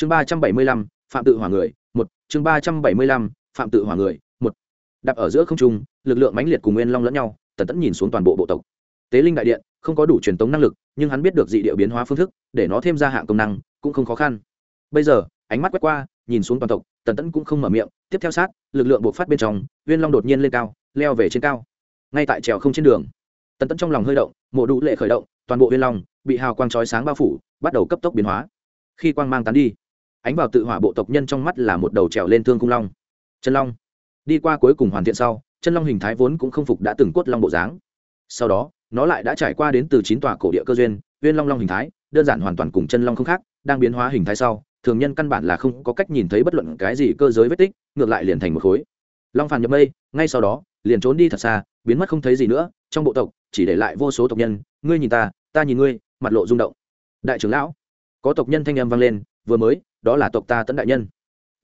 chương ba trăm bảy mươi lăm, phạm tự hỏa người, một. Chương ba trăm bảy mươi lăm, phạm tự hỏa người, một. Đạp ở giữa không trung, lực lượng mãnh liệt cùng nguyên long lẫn nhau, tần tẫn nhìn xuống toàn bộ bộ tộc. Tế linh đại điện, không có đủ truyền tống năng lực, nhưng hắn biết được dị địa biến hóa phương thức, để nó thêm ra hạng công năng, cũng không khó khăn. Bây giờ, ánh mắt quét qua, nhìn xuống toàn tộc, tần tẫn cũng không mở miệng, tiếp theo sát, lực lượng buộc phát bên trong, nguyên long đột nhiên lên cao, leo về trên cao. Ngay tại trèo không trên đường, tần tẫn trong lòng hơi động, mộ đủ lệ khởi động, toàn bộ nguyên long bị hào quang chói sáng bao phủ, bắt đầu cấp tốc biến hóa. Khi quang mang tán đi ánh vào tự hỏa bộ tộc nhân trong mắt là một đầu trèo lên thương cung long. Chân long. Đi qua cuối cùng hoàn thiện sau, chân long hình thái vốn cũng không phục đã từng cốt long bộ dáng. Sau đó, nó lại đã trải qua đến từ chín tòa cổ địa cơ duyên, viên long long hình thái, đơn giản hoàn toàn cùng chân long không khác, đang biến hóa hình thái sau, thường nhân căn bản là không có cách nhìn thấy bất luận cái gì cơ giới vết tích, ngược lại liền thành một khối. Long phàn nhập mây, ngay sau đó, liền trốn đi thật xa, biến mất không thấy gì nữa, trong bộ tộc, chỉ để lại vô số tộc nhân, ngươi nhìn ta ta nhìn ngươi, mặt lộ rung động. Đại trưởng lão, có tộc nhân thanh âm vang lên, vừa mới đó là tộc ta tấn đại nhân.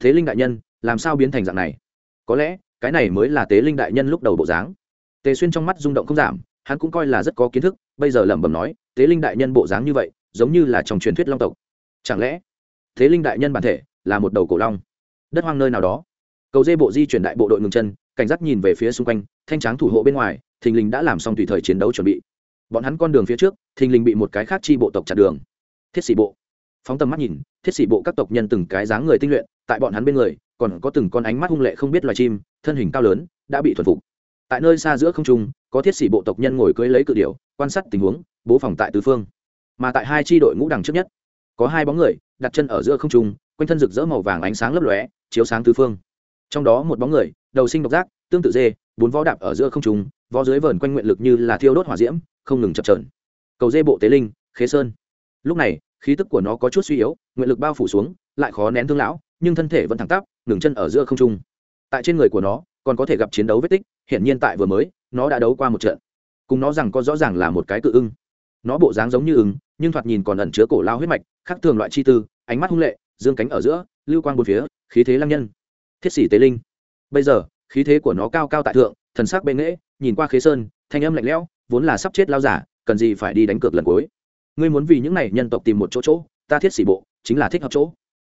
Thế linh đại nhân, làm sao biến thành dạng này? Có lẽ, cái này mới là tế linh đại nhân lúc đầu bộ dáng. Tề xuyên trong mắt rung động không giảm, hắn cũng coi là rất có kiến thức, bây giờ lẩm bẩm nói, tế linh đại nhân bộ dáng như vậy, giống như là trong truyền thuyết long tộc. Chẳng lẽ thế linh đại nhân bản thể là một đầu cổ long? Đất hoang nơi nào đó. Cầu dê bộ di chuyển đại bộ đội ngừng chân, cảnh giác nhìn về phía xung quanh, thanh tráng thủ hộ bên ngoài, thình lình đã làm xong tùy thời chiến đấu chuẩn bị. Bọn hắn con đường phía trước, thình lình bị một cái khác chi bộ tộc chặt đường. Thiết sĩ bộ phóng tầm mắt nhìn, thiết sĩ bộ các tộc nhân từng cái dáng người tinh luyện, tại bọn hắn bên người, còn có từng con ánh mắt hung lệ không biết loài chim, thân hình cao lớn, đã bị thuần phục. Tại nơi xa giữa không trung, có thiết sĩ bộ tộc nhân ngồi cưới lấy cự điệu quan sát tình huống, bố phòng tại tứ phương. Mà tại hai tri đội ngũ đằng trước nhất, có hai bóng người, đặt chân ở giữa không trung, quanh thân rực rỡ màu vàng ánh sáng lấp lóe, chiếu sáng tứ phương. Trong đó một bóng người, đầu sinh độc giác, tương tự dê, bốn vó đạp ở giữa không trung, vó dưới vờn quanh nguyện lực như là thiêu đốt hỏa diễm, không ngừng chập trờn cầu dê bộ tế linh, khế sơn lúc này, khí tức của nó có chút suy yếu, nguyện lực bao phủ xuống, lại khó nén thương lão, nhưng thân thể vẫn thẳng tắp, ngừng chân ở giữa không trung. Tại trên người của nó, còn có thể gặp chiến đấu vết tích, hiển nhiên tại vừa mới, nó đã đấu qua một trận. Cùng nó rằng có rõ ràng là một cái cự ưng. Nó bộ dáng giống như ưng, nhưng thoạt nhìn còn ẩn chứa cổ lao huyết mạch, khác thường loại chi tư, ánh mắt hung lệ, dương cánh ở giữa, lưu quang bốn phía, khí thế lăng nhân. Thiết sĩ tế linh. Bây giờ, khí thế của nó cao cao tại thượng, thần sắc bệ nghễ, nhìn qua khế sơn, thanh âm lạnh lẽo, vốn là sắp chết lao giả, cần gì phải đi đánh cược lần cuối ngươi muốn vì những này nhân tộc tìm một chỗ chỗ, ta thiết sĩ bộ, chính là thích hợp chỗ.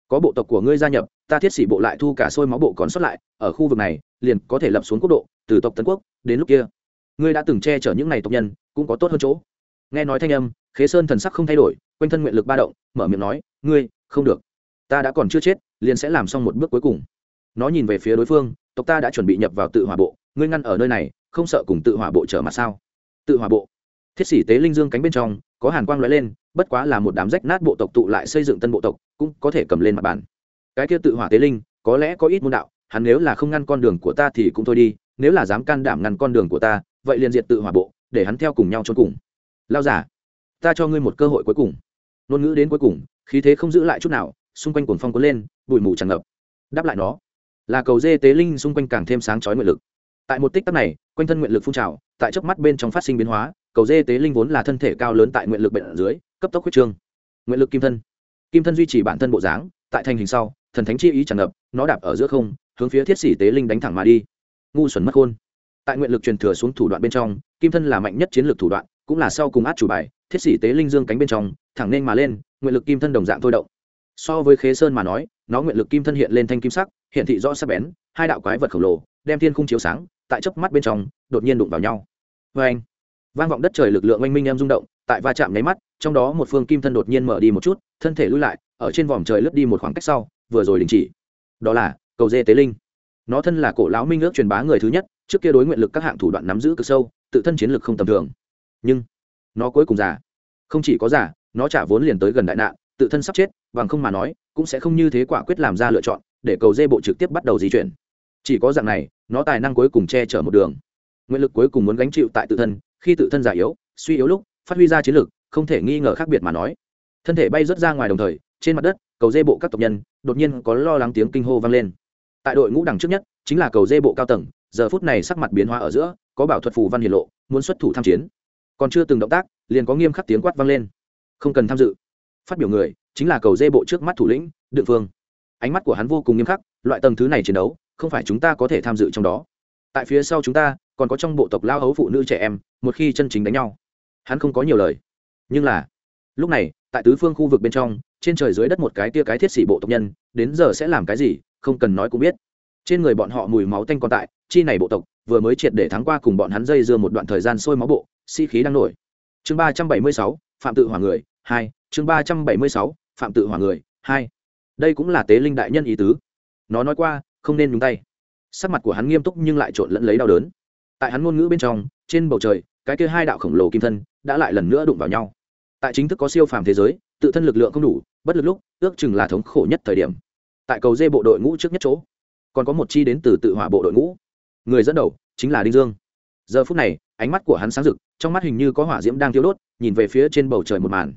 Có bộ tộc của ngươi gia nhập, ta thiết sĩ bộ lại thu cả sôi máu bộ còn sót lại, ở khu vực này, liền có thể lập xuống quốc độ, từ tộc tấn quốc, đến lúc kia. Ngươi đã từng che chở những này tộc nhân, cũng có tốt hơn chỗ. Nghe nói thanh âm, khế sơn thần sắc không thay đổi, quanh thân nguyện lực ba động, mở miệng nói, ngươi, không được. Ta đã còn chưa chết, liền sẽ làm xong một bước cuối cùng. Nó nhìn về phía đối phương, tộc ta đã chuẩn bị nhập vào tự hỏa bộ, ngươi ngăn ở nơi này, không sợ cùng tự hỏa bộ trở mặt sao? Tự hỏa bộ? Thiết sĩ tế linh dương cánh bên trong, có hàn quang lóe lên, bất quá là một đám rách nát bộ tộc tụ lại xây dựng tân bộ tộc, cũng có thể cầm lên mặt bàn. Cái kia tự hỏa tế linh, có lẽ có ít môn đạo, hắn nếu là không ngăn con đường của ta thì cũng thôi đi, nếu là dám can đảm ngăn con đường của ta, vậy liền diệt tự hỏa bộ, để hắn theo cùng nhau cho cùng. Lao giả, ta cho ngươi một cơ hội cuối cùng. Ngôn ngữ đến cuối cùng, khí thế không giữ lại chút nào, xung quanh cuồng phong cuốn lên, bụi mù tràn ngập. Đáp lại nó, là cầu dê tế linh xung quanh càng thêm sáng chói nguyện lực. Tại một tích tắc này, quanh thân nguyện lực phun trào tại chớp mắt bên trong phát sinh biến hóa, cầu dê tế linh vốn là thân thể cao lớn tại nguyện lực bệnh ở dưới, cấp tốc huyết trương. Nguyện lực kim thân. Kim thân duy trì bản thân bộ dáng, tại thành hình sau, thần thánh chi ý tràn ngập, nó đạp ở giữa không, hướng phía thiết sĩ tế linh đánh thẳng mà đi. Ngu xuẩn mất khôn tại nguyện lực truyền thừa xuống thủ đoạn bên trong, kim thân là mạnh nhất chiến lược thủ đoạn, cũng là sau cùng át chủ bài, thiết sĩ tế linh dương cánh bên trong, thẳng nên mà lên, nguyện lực kim thân đồng dạng thôi động. So với khế sơn mà nói, nó nguyện lực kim thân hiện lên thanh kim sắc, hiện thị rõ sắc bén, hai đạo quái vật khổng lồ, đem thiên khung chiếu sáng, tại chớp mắt bên trong đột nhiên đụng vào nhau. Vê anh, vang vọng đất trời lực lượng oanh minh em rung động, tại va chạm nháy mắt, trong đó một phương kim thân đột nhiên mở đi một chút, thân thể lui lại, ở trên vòm trời lướt đi một khoảng cách sau, vừa rồi đình chỉ. Đó là cầu dê tế linh. Nó thân là cổ lão minh ước truyền bá người thứ nhất, trước kia đối nguyện lực các hạng thủ đoạn nắm giữ cực sâu, tự thân chiến lực không tầm thường. Nhưng, nó cuối cùng giả không chỉ có giả nó trả vốn liền tới gần đại nạn, tự thân sắp chết, bằng không mà nói, cũng sẽ không như thế quả quyết làm ra lựa chọn, để cầu dê bộ trực tiếp bắt đầu di chuyển. Chỉ có dạng này, nó tài năng cuối cùng che chở một đường nguyện lực cuối cùng muốn gánh chịu tại tự thân, khi tự thân già yếu, suy yếu lúc, phát huy ra chiến lực, không thể nghi ngờ khác biệt mà nói. Thân thể bay rớt ra ngoài đồng thời, trên mặt đất, cầu dê bộ các tộc nhân, đột nhiên có lo lắng tiếng kinh hô vang lên. Tại đội ngũ đằng trước nhất, chính là cầu dê bộ cao tầng, giờ phút này sắc mặt biến hóa ở giữa, có bảo thuật phù văn hiển lộ, muốn xuất thủ tham chiến. Còn chưa từng động tác, liền có nghiêm khắc tiếng quát vang lên. Không cần tham dự. Phát biểu người, chính là cầu dê bộ trước mắt thủ lĩnh, đựng phương. Ánh mắt của hắn vô cùng nghiêm khắc, loại tầng thứ này chiến đấu, không phải chúng ta có thể tham dự trong đó. Tại phía sau chúng ta còn có trong bộ tộc lao hấu phụ nữ trẻ em, một khi chân chính đánh nhau, hắn không có nhiều lời. Nhưng là, lúc này, tại tứ phương khu vực bên trong, trên trời dưới đất một cái tia cái thiết sĩ bộ tộc nhân, đến giờ sẽ làm cái gì, không cần nói cũng biết. Trên người bọn họ mùi máu tanh còn tại, chi này bộ tộc, vừa mới triệt để thắng qua cùng bọn hắn dây dưa một đoạn thời gian sôi máu bộ, sĩ、si、khí đang nổi. Chương ba trăm bảy mươi sáu, phạm tự hỏa người, hai, chương ba trăm bảy mươi sáu, phạm tự hỏa người, hai. Đây cũng là tế linh đại nhân ý tứ. Nó nói qua, không nên nhúng tay. Sắc mặt của hắn nghiêm túc nhưng lại trộn lẫn lấy đau đớn tại hắn ngôn ngữ bên trong, trên bầu trời, cái kia hai đạo khổng lồ kim thân đã lại lần nữa đụng vào nhau. Tại chính thức có siêu phàm thế giới, tự thân lực lượng không đủ, bất lực lúc, ước chừng là thống khổ nhất thời điểm. Tại cầu dê bộ đội ngũ trước nhất chỗ, còn có một chi đến từ tự hỏa bộ đội ngũ. Người dẫn đầu chính là đinh dương. Giờ phút này, ánh mắt của hắn sáng rực, trong mắt hình như có hỏa diễm đang thiêu đốt, nhìn về phía trên bầu trời một màn.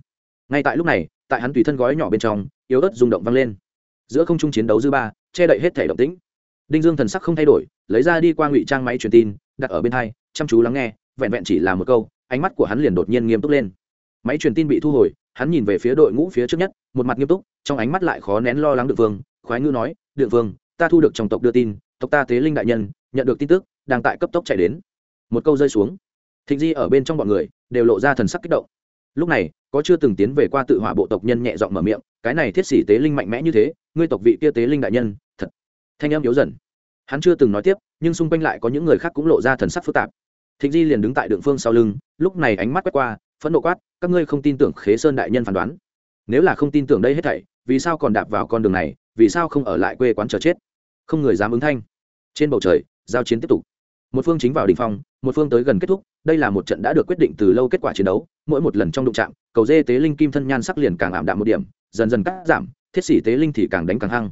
Ngay tại lúc này, tại hắn tùy thân gói nhỏ bên trong, yếu ớt rung động vang lên. Giữa không trung chiến đấu dư ba, che đậy hết thể động tĩnh. Đinh dương thần sắc không thay đổi, lấy ra đi qua ngụy trang máy truyền tin đặt ở bên hai, chăm chú lắng nghe, vẹn vẹn chỉ là một câu, ánh mắt của hắn liền đột nhiên nghiêm túc lên. Máy truyền tin bị thu hồi, hắn nhìn về phía đội ngũ phía trước nhất, một mặt nghiêm túc, trong ánh mắt lại khó nén lo lắng được vương, khoái ngữ nói được vương, ta thu được trong tộc đưa tin, tộc ta tế linh đại nhân, nhận được tin tức, đang tại cấp tốc chạy đến. Một câu rơi xuống. Thịnh di ở bên trong bọn người, đều lộ ra thần sắc kích động. Lúc này, có chưa từng tiến về qua tự hỏa bộ tộc nhân nhẹ giọng mở miệng, cái này thiết sĩ tế linh mạnh mẽ như thế, ngươi tộc vị kia tế linh đại nhân, thật. Thanh em yếu dần. Hắn chưa từng nói tiếp nhưng xung quanh lại có những người khác cũng lộ ra thần sắc phức tạp. Thịnh di liền đứng tại đường phương sau lưng, lúc này ánh mắt quét qua, phẫn nộ quát, các ngươi không tin tưởng khế sơn đại nhân phán đoán. Nếu là không tin tưởng đây hết thảy, vì sao còn đạp vào con đường này, vì sao không ở lại quê quán chờ chết? Không người dám ứng thanh. Trên bầu trời, giao chiến tiếp tục. Một phương chính vào đ ỉ n h phong, một phương tới gần kết thúc, đây là một trận đã được quyết định từ lâu kết quả chiến đấu, mỗi một lần trong đụng trạm cầu dê tế linh kim thân nhan sắc liền càng ảm đạm một điểm, dần dần cắt giảm, thiết sĩ tế linh thì càng đánh càng hăng.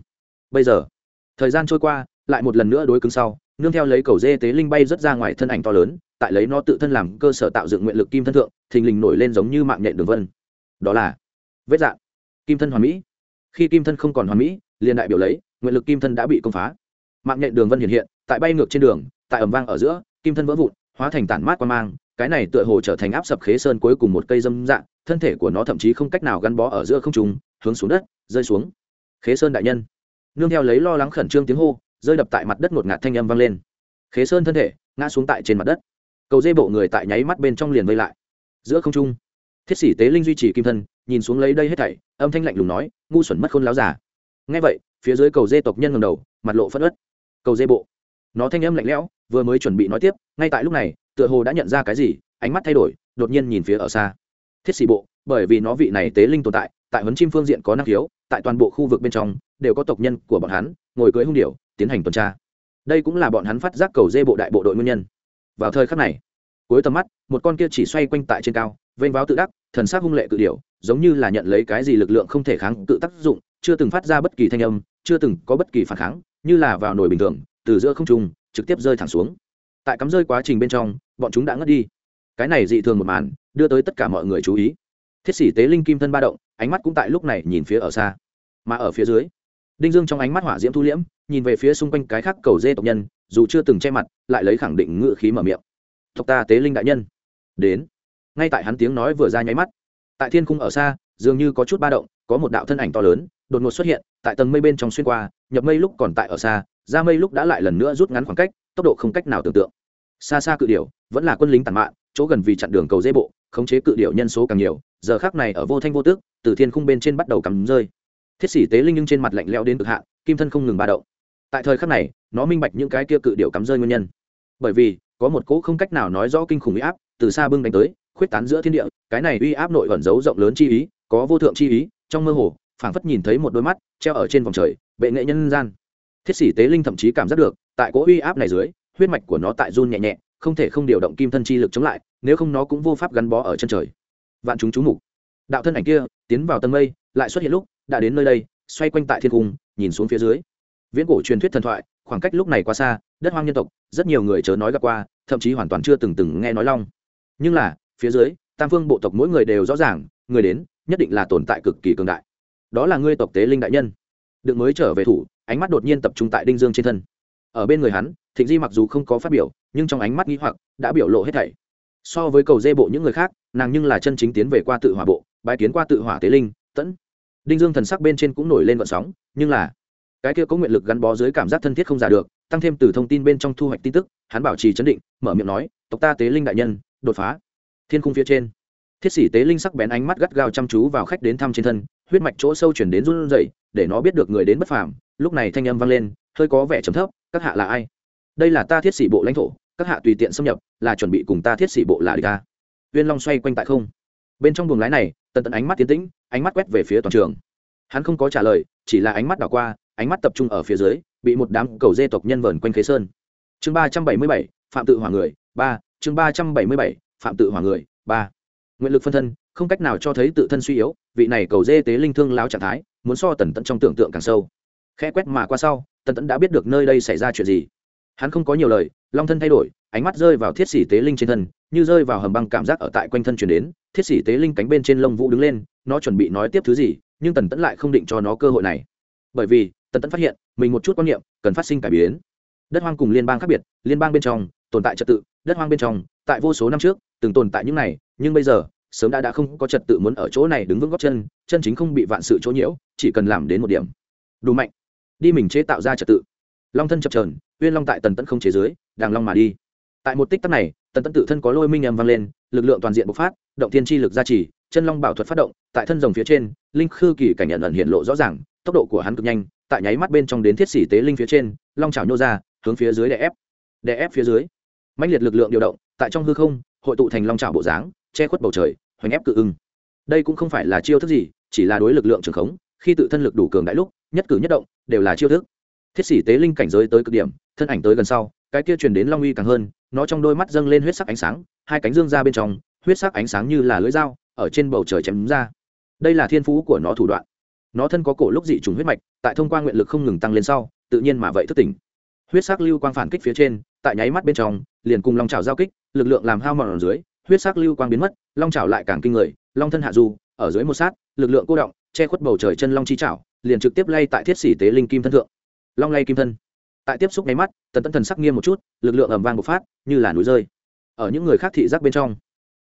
Bây giờ, thời gian trôi qua, lại một lần nữa đối cứng sau nương theo lấy cầu dê tế linh bay rất ra ngoài thân ảnh to lớn, tại lấy nó tự thân làm cơ sở tạo dựng nguyện lực kim thân thượng, thình lình nổi lên giống như mạng nhện đường vân. Đó là vết dạng. Kim thân hoàn mỹ. Khi kim thân không còn hoàn mỹ, liền đại biểu lấy, nguyện lực kim thân đã bị công phá. Mạng nhện đường vân hiện hiện, tại bay ngược trên đường, tại ẩm vang ở giữa, kim thân vỡ vụn, hóa thành tản mát quan mang, cái này tựa hồ trở thành áp sập khế sơn cuối cùng một cây dâm dạng, thân thể của nó thậm chí không cách nào gắn bó ở giữa không trùng hướng xuống đất, rơi xuống. Khế sơn đại nhân. Nương theo lấy lo lắng khẩn trương tiếng hô rơi đập tại mặt đất ngột ngạt thanh âm vang lên. Khế sơn thân thể ngã xuống tại trên mặt đất. Cầu dây bộ người tại nháy mắt bên trong liền vây lại. Giữa không trung, thiết sĩ tế linh duy trì kim thân, nhìn xuống lấy đây hết thảy, âm thanh lạnh lùng nói, ngu xuẩn mất khôn láo giả ngay vậy, phía dưới cầu dê tộc nhân ngầm đầu, mặt lộ phất ớt cầu dê bộ. Nó thanh âm lạnh lẽo, vừa mới chuẩn bị nói tiếp, ngay tại lúc này, tựa hồ đã nhận ra cái gì, ánh mắt thay đổi, đột nhiên nhìn phía ở xa. Thiết sĩ bộ, bởi vì nó vị này tế linh tồn tại tại huấn chim phương diện có năng khiếu, tại toàn bộ khu vực bên trong, đều có tộc nhân của bọn hắn, ngồi cưới hung điểu tiến hành tuần tra. Đây cũng là bọn hắn phát giác cầu dê bộ đại bộ đội nguyên nhân. Vào thời khắc này, cuối tầm mắt, một con kia chỉ xoay quanh tại trên cao, vênh váo tự đắc, thần sắc hung lệ cự điểu, giống như là nhận lấy cái gì lực lượng không thể kháng cự tác dụng, chưa từng phát ra bất kỳ thanh âm, chưa từng có bất kỳ phản kháng, như là vào nồi bình thường, từ giữa không trung, trực tiếp rơi thẳng xuống. Tại cắm rơi quá trình bên trong, bọn chúng đã ngất đi. Cái này dị thường một màn, đưa tới tất cả mọi người chú ý. Thiết sĩ tế linh kim thân ba động, ánh mắt cũng tại lúc này nhìn phía ở xa. Mà ở phía dưới đinh dương trong ánh mắt hỏa diễm thu liễm, nhìn về phía xung quanh cái khác cầu dê tộc nhân, dù chưa từng che mặt, lại lấy khẳng định ngự khí mở miệng. Tộc ta tế linh đại nhân. Đến. Ngay tại hắn tiếng nói vừa ra nháy mắt, tại thiên cung ở xa, dường như có chút ba động, có một đạo thân ảnh to lớn, đột ngột xuất hiện, tại tầng mây bên trong xuyên qua, nhập mây lúc còn tại ở xa, ra mây lúc đã lại lần nữa rút ngắn khoảng cách, tốc độ không cách nào tưởng tượng. Xa xa cự điểu, vẫn là quân lính tàn mạn, chỗ gần vì chặn đường cầu dễ bộ, khống chế cự điểu nhân số càng nhiều, giờ khác này ở vô thanh vô tước từ thiên khung bên trên bắt đầu cắm rơi thiết sĩ tế linh nhưng trên mặt lạnh leo đến cực hạn, kim thân không ngừng ba động. Tại thời khắc này, nó minh bạch những cái kia cự điệu cắm rơi nguyên nhân. Bởi vì, có một cỗ không cách nào nói rõ kinh khủng uy áp từ xa bưng đánh tới, khuyết tán giữa thiên địa, cái này uy áp nội ẩn giấu rộng lớn chi ý, có vô thượng chi ý, trong mơ hồ, phảng phất nhìn thấy một đôi mắt, treo ở trên vòng trời, bệ nghệ nhân gian. Thiết sĩ tế linh thậm chí cảm giác được, tại cỗ uy áp này dưới, huyết mạch của nó tại run nhẹ nhẹ, không thể không điều động kim thân chi lực chống lại, nếu không nó cũng vô pháp gắn bó ở chân trời. Vạn chúng chú mục. Đạo thân ảnh kia, tiến vào tầng mây, lại xuất hiện lúc đã đến nơi đây, xoay quanh tại thiên cung, nhìn xuống phía dưới. Viễn cổ truyền thuyết thần thoại, khoảng cách lúc này quá xa, đất hoang nhân tộc, rất nhiều người chớ nói gặp qua, thậm chí hoàn toàn chưa từng từng nghe nói long. Nhưng là, phía dưới, tam phương bộ tộc mỗi người đều rõ ràng, người đến, nhất định là tồn tại cực kỳ cường đại. Đó là ngươi tộc tế linh đại nhân. Đừng mới trở về thủ, ánh mắt đột nhiên tập trung tại đinh dương trên thân. Ở bên người hắn, thịnh di mặc dù không có phát biểu, nhưng trong ánh mắt nghĩ hoặc, đã biểu lộ hết thảy. So với cầu dê bộ những người khác, nàng nhưng là chân chính tiến về qua tự hỏa bộ bài kiến qua tự hỏa tế linh, tẫn đinh dương thần sắc bên trên cũng nổi lên vận sóng, nhưng là, cái kia có nguyện lực gắn bó dưới cảm giác thân thiết không giả được, tăng thêm từ thông tin bên trong thu hoạch tin tức, hắn bảo trì chấn định, mở miệng nói, tộc ta tế linh đại nhân, đột phá. Thiên khung phía trên, thiết sĩ tế linh sắc bén ánh mắt gắt gao chăm chú vào khách đến thăm trên thân, huyết mạch chỗ sâu chuyển đến run rẩy, để nó biết được người đến bất phàm. Lúc này thanh âm vang lên, hơi có vẻ trầm thấp, các hạ là ai? Đây là ta thiết sĩ bộ lãnh thổ, các hạ tùy tiện xâm nhập, là chuẩn bị cùng ta thiết sĩ bộ là địch ta. Uyên long xoay quanh tại không. Bên trong buồng lái này tần tần ánh mắt tiến tĩnh, ánh mắt quét về phía toàn trường. Hắn không có trả lời, chỉ là ánh mắt đảo qua, ánh mắt tập trung ở phía dưới, bị một đám cầu dê tộc nhân vờn quanh khế sơn. Chương ba trăm bảy mươi bảy, phạm tự hỏa người, ba, chương ba trăm bảy mươi bảy, phạm tự hỏa người, ba. Nguyện lực phân thân, không cách nào cho thấy tự thân suy yếu, vị này cầu dê tế linh thương lao trạng thái, muốn so tần tẫn trong tưởng tượng càng sâu. Khẽ quét mà qua sau, tần Tẫn đã biết được nơi đây xảy ra chuyện gì. Hắn không có nhiều lời, long thân thay đổi, ánh mắt rơi vào thiết sĩ tế linh trên thân như rơi vào hầm băng cảm giác ở tại quanh thân chuyển đến, thiết sĩ tế linh cánh bên trên lông vũ đứng lên, nó chuẩn bị nói tiếp thứ gì, nhưng tần tẫn lại không định cho nó cơ hội này. Bởi vì, tần tẫn phát hiện, mình một chút quan niệm, cần phát sinh cải biến. Đất hoang cùng liên bang khác biệt, liên bang bên trong, tồn tại trật tự, đất hoang bên trong, tại vô số năm trước, từng tồn tại những này, nhưng bây giờ, sớm đã đã không có trật tự muốn ở chỗ này đứng vững góc chân chân chính không bị vạn sự chỗ nhiễu, chỉ cần làm đến một điểm. Đủ mạnh. Đi mình chế tạo ra trật tự. Long thân chập trờn uyên long tại tần tẫn không chế giới đàng long mà đi tại một tích tắc này, tần tẫn tự thân có lôi minh âm vang lên, lực lượng toàn diện bộc phát, động thiên chi lực gia trì, chân long bảo thuật phát động, tại thân rồng phía trên, linh khư kỳ cảnh nhận ẩn hiện lộ rõ ràng, tốc độ của hắn cực nhanh, tại nháy mắt bên trong đến thiết sĩ tế linh phía trên, long chảo nhô ra, hướng phía dưới đè ép. Đè ép phía dưới. Mạnh liệt lực lượng điều động, tại trong hư không, hội tụ thành long chảo bộ dáng, che khuất bầu trời, hoành ép cự ưng. Đây cũng không phải là chiêu thức gì, chỉ là đối lực lượng trường khống, khi tự thân lực đủ cường đại lúc, nhất cử nhất động, đều là chiêu thức. Thiết sĩ tế linh cảnh giới tới cực điểm, thân ảnh tới gần sau, cái kia truyền đến long uy càng hơn nó trong đôi mắt dâng lên huyết sắc ánh sáng, hai cánh dương ra bên trong, huyết sắc ánh sáng như là lưỡi dao, ở trên bầu trời chém ra. Đây là thiên phú của nó thủ đoạn. Nó thân có cổ lúc dị trùng huyết mạch, tại thông qua nguyện lực không ngừng tăng lên sau, tự nhiên mà vậy thức tỉnh. Huyết sắc lưu quang phản kích phía trên, tại nháy mắt bên trong, liền cùng long trào giao kích, lực lượng làm hao mòn ở dưới, huyết sắc lưu quang biến mất, long trào lại càng kinh người, long thân hạ du, ở dưới một sát, lực lượng cô động, che khuất bầu trời chân long chi trảo liền trực tiếp lay tại thiết sĩ tế linh kim thân thượng. Long lay kim thân tại tiếp xúc nháy mắt, tần tẫn thần sắc nghiêm một chút, lực lượng ầm vang bộc phát, như là núi rơi. Ở những người khác thị giác bên trong,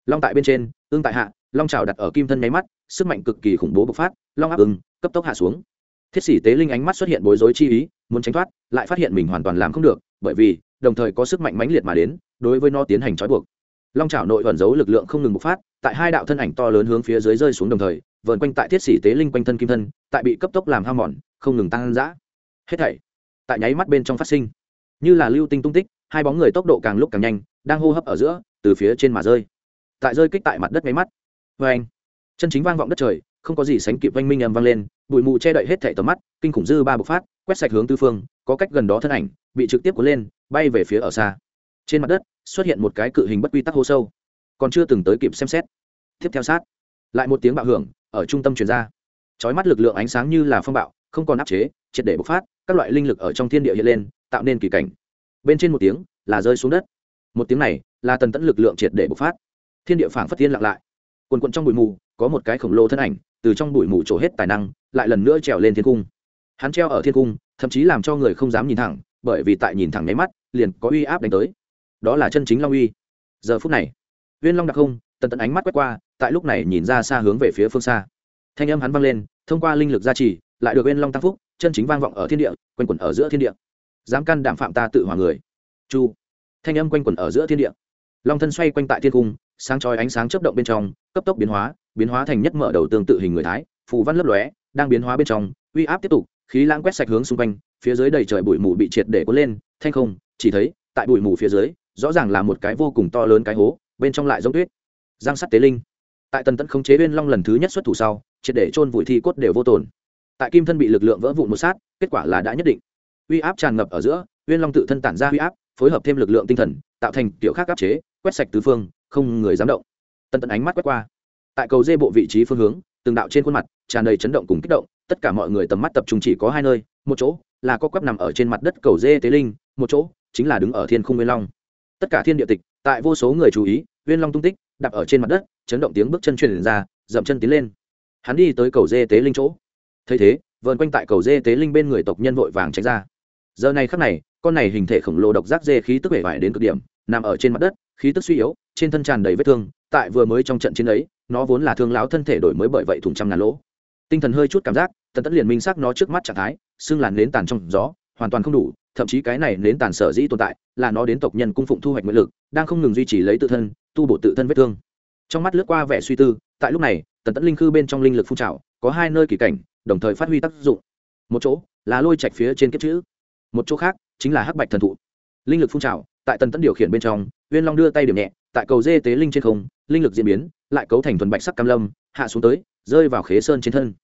long tại bên trên ương tại hạ, long trào đặt ở kim thân nháy mắt, sức mạnh cực kỳ khủng bố bộc phát, long áp ưng, cấp tốc hạ xuống. Thiết sĩ tế linh ánh mắt xuất hiện bối rối chi ý, muốn tránh thoát, lại phát hiện mình hoàn toàn làm không được, bởi vì, đồng thời có sức mạnh mãnh liệt mà đến, đối với nó tiến hành trói buộc. Long trào nội vẩn giấu lực lượng không ngừng bộc phát, tại hai đạo thân ảnh to lớn hướng phía dưới rơi xuống đồng thời, vờn quanh tại thiết sĩ tế linh quanh thân kim thân, tại bị cấp tốc làm hao mòn, không ngừng tăng dã. Hết thảy tại nháy mắt bên trong phát sinh. Như là lưu tinh tung tích, hai bóng người tốc độ càng lúc càng nhanh, đang hô hấp ở giữa, từ phía trên mà rơi. Tại rơi kích tại mặt đất nháy mắt. Vê anh, chân chính vang vọng đất trời, không có gì sánh kịp oanh minh ầm vang lên, bụi mù che đậy hết thảy tầm mắt, kinh khủng dư ba bộc phát, quét sạch hướng tư phương, có cách gần đó thân ảnh, bị trực tiếp cuốn lên, bay về phía ở xa. Trên mặt đất, xuất hiện một cái cự hình bất quy tắc hô sâu. Còn chưa từng tới kịp xem xét. Tiếp theo sát. Lại một tiếng bạo hưởng, ở trung tâm truyền ra. Chói mắt lực lượng ánh sáng như là phong bạo, không còn áp chế, triệt để bộc phát các loại linh lực ở trong thiên địa hiện lên, tạo nên kỳ cảnh. Bên trên một tiếng, là rơi xuống đất. Một tiếng này, là tần tẫn lực lượng triệt để bộc phát. Thiên địa phảng phất thiên lặng lại. Quần quận trong bụi mù, có một cái khổng lồ thân ảnh, từ trong bụi mù trổ hết tài năng, lại lần nữa trèo lên thiên cung. Hắn treo ở thiên cung, thậm chí làm cho người không dám nhìn thẳng, bởi vì tại nhìn thẳng nháy mắt, liền có uy áp đánh tới. Đó là chân chính long uy. Giờ phút này, viên long đặc không tần tận ánh mắt quét qua, tại lúc này nhìn ra xa hướng về phía phương xa. Thanh âm hắn vang lên, thông qua linh lực gia trì, lại được viên long tăng phúc chân chính vang vọng ở thiên địa, quanh quẩn ở giữa thiên địa. Dám can đảm phạm ta tự hòa người. Chu. Thanh âm quanh quẩn ở giữa thiên địa. Long thân xoay quanh tại thiên cung, sáng chói ánh sáng chớp động bên trong, cấp tốc biến hóa biến hóa thành nhất mở đầu tương tự hình người thái, phù văn lấp lóe, đang biến hóa bên trong, uy áp tiếp tục, khí lãng quét sạch hướng xung quanh, phía dưới đầy trời bụi mù bị triệt để cuốn lên, thanh không, chỉ thấy, tại bụi mù phía dưới, rõ ràng là một cái vô cùng to lớn cái hố, bên trong lại giống tuyết. Giang sắt tế linh. Tại tần tận khống chế bên long lần thứ nhất xuất thủ sau, triệt để chôn vùi thi cốt đều vô tồn tại kim thân bị lực lượng vỡ vụn một sát, kết quả là đã nhất định. Uy áp tràn ngập ở giữa, uyên long tự thân tản ra uy áp, phối hợp thêm lực lượng tinh thần, tạo thành kiểu khác áp chế, quét sạch tứ phương, không người dám động. Tân tận ánh mắt quét qua. Tại cầu dê bộ vị trí phương hướng, từng đạo trên khuôn mặt tràn đầy chấn động cùng kích động, tất cả mọi người tầm mắt tập trung chỉ có hai nơi, một chỗ là có quắp nằm ở trên mặt đất cầu dê tế linh, một chỗ chính là đứng ở thiên khung nguyên long. Tất cả thiên địa tịch, tại vô số người chú ý nguyên long tung tích, đạp ở trên mặt đất, chấn động tiếng bước chân truyền ra, dậm chân tiến lên. Hắn đi tới cầu dê tế linh chỗ thấy thế vợn quanh tại cầu dê tế linh bên người tộc nhân vội vàng tránh ra. Giờ này khắc này, con này hình thể khổng lồ độc giác dê khí tức vẻ vải đến cực điểm, nằm ở trên mặt đất, khí tức suy yếu, trên thân tràn đầy vết thương, tại vừa mới trong trận chiến ấy, nó vốn là thương láo thân thể đổi mới bởi vậy thủng trăm ngàn lỗ. Tinh thần hơi chút cảm giác, tần tất liền minh xác nó trước mắt trạng thái xương làn nến tàn trong gió, hoàn toàn không đủ, thậm chí cái này nến tàn sở dĩ tồn tại, là nó đến tộc nhân cung phụng thu hoạch nguyện lực, đang không ngừng duy trì lấy tự thân, tu bổ tự thân vết thương. Trong mắt lướt qua vẻ suy tư, tại lúc này, tần tẫn linh khư bên trong linh lực phun trào, có hai nơi kỳ cảnh đồng thời phát huy tác dụng. Một chỗ là lôi chạch phía trên kết chữ. Một chỗ khác chính là hắc bạch thần thụ. Linh lực phun trào, tại tần tẫn điều khiển bên trong, uyên long đưa tay điểm nhẹ, tại cầu dê tế linh trên không, linh lực diễn biến, lại cấu thành thuần bạch sắc cam lâm, hạ xuống tới, rơi vào khế sơn trên thân.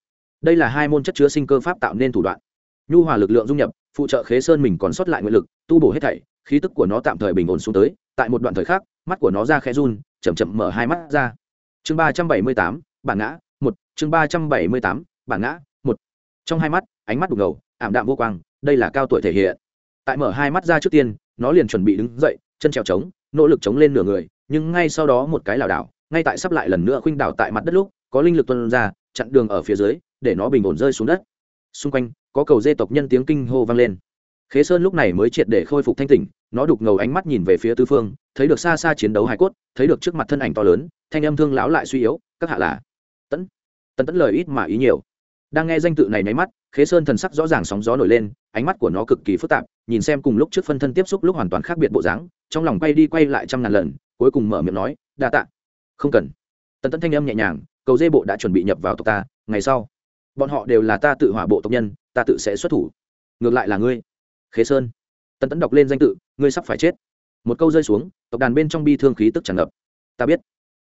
Đây là hai môn chất chứa sinh cơ pháp tạo nên thủ đoạn. Nhu hòa lực lượng dung nhập, phụ trợ khế sơn mình còn sót lại nguyện lực, tu bổ hết thảy, khí tức của nó tạm thời bình ổn xuống tới, tại một đoạn thời khác mắt của nó ra khẽ run, chậm chậm mở hai mắt ra. Chương ba trăm bảy mươi tám, bản ngã, một, chương ba trăm bảy mươi tám, bản ngã trong hai mắt, ánh mắt đục ngầu, ảm đạm vô quang, đây là cao tuổi thể hiện. Tại mở hai mắt ra trước tiên, nó liền chuẩn bị đứng dậy, chân trèo trống, nỗ lực chống lên nửa người, nhưng ngay sau đó một cái lảo đảo, ngay tại sắp lại lần nữa khuynh đảo tại mặt đất lúc, có linh lực tuân ra, chặn đường ở phía dưới, để nó bình ổn rơi xuống đất. Xung quanh, có cầu dê tộc nhân tiếng kinh hô vang lên. Khế sơn lúc này mới triệt để khôi phục thanh tỉnh, nó đục ngầu ánh mắt nhìn về phía tư phương, thấy được xa xa chiến đấu hải cốt, thấy được trước mặt thân ảnh to lớn, thanh âm thương lão lại suy yếu, các hạ là tẫn tẫn tẫn lời ít mà ý nhiều đang nghe danh tự này nháy mắt, khế sơn thần sắc rõ ràng sóng gió nổi lên, ánh mắt của nó cực kỳ phức tạp, nhìn xem cùng lúc trước phân thân tiếp xúc lúc hoàn toàn khác biệt bộ dáng, trong lòng quay đi quay lại trăm ngàn lần, cuối cùng mở miệng nói, đa tạ. Không cần. Tần tẫn thanh âm nhẹ nhàng, cầu dê bộ đã chuẩn bị nhập vào tộc ta, ngày sau, bọn họ đều là ta tự hỏa bộ tộc nhân, ta tự sẽ xuất thủ. Ngược lại là ngươi. Khế sơn. Tần tẫn đọc lên danh tự, ngươi sắp phải chết. Một câu rơi xuống, tộc đàn bên trong bi thương khí tức tràn ngập. Ta biết.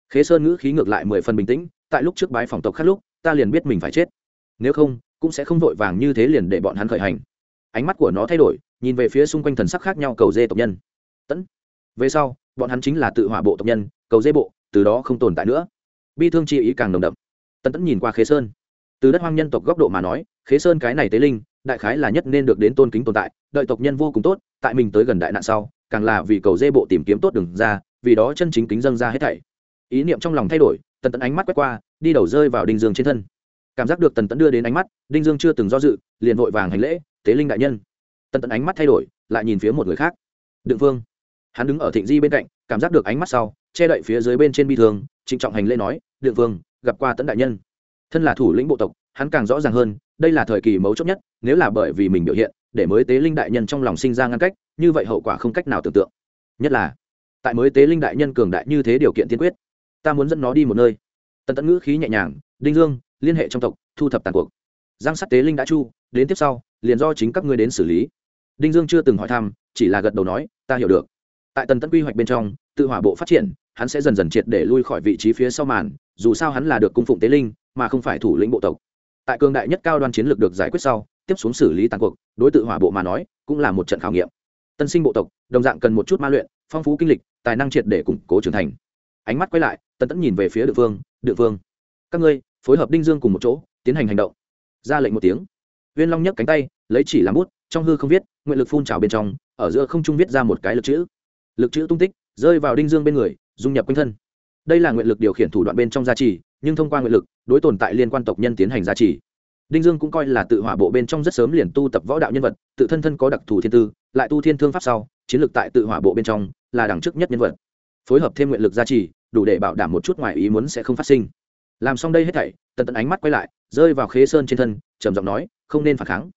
Khế sơn ngữ khí ngược lại mười phần bình tĩnh, tại lúc trước bái phòng tộc khác lúc, ta liền biết mình phải chết nếu không, cũng sẽ không vội vàng như thế liền để bọn hắn khởi hành. Ánh mắt của nó thay đổi, nhìn về phía xung quanh thần sắc khác nhau cầu dê tộc nhân. Tẫn. Về sau, bọn hắn chính là tự hỏa bộ tộc nhân, cầu dê bộ, từ đó không tồn tại nữa. Bi thương chi ý càng nồng đậm. Tần tẫn nhìn qua khế sơn. Từ đất hoang nhân tộc góc độ mà nói, khế sơn cái này tế linh, đại khái là nhất nên được đến tôn kính tồn tại, đợi tộc nhân vô cùng tốt, tại mình tới gần đại nạn sau, càng là vì cầu dê bộ tìm kiếm tốt đường ra, vì đó chân chính kính dâng ra hết thảy. Ý niệm trong lòng thay đổi, tần tẫn ánh mắt quét qua, đi đầu rơi vào đinh dương trên thân cảm giác được tần tẫn đưa đến ánh mắt, đinh dương chưa từng do dự, liền vội vàng hành lễ, tế linh đại nhân. Tần tẫn ánh mắt thay đổi, lại nhìn phía một người khác. Đựng vương. Hắn đứng ở thịnh di bên cạnh, cảm giác được ánh mắt sau, che đậy phía dưới bên trên bi thương, trịnh trọng hành lễ nói, đựng vương, gặp qua tẫn đại nhân. Thân là thủ lĩnh bộ tộc, hắn càng rõ ràng hơn, đây là thời kỳ mấu chốt nhất, nếu là bởi vì mình biểu hiện, để mới tế linh đại nhân trong lòng sinh ra ngăn cách, như vậy hậu quả không cách nào tưởng tượng. Nhất là, tại mới tế linh đại nhân cường đại như thế điều kiện tiên quyết, ta muốn dẫn nó đi một nơi. Tần tẫn ngữ khí nhẹ nhàng, đinh dương liên hệ trong tộc, thu thập tàn cuộc. Giang sắt tế linh đã chu, đến tiếp sau, liền do chính các ngươi đến xử lý. Đinh dương chưa từng hỏi thăm, chỉ là gật đầu nói, ta hiểu được. Tại tần tẫn quy hoạch bên trong, tự hỏa bộ phát triển, hắn sẽ dần dần triệt để lui khỏi vị trí phía sau màn, dù sao hắn là được cung phụng tế linh, mà không phải thủ lĩnh bộ tộc. Tại cường đại nhất cao đoan chiến lược được giải quyết sau, tiếp xuống xử lý tàn cuộc, đối tự hỏa bộ mà nói, cũng là một trận khảo nghiệm. Tân sinh bộ tộc, đồng dạng cần một chút ma luyện, phong phú kinh lịch, tài năng triệt để củng cố trưởng thành. Ánh mắt quay lại, tần tẫn nhìn về phía địa phương địa phương các ngươi phối hợp đinh dương cùng một chỗ, tiến hành hành động. Ra lệnh một tiếng. Viên long nhấc cánh tay, lấy chỉ làm bút, trong hư không viết, nguyện lực phun trào bên trong, ở giữa không trung viết ra một cái lực chữ. Lực chữ tung tích, rơi vào đinh dương bên người, dung nhập quanh thân. Đây là nguyện lực điều khiển thủ đoạn bên trong gia trì, nhưng thông qua nguyện lực, đối tồn tại liên quan tộc nhân tiến hành gia trì. Đinh dương cũng coi là tự hỏa bộ bên trong rất sớm liền tu tập võ đạo nhân vật, tự thân thân có đặc thù thiên tư, lại tu thiên thương pháp sau, chiến lược tại tự hỏa bộ bên trong là đẳng chức nhất nhân vật. Phối hợp thêm nguyện lực gia trì, đủ để bảo đảm một chút ngoài ý muốn sẽ không phát sinh làm xong đây hết thảy, tần tẫn ánh mắt quay lại, rơi vào khế sơn trên thân, trầm giọng nói, không nên phản kháng.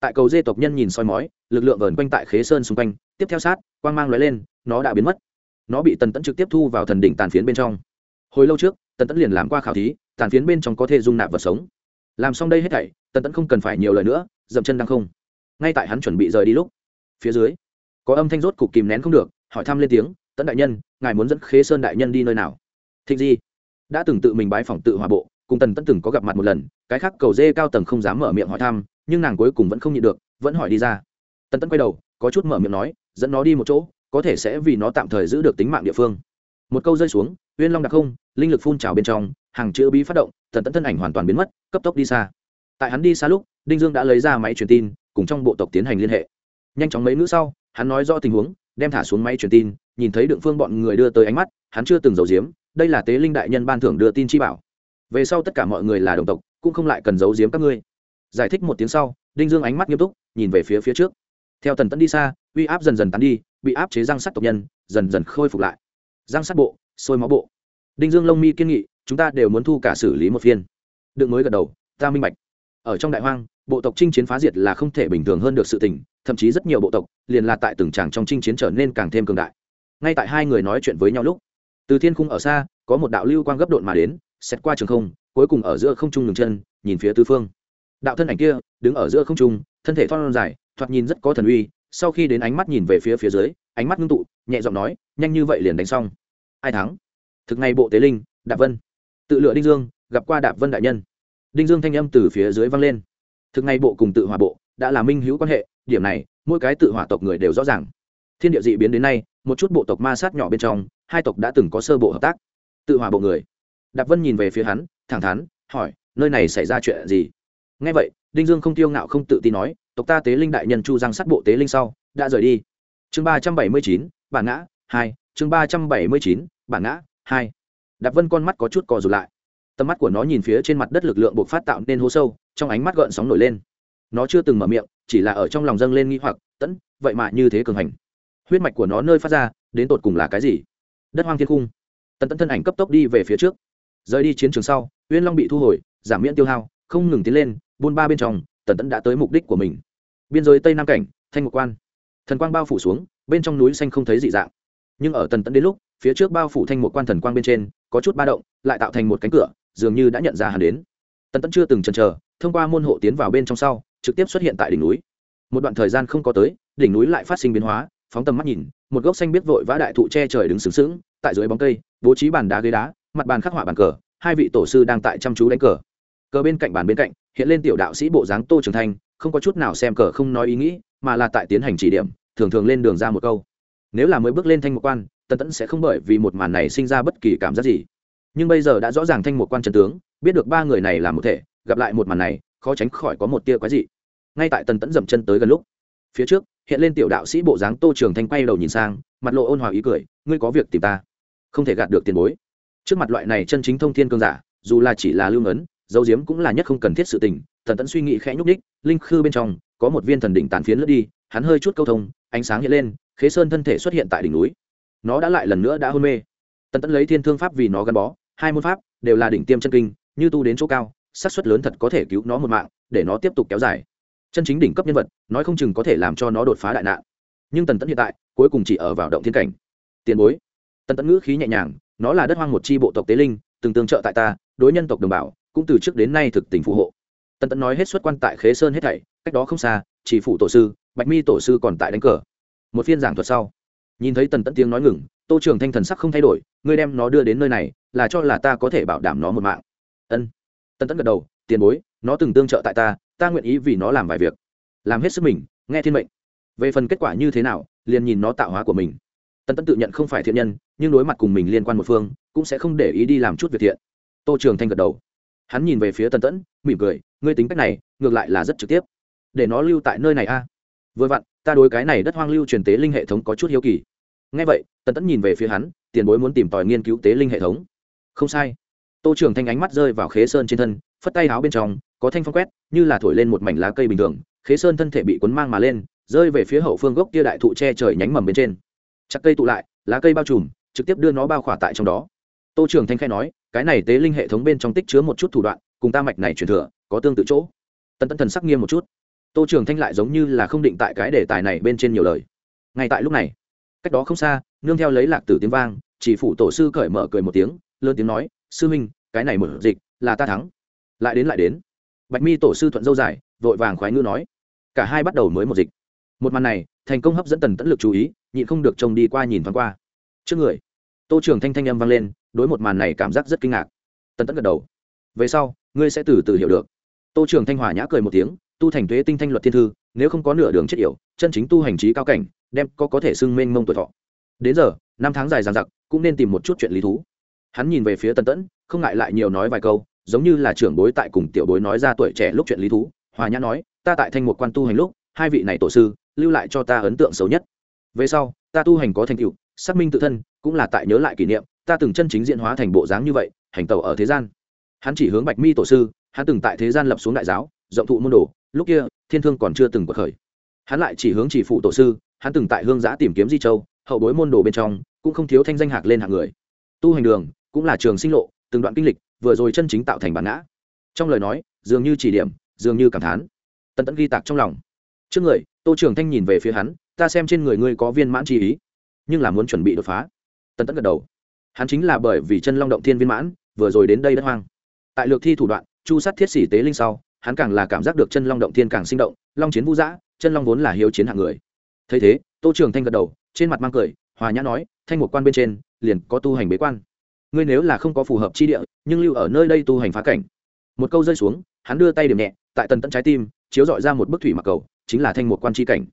Tại cầu dê tộc nhân nhìn soi mói, lực lượng vờn quanh tại khế sơn xung quanh, tiếp theo sát, quang mang lóe lên, nó đã biến mất. Nó bị tần tẫn trực tiếp thu vào thần đỉnh tàn phiến bên trong. Hồi lâu trước, tần tẫn liền làm qua khảo thí, tàn phiến bên trong có thể dung nạp vật sống. Làm xong đây hết thảy, tần tẫn không cần phải nhiều lời nữa, dậm chân đang không. Ngay tại hắn chuẩn bị rời đi lúc, phía dưới, có âm thanh rốt cục kìm nén không được, hỏi thăm lên tiếng tẫn đại nhân, ngài muốn dẫn khế sơn đại nhân đi nơi nào? Thịnh di đã từng tự mình bái phỏng tự hòa bộ, cùng tần tẫn từng có gặp mặt một lần, cái khác cầu dê cao tầng không dám mở miệng hỏi thăm, nhưng nàng cuối cùng vẫn không nhịn được, vẫn hỏi đi ra. Tần tẫn quay đầu, có chút mở miệng nói, dẫn nó đi một chỗ, có thể sẽ vì nó tạm thời giữ được tính mạng địa phương. Một câu rơi xuống, uyên long đặc không, linh lực phun trào bên trong, hàng chữ bí phát động, tần tẫn thân ảnh hoàn toàn biến mất, cấp tốc đi xa. Tại hắn đi xa lúc, đinh dương đã lấy ra máy truyền tin, cùng trong bộ tộc tiến hành liên hệ. Nhanh chóng mấy nữ sau, hắn nói rõ tình huống, đem thả xuống máy truyền tin, nhìn thấy đượng phương bọn người đưa tới ánh mắt, hắn chưa từng giấu giếm đây là tế linh đại nhân ban thưởng đưa tin chi bảo. Về sau tất cả mọi người là đồng tộc, cũng không lại cần giấu giếm các ngươi. Giải thích một tiếng sau, đinh dương ánh mắt nghiêm túc, nhìn về phía phía trước. Theo tần tẫn đi xa, uy áp dần dần tán đi, bị áp chế răng sắt tộc nhân, dần dần khôi phục lại. Răng sắt bộ, sôi máu bộ. Đinh dương lông mi kiên nghị, chúng ta đều muốn thu cả xử lý một phiên. Đựng mới gật đầu, ta minh bạch. Ở trong đại hoang, bộ tộc chinh chiến phá diệt là không thể bình thường hơn được sự tình, thậm chí rất nhiều bộ tộc, liền là tại từng tràng trong chinh chiến trở nên càng thêm cường đại. Ngay tại hai người nói chuyện với nhau lúc từ thiên khung ở xa, có một đạo lưu quang gấp độn mà đến xét qua trường không, cuối cùng ở giữa không trung ngừng chân, nhìn phía tứ phương. Đạo thân ảnh kia, đứng ở giữa không trung, thân thể thon dài, thoạt nhìn rất có thần uy, sau khi đến ánh mắt nhìn về phía phía dưới, ánh mắt ngưng tụ, nhẹ giọng nói, nhanh như vậy liền đánh xong. Ai thắng? Thực này bộ tế linh, đạp vân. Tự lựa đinh dương, gặp qua đạp vân đại nhân. Đinh dương thanh âm từ phía dưới vang lên. Thực này bộ cùng tự hỏa bộ, đã là minh hữu quan hệ, điểm này, mỗi cái tự hỏa tộc người đều rõ ràng. Thiên địa dị biến đến nay, một chút bộ tộc ma sát nhỏ bên trong hai tộc đã từng có sơ bộ hợp tác. Tự hòa bộ người. Đạp vân nhìn về phía hắn, thẳng thắn, hỏi, nơi này xảy ra chuyện gì? Ngay vậy, đinh dương không tiêu ngạo không tự tin nói, tộc ta tế linh đại nhân chu giang sát bộ tế linh sau, đã rời đi. Chương ba trăm bảy mươi chín, bản ngã, hai. Chương ba trăm bảy mươi chín, bản ngã, hai. Đạp vân con mắt có chút cò rụt lại. Tầm mắt của nó nhìn phía trên mặt đất lực lượng buộc phát tạo nên hố sâu, trong ánh mắt gợn sóng nổi lên. Nó chưa từng mở miệng, chỉ là ở trong lòng dâng lên nghi hoặc, tẫn, vậy mà như thế cường hành. Huyết mạch của nó nơi phát ra, đến tột cùng là cái gì? Đất hoang thiên cung tần tẫn thân ảnh cấp tốc đi về phía trước. Rời đi chiến trường sau, uyên long bị thu hồi giảm miễn tiêu hao, không ngừng tiến lên, buôn ba bên trong, tần tẫn đã tới mục đích của mình. Biên giới tây nam cảnh, thanh một quan. Thần quang bao phủ xuống, bên trong núi xanh không thấy dị dạng. Nhưng ở tần tẫn đến lúc, phía trước bao phủ thanh một quan thần quang bên trên, có chút ba động, lại tạo thành một cánh cửa, dường như đã nhận ra hắn đến. Tần tẫn chưa từng chần chờ, thông qua môn hộ tiến vào bên trong sau, trực tiếp xuất hiện tại đỉnh núi. Một đoạn thời gian không có tới, đỉnh núi lại phát sinh biến hóa phóng tầm mắt nhìn, một gốc xanh biết vội vã đại thụ che trời đứng sướng sướng tại dưới bóng cây, bố trí bàn đá ghế đá, mặt bàn khắc họa bàn cờ, hai vị tổ sư đang tại chăm chú đánh cờ. Cờ bên cạnh bàn bên cạnh, hiện lên tiểu đạo sĩ bộ dáng tô trường thanh, không có chút nào xem cờ không nói ý nghĩ, mà là tại tiến hành chỉ điểm, thường thường lên đường ra một câu. Nếu là mới bước lên thanh một quan, tần tẫn sẽ không bởi vì một màn này sinh ra bất kỳ cảm giác gì. Nhưng bây giờ đã rõ ràng thanh một quan trần tướng, biết được ba người này là một thể, gặp lại một màn này, khó tránh khỏi có một tia quái dị. Ngay tại tần tẫn dậm chân tới gần lúc, phía trước hiện lên tiểu đạo sĩ bộ dáng tô trường thanh quay đầu nhìn sang, mặt lộ ôn hòa ý cười, ngươi có việc tìm ta, không thể gạt được tiền bối. Trước mặt loại này chân chính thông thiên cương giả, dù là chỉ là lưu ngấn, dấu diếm cũng là nhất không cần thiết sự tình thần tẫn suy nghĩ khẽ nhúc ních linh khư bên trong, có một viên thần đỉnh tàn phiến lướt đi, hắn hơi chút câu thông, ánh sáng hiện lên, khế sơn thân thể xuất hiện tại đỉnh núi. Nó đã lại lần nữa đã hôn mê. Tần tẫn lấy thiên thương pháp vì nó gắn bó, hai môn pháp đều là đỉnh tiêm chân kinh, như tu đến chỗ cao, xác suất lớn thật có thể cứu nó một mạng, để nó tiếp tục kéo dài chân chính đỉnh cấp nhân vật, nói không chừng có thể làm cho nó đột phá đại nạn. Nhưng tần tẫn hiện tại, cuối cùng chỉ ở vào động thiên cảnh. Tiền bối. Tần tẫn ngữ khí nhẹ nhàng, nó là đất hoang một chi bộ tộc tế linh, từng tương trợ tại ta, đối nhân tộc đồng bào, cũng từ trước đến nay thực tình phù hộ. Tần tẫn nói hết xuất quan tại khế sơn hết thảy, cách đó không xa, chỉ phủ tổ sư, bạch mi tổ sư còn tại đánh cờ. Một phiên giảng thuật sau, nhìn thấy tần tẫn tiếng nói ngừng, tô trường thanh thần sắc không thay đổi, ngươi đem nó đưa đến nơi này, là cho là ta có thể bảo đảm nó một mạng. Ân. Tần tẫn gật đầu, tiền bối, nó từng tương trợ tại ta ta nguyện ý vì nó làm vài việc, làm hết sức mình, nghe thiên mệnh. Về phần kết quả như thế nào, liền nhìn nó tạo hóa của mình. Tần tẫn tự nhận không phải thiện nhân, nhưng đối mặt cùng mình liên quan một phương, cũng sẽ không để ý đi làm chút việc thiện. Tô trường thanh gật đầu. Hắn nhìn về phía tần tẫn mỉm cười, ngươi tính cách này, ngược lại là rất trực tiếp. Để nó lưu tại nơi này a. Vừa vặn, ta đối cái này đất hoang lưu truyền tế linh hệ thống có chút hiếu kỳ. Ngay vậy, tần tẫn nhìn về phía hắn, tiền bối muốn tìm tòi nghiên cứu tế linh hệ thống. Không sai. Tô trưởng thanh ánh mắt rơi vào khế sơn trên thân, phất tay áo bên trong có thanh phong quét, như là thổi lên một mảnh lá cây bình thường, khế sơn thân thể bị cuốn mang mà lên, rơi về phía hậu phương gốc kia đại thụ che trời nhánh mầm bên trên. Chắc cây tụ lại, lá cây bao trùm, trực tiếp đưa nó bao khỏa tại trong đó. Tô Trường thanh khai nói, cái này tế linh hệ thống bên trong tích chứa một chút thủ đoạn, cùng ta mạch này truyền thừa, có tương tự chỗ. Tân tân thần sắc nghiêm một chút. Tô trường thanh lại giống như là không định tại cái đề tài này bên trên nhiều lời. Ngay tại lúc này, cách đó không xa, nương theo lấy lạc tử tiếng vang, chỉ phủ tổ sư cởi mở cười một tiếng, lớn tiếng nói, sư minh, cái này mở dịch, là ta thắng. Lại đến lại đến bạch mi tổ sư thuận dâu dài, vội vàng khoái ngữ nói. Cả hai bắt đầu mới một dịch. Một màn này, thành công hấp dẫn tần tẫn lực chú ý, nhịn không được trông đi qua nhìn thoáng qua. Trước người, tô trưởng thanh thanh âm vang lên, đối một màn này cảm giác rất kinh ngạc. Tần tẫn gật đầu. Về sau, ngươi sẽ từ từ hiểu được. Tô trưởng thanh hòa nhã cười một tiếng, tu thành thuế tinh thanh luật thiên thư, nếu không có nửa đường chết yểu, chân chính tu hành trí cao cảnh, đem có có thể xưng mênh mông tuổi thọ. Đến giờ, năm tháng dài dằng dặc, cũng nên tìm một chút chuyện lý thú. Hắn nhìn về phía tần tẫn, không ngại lại nhiều nói vài câu giống như là trưởng bối tại cùng tiểu bối nói ra tuổi trẻ lúc chuyện lý thú. Hòa nhã nói, ta tại thanh một quan tu hành lúc, hai vị này tổ sư, lưu lại cho ta ấn tượng xấu nhất. Về sau, ta tu hành có thành tựu, xác minh tự thân, cũng là tại nhớ lại kỷ niệm, ta từng chân chính diện hóa thành bộ dáng như vậy, hành tàu ở thế gian. Hắn chỉ hướng bạch mi tổ sư, hắn từng tại thế gian lập xuống đại giáo, rộng thụ môn đồ, lúc kia, thiên thương còn chưa từng bật khởi. Hắn lại chỉ hướng chỉ phụ tổ sư, hắn từng tại hương giã tìm kiếm di châu, hậu bối môn đồ bên trong, cũng không thiếu thanh danh hạc lên hạng người. Tu hành đường, cũng là trường sinh lộ, từng đoạn kinh lịch vừa rồi chân chính tạo thành bản ngã. Trong lời nói, dường như chỉ điểm, dường như cảm thán. Tần tẫn ghi tạc trong lòng. Trước người, tô trường thanh nhìn về phía hắn, ta xem trên người ngươi có viên mãn chi ý, nhưng là muốn chuẩn bị đột phá. Tần tẫn gật đầu. Hắn chính là bởi vì chân long động thiên viên mãn, vừa rồi đến đây đất hoang. Tại lược thi thủ đoạn, chu sát thiết sĩ tế linh sau, hắn càng là cảm giác được chân long động thiên càng sinh động, long chiến vũ giã, chân long vốn là hiếu chiến hạng người. Thấy thế, tô trường thanh gật đầu, trên mặt mang cười, hòa nhã nói, thanh một quan bên trên, liền có tu hành bế quan ngươi nếu là không có phù hợp chi địa, nhưng lưu ở nơi đây tu hành phá cảnh. Một câu rơi xuống, hắn đưa tay điểm nhẹ, tại tần tận trái tim, chiếu dọi ra một bức thủy mặc cầu, chính là thanh một quan tri cảnh.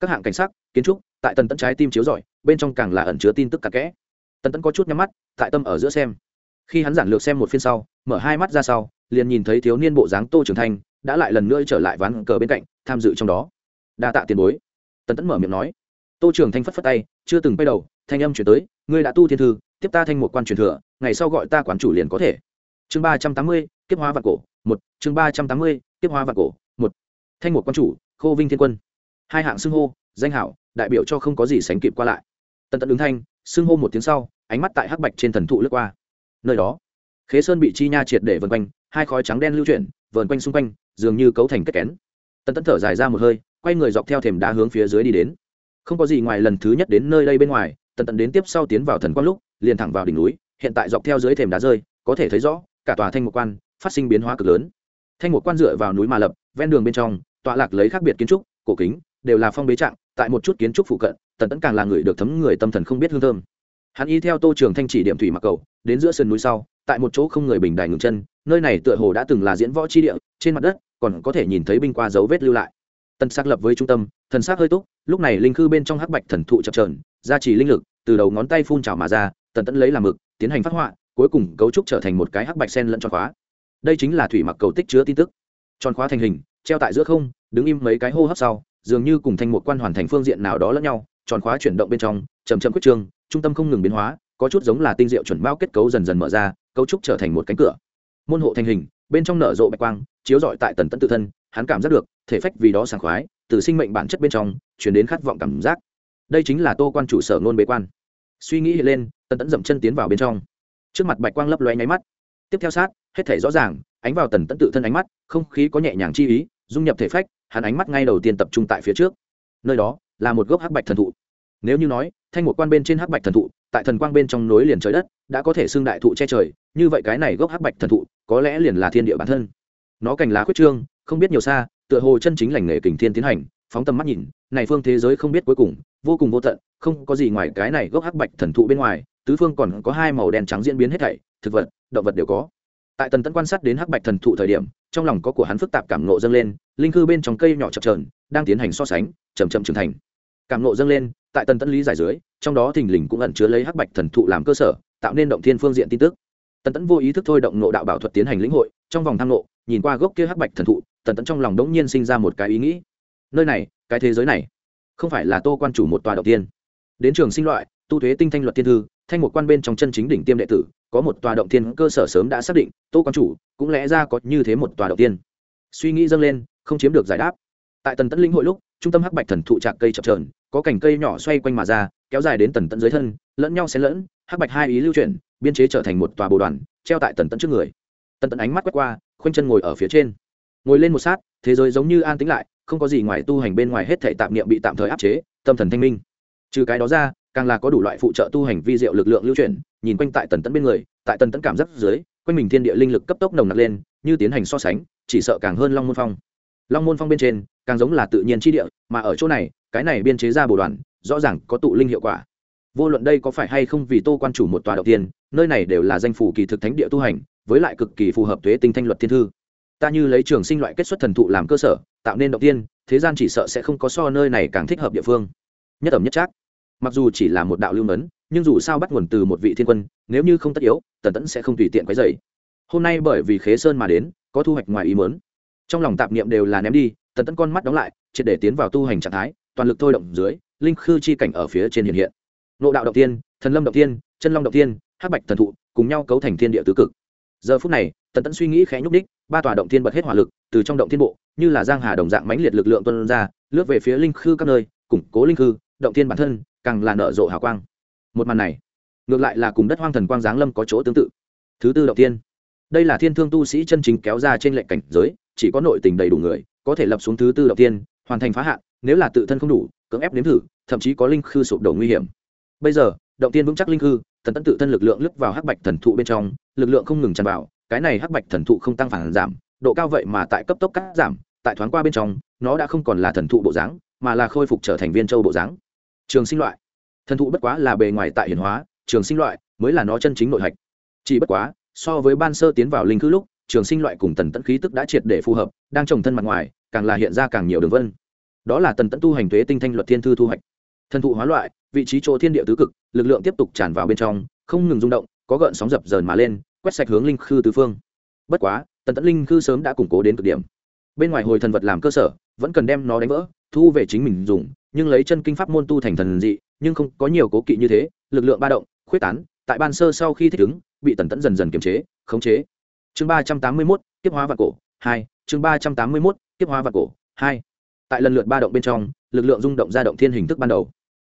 Các hạng cảnh sắc, kiến trúc, tại tần tận trái tim chiếu dọi bên trong càng là ẩn chứa tin tức cặp kẽ. Tần tận có chút nhắm mắt, tại tâm ở giữa xem. Khi hắn giản lược xem một phiên sau, mở hai mắt ra sau, liền nhìn thấy thiếu niên bộ dáng tô trưởng thanh, đã lại lần nữa trở lại ván cờ bên cạnh, tham dự trong đó. Đa tạ tiền bối. Tần tẫn mở miệng nói. Tô trưởng thanh phất phất tay, chưa từng quay đầu, thanh âm chuyển tới, ngươi đã tu thiên thư tiếp ta thanh một quan truyền thừa, ngày sau gọi ta quán chủ liền có thể. Chương ba trăm tám mươi, kiếp hóa vạn cổ, một, chương ba trăm tám mươi, kiếp hóa vạn cổ, một. Thanh một quan chủ, khô vinh thiên quân. Hai hạng xưng hô, danh hảo, đại biểu cho không có gì sánh kịp qua lại. Tần tận ứng thanh, xưng hô một tiếng sau, ánh mắt tại hắc bạch trên thần thụ lướt qua. Nơi đó, khế sơn bị chi nha triệt để vần quanh, hai khói trắng đen lưu chuyển, vờn quanh xung quanh, dường như cấu thành kết kén. Tần tẫn thở dài ra một hơi, quay người dọc theo thềm đá hướng phía dưới đi đến. Không có gì ngoài lần thứ nhất đến nơi đây bên ngoài, tần tẫn đến tiếp sau tiến vào thần quang lúc liền thẳng vào đỉnh núi, hiện tại dọc theo dưới thềm đá rơi, có thể thấy rõ, cả tòa thanh một quan phát sinh biến hóa cực lớn. Thanh một quan dựa vào núi mà lập, ven đường bên trong, tọa lạc lấy khác biệt kiến trúc, cổ kính, đều là phong bế trạng, tại một chút kiến trúc phụ cận, tần tẫn càng là người được thấm người tâm thần không biết hương thơm. Hắn y theo tô trường thanh chỉ điểm thủy mặc cầu, đến giữa sườn núi sau, tại một chỗ không người bình đài ngừng chân, nơi này tựa hồ đã từng là diễn võ chi địa, trên mặt đất còn có thể nhìn thấy binh qua dấu vết lưu lại. Tần xác lập với trung tâm, thần xác hơi túc, lúc này linh khư bên trong hắc bạch thần thụ chập trờn gia trì linh lực, từ đầu ngón tay phun trào mà ra tần tẫn lấy làm mực, tiến hành phát họa, cuối cùng cấu trúc trở thành một cái hắc bạch sen lẫn tròn khóa. Đây chính là thủy mặc cầu tích chứa tin tức. Tròn khóa thành hình, treo tại giữa không, đứng im mấy cái hô hấp sau, dường như cùng thành một quan hoàn thành phương diện nào đó lẫn nhau, tròn khóa chuyển động bên trong chầm chậm quyết trương, trung tâm không ngừng biến hóa, có chút giống là tinh diệu chuẩn bao kết cấu dần dần mở ra, cấu trúc trở thành một cánh cửa. Môn hộ thành hình, bên trong nở rộ bạch quang, chiếu rọi tại tần tẫn tự thân, hắn cảm giác được, thể phách vì đó sảng khoái, từ sinh mệnh bản chất bên trong, chuyển đến khát vọng cảm giác. Đây chính là tô quan chủ sở ngôn bế quan. Suy nghĩ lên tần tẫn dậm chân tiến vào bên trong. Trước mặt bạch quang lấp loe nháy mắt. Tiếp theo sát, hết thể rõ ràng, ánh vào tần tẫn tự thân ánh mắt, không khí có nhẹ nhàng chi ý, dung nhập thể phách, hắn ánh mắt ngay đầu tiên tập trung tại phía trước. Nơi đó là một gốc hắc bạch thần thụ. Nếu như nói, thanh một quan bên trên hắc bạch thần thụ, tại thần quang bên trong nối liền trời đất, đã có thể xưng đại thụ che trời, như vậy cái này gốc hắc bạch thần thụ, có lẽ liền là thiên địa bản thân. Nó cành lá khuyết trương, không biết nhiều xa, tựa hồ chân chính lành nghề kình thiên tiến hành, phóng tầm mắt nhìn, này phương thế giới không biết cuối cùng, vô cùng vô tận, không có gì ngoài cái này gốc hắc bạch thần thụ bên ngoài tứ phương còn có hai màu đen trắng diễn biến hết thảy, thực vật, động vật đều có. Tại tần Tẫn quan sát đến hắc bạch thần thụ thời điểm, trong lòng có của hắn phức tạp cảm nộ dâng lên, linh cư bên trong cây nhỏ chập trờn đang tiến hành so sánh chầm chậm trưởng thành. Cảm nộ dâng lên, tại tần Tẫn lý giải dưới, trong đó thình lình cũng ẩn chứa lấy hắc bạch thần thụ làm cơ sở, tạo nên động thiên phương diện tin tức. Tần Tẫn vô ý thức thôi động nộ đạo bảo thuật tiến hành lĩnh hội, trong vòng tham nộ nhìn qua gốc kia hắc bạch thần thụ, tần Tẫn trong lòng đống nhiên sinh ra một cái ý nghĩ. Nơi này, cái thế giới này, không phải là tô quan chủ một tòa đầu tiên. Đến trường sinh loại, tu thuế tinh thanh luật thiên thư thanh một quan bên trong chân chính đỉnh tiêm đệ tử, có một tòa động tiên cơ sở sớm đã xác định, tô quan chủ, cũng lẽ ra có như thế một tòa động tiên suy nghĩ dâng lên, không chiếm được giải đáp. Tại tần tẫn linh hội lúc, trung tâm hắc bạch thần thụ trạc cây chập trờn có cành cây nhỏ xoay quanh mà ra, kéo dài đến tần tẫn dưới thân, lẫn nhau xen lẫn, hắc bạch hai ý lưu chuyển, biên chế trở thành một tòa bồ đoàn, treo tại tần tẫn trước người. Tần tẫn ánh mắt quét qua, khoanh chân ngồi ở phía trên. Ngồi lên một sát, thế giới giống như an tĩnh lại, không có gì ngoài tu hành bên ngoài hết thể tạm niệm bị tạm thời áp chế, tâm thần thanh minh. Trừ cái đó ra càng là có đủ loại phụ trợ tu hành vi diệu lực lượng lưu chuyển, nhìn quanh tại tần tẫn bên người, tại tần tẫn cảm giác dưới, quanh mình thiên địa linh lực cấp tốc nồng nặc lên, như tiến hành so sánh, chỉ sợ càng hơn long môn phong. Long môn phong bên trên, càng giống là tự nhiên chi địa, mà ở chỗ này, cái này biên chế ra bồ đoàn, rõ ràng có tụ linh hiệu quả. Vô luận đây có phải hay không vì tô quan chủ một tòa đầu tiên, nơi này đều là danh phủ kỳ thực thánh địa tu hành, với lại cực kỳ phù hợp thuế tinh thanh luật thiên thư. Ta như lấy trường sinh loại kết xuất thần thụ làm cơ sở, tạo nên đầu tiên, thế gian chỉ sợ sẽ không có so nơi này càng thích hợp địa phương. Nhất ẩm nhất trác mặc dù chỉ là một đạo lưu ngấn nhưng dù sao bắt nguồn từ một vị thiên quân, nếu như không tất yếu, tần tẫn sẽ không tùy tiện quấy dày hôm nay bởi vì khế sơn mà đến, có thu hoạch ngoài ý mớn trong lòng tạp niệm đều là ném đi, tần tẫn con mắt đóng lại, triệt để tiến vào tu hành trạng thái, toàn lực thôi động dưới, linh khư chi cảnh ở phía trên hiện hiện. Nộ đạo động tiên, thần lâm động tiên, chân long động tiên, hắc bạch thần thụ, cùng nhau cấu thành thiên địa tứ cực. Giờ phút này, tần tẫn suy nghĩ khẽ nhúc đích ba tòa động tiên bật hết hỏa lực, từ trong động thiên bộ, như là giang hà đồng dạng mãnh liệt lực lượng tuân ra, lướt về phía linh khư các nơi, củng cố linh khư, động tiên bản thân càng là nở rộ hào quang. Một màn này, ngược lại là cùng đất hoang thần quang giáng lâm có chỗ tương tự. Thứ tư động tiên đây là thiên thương tu sĩ chân chính kéo ra trên lệnh cảnh giới, chỉ có nội tình đầy đủ người, có thể lập xuống thứ tư động tiên hoàn thành phá hạn, nếu là tự thân không đủ, cưỡng ép nếm thử, thậm chí có linh khư sụp đổ nguy hiểm. Bây giờ, động tiên vững chắc linh khư, thần tấn tự thân lực lượng lướt vào hắc bạch thần thụ bên trong, lực lượng không ngừng tràn vào, cái này hắc bạch thần thụ không tăng phản giảm, độ cao vậy mà tại cấp tốc cắt giảm, tại thoáng qua bên trong, nó đã không còn là thần thụ bộ dáng, mà là khôi phục trở thành viên châu bộ dáng trường sinh loại. Thần thụ bất quá là bề ngoài tại hiển hóa, trường sinh loại mới là nó chân chính nội hạch. Chỉ bất quá, so với ban sơ tiến vào linh khư lúc, trường sinh loại cùng tần tẫn khí tức đã triệt để phù hợp, đang trồng thân mặt ngoài, càng là hiện ra càng nhiều đường vân. Đó là tần tẫn tu hành thuế tinh thanh luật thiên thư thu hoạch. Thần thụ hóa loại, vị trí chỗ thiên địa tứ cực, lực lượng tiếp tục tràn vào bên trong, không ngừng rung động, có gợn sóng dập dờn mà lên, quét sạch hướng linh khư tứ phương. Bất quá, tần tẫn linh khư sớm đã củng cố đến cực điểm. Bên ngoài hồi thần vật làm cơ sở, vẫn cần đem nó đánh vỡ, thu về chính mình dùng nhưng lấy chân kinh pháp môn tu thành thần dị, nhưng không có nhiều cố kỵ như thế, lực lượng ba động, khuyết tán, tại ban sơ sau khi thích ứng, bị tần tẫn dần dần kiềm chế, khống chế. Chương ba trăm tám mươi mốt, kiếp hóa vạn cổ, hai, chương ba trăm tám mươi mốt, kiếp hóa vạn cổ, hai. Tại lần lượt ba động bên trong, lực lượng rung động ra động thiên hình thức ban đầu.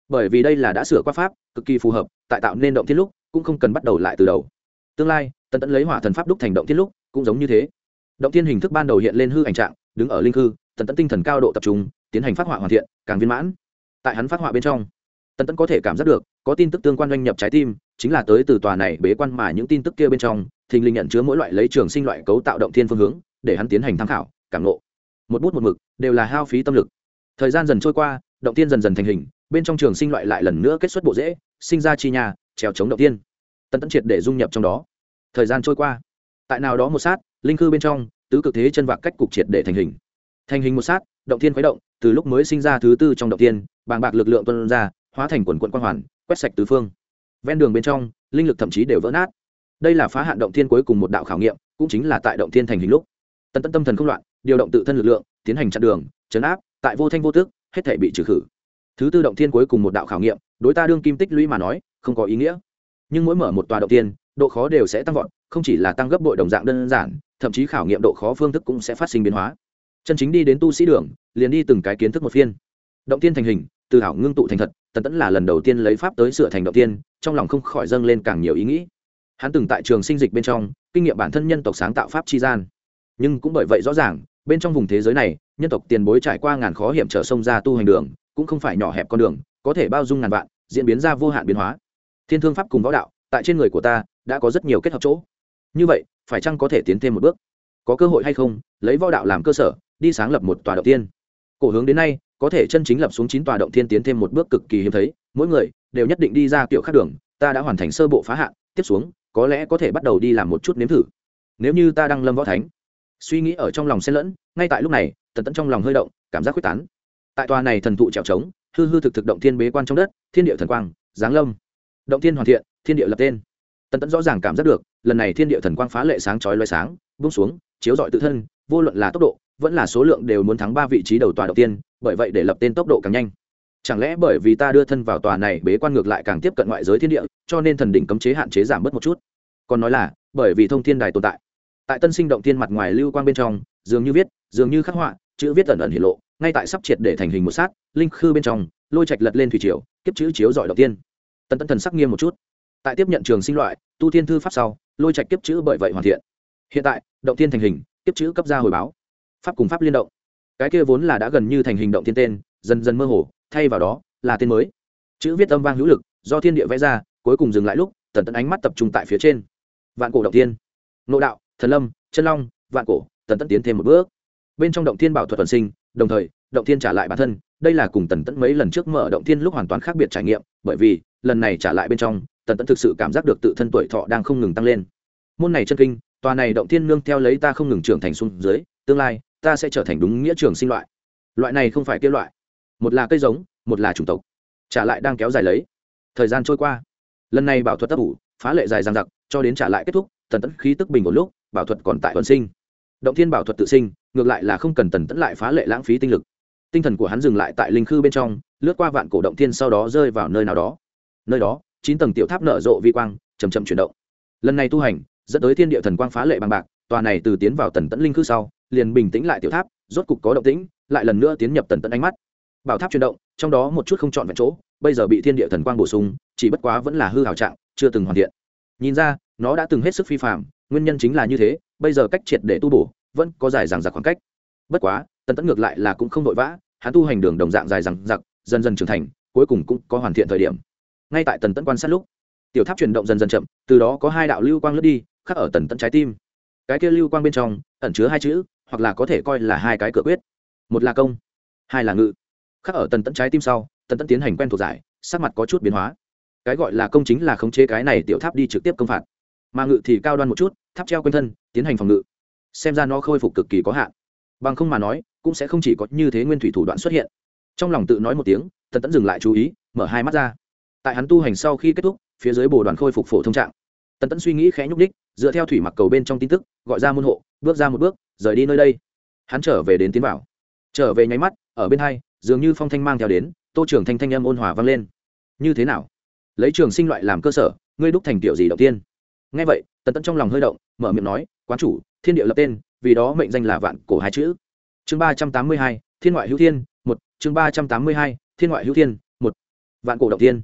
Bởi vì đây là đã sửa qua pháp, cực kỳ phù hợp, tại tạo nên động thiên lúc, cũng không cần bắt đầu lại từ đầu. Tương lai, tần tẫn lấy hỏa thần pháp đúc thành động thiên lúc, cũng giống như thế. Động thiên hình thức ban đầu hiện lên hư ảnh trạng, đứng ở linh hư tần tẫn tinh thần cao độ tập trung tiến hành phát họa hoàn thiện, càng viên mãn. Tại hắn phát họa bên trong, tần tẫn có thể cảm giác được, có tin tức tương quan doanh nhập trái tim, chính là tới từ tòa này bế quan mà những tin tức kia bên trong, thình lình nhận chứa mỗi loại lấy trường sinh loại cấu tạo động thiên phương hướng, để hắn tiến hành tham khảo, cảm nộ một bút một mực, đều là hao phí tâm lực. Thời gian dần trôi qua, động tiên dần dần thành hình, bên trong trường sinh loại lại lần nữa kết xuất bộ dễ sinh ra chi nhà trèo chống động tiên tần tẫn triệt để dung nhập trong đó. Thời gian trôi qua, tại nào đó một sát, linh cư bên trong, tứ cực thế chân vạc cách cục triệt để thành hình. Thành hình một sát động thiên khuấy động từ lúc mới sinh ra thứ tư trong động Thiên, bàng bạc lực lượng tuân ra hóa thành quần quận quan hoàn quét sạch tứ phương. Ven đường bên trong linh lực thậm chí đều vỡ nát. Đây là phá hạn động thiên cuối cùng một đạo khảo nghiệm cũng chính là tại động thiên thành hình lúc. Tân tân tâm thần không loạn điều động tự thân lực lượng tiến hành chặn đường chấn áp tại vô thanh vô tước hết thể bị trừ khử. Thứ tư động thiên cuối cùng một đạo khảo nghiệm đối ta đương kim tích lũy mà nói không có ý nghĩa. Nhưng mỗi mở một tòa động Thiên, độ khó đều sẽ tăng vọt không chỉ là tăng gấp bội đồng dạng đơn giản thậm chí khảo nghiệm độ khó phương thức cũng sẽ phát sinh biến hóa chân chính đi đến tu sĩ đường, liền đi từng cái kiến thức một phiên. Động tiên thành hình, từ hảo ngưng tụ thành thật, tần tẫn là lần đầu tiên lấy pháp tới sửa thành động tiên, trong lòng không khỏi dâng lên càng nhiều ý nghĩ. Hắn từng tại trường sinh dịch bên trong, kinh nghiệm bản thân nhân tộc sáng tạo pháp chi gian. Nhưng cũng bởi vậy rõ ràng, bên trong vùng thế giới này, nhân tộc tiền bối trải qua ngàn khó hiểm trở sông ra tu hành đường, cũng không phải nhỏ hẹp con đường, có thể bao dung ngàn vạn, diễn biến ra vô hạn biến hóa. Thiên thương pháp cùng võ đạo, tại trên người của ta, đã có rất nhiều kết hợp chỗ. Như vậy, phải chăng có thể tiến thêm một bước? Có cơ hội hay không, lấy võ đạo làm cơ sở đi sáng lập một tòa động tiên cổ hướng đến nay, có thể chân chính lập xuống chín tòa động thiên tiến thêm một bước cực kỳ hiếm thấy. Mỗi người đều nhất định đi ra kiểu khác đường, ta đã hoàn thành sơ bộ phá hạn, tiếp xuống, có lẽ có thể bắt đầu đi làm một chút nếm thử. Nếu như ta đang lâm võ thánh, suy nghĩ ở trong lòng xen lẫn, ngay tại lúc này, tần tẫn trong lòng hơi động, cảm giác quyết tán. Tại tòa này thần thụ trèo trống, hư hư thực thực động thiên bế quan trong đất, thiên địa thần quang, giáng lâm. Động thiên hoàn thiện, thiên địa lập tên. Tần tẫn rõ ràng cảm giác được, lần này thiên địa thần quang phá lệ sáng chói loay sáng bung xuống, chiếu dọi tự thân, vô luận là tốc độ vẫn là số lượng đều muốn thắng ba vị trí đầu tòa đầu tiên, bởi vậy để lập tên tốc độ càng nhanh. Chẳng lẽ bởi vì ta đưa thân vào tòa này, bế quan ngược lại càng tiếp cận ngoại giới thiên địa, cho nên thần đỉnh cấm chế hạn chế giảm bớt một chút? Còn nói là, bởi vì thông thiên đài tồn tại. Tại tân sinh động thiên mặt ngoài lưu quang bên trong, dường như viết, dường như khắc họa, chữ viết ẩn ẩn hiện lộ, ngay tại sắp triệt để thành hình một sát, linh khư bên trong, lôi trạch lật lên thủy triều, kiếp chữ chiếu giỏi đầu tiên. Tân tân thần sắc nghiêm một chút. Tại tiếp nhận trường sinh loại, tu thiên thư pháp sau, lôi trạch kiếp chữ bởi vậy hoàn thiện. Hiện tại, động tiên thành hình, kiếp chữ cấp ra hồi báo pháp cùng pháp liên động. Cái kia vốn là đã gần như thành hình động thiên tên, dần dần mơ hồ, thay vào đó là tên mới. Chữ viết âm vang hữu lực, do thiên địa vẽ ra, cuối cùng dừng lại lúc, tần tẫn ánh mắt tập trung tại phía trên. Vạn cổ động tiên nộ đạo, thần lâm, chân long, vạn cổ, tần tẫn tiến thêm một bước. Bên trong động thiên bảo thuật tuần sinh, đồng thời, động thiên trả lại bản thân, đây là cùng tần tẫn mấy lần trước mở động thiên lúc hoàn toàn khác biệt trải nghiệm, bởi vì, lần này trả lại bên trong, tần tẫn thực sự cảm giác được tự thân tuổi thọ đang không ngừng tăng lên. Môn này chân kinh, tòa này động thiên nương theo lấy ta không ngừng trưởng thành xuống dưới, tương lai ta sẽ trở thành đúng nghĩa trường sinh loại. Loại này không phải kia loại. Một là cây giống, một là chủng tộc. Trả lại đang kéo dài lấy. Thời gian trôi qua. Lần này bảo thuật tấp ủ, phá lệ dài dằng dặc, cho đến trả lại kết thúc, tần tẫn khí tức bình một lúc, bảo thuật còn tại tuần sinh. Động thiên bảo thuật tự sinh, ngược lại là không cần tần tẫn lại phá lệ lãng phí tinh lực. Tinh thần của hắn dừng lại tại linh khư bên trong, lướt qua vạn cổ động thiên sau đó rơi vào nơi nào đó. Nơi đó, chín tầng tiểu tháp nở rộ vi quang chầm chậm chuyển động. Lần này tu hành, dẫn tới thiên địa thần quang phá lệ bằng bạc, tòa này từ tiến vào tần tẫn linh khư sau liền bình tĩnh lại tiểu tháp, rốt cục có động tĩnh, lại lần nữa tiến nhập tần tẫn ánh mắt. Bảo tháp chuyển động, trong đó một chút không chọn vẹn chỗ, bây giờ bị thiên địa thần quang bổ sung, chỉ bất quá vẫn là hư hào trạng, chưa từng hoàn thiện. Nhìn ra, nó đã từng hết sức phi phạm nguyên nhân chính là như thế, bây giờ cách triệt để tu bổ, vẫn có dài dằng dặc khoảng cách. Bất quá, tần tẫn ngược lại là cũng không vội vã, hắn tu hành đường đồng dạng dài dằng dặc, dần dần trưởng thành, cuối cùng cũng có hoàn thiện thời điểm. Ngay tại tần tẫn quan sát lúc, tiểu tháp chuyển động dần dần chậm, từ đó có hai đạo lưu quang lướt đi, khắc ở tần tẫn trái tim. Cái kia lưu quang bên trong, ẩn chứa hai chữ hoặc là có thể coi là hai cái cửa quyết. Một là công, hai là ngự. Khác ở tần tẫn trái tim sau, tần tẫn tiến hành quen thuộc giải, sắc mặt có chút biến hóa. Cái gọi là công chính là khống chế cái này tiểu tháp đi trực tiếp công phạt. Mà ngự thì cao đoan một chút, tháp treo quanh thân, tiến hành phòng ngự. Xem ra nó khôi phục cực kỳ có hạn. Bằng không mà nói, cũng sẽ không chỉ có như thế nguyên thủy thủ đoạn xuất hiện. Trong lòng tự nói một tiếng, tần tẫn dừng lại chú ý, mở hai mắt ra. Tại hắn tu hành sau khi kết thúc, phía dưới bồ đoàn khôi phục phổ thông trạng. Tần tẫn suy nghĩ khẽ nhúc đích dựa theo thủy mặc cầu bên trong tin tức, gọi ra môn hộ, bước ra một bước rời đi nơi đây. Hắn trở về đến tiến bảo trở về nháy mắt, ở bên hai, dường như phong thanh mang theo đến, tô trưởng thanh thanh âm ôn hòa vang lên. Như thế nào? Lấy trường sinh loại làm cơ sở, ngươi đúc thành tiểu gì đầu tiên? Ngay vậy, tần tẫn trong lòng hơi động, mở miệng nói, quán chủ, thiên địa lập tên, vì đó mệnh danh là vạn cổ hai chữ. Chương ba trăm tám mươi hai, thiên ngoại hữu thiên, một. Chương ba trăm tám mươi hai, thiên ngoại hữu thiên, một. Vạn cổ động tiên.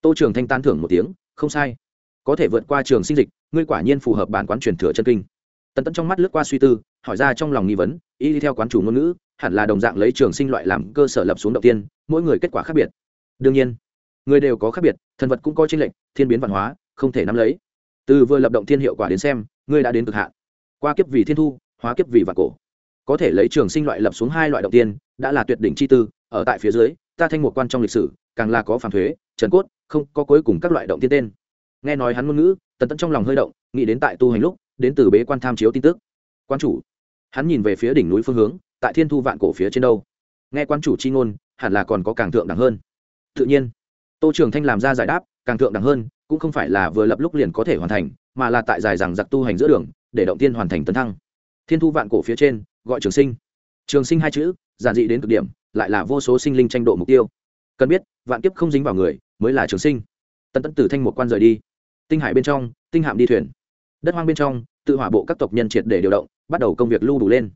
Tô trường thanh tán thưởng một tiếng, không sai. Có thể vượt qua trường sinh dịch, ngươi quả nhiên phù hợp bản quán truyền thừa chân kinh tần tẫn trong mắt lướt qua suy tư, hỏi ra trong lòng nghi vấn, y đi theo quán chủ ngôn ngữ, hẳn là đồng dạng lấy trường sinh loại làm cơ sở lập xuống động tiên, mỗi người kết quả khác biệt. Đương nhiên, người đều có khác biệt, thần vật cũng có tranh lệch, thiên biến văn hóa, không thể nắm lấy. Từ vừa lập động thiên hiệu quả đến xem, ngươi đã đến cực hạn. Qua kiếp vì thiên thu, hóa kiếp vì vạn cổ. Có thể lấy trường sinh loại lập xuống hai loại động tiên, đã là tuyệt đỉnh chi tư, ở tại phía dưới, ta thanh một quan trong lịch sử, càng là có phản thuế, trần cốt, không có cuối cùng các loại động tiên tên. Nghe nói hắn ngôn ngữ, tần tẫn trong lòng hơi động, nghĩ đến tại tu hành lúc đến từ bế quan tham chiếu tin tức. Quan chủ. Hắn nhìn về phía đỉnh núi phương hướng, tại thiên thu vạn cổ phía trên đâu. Nghe quan chủ c h i ngôn, hẳn là còn có càng thượng đẳng hơn. Tự nhiên. Tô trường thanh làm ra giải đáp, càng thượng đẳng hơn, cũng không phải là vừa lập lúc liền có thể hoàn thành, mà là tại dài rằng giặc tu hành giữa đường, để động tiên hoàn thành tấn thăng. Thiên thu vạn cổ phía trên, gọi trường sinh. Trường sinh hai chữ, giản dị đến cực điểm, lại là vô số sinh linh tranh độ mục tiêu. Cần biết, vạn kiếp không dính vào người, mới là trường sinh. Tần tẫn tử thanh một quan rời đi. Tinh hải bên trong, tinh hạm đi thuyền đất hoang bên trong, tự hỏa bộ các tộc nhân triệt để điều động, bắt đầu công việc lưu đủ lên.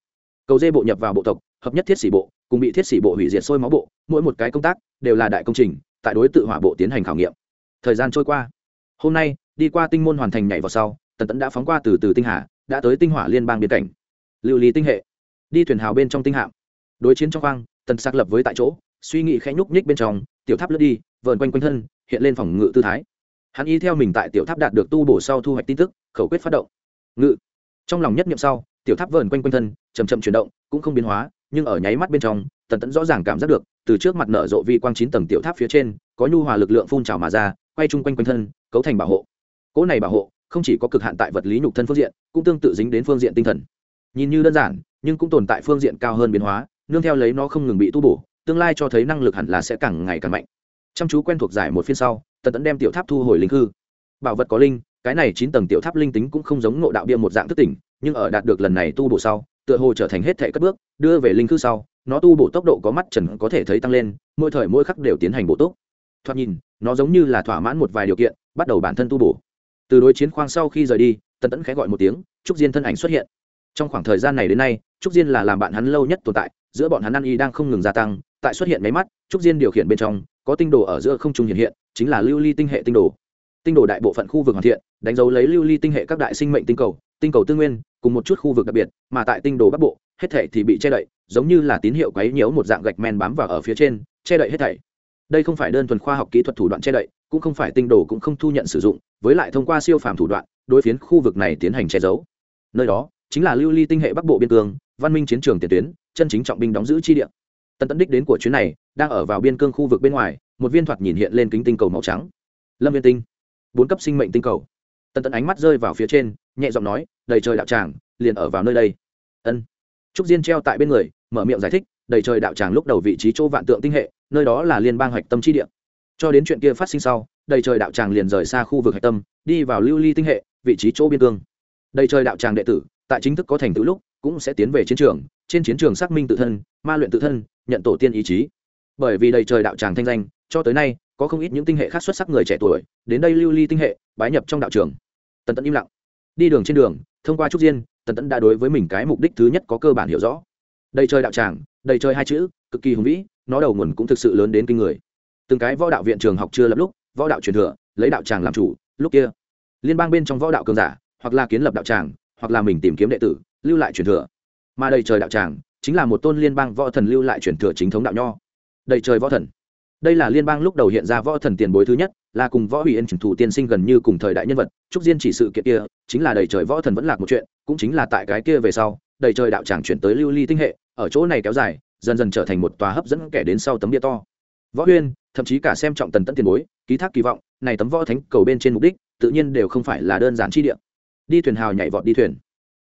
Cầu dê bộ nhập vào bộ tộc, hợp nhất thiết sĩ bộ, cùng bị thiết sĩ bộ hủy diệt sôi máu bộ, mỗi một cái công tác đều là đại công trình, tại đối tự hỏa bộ tiến hành khảo nghiệm. Thời gian trôi qua. Hôm nay, đi qua tinh môn hoàn thành nhảy vào sau, tần tẫn đã phóng qua từ từ tinh hà, đã tới tinh hỏa liên bang biên cảnh. Lưu lý tinh hệ. Đi thuyền hào bên trong tinh hạm. Đối chiến trong khoang tần xác lập với tại chỗ, suy nghĩ khẽ nhúc nhích bên trong, tiểu tháp lướt đi, vờn quanh quanh thân, hiện lên phòng ngự tư thái hắn y theo mình tại tiểu tháp đạt được tu bổ sau thu hoạch tin tức, khẩu quyết phát động. Ngự. Trong lòng nhất niệm sau, tiểu tháp vờn quanh quanh thân chầm chậm chuyển động, cũng không biến hóa, nhưng ở nháy mắt bên trong, tần tẫn rõ ràng cảm giác được, từ trước mặt nở rộ vi quang chín tầng tiểu tháp phía trên, có nhu hòa lực lượng phun trào mà ra, quay chung quanh quanh thân, cấu thành bảo hộ. Cỗ này bảo hộ, không chỉ có cực hạn tại vật lý nhục thân phương diện, cũng tương tự dính đến phương diện tinh thần. Nhìn như đơn giản, nhưng cũng tồn tại phương diện cao hơn biến hóa, nương theo lấy nó không ngừng bị tu bổ, tương lai cho thấy năng lực hẳn là sẽ càng ngày càng mạnh chăm chú quen thuộc giải một phiên sau, tần tẫn đem tiểu tháp thu hồi linh hư bảo vật có linh, cái này chín tầng tiểu tháp linh tính cũng không giống ngộ đạo bia một dạng thức tỉnh, nhưng ở đạt được lần này tu bổ sau, tựa hồ trở thành hết thể cất bước, đưa về linh hư sau, nó tu bổ tốc độ có mắt trần có thể thấy tăng lên, mỗi thời mỗi khắc đều tiến hành bổ túc. Thoạt nhìn, nó giống như là thỏa mãn một vài điều kiện, bắt đầu bản thân tu bổ. Từ đối chiến khoang sau khi rời đi, tần tẫn khẽ gọi một tiếng, trúc diên thân ảnh xuất hiện. Trong khoảng thời gian này đến nay, trúc diên là làm bạn hắn lâu nhất tồn tại, giữa bọn hắn ăn y đang không ngừng gia tăng tại xuất hiện máy mắt, trúc diên điều khiển bên trong, có tinh đồ ở giữa không trung hiện hiện, chính là lưu ly tinh hệ tinh đồ. Tinh đồ đại bộ phận khu vực hoàn thiện, đánh dấu lấy lưu ly tinh hệ các đại sinh mệnh tinh cầu tinh cầu tư nguyên, cùng một chút khu vực đặc biệt, mà tại tinh đồ bắc bộ, hết thảy thì bị che đậy, giống như là tín hiệu quấy nhiễu một dạng gạch men bám vào ở phía trên, che đậy hết thảy. Đây không phải đơn thuần khoa học kỹ thuật thủ đoạn che đậy, cũng không phải tinh đồ cũng không thu nhận sử dụng, với lại thông qua siêu phàm thủ đoạn, đối phiến khu vực này tiến hành che giấu. Nơi đó, chính là lưu ly tinh hệ bắc bộ biên cương, văn minh chiến trường tiền tuyến, chân chính trọng binh đóng giữ chi địa tân Tẫn đích đến của chuyến này, đang ở vào biên cương khu vực bên ngoài, một viên thoạt nhìn hiện lên kính tinh cầu màu trắng. Lâm viên tinh. Bốn cấp sinh mệnh tinh cầu. Tân Tẫn ánh mắt rơi vào phía trên, nhẹ giọng nói, đầy trời đạo tràng, liền ở vào nơi đây. Ân. Trúc diên treo tại bên người, mở miệng giải thích, đầy trời đạo tràng lúc đầu vị trí chỗ vạn tượng tinh hệ, nơi đó là liên bang hoạch tâm chi địa. Cho đến chuyện kia phát sinh sau, đầy trời đạo tràng liền rời xa khu vực hạch tâm, đi vào lưu ly tinh hệ, vị trí chỗ biên cương. Đầy trời đạo tràng đệ tử, tại chính thức có thành tựu lúc, cũng sẽ tiến về chiến trường, trên chiến trường xác minh tự thân, ma luyện tự thân nhận tổ tiên ý chí. Bởi vì đầy trời đạo tràng thanh danh, cho tới nay, có không ít những tinh hệ khác xuất sắc người trẻ tuổi, đến đây lưu ly tinh hệ, bái nhập trong đạo trường. Tần tẫn im lặng. Đi đường trên đường, thông qua trúc diên, tần tẫn đã đối với mình cái mục đích thứ nhất có cơ bản hiểu rõ. Đầy trời đạo tràng, đầy trời hai chữ, cực kỳ hùng vĩ, nó đầu nguồn cũng thực sự lớn đến kinh người. Từng cái võ đạo viện trường học chưa lập lúc, võ đạo truyền thừa, lấy đạo tràng làm chủ, lúc kia, liên bang bên trong võ đạo cường giả, hoặc là kiến lập đạo tràng, hoặc là mình tìm kiếm đệ tử, lưu lại truyền thừa. Mà đầy trời đạo tràng chính là một tôn liên bang võ thần lưu lại truyền thừa chính thống đạo nho. Đầy trời võ thần. Đây là liên bang lúc đầu hiện ra võ thần tiền bối thứ nhất, là cùng võ hủy yên thủ tiên sinh gần như cùng thời đại nhân vật. Trúc diên chỉ sự kiện kia, chính là đầy trời võ thần vẫn lạc một chuyện, cũng chính là tại cái kia về sau, đầy trời đạo tràng chuyển tới lưu ly tinh hệ, ở chỗ này kéo dài, dần dần trở thành một tòa hấp dẫn kẻ đến sau tấm bia to. Võ huyên thậm chí cả xem trọng tần tẫn tiền bối, ký thác kỳ vọng, này tấm võ thánh cầu bên trên mục đích, tự nhiên đều không phải là đơn giản chi địa. Đi thuyền hào nhảy vọt đi thuyền.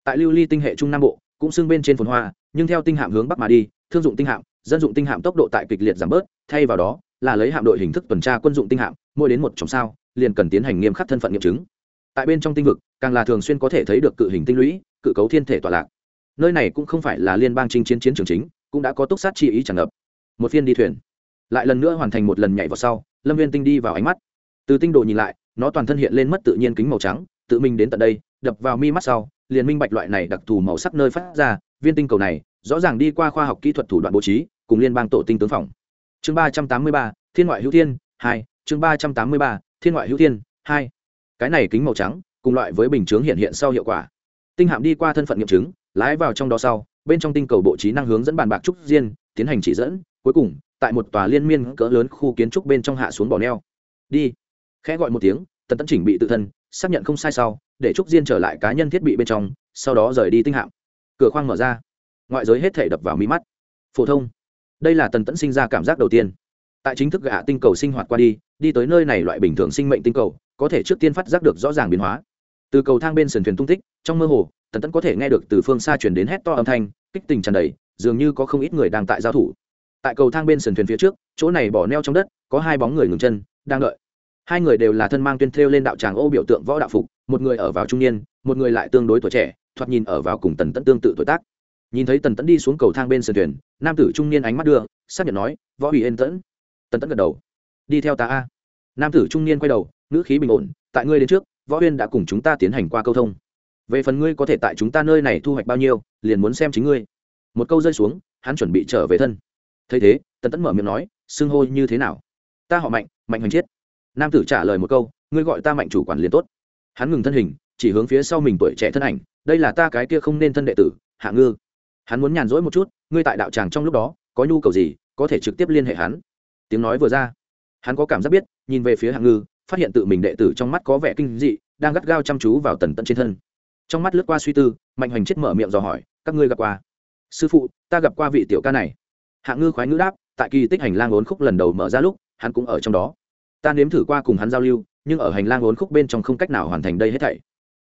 Tại lưu ly tinh hệ trung nam bộ cũng xưng bên trên phồn hoa, nhưng theo tinh hạm hướng bắc mà đi, thương dụng tinh hạm, dân dụng tinh hạm tốc độ tại kịch liệt giảm bớt, thay vào đó, là lấy hạm đội hình thức tuần tra quân dụng tinh hạm, mỗi đến một trong sao, liền cần tiến hành nghiêm khắc thân phận nghiệm chứng. Tại bên trong tinh vực, càng là thường xuyên có thể thấy được cự hình tinh lũy, cự cấu thiên thể tọa lạc. Nơi này cũng không phải là liên bang chinh chiến chiến trường chính, cũng đã có túc sát chi ý tràn ngập. Một phiên đi thuyền. Lại lần nữa hoàn thành một lần nhảy vào sau, lâm viên tinh đi vào ánh mắt. Từ tinh đồ nhìn lại, nó toàn thân hiện lên mất tự nhiên kính màu trắng, tự mình đến tận đây, đập vào mi mắt sau liền minh bạch loại này đặc thù màu sắc nơi phát ra, viên tinh cầu này, rõ ràng đi qua khoa học kỹ thuật thủ đoạn bố trí, cùng liên bang tổ tinh tướng phòng. Chương ba trăm tám mươi ba, thiên ngoại hữu thiên, hai, chương ba trăm tám mươi ba, thiên ngoại hữu thiên, hai. Cái này kính màu trắng, cùng loại với bình chướng hiện hiện sau hiệu quả. Tinh hạm đi qua thân phận nghiệm chứng, lái vào trong đó sau, bên trong tinh cầu bộ trí năng hướng dẫn bàn bạc trúc diên, tiến hành chỉ dẫn, cuối cùng, tại một tòa liên miên cỡ lớn khu kiến trúc bên trong hạ xuống bỏ neo. Đi. Khẽ gọi một tiếng, tần tấn chỉnh bị tự thân xác nhận không sai sau, để trúc diên trở lại cá nhân thiết bị bên trong, sau đó rời đi tinh hạm. Cửa khoang mở ra. Ngoại giới hết thể đập vào mí mắt. Phổ thông. Đây là tần tẫn sinh ra cảm giác đầu tiên. Tại chính thức gạ tinh cầu sinh hoạt qua đi đi tới nơi này loại bình thường sinh mệnh tinh cầu, có thể trước tiên phát giác được rõ ràng biến hóa. Từ cầu thang bên sườn thuyền tung tích, trong mơ hồ, tần tẫn có thể nghe được từ phương xa chuyển đến hét to âm thanh, kích tình tràn đầy, dường như có không ít người đang tại giao thủ. Tại cầu thang bên sườn thuyền phía trước, chỗ này bỏ neo trong đất, có hai bóng người ngừng chân, đang đợi hai người đều là thân mang tuyên thêu lên đạo tràng ô biểu tượng võ đạo phục, một người ở vào trung niên, một người lại tương đối tuổi trẻ, thoạt nhìn ở vào cùng tần tẫn tương tự tuổi tác. Nhìn thấy tần tẫn đi xuống cầu thang bên sườn thuyền, nam tử trung niên ánh mắt đưa, xác nhận nói, võ ủy yên tẫn. Tần tẫn gật đầu. Đi theo ta a. Nam tử trung niên quay đầu, ngữ khí bình ổn, tại ngươi đến trước, võ huyên đã cùng chúng ta tiến hành qua câu thông. Về phần ngươi có thể tại chúng ta nơi này thu hoạch bao nhiêu, liền muốn xem chính ngươi. Một câu rơi xuống, hắn chuẩn bị trở về thân. Thấy thế, tần tẫn mở miệng nói, xưng hô như thế nào? Ta họ mạnh mạnh hoành chiết nam tử trả lời một câu, ngươi gọi ta mạnh chủ quản liền tốt. Hắn ngừng thân hình, chỉ hướng phía sau mình tuổi trẻ thân ảnh, đây là ta cái kia không nên thân đệ tử, hạ ngư. Hắn muốn nhàn rỗi một chút, ngươi tại đạo tràng trong lúc đó, có nhu cầu gì, có thể trực tiếp liên hệ hắn. Tiếng nói vừa ra, hắn có cảm giác biết, nhìn về phía hạng ngư, phát hiện tự mình đệ tử trong mắt có vẻ kinh dị, đang gắt gao chăm chú vào tần tận trên thân. Trong mắt lướt qua suy tư, mạnh hoành chết mở miệng dò hỏi, các ngươi gặp qua? Sư phụ, ta gặp qua vị tiểu ca này. Hạng ngư khoái ngữ đáp, tại kỳ tích hành lang ốn khúc lần đầu mở ra lúc, hắn cũng ở trong đó ta nếm thử qua cùng hắn giao lưu, nhưng ở hành lang bốn khúc bên trong không cách nào hoàn thành đây hết thảy.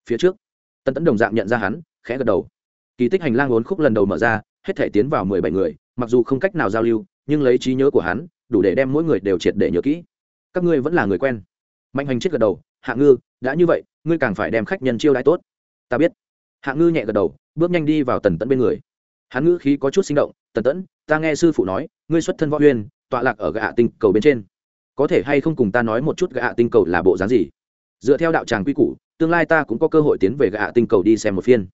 Phía trước tân tấn đồng dạng nhận ra hắn, khẽ gật đầu. Kỳ tích hành lang bốn khúc lần đầu mở ra, hết thảy tiến vào mười bảy người, mặc dù không cách nào giao lưu, nhưng lấy trí nhớ của hắn, đủ để đem mỗi người đều triệt để nhớ kỹ. Các ngươi vẫn là người quen. Mạnh hành chết gật đầu, hạ ngư, đã như vậy, ngươi càng phải đem khách nhân chiêu đãi tốt. Ta biết. Hạ ngư nhẹ gật đầu, bước nhanh đi vào tần tẫn bên người. Hắn ngữ khí có chút sinh động, tần tẫn, ta nghe sư phụ nói, ngươi xuất thân võ huyên tọa lạc ở gạ tinh cầu bên trên có thể hay không cùng ta nói một chút gạ tinh cầu là bộ dáng gì? Dựa theo đạo tràng quy củ, tương lai ta cũng có cơ hội tiến về gạ tinh cầu đi xem một phiên.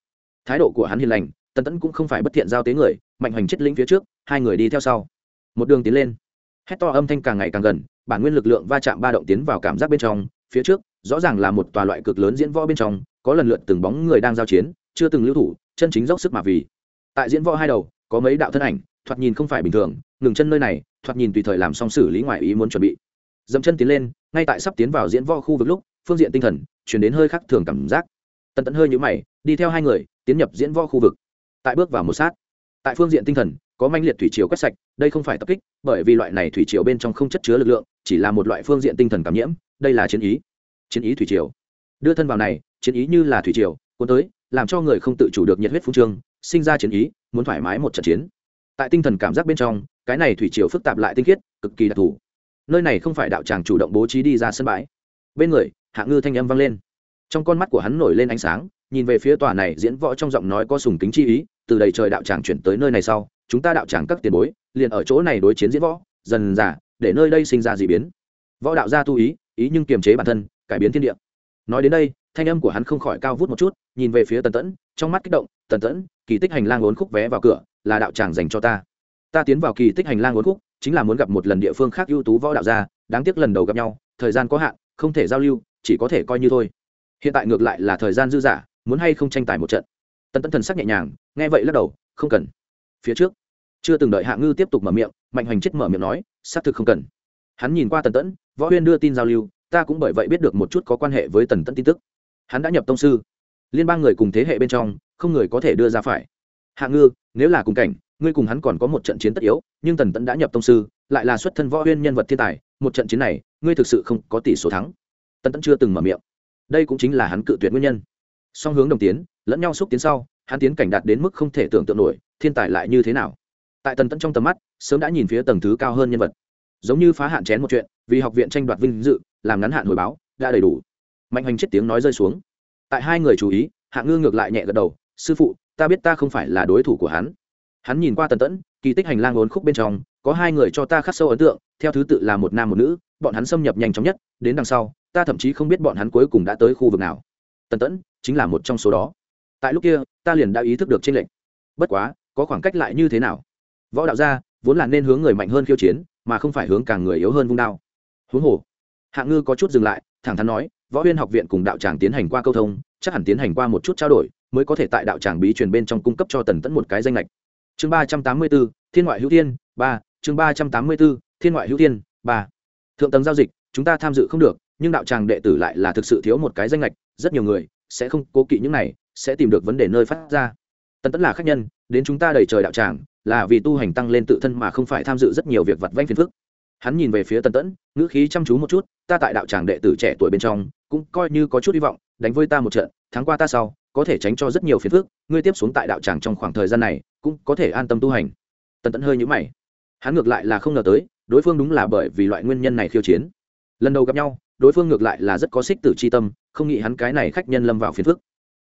Thái độ của hắn hiền lành, tần tẫn cũng không phải bất thiện giao tế người, mạnh hoành chết lĩnh phía trước, hai người đi theo sau. Một đường tiến lên. Hét to âm thanh càng ngày càng gần, bản nguyên lực lượng va chạm ba động tiến vào cảm giác bên trong, phía trước, rõ ràng là một tòa loại cực lớn diễn võ bên trong, có lần lượt từng bóng người đang giao chiến, chưa từng lưu thủ, chân chính dốc sức mà vì. Tại diễn võ hai đầu, có mấy đạo thân ảnh, thoạt nhìn không phải bình thường, ngừng chân nơi này, thoạt nhìn tùy thời làm xong xử lý ngoại ý muốn chuẩn bị dẫm chân tiến lên, ngay tại sắp tiến vào diễn võ khu vực lúc, phương diện tinh thần chuyển đến hơi khác thường cảm giác. Tần tẫn hơi nhũ mày, đi theo hai người, tiến nhập diễn võ khu vực. Tại bước vào một sát, tại phương diện tinh thần, có manh liệt thủy chiều quét sạch, đây không phải tập kích, bởi vì loại này thủy chiều bên trong không chất chứa lực lượng, chỉ là một loại phương diện tinh thần cảm nhiễm, đây là chiến ý. Chiến ý thủy triều. Đưa thân vào này, chiến ý như là thủy triều, cuốn tới, làm cho người không tự chủ được nhiệt huyết phung trương, sinh ra chiến ý, muốn thoải mái một trận chiến. Tại tinh thần cảm giác bên trong, cái này thủy triều phức tạp lại tinh khiết, cực kỳ đặc thù nơi này không phải đạo tràng chủ động bố trí đi ra sân bãi. Bên người, hạ ngư thanh âm vang lên. Trong con mắt của hắn nổi lên ánh sáng, nhìn về phía tòa này diễn võ trong giọng nói có sùng kính chi ý, từ đầy trời đạo tràng chuyển tới nơi này sau, chúng ta đạo tràng các tiền bối, liền ở chỗ này đối chiến diễn võ, dần giả để nơi đây sinh ra d ị biến. Võ đạo gia tu ý ý nhưng kiềm chế bản thân, cải biến thiên địa. Nói đến đây, thanh âm của hắn không khỏi cao vút một chút, nhìn về phía tần tẫn, trong mắt kích động, tần tẫn, kỳ tích hành lang ốn khúc vé vào cửa, là đạo tràng dành cho ta. Ta tiến vào kỳ tích hành lang ốn khúc chính là muốn gặp một lần địa phương khác ưu tú võ đạo gia đáng tiếc lần đầu gặp nhau thời gian có hạn không thể giao lưu chỉ có thể coi như thôi. Hiện tại ngược lại là thời gian dư giả, muốn hay không tranh tài một trận. Tần tẫn thần sắc nhẹ nhàng nghe vậy lắc đầu không cần. Phía trước chưa từng đợi hạ ngư tiếp tục mở miệng mạnh hoành chết mở miệng nói xác thực không cần. Hắn nhìn qua tần tẫn võ huyên đưa tin giao lưu ta cũng bởi vậy biết được một chút có quan hệ với tần tẫn tin tức. Hắn đã nhập tông sư. Liên bang người cùng thế hệ bên trong không người có thể đưa ra phải. Hạ ngư nếu là cùng cảnh ngươi cùng hắn còn có một trận chiến tất yếu, nhưng tần tẫn đã nhập tông sư, lại là xuất thân võ huyên nhân vật thiên tài, một trận chiến này, ngươi thực sự không có tỷ số thắng. Tần tẫn chưa từng mở miệng. Đây cũng chính là hắn cự tuyệt nguyên nhân. Song hướng đồng tiến, lẫn nhau xúc tiến sau, hắn tiến cảnh đạt đến mức không thể tưởng tượng nổi, thiên tài lại như thế nào? Tại tần tẫn trong tầm mắt, sớm đã nhìn phía tầng thứ cao hơn nhân vật. Giống như phá hạn chén một chuyện, vì học viện tranh đoạt vinh dự, làm ngắn hạn hồi báo, đã đầy đủ. Mạnh hành chết tiếng nói rơi xuống. Tại hai người chú ý, hạ ngư ngược lại nhẹ gật đầu, sư phụ, ta biết ta không phải là đối thủ của hắn hắn nhìn qua tần tẫn, kỳ tích hành lang ốn khúc bên trong, có hai người cho ta khắc sâu ấn tượng, theo thứ tự là một nam một nữ, bọn hắn xâm nhập nhanh chóng nhất, đến đằng sau, ta thậm chí không biết bọn hắn cuối cùng đã tới khu vực nào. Tần tẫn, chính là một trong số đó. Tại lúc kia, ta liền đã ý thức được trên lệnh bất quá, có khoảng cách lại như thế nào? Võ đạo gia, vốn là nên hướng người mạnh hơn khiêu chiến, mà không phải hướng càng người yếu hơn vung đao. Huống hồ hạng ngư có chút dừng lại, thẳng thắn nói, võ huyên học viện cùng đạo tràng tiến hành qua câu thông, chắc hẳn tiến hành qua một chút trao đổi, mới có thể tại đạo tràng bí truyền bên trong cung cấp cho tần tẫn một cái danh lệch chương ba trăm tám mươi b ố thiên ngoại hữu thiên, ba, chương ba trăm tám mươi b ố thiên ngoại hữu thiên, ba. Thượng tầng giao dịch, chúng ta tham dự không được, nhưng đạo tràng đệ tử lại là thực sự thiếu một cái danh lệch rất nhiều người sẽ không cố kỵ những này, sẽ tìm được vấn đề nơi phát ra. Tần tẫn là khách nhân, đến chúng ta đầy trời đạo tràng, là vì tu hành tăng lên tự thân mà không phải tham dự rất nhiều việc vặt vanh phiền phức. Hắn nhìn về phía tần tẫn, ngữ khí chăm chú một chút, ta tại đạo tràng đệ tử trẻ tuổi bên trong, cũng coi như có chút hy vọng, đánh với ta một trận tháng qua ta sau có thể tránh cho rất nhiều phiền phức, ngươi tiếp xuống tại đạo tràng trong khoảng thời gian này, cũng có thể an tâm tu hành. Tần tẫn hơi nhũ mày. Hắn ngược lại là không ngờ tới, đối phương đúng là bởi vì loại nguyên nhân này khiêu chiến. Lần đầu gặp nhau, đối phương ngược lại là rất có xích tử c h i tâm, không nghĩ hắn cái này khách nhân lâm vào phiền phức.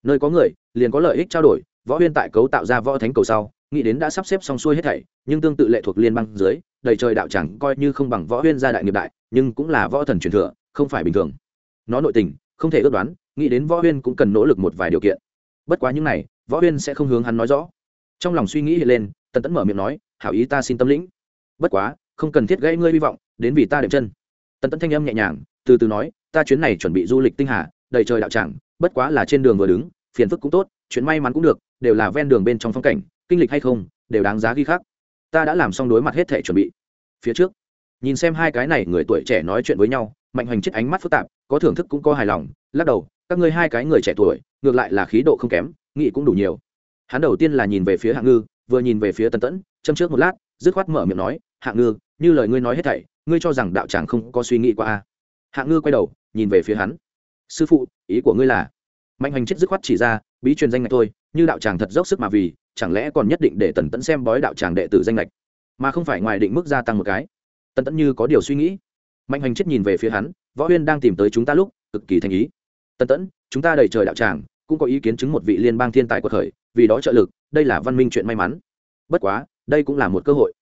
Nơi có người, liền có lợi ích trao đổi, võ huyên tại cấu tạo ra võ thánh cầu sau, nghĩ đến đã sắp xếp xong xuôi hết thảy, nhưng tương tự lệ thuộc liên bang dưới, đầy trời đạo chẳng coi như không bằng võ huyên gia đại nghiệp đại, nhưng cũng là võ thần truyền thừa, không phải bình thường. Nó nội tình, không thể ước đoán nghĩ đến võ huyên cũng cần nỗ lực một vài điều kiện. Bất quá những này, võ huyên sẽ không hướng hắn nói rõ. Trong lòng suy nghĩ hiện lên, tần tẫn mở miệng nói, hảo ý ta xin tâm lĩnh. Bất quá, không cần thiết gây ngươi hy vọng, đến vì ta đệm chân. Tần tẫn thanh âm nhẹ nhàng, từ từ nói, ta chuyến này chuẩn bị du lịch tinh hà, đầy trời đạo tràng, bất quá là trên đường vừa đứng, phiền phức cũng tốt, chuyện may mắn cũng được, đều là ven đường bên trong phong cảnh, kinh lịch hay không, đều đáng giá ghi khắc. Ta đã làm xong đối mặt hết thể chuẩn bị. Phía trước, nhìn xem hai cái này người tuổi trẻ nói chuyện với nhau, mạnh hoành chết ánh mắt phức tạp, có thưởng thức cũng có hài lòng, lắc đầu các ngươi hai cái người trẻ tuổi, ngược lại là khí độ không kém nghị cũng đủ nhiều. Hắn đầu tiên là nhìn về phía hạng ngư, vừa nhìn về phía tần tẫn, châm trước một lát, dứt khoát mở miệng nói, hạng ngư, như lời ngươi nói hết thảy, ngươi cho rằng đạo tràng không có suy nghĩ qua a hạng ngư quay đầu, nhìn về phía hắn. Sư phụ, ý của ngươi là? Mạnh hành chết dứt khoát chỉ ra, bí truyền danh ngạch thôi, như đạo tràng thật dốc sức mà vì, chẳng lẽ còn nhất định để tần tẫn xem bói đạo tràng đệ tử danh lệch mà không phải ngoài định mức gia tăng một cái? Tần tẫn như có điều suy nghĩ. Mạnh hành chết nhìn về phía hắn, võ huyên đang tìm tới chúng ta lúc, cực kỳ thành ý tần tẫn, chúng ta đầy trời đạo tràng, cũng có ý kiến chứng một vị liên bang thiên tài của khởi vì đó trợ lực, đây là văn minh chuyện may mắn. Bất quá, đây cũng là một cơ hội.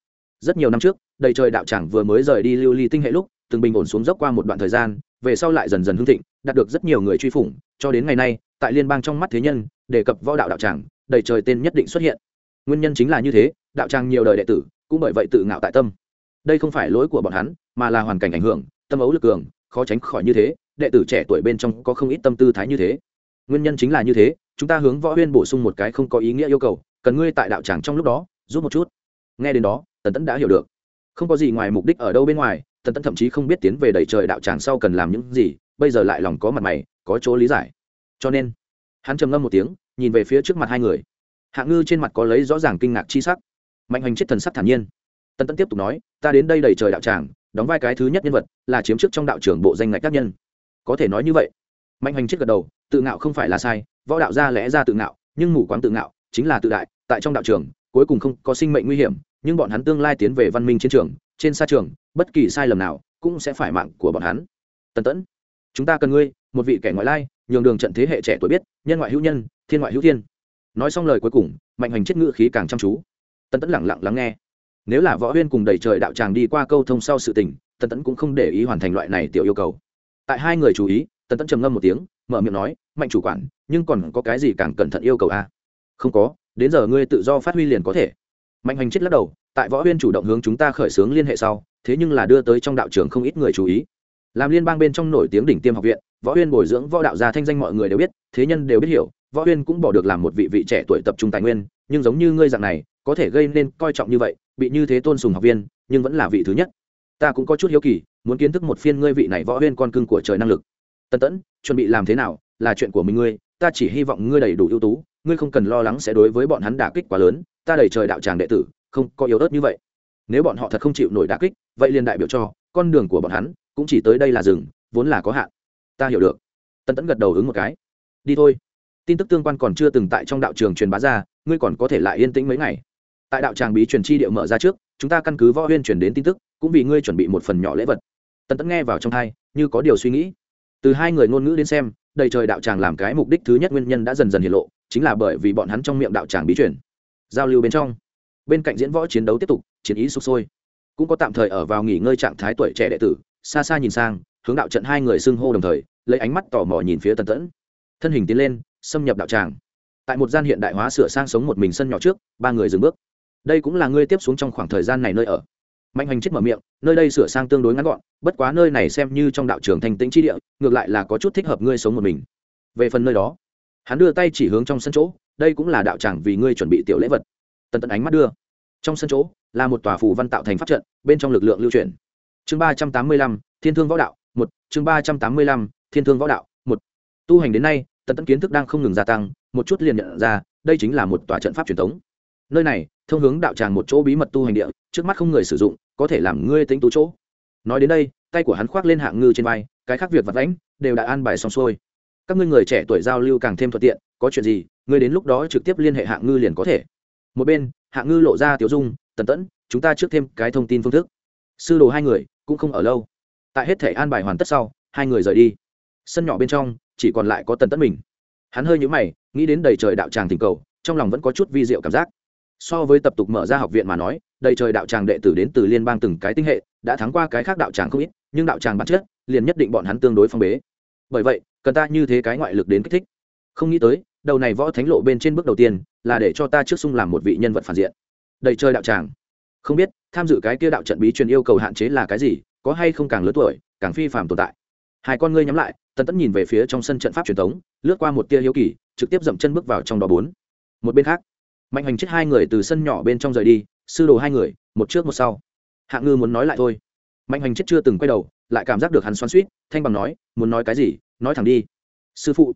Rất nhiều năm trước, đầy trời đạo tràng vừa mới rời đi lưu ly tinh hệ lúc, từng bình ổn xuống dốc qua một đoạn thời gian, về sau lại dần dần hưng thịnh, đạt được rất nhiều người truy phủng, cho đến ngày nay, tại liên bang trong mắt thế nhân, đề cập võ đạo đạo tràng, đầy trời tên nhất định xuất hiện. Nguyên nhân chính là như thế, đạo tràng nhiều đời đệ tử, cũng bởi vậy tự ngạo tại tâm. Đây không phải lỗi của bọn hắn, mà là hoàn cảnh ảnh hưởng, tâm ấu lực cường, khó tránh khỏi như thế đệ tử trẻ tuổi bên trong có không ít tâm tư thái như thế. Nguyên nhân chính là như thế, chúng ta hướng võ huyên bổ sung một cái không có ý nghĩa yêu cầu, cần ngươi tại đạo tràng trong lúc đó, giúp một chút. Nghe đến đó, tần tẫn đã hiểu được. Không có gì ngoài mục đích ở đâu bên ngoài, tần tẫn thậm chí không biết tiến về đầy trời đạo tràng sau cần làm những gì, bây giờ lại lòng có mặt mày, có chỗ lý giải. Cho nên, hắn trầm ngâm một tiếng, nhìn về phía trước mặt hai người. Hạ ngư trên mặt có lấy rõ ràng kinh ngạc chi sắc. Mạnh hoành chết thần sắc thản nhiên. Tần tẫn tiếp tục nói, ta đến đây đầy trời đạo tràng, đóng vai cái thứ nhất nhân vật, là chiếm trước trong đạo trưởng bộ danh ngạch tác nhân có thể nói như vậy. Mạnh hoành chết gật đầu, tự ngạo không phải là sai, võ đạo ra lẽ ra tự ngạo, nhưng mù quáng tự ngạo chính là tự đại, tại trong đạo trường, cuối cùng không có sinh mệnh nguy hiểm, nhưng bọn hắn tương lai tiến về văn minh chiến trường, trên xa trường, bất kỳ sai lầm nào cũng sẽ phải mạng của bọn hắn. Tần tẫn, chúng ta cần ngươi, một vị kẻ ngoại lai, nhường đường trận thế hệ trẻ tuổi biết, nhân ngoại hữu nhân, thiên ngoại hữu thiên. Nói xong lời cuối cùng, mạnh hoành chết ngự khí càng chăm chú. Tần tẫn lẳng lặng lắng nghe. Nếu là võ huyên cùng đẩy trời đạo tràng đi qua câu thông sau sự tình, tần tẫn cũng không để ý hoàn thành loại này tiểu yêu cầu tại hai người chú ý, tần tẫn trầm ngâm một tiếng, mở miệng nói, mạnh chủ quản, nhưng còn có cái gì càng cẩn thận yêu cầu a không có, đến giờ ngươi tự do phát huy liền có thể. Mạnh Hành chết lắc đầu, tại võ huyên chủ động hướng chúng ta khởi xướng liên hệ sau, thế nhưng là đưa tới trong đạo trường không ít người chú ý. Làm liên bang bên trong nổi tiếng đỉnh tiêm học viện, võ huyên bồi dưỡng võ đạo gia thanh danh mọi người đều biết, thế nhân đều biết hiểu, võ huyên cũng bỏ được làm một vị vị trẻ tuổi tập trung tài nguyên, nhưng giống như ngươi dạng này, có thể gây nên coi trọng như vậy, bị như thế tôn sùng học viên, nhưng vẫn là vị thứ nhất ta cũng có chút hiếu kỳ, muốn kiến thức một phiên ngươi vị này võ huyên con cưng của trời năng lực. Tân tẫn, chuẩn bị làm thế nào? Là chuyện của mình ngươi, ta chỉ hy vọng ngươi đầy đủ ưu tú, ngươi không cần lo lắng sẽ đối với bọn hắn đả kích quá lớn, ta đầy trời đạo tràng đệ tử, không có yếu ớt như vậy. Nếu bọn họ thật không chịu nổi đả kích, vậy liền đại biểu cho, con đường của bọn hắn cũng chỉ tới đây là rừng vốn là có hạn. Ta hiểu được. Tân tẫn gật đầu ứng một cái. Đi thôi. Tin tức tương quan còn chưa từng tại trong đạo trường truyền bá ra, ngươi còn có thể lại yên tĩnh mấy ngày. Tại đạo tràng bí truyền chi địa mở ra trước, chúng ta căn cứ võ huyên truyền đến tin tức cũng vì ngươi chuẩn bị một phần nhỏ lễ vật. Tần tẫn nghe vào trong thai, như có điều suy nghĩ. Từ hai người ngôn ngữ đến xem, đầy trời đạo tràng làm cái mục đích thứ nhất nguyên nhân đã dần dần hiện lộ, chính là bởi vì bọn hắn trong miệng đạo tràng bí truyền. Giao lưu bên trong, bên cạnh diễn võ chiến đấu tiếp tục, chiến ý sụp sôi. Cũng có tạm thời ở vào nghỉ ngơi trạng thái tuổi trẻ đệ tử, xa xa nhìn sang, hướng đạo trận hai người xưng hô đồng thời, lấy ánh mắt tò mò nhìn phía tần tẫn. Thân hình tiến lên, xâm nhập đạo tràng. Tại một gian hiện đại hóa sửa sang sống một mình sân nhỏ trước, ba người dừng bước. Đây cũng là ngươi tiếp xuống trong khoảng thời gian này nơi ở mạnh hành chết mở miệng, nơi đây sửa sang tương đối ngắn gọn, bất quá nơi này xem như trong đạo trường thành tĩnh chi địa, ngược lại là có chút thích hợp ngươi sống một mình. Về phần nơi đó, hắn đưa tay chỉ hướng trong sân chỗ, đây cũng là đạo tràng vì ngươi chuẩn bị tiểu lễ vật. Tần tần ánh mắt đưa. Trong sân chỗ, là một tòa phù văn tạo thành pháp trận, bên trong lực lượng lưu truyền. chương ba trăm tám mươi lăm, thiên thương võ đạo, một. Chương ba trăm tám mươi lăm, thiên thương võ đạo, một. Tu hành đến nay, tần Tẫn kiến thức đang không ngừng gia tăng, một chút liền nhận ra, đây chính là một tòa trận pháp truyền thống nơi này, thông hướng đạo tràng một chỗ bí mật tu hành địa, trước mắt không người sử dụng, có thể làm ngươi tính tú chỗ. Nói đến đây, tay của hắn khoác lên hạng ngư trên vai, cái khác việc vật lãnh đều đã an bài xong xuôi. Các ngươi người trẻ tuổi giao lưu càng thêm thuận tiện, có chuyện gì, ngươi đến lúc đó trực tiếp liên hệ hạng ngư liền có thể. Một bên, hạng ngư lộ ra tiểu dung, tần tẫn, chúng ta trước thêm cái thông tin phương thức. Sư đồ hai người, cũng không ở lâu. Tại hết thể an bài hoàn tất sau, hai người rời đi. Sân nhỏ bên trong, chỉ còn lại có tần tẫn mình. Hắn hơi nhũ mày, nghĩ đến đầy trời đạo tràng tình cầu, trong lòng vẫn có chút vi diệu cảm giác so với tập tục mở ra học viện mà nói, đầy trời đạo tràng đệ tử đến từ liên bang từng cái tinh hệ, đã thắng qua cái khác đạo tràng không ít, nhưng đạo tràng bản chất, liền nhất định bọn hắn tương đối phong bế. Bởi vậy, cần ta như thế cái ngoại lực đến kích thích. Không nghĩ tới, đầu này võ thánh lộ bên trên bước đầu tiên, là để cho ta trước sung làm một vị nhân vật phản diện. Đầy trời đạo tràng. Không biết, tham dự cái kia đạo trận bí truyền yêu cầu hạn chế là cái gì, có hay không càng lớn tuổi, càng phi phạm tồn tại. Hai con ngươi nhắm lại, tần tẫn nhìn về phía trong sân trận pháp truyền thống, lướt qua một tia hiếu kỳ, trực tiếp dậm chân bước vào trong đó bốn. Một bên khác mạnh hành chết hai người từ sân nhỏ bên trong rời đi, sư đồ hai người, một trước một sau. Hạng ngư muốn nói lại thôi. Mạnh hành chết chưa từng quay đầu, lại cảm giác được hắn xoắn suýt thanh bằng nói, muốn nói cái gì, nói thẳng đi. Sư phụ.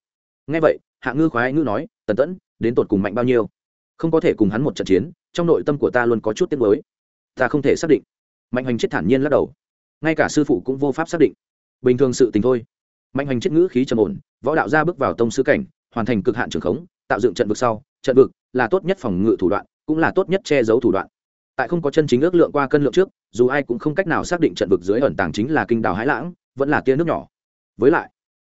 Nghe vậy hạng ngư khoái ngư nói, tần tẫn, đến tột cùng mạnh bao nhiêu? Không có thể cùng hắn một trận chiến, trong nội tâm của ta luôn có chút tiếc mới ta không thể xác định. Mạnh hành chết thản nhiên lắc đầu. Ngay cả sư phụ cũng vô pháp xác định. Bình thường sự tình thôi. Mạnh hành chết ngữ khí trầm ổn, võ đạo gia bước vào tông sư cảnh, hoàn thành cực hạn trường khống, tạo dựng trận vực sau, trận vực là tốt nhất phòng ngự thủ đoạn, cũng là tốt nhất che giấu thủ đoạn. Tại không có chân chính ước lượng qua cân lượng trước, dù ai cũng không cách nào xác định trận vực dưới ẩn tàng chính là kinh đào hái lãng, vẫn là tia nước nhỏ. Với lại,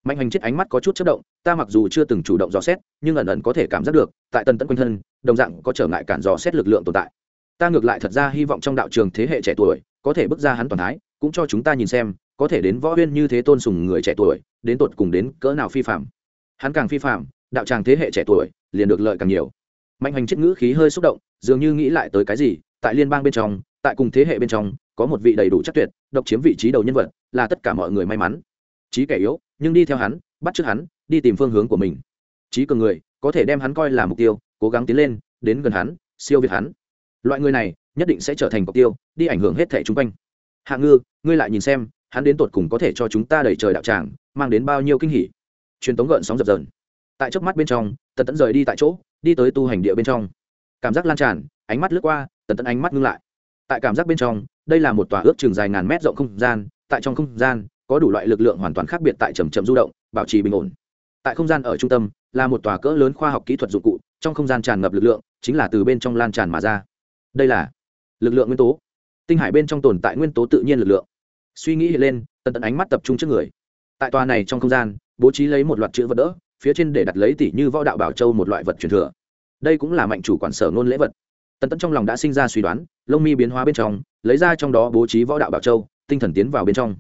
mạnh hành chết ánh mắt có chút chất động, ta mặc dù chưa từng chủ động dò xét, nhưng ẩn ẩn có thể cảm giác được, tại tân tấn quanh thân, đồng dạng có trở ngại cản dò xét lực lượng tồn tại. Ta ngược lại thật ra hy vọng trong đạo trường thế hệ trẻ tuổi, có thể bước ra hắn toàn thái, cũng cho chúng ta nhìn xem, có thể đến võ huyên như thế tôn sùng người trẻ tuổi, đến tột cùng đến cỡ nào phi phạm. Hắn càng phi phạm, đạo tràng thế hệ trẻ tuổi, liền được lợi càng nhiều mạnh hành chết ngữ khí hơi xúc động, dường như nghĩ lại tới cái gì, tại liên bang bên trong, tại cùng thế hệ bên trong, có một vị đầy đủ chắc tuyệt, độc chiếm vị trí đầu nhân vật, là tất cả mọi người may mắn. Trí kẻ yếu, nhưng đi theo hắn, bắt trước hắn, đi tìm phương hướng của mình. Trí cường người, có thể đem hắn coi là mục tiêu, cố gắng tiến lên, đến gần hắn, siêu việt hắn. Loại người này, nhất định sẽ trở thành mục tiêu, đi ảnh hưởng hết thẻ chung quanh. Hạ ngư, ngươi lại nhìn xem, hắn đến tột cùng có thể cho chúng ta đẩy trời đạo tràng, mang đến bao nhiêu kinh hỉ. Truyền tống gợn sóng dập dờn. Tại trước mắt bên trong, tần tẫn rời đi tại chỗ đi tới tu hành địa bên trong. Cảm giác lan tràn, ánh mắt lướt qua, tần tẫn ánh mắt ngưng lại. Tại cảm giác bên trong, đây là một tòa ước trường dài ngàn mét rộng không gian, tại trong không gian, có đủ loại lực lượng hoàn toàn khác biệt tại trầm trầm du động, bảo trì bình ổn. Tại không gian ở trung tâm, là một tòa cỡ lớn khoa học kỹ thuật dụng cụ, trong không gian tràn ngập lực lượng, chính là từ bên trong lan tràn mà ra. Đây là lực lượng nguyên tố. Tinh hải bên trong tồn tại nguyên tố tự nhiên lực lượng. Suy nghĩ lên, tần tẫn ánh mắt tập trung trước người. Tại tòa này trong không gian, bố trí lấy một loạt chữ vật đỡ phía trên để đặt lấy tỷ như võ đạo bảo châu một loại vật truyền thừa. Đây cũng là mạnh chủ quản sở ngôn lễ vật. Tần tẫn trong lòng đã sinh ra suy đoán, lông mi biến hóa bên trong, lấy ra trong đó bố trí võ đạo bảo châu, tinh thần tiến vào bên trong.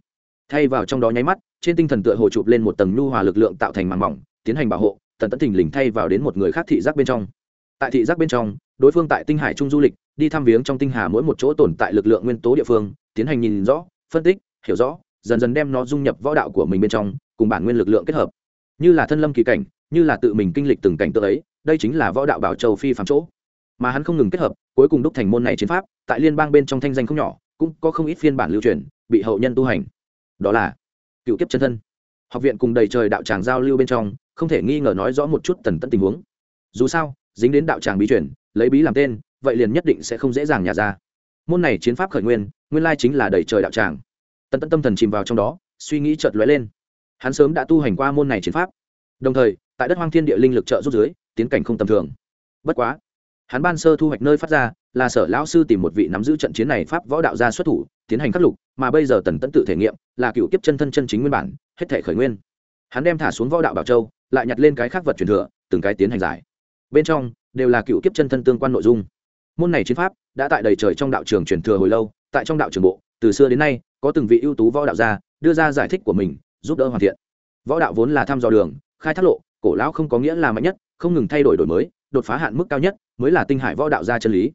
Thay vào trong đó nháy mắt, trên tinh thần tựa hồ chụp lên một tầng nhu hòa lực lượng tạo thành màng mỏng, tiến hành bảo hộ, tần tẫn thình lình thay vào đến một người khác thị giác bên trong. Tại thị giác bên trong, đối phương tại tinh hải trung du lịch, đi thăm viếng trong tinh hà mỗi một chỗ tồn tại lực lượng nguyên tố địa phương, tiến hành nhìn rõ, phân tích, hiểu rõ, dần dần đem nó dung nhập võ đạo của mình bên trong, cùng bản nguyên lực lượng kết hợp như là thân lâm kỳ cảnh, như là tự mình kinh lịch từng cảnh tượng ấy, đây chính là võ đạo bảo châu phi phạm chỗ. Mà hắn không ngừng kết hợp, cuối cùng đúc thành môn này chiến pháp, tại liên bang bên trong thanh danh không nhỏ, cũng có không ít phiên bản lưu truyền, bị hậu nhân tu hành. Đó là cựu kiếp chân thân. Học viện cùng đầy trời đạo tràng giao lưu bên trong, không thể nghi ngờ nói rõ một chút tần tẫn tình huống. Dù sao, dính đến đạo tràng bí truyền, lấy bí làm tên, vậy liền nhất định sẽ không dễ dàng nhả ra. Môn này chiến pháp khởi nguyên nguyên lai chính là đầy trời đạo tràng. Tần tẫn tâm thần chìm vào trong đó, suy nghĩ chợt lóe lên hắn sớm đã tu hành qua môn này chiến pháp. Đồng thời, tại đất hoang thiên địa linh lực trợ rút dưới, tiến cảnh không tầm thường. Bất quá, hắn ban sơ thu hoạch nơi phát ra là sở lão sư tìm một vị nắm giữ trận chiến này pháp võ đạo gia xuất thủ, tiến hành khắc lục, mà bây giờ tần tẫn tự thể nghiệm, là cựu kiếp chân thân chân chính nguyên bản, hết thể khởi nguyên. Hắn đem thả xuống võ đạo bảo châu, lại nhặt lên cái khác vật truyền thừa, từng cái tiến hành giải. Bên trong, đều là cựu kiếp chân thân tương quan nội dung. Môn này chiến pháp đã tại đầy trời trong đạo trường truyền thừa hồi lâu, tại trong đạo trường bộ, từ xưa đến nay, có từng vị ưu tú võ đạo gia đưa ra giải thích của mình giúp đỡ hoàn thiện. Võ đạo vốn là thăm dò đường, khai thác lộ, cổ lão không có nghĩa là mạnh nhất, không ngừng thay đổi đổi mới, đột phá hạn mức cao nhất mới là tinh hải võ đạo gia chân lý.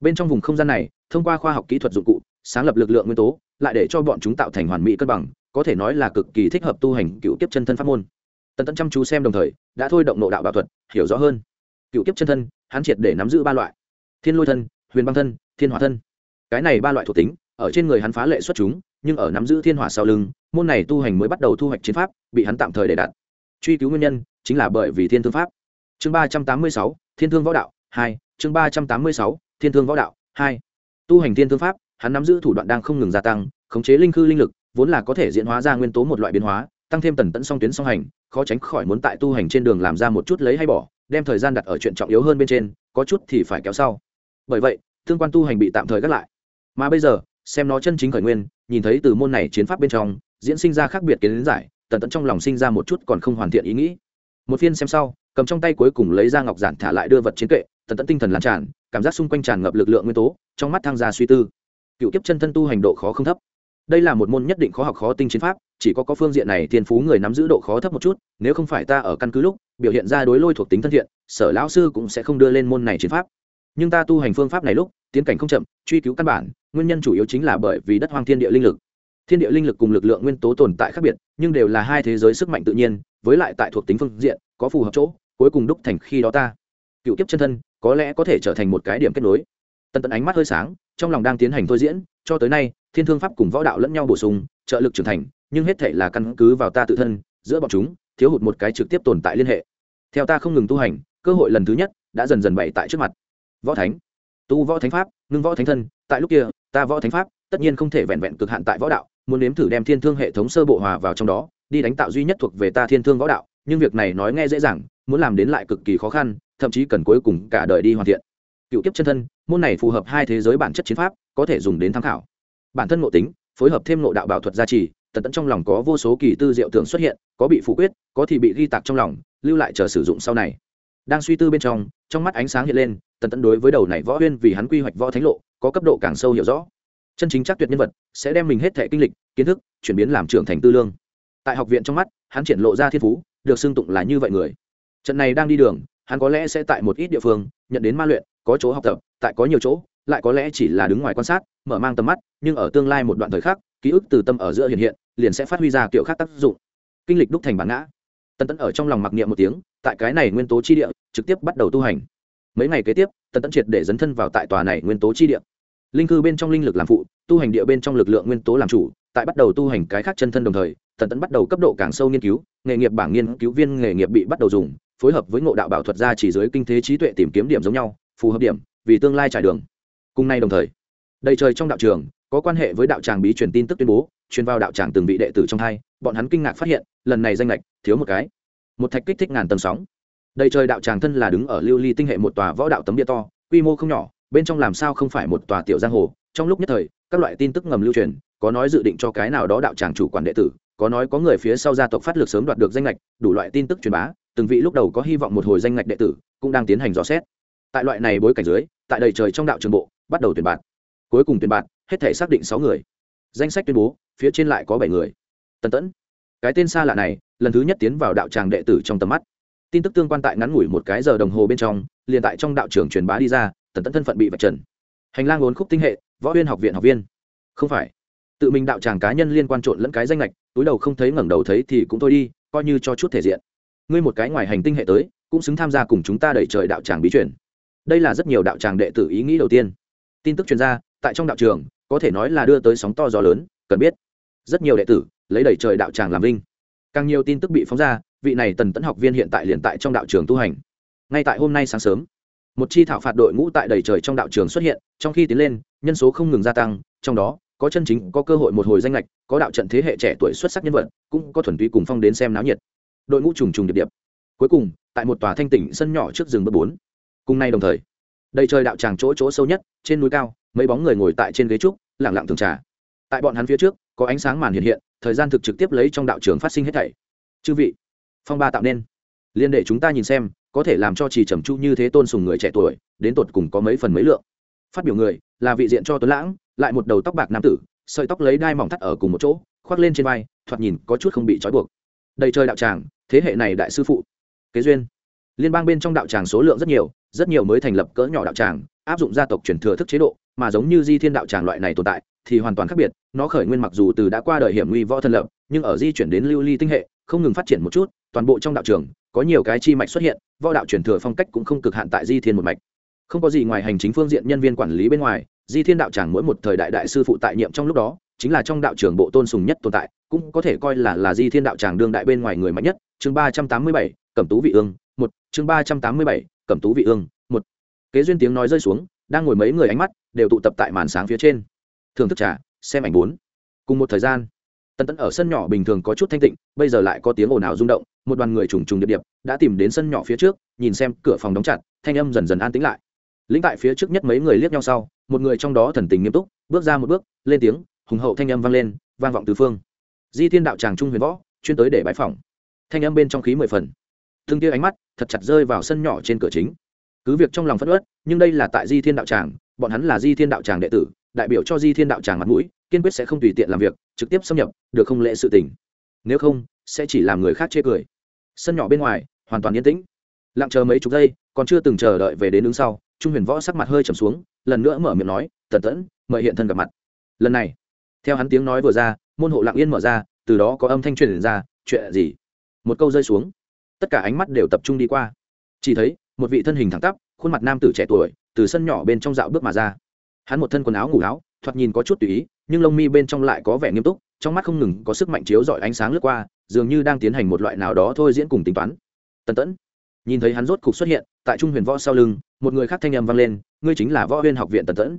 Bên trong vùng không gian này, thông qua khoa học kỹ thuật dụng cụ, sáng lập lực lượng nguyên tố, lại để cho bọn chúng tạo thành hoàn mỹ cân bằng, có thể nói là cực kỳ thích hợp tu hành cựu kiếp chân thân pháp môn. Tần tận chăm chú xem đồng thời, đã thôi động nộ đạo bảo thuật, hiểu rõ hơn. Cựu kiếp chân thân, hắn triệt để nắm giữ ba loại. Thiên lôi thân, huyền băng thân, thiên hỏa thân. Cái này ba loại thuộc tính, ở trên người hắn phá lệ xuất chúng, nhưng ở nắm giữ thiên hỏa sau lưng môn này tu hành mới bắt đầu thu hoạch chiến pháp, bị hắn tạm thời để đặt. Truy cứu nguyên nhân chính là bởi vì thiên thương pháp. Chương ba trăm tám mươi sáu, thiên thương võ đạo hai, chương ba trăm tám mươi sáu, thiên thương võ đạo hai. Tu hành thiên thương pháp, hắn nắm giữ thủ đoạn đang không ngừng gia tăng, khống chế linh khư linh lực, vốn là có thể diễn hóa ra nguyên tố một loại biến hóa, tăng thêm tần tận song tuyến song hành, khó tránh khỏi muốn tại tu hành trên đường làm ra một chút lấy hay bỏ, đem thời gian đặt ở chuyện trọng yếu hơn bên trên, có chút thì phải kéo sau. Bởi vậy, thương quan tu hành bị tạm thời gác lại. Mà bây giờ, xem nó chân chính khởi nguyên, nhìn thấy từ môn này chiến pháp bên trong diễn sinh ra khác biệt kiến giải, tần tận trong lòng sinh ra một chút còn không hoàn thiện ý nghĩ. Một phiên xem sau, cầm trong tay cuối cùng lấy ra ngọc giản thả lại đưa vật chiến kệ, tần tận tinh thần lan tràn, cảm giác xung quanh tràn ngập lực lượng nguyên tố, trong mắt thang gia suy tư. Cựu kiếp chân thân tu hành độ khó không thấp. Đây là một môn nhất định khó học khó tinh chiến pháp, chỉ có có phương diện này thiên phú người nắm giữ độ khó thấp một chút, nếu không phải ta ở căn cứ lúc, biểu hiện ra đối lôi thuộc tính thân thiện, sở lão sư cũng sẽ không đưa lên môn này chiến pháp. Nhưng ta tu hành phương pháp này lúc, tiến cảnh không chậm, truy cứu căn bản, nguyên nhân chủ yếu chính là bởi vì đất hoang thiên địa linh lực thiên địa linh lực cùng lực lượng nguyên tố tồn tại khác biệt, nhưng đều là hai thế giới sức mạnh tự nhiên, với lại tại thuộc tính phương diện, có phù hợp chỗ, cuối cùng đúc thành khi đó ta. Cựu kiếp chân thân, có lẽ có thể trở thành một cái điểm kết nối. Tần tần ánh mắt hơi sáng, trong lòng đang tiến hành thôi diễn, cho tới nay, thiên thương pháp cùng võ đạo lẫn nhau bổ sung, trợ lực trưởng thành, nhưng hết thể là căn cứ vào ta tự thân, giữa bọn chúng, thiếu hụt một cái trực tiếp tồn tại liên hệ. Theo ta không ngừng tu hành, cơ hội lần thứ nhất đã dần dần bày tại trước mặt. Võ thánh. Tu võ thánh pháp, ngưng võ thánh thân, tại lúc kia, ta võ thánh pháp, tất nhiên không thể vẹn vẹn cực hạn tại võ đạo muốn nếm thử đem thiên thương hệ thống sơ bộ hòa vào trong đó, đi đánh tạo duy nhất thuộc về ta thiên thương võ đạo, nhưng việc này nói nghe dễ dàng, muốn làm đến lại cực kỳ khó khăn, thậm chí cần cuối cùng cả đời đi hoàn thiện. Cựu kiếp chân thân, môn này phù hợp hai thế giới bản chất chiến pháp, có thể dùng đến tham khảo. Bản thân ngộ tính, phối hợp thêm ngộ đạo bảo thuật gia trì, tận tận trong lòng có vô số kỳ tư diệu tưởng xuất hiện, có bị phủ quyết, có thì bị ghi tạc trong lòng, lưu lại chờ sử dụng sau này. Đang suy tư bên trong trong mắt ánh sáng hiện lên, tận tận đối với đầu này võ huyên vì hắn quy hoạch võ thánh lộ, có cấp độ càng sâu hiểu rõ chân chính chắc tuyệt nhân vật, sẽ đem mình hết thệ kinh lịch, kiến thức, chuyển biến làm trưởng thành tư lương. Tại học viện trong mắt, hắn triển lộ ra thiên phú, được xưng tụng là như vậy người. Trận này đang đi đường, hắn có lẽ sẽ tại một ít địa phương, nhận đến ma luyện, có chỗ học tập, tại có nhiều chỗ, lại có lẽ chỉ là đứng ngoài quan sát, mở mang tầm mắt, nhưng ở tương lai một đoạn thời khắc, ký ức từ tâm ở giữa hiện hiện, liền sẽ phát huy ra kiểu khác tác dụng. Kinh lịch đúc thành bản ngã. Tần tẫn ở trong lòng mặc niệm một tiếng, tại cái này nguyên tố chi địa, trực tiếp bắt đầu tu hành. Mấy ngày kế tiếp, tần tẫn triệt để dấn thân vào tại tòa này nguyên tố chi địa linh cư bên trong linh lực làm phụ, tu hành địa bên trong lực lượng nguyên tố làm chủ, tại bắt đầu tu hành cái khác chân thân đồng thời tần tẫn bắt đầu cấp độ càng sâu nghiên cứu, nghề nghiệp bảng nghiên cứu viên nghề nghiệp bị bắt đầu dùng, phối hợp với ngộ đạo bảo thuật ra chỉ dưới kinh tế trí tuệ tìm kiếm điểm giống nhau, phù hợp điểm, vì tương lai trải đường. Cùng nay đồng thời, đầy trời trong đạo trường, có quan hệ với đạo tràng bí truyền tin tức tuyên bố, truyền vào đạo tràng từng vị đệ tử trong hai, bọn hắn kinh ngạc phát hiện, lần này danh lệch thiếu một cái. Một thạch kích thích ngàn tầng sóng. Đầy trời đạo tràng thân là đứng ở lưu ly tinh hệ một tòa võ đạo tấm địa to, quy mô không nhỏ bên trong làm sao không phải một tòa tiểu giang hồ? Trong lúc nhất thời, các loại tin tức ngầm lưu truyền, có nói dự định cho cái nào đó đạo tràng chủ quản đệ tử, có nói có người phía sau gia tộc phát lực sớm đoạt được danh lệch đủ loại tin tức truyền bá, từng vị lúc đầu có hy vọng một hồi danh ngạch đệ tử cũng đang tiến hành dò xét. Tại loại này bối cảnh dưới, tại đầy trời trong đạo trường bộ, bắt đầu tuyển bạn. Cuối cùng tuyển bạn, hết thể xác định sáu người. Danh sách tuyên bố, phía trên lại có bảy người. Tần tẫn. Cái tên xa lạ này, lần thứ nhất tiến vào đạo tràng đệ tử trong tầm mắt. Tin tức tương quan tại ngắn ngủi một cái giờ đồng hồ bên trong, liền tại trong đạo trường truyền bá đi ra tần tẫn thân phận bị vạch trần. Hành lang bốn khúc tinh hệ, võ huyên học viện học viên. Không phải. Tự mình đạo tràng cá nhân liên quan trộn lẫn cái danh lệch túi đầu không thấy ngẩng đầu thấy thì cũng thôi đi, coi như cho chút thể diện. Ngươi một cái ngoài hành tinh hệ tới, cũng xứng tham gia cùng chúng ta đẩy trời đạo tràng bí truyền. Đây là rất nhiều đạo tràng đệ tử ý nghĩ đầu tiên. Tin tức chuyên gia tại trong đạo trường, có thể nói là đưa tới sóng to gió lớn, cần biết. Rất nhiều đệ tử, lấy đẩy trời đạo tràng làm vinh. Càng nhiều tin tức bị phóng ra, vị này tần tẫn học viên hiện tại liền tại trong đạo trường tu hành. Ngay tại hôm nay sáng sớm một chi thảo phạt đội ngũ tại đầy trời trong đạo trường xuất hiện, trong khi tiến lên, nhân số không ngừng gia tăng, trong đó, có chân chính, có cơ hội một hồi danh lệch, có đạo trận thế hệ trẻ tuổi xuất sắc nhân vật, cũng có thuần túy cùng phong đến xem náo nhiệt. Đội ngũ trùng trùng điệp điệp. Cuối cùng, tại một tòa thanh tỉnh sân nhỏ trước rừng bước bốn. Cùng nay đồng thời, đầy trời đạo tràng chỗ chỗ sâu nhất, trên núi cao, mấy bóng người ngồi tại trên ghế trúc lẳng lặng thường trà. Tại bọn hắn phía trước, có ánh sáng màn hiện hiện, thời gian thực trực tiếp lấy trong đạo trường phát sinh hết thảy. Chư vị, phong ba tạo nên. Liên để chúng ta nhìn xem có thể làm cho trì trầm chu như thế tôn sùng người trẻ tuổi, đến tột cùng có mấy phần mấy lượng. Phát biểu người, là vị diện cho tuấn lãng, lại một đầu tóc bạc nam tử, sợi tóc lấy đai mỏng thắt ở cùng một chỗ, khoác lên trên vai, thoạt nhìn có chút không bị trói buộc. Đầy trời đạo tràng, thế hệ này đại sư phụ. Kế duyên. Liên bang bên trong đạo tràng số lượng rất nhiều rất nhiều mới thành lập cỡ nhỏ đạo tràng, áp dụng gia tộc truyền thừa thức chế độ, mà giống như di thiên đạo tràng loại này tồn tại, thì hoàn toàn khác biệt, nó khởi nguyên mặc dù từ đã qua đời hiểm nguy võ thân lập, nhưng ở di chuyển đến lưu ly tinh hệ, không ngừng phát triển một chút, toàn bộ trong đạo trường có nhiều cái chi mạch xuất hiện, võ đạo truyền thừa phong cách cũng không cực hạn tại di thiên một mạch. Không có gì ngoài hành chính phương diện nhân viên quản lý bên ngoài, di thiên đạo tràng mỗi một thời đại đại sư phụ tại nhiệm trong lúc đó, chính là trong đạo trường bộ tôn sùng nhất tồn tại, cũng có thể coi là là di thiên đạo tràng đương đại bên ngoài người mạnh nhất. Chương ba trăm tám mươi bảy, cẩm tú vị ương, một. Chương ba trăm tám mươi bảy, cẩm tú vị ương, một. Kế duyên tiếng nói rơi xuống, đang ngồi mấy người ánh mắt, đều tụ tập tại màn sáng phía trên. Thưởng thức trà, xem ảnh bốn. Cùng một thời gian tần tẫn ở sân nhỏ bình thường có chút thanh tịnh, bây giờ lại có tiếng ồn ào rung động, một đoàn người trùng trùng điệp điệp đã tìm đến sân nhỏ phía trước, nhìn xem cửa phòng đóng chặt, thanh âm dần dần an tĩnh lại. Lĩnh tại phía trước nhất mấy người liếc nhau sau, một người trong đó thần tình nghiêm túc, bước ra một bước, lên tiếng, hùng hậu thanh âm vang lên, vang vọng từ phương. Di thiên đạo tràng trung huyền võ, chuyên tới để bãi phòng thanh âm bên trong khí mười phần. Thương tia ánh mắt thật chặt rơi vào sân nhỏ trên cửa chính. Cứ việc trong lòng phất ớt nhưng đây là tại di thiên đạo tràng, bọn hắn là di thiên đạo tràng đệ tử, đại biểu cho di thiên đạo tràng mặt mũi kiên quyết sẽ không tùy tiện làm việc, trực tiếp xâm nhập, được không lệ sự tình. Nếu không, sẽ chỉ làm người khác chê cười. Sân nhỏ bên ngoài, hoàn toàn yên tĩnh. Lặng chờ mấy chục giây, còn chưa từng chờ đợi về đến đứng sau, trung huyền võ sắc mặt hơi trầm xuống, lần nữa mở miệng nói, tần tẫn, mời hiện thân gặp mặt. Lần này, theo hắn tiếng nói vừa ra, môn hộ lặng yên mở ra, từ đó có âm thanh truyền ra, chuyện gì? Một câu rơi xuống. Tất cả ánh mắt đều tập trung đi qua. Chỉ thấy, một vị thân hình thẳng tắp, khuôn mặt nam tử trẻ tuổi, từ sân nhỏ bên trong dạo bước mà ra. Hắn một thân quần áo ngủ áo thoạt nhìn có chút tùy ý, nhưng lông mi bên trong lại có vẻ nghiêm túc, trong mắt không ngừng có sức mạnh chiếu dọi ánh sáng lướt qua, dường như đang tiến hành một loại nào đó thôi diễn cùng tính toán. Tần tẫn, nhìn thấy hắn rốt cục xuất hiện, tại trung huyền võ sau lưng, một người khác thanh âm vang lên, ngươi chính là võ huyên học viện tần tẫn.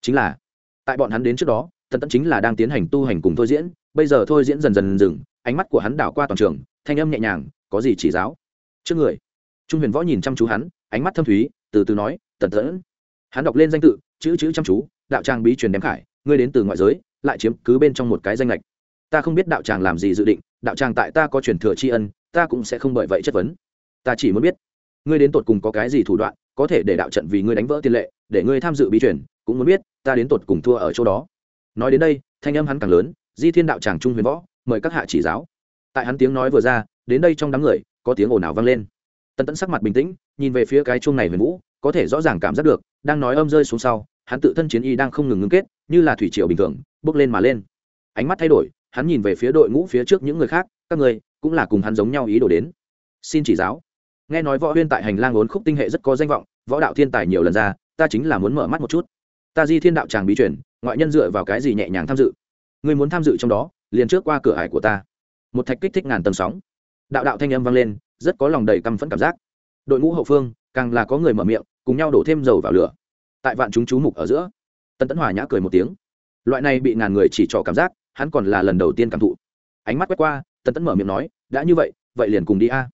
Chính là. Tại bọn hắn đến trước đó, tần tẫn chính là đang tiến hành tu hành cùng thôi diễn, bây giờ thôi diễn dần dần dừng, ánh mắt của hắn đảo qua toàn trường, thanh âm nhẹ nhàng, có gì chỉ giáo? Trước người. Trung huyền võ nhìn chăm chú hắn, ánh mắt thâm thúy, từ từ nói, tần tẫn. Hắn đọc lên danh tự, chữ chữ chăm chú đạo tràng bí truyền đếm khải, ngươi đến từ ngoại giới, lại chiếm cứ bên trong một cái danh lệch ta không biết đạo tràng làm gì dự định, đạo tràng tại ta có truyền thừa tri ân, ta cũng sẽ không bởi vậy chất vấn. Ta chỉ muốn biết, ngươi đến tột cùng có cái gì thủ đoạn, có thể để đạo trận vì ngươi đánh vỡ tiền lệ, để ngươi tham dự bí truyền, cũng muốn biết, ta đến tột cùng thua ở chỗ đó. Nói đến đây, thanh âm hắn càng lớn, di thiên đạo tràng trung huyền võ, mời các hạ chỉ giáo. Tại hắn tiếng nói vừa ra, đến đây trong đám người, có tiếng ồn ào vang lên. Tân tẫn sắc mặt bình tĩnh, nhìn về phía cái chuông này huyền vũ, có thể rõ ràng cảm giác được, đang nói âm rơi xuống sau hắn tự thân chiến y đang không ngừng ngưng kết, như là thủy triều bình thường, bước lên mà lên. Ánh mắt thay đổi, hắn nhìn về phía đội ngũ phía trước những người khác, các người cũng là cùng hắn giống nhau ý đồ đến. Xin chỉ giáo. Nghe nói võ huyên tại hành lang ốn khúc tinh hệ rất có danh vọng, võ đạo thiên tài nhiều lần ra, ta chính là muốn mở mắt một chút. Ta di thiên đạo tràng bí chuyển ngoại nhân dựa vào cái gì nhẹ nhàng tham dự? Người muốn tham dự trong đó, liền trước qua cửa hải của ta. Một thạch kích thích ngàn tầng sóng. Đạo đạo thanh âm vang lên, rất có lòng đầy căm phẫn cảm giác. Đội ngũ hậu phương, càng là có người mở miệng, cùng nhau đổ thêm dầu vào lửa tại vạn chúng chú mục ở giữa. Tân tấn hòa nhã cười một tiếng. Loại này bị ngàn người chỉ trỏ cảm giác, hắn còn là lần đầu tiên cảm thụ. Ánh mắt quét qua tân tấn mở miệng nói, đã như vậy vậy liền cùng đi a.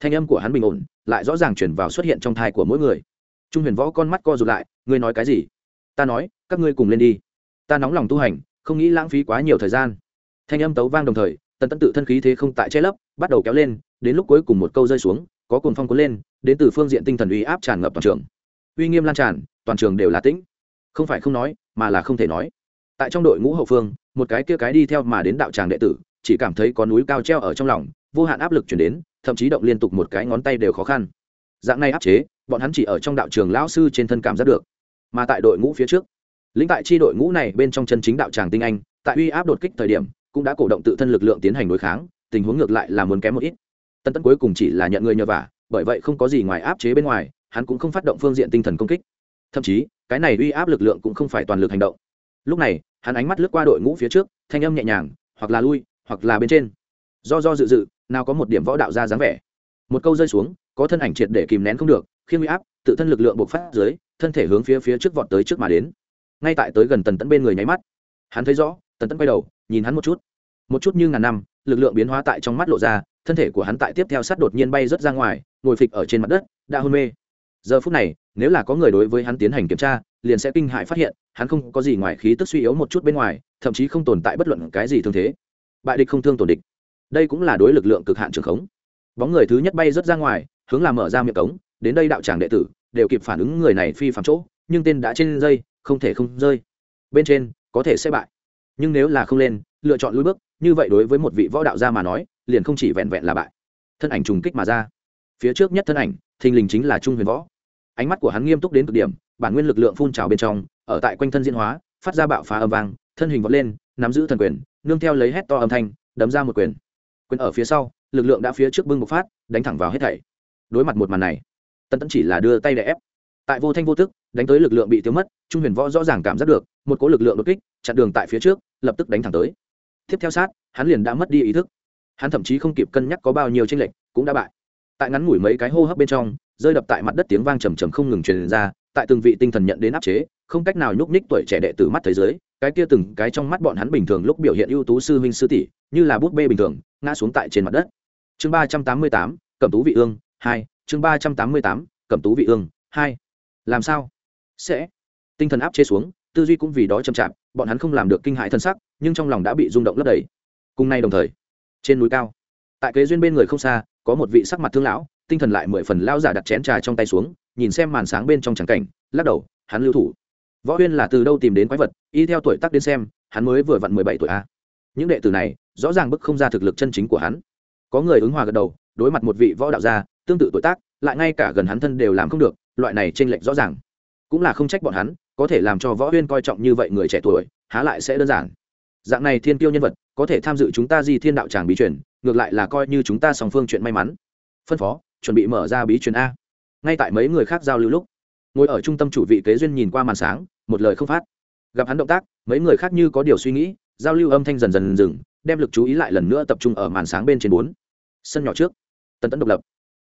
Thanh âm của hắn bình ổn, lại rõ ràng chuyển vào xuất hiện trong thai của mỗi người. Trung huyền võ con mắt co rụt lại, ngươi nói cái gì? Ta nói, các ngươi cùng lên đi. Ta nóng lòng tu hành, không nghĩ lãng phí quá nhiều thời gian. Thanh âm tấu vang đồng thời, tần tấn tự thân khí thế không tại che lấp, bắt đầu kéo lên, đến lúc cuối cùng một câu rơi xuống, có cồn phong cuốn lên, đến từ phương diện tinh thần uy áp tràn ngập toàn trường uy nghiêm lan tràn, toàn trường đều là tĩnh. Không phải không nói, mà là không thể nói. Tại trong đội ngũ hậu phương, một cái kia cái đi theo mà đến đạo tràng đệ tử, chỉ cảm thấy có núi cao treo ở trong lòng, vô hạn áp lực chuyển đến, thậm chí động liên tục một cái ngón tay đều khó khăn. Dạng này áp chế, bọn hắn chỉ ở trong đạo trường lão sư trên thân cảm giác được. Mà tại đội ngũ phía trước, lĩnh tại chi đội ngũ này bên trong chân chính đạo tràng tinh anh, tại uy áp đột kích thời điểm, cũng đã cổ động tự thân lực lượng tiến hành đối kháng, tình huống ngược lại là muốn kém một ít. Tân tân cuối cùng chỉ là nhận người nhờ vả, bởi vậy không có gì ngoài áp chế bên ngoài hắn cũng không phát động phương diện tinh thần công kích. Thậm chí, cái này uy áp lực lượng cũng không phải toàn lực hành động. Lúc này, hắn ánh mắt lướt qua đội ngũ phía trước, thanh âm nhẹ nhàng, hoặc là lui, hoặc là bên trên. Do do dự dự, nào có một điểm võ đạo ra dáng vẻ. Một câu rơi xuống, có thân ảnh triệt để kìm nén không được khiến uy áp, tự thân lực lượng buộc phát dưới, thân thể hướng phía phía trước vọt tới trước mà đến. Ngay tại tới gần tần tẫn bên người nháy mắt, hắn thấy rõ, tần tẫn quay đầu, nhìn hắn một chút. Một chút như ngàn năm, lực lượng biến hóa tại trong mắt lộ ra, thân thể của hắn tại tiếp theo sát đột nhiên bay rớt ra ngoài, ngồi phịch ở trên mặt đất, đã hôn mê giờ phút này, nếu là có người đối với hắn tiến hành kiểm tra, liền sẽ kinh hại phát hiện, hắn không có gì ngoài khí tức suy yếu một chút bên ngoài, thậm chí không tồn tại bất luận cái gì thương thế. Bại địch không thương tổn địch. Đây cũng là đối lực lượng cực hạn trường khống. Bóng người thứ nhất bay rớt ra ngoài, hướng làm mở ra miệng cống, đến đây đạo tràng đệ tử, đều kịp phản ứng người này phi phạm chỗ, nhưng tên đã trên dây, không thể không rơi. Bên trên, có thể sẽ bại. Nhưng nếu là không lên, lựa chọn lùi bước, như vậy đối với một vị võ đạo gia mà nói, liền không chỉ vẹn vẹn là bại. Thân ảnh trùng kích mà ra. Phía trước nhất thân ảnh, thình lình chính là trung huyền võ ánh mắt của hắn nghiêm túc đến cực điểm, bản nguyên lực lượng phun trào bên trong, ở tại quanh thân diễn hóa, phát ra bạo phá âm vang, thân hình vọt lên, nắm giữ thần quyền, nương theo lấy hét to âm thanh, đấm ra một quyền. Quyền ở phía sau, lực lượng đã phía trước bưng một phát, đánh thẳng vào hết thảy. Đối mặt một màn này tân tấn chỉ là đưa tay để ép. Tại vô thanh vô tức, đánh tới lực lượng bị tiêu mất, trung huyền võ rõ ràng cảm giác được, một cỗ lực lượng đột kích, chặn đường tại phía trước, lập tức đánh thẳng tới. Tiếp theo sát, hắn liền đã mất đi ý thức. Hắn thậm chí không kịp cân nhắc có bao nhiêu tranh lệch, cũng đã bại tại ngắn ngủi mấy cái hô hấp bên trong, rơi đập tại mặt đất tiếng vang trầm trầm không ngừng truyền ra, tại từng vị tinh thần nhận đến áp chế, không cách nào nhúc nhích tuổi trẻ đệ tử mắt thế giới cái kia từng cái trong mắt bọn hắn bình thường lúc biểu hiện ưu tú sư huynh sư tỷ, như là bút bê bình thường, ngã xuống tại trên mặt đất. Chương ba trăm tám mươi tám, cẩm tú vị ương, hai, chương ba trăm tám mươi tám, cẩm tú vị ương, hai. Làm sao? Sẽ. Tinh thần áp chế xuống, tư duy cũng vì đó chậm chạp, bọn hắn không làm được kinh hại thân sắc, nhưng trong lòng đã bị rung động lấp đầy. Cùng nay đồng thời, trên núi cao, tại kế duyên bên người không xa có một vị sắc mặt thương lão, tinh thần lại mười phần lao giả đặt chén trà trong tay xuống, nhìn xem màn sáng bên trong tràng cảnh, lắc đầu, hắn lưu thủ. Võ huyên là từ đâu tìm đến quái vật, y theo tuổi tác đến xem, hắn mới vừa vặn mười bảy tuổi a. Những đệ tử này, rõ ràng bức không ra thực lực chân chính của hắn. Có người ứng hòa gật đầu, đối mặt một vị võ đạo gia, tương tự tuổi tác, lại ngay cả gần hắn thân đều làm không được, loại này t r ê n lệch rõ ràng. Cũng là không trách bọn hắn, có thể làm cho võ huyên coi trọng như vậy người trẻ tuổi, há lại sẽ đơn giản. Dạng này thiên tiêu nhân vật có thể tham dự chúng ta di thiên đạo tràng bí truyền, ngược lại là coi như chúng ta song phương chuyện may mắn. Phân phó, chuẩn bị mở ra bí truyền a. Ngay tại mấy người khác giao lưu lúc, ngồi ở trung tâm chủ vị kế duyên nhìn qua màn sáng, một lời không phát. Gặp hắn động tác, mấy người khác như có điều suy nghĩ, giao lưu âm thanh dần dần dừng, đem lực chú ý lại lần nữa tập trung ở màn sáng bên trên bốn. Sân nhỏ trước, tần tẫn độc lập.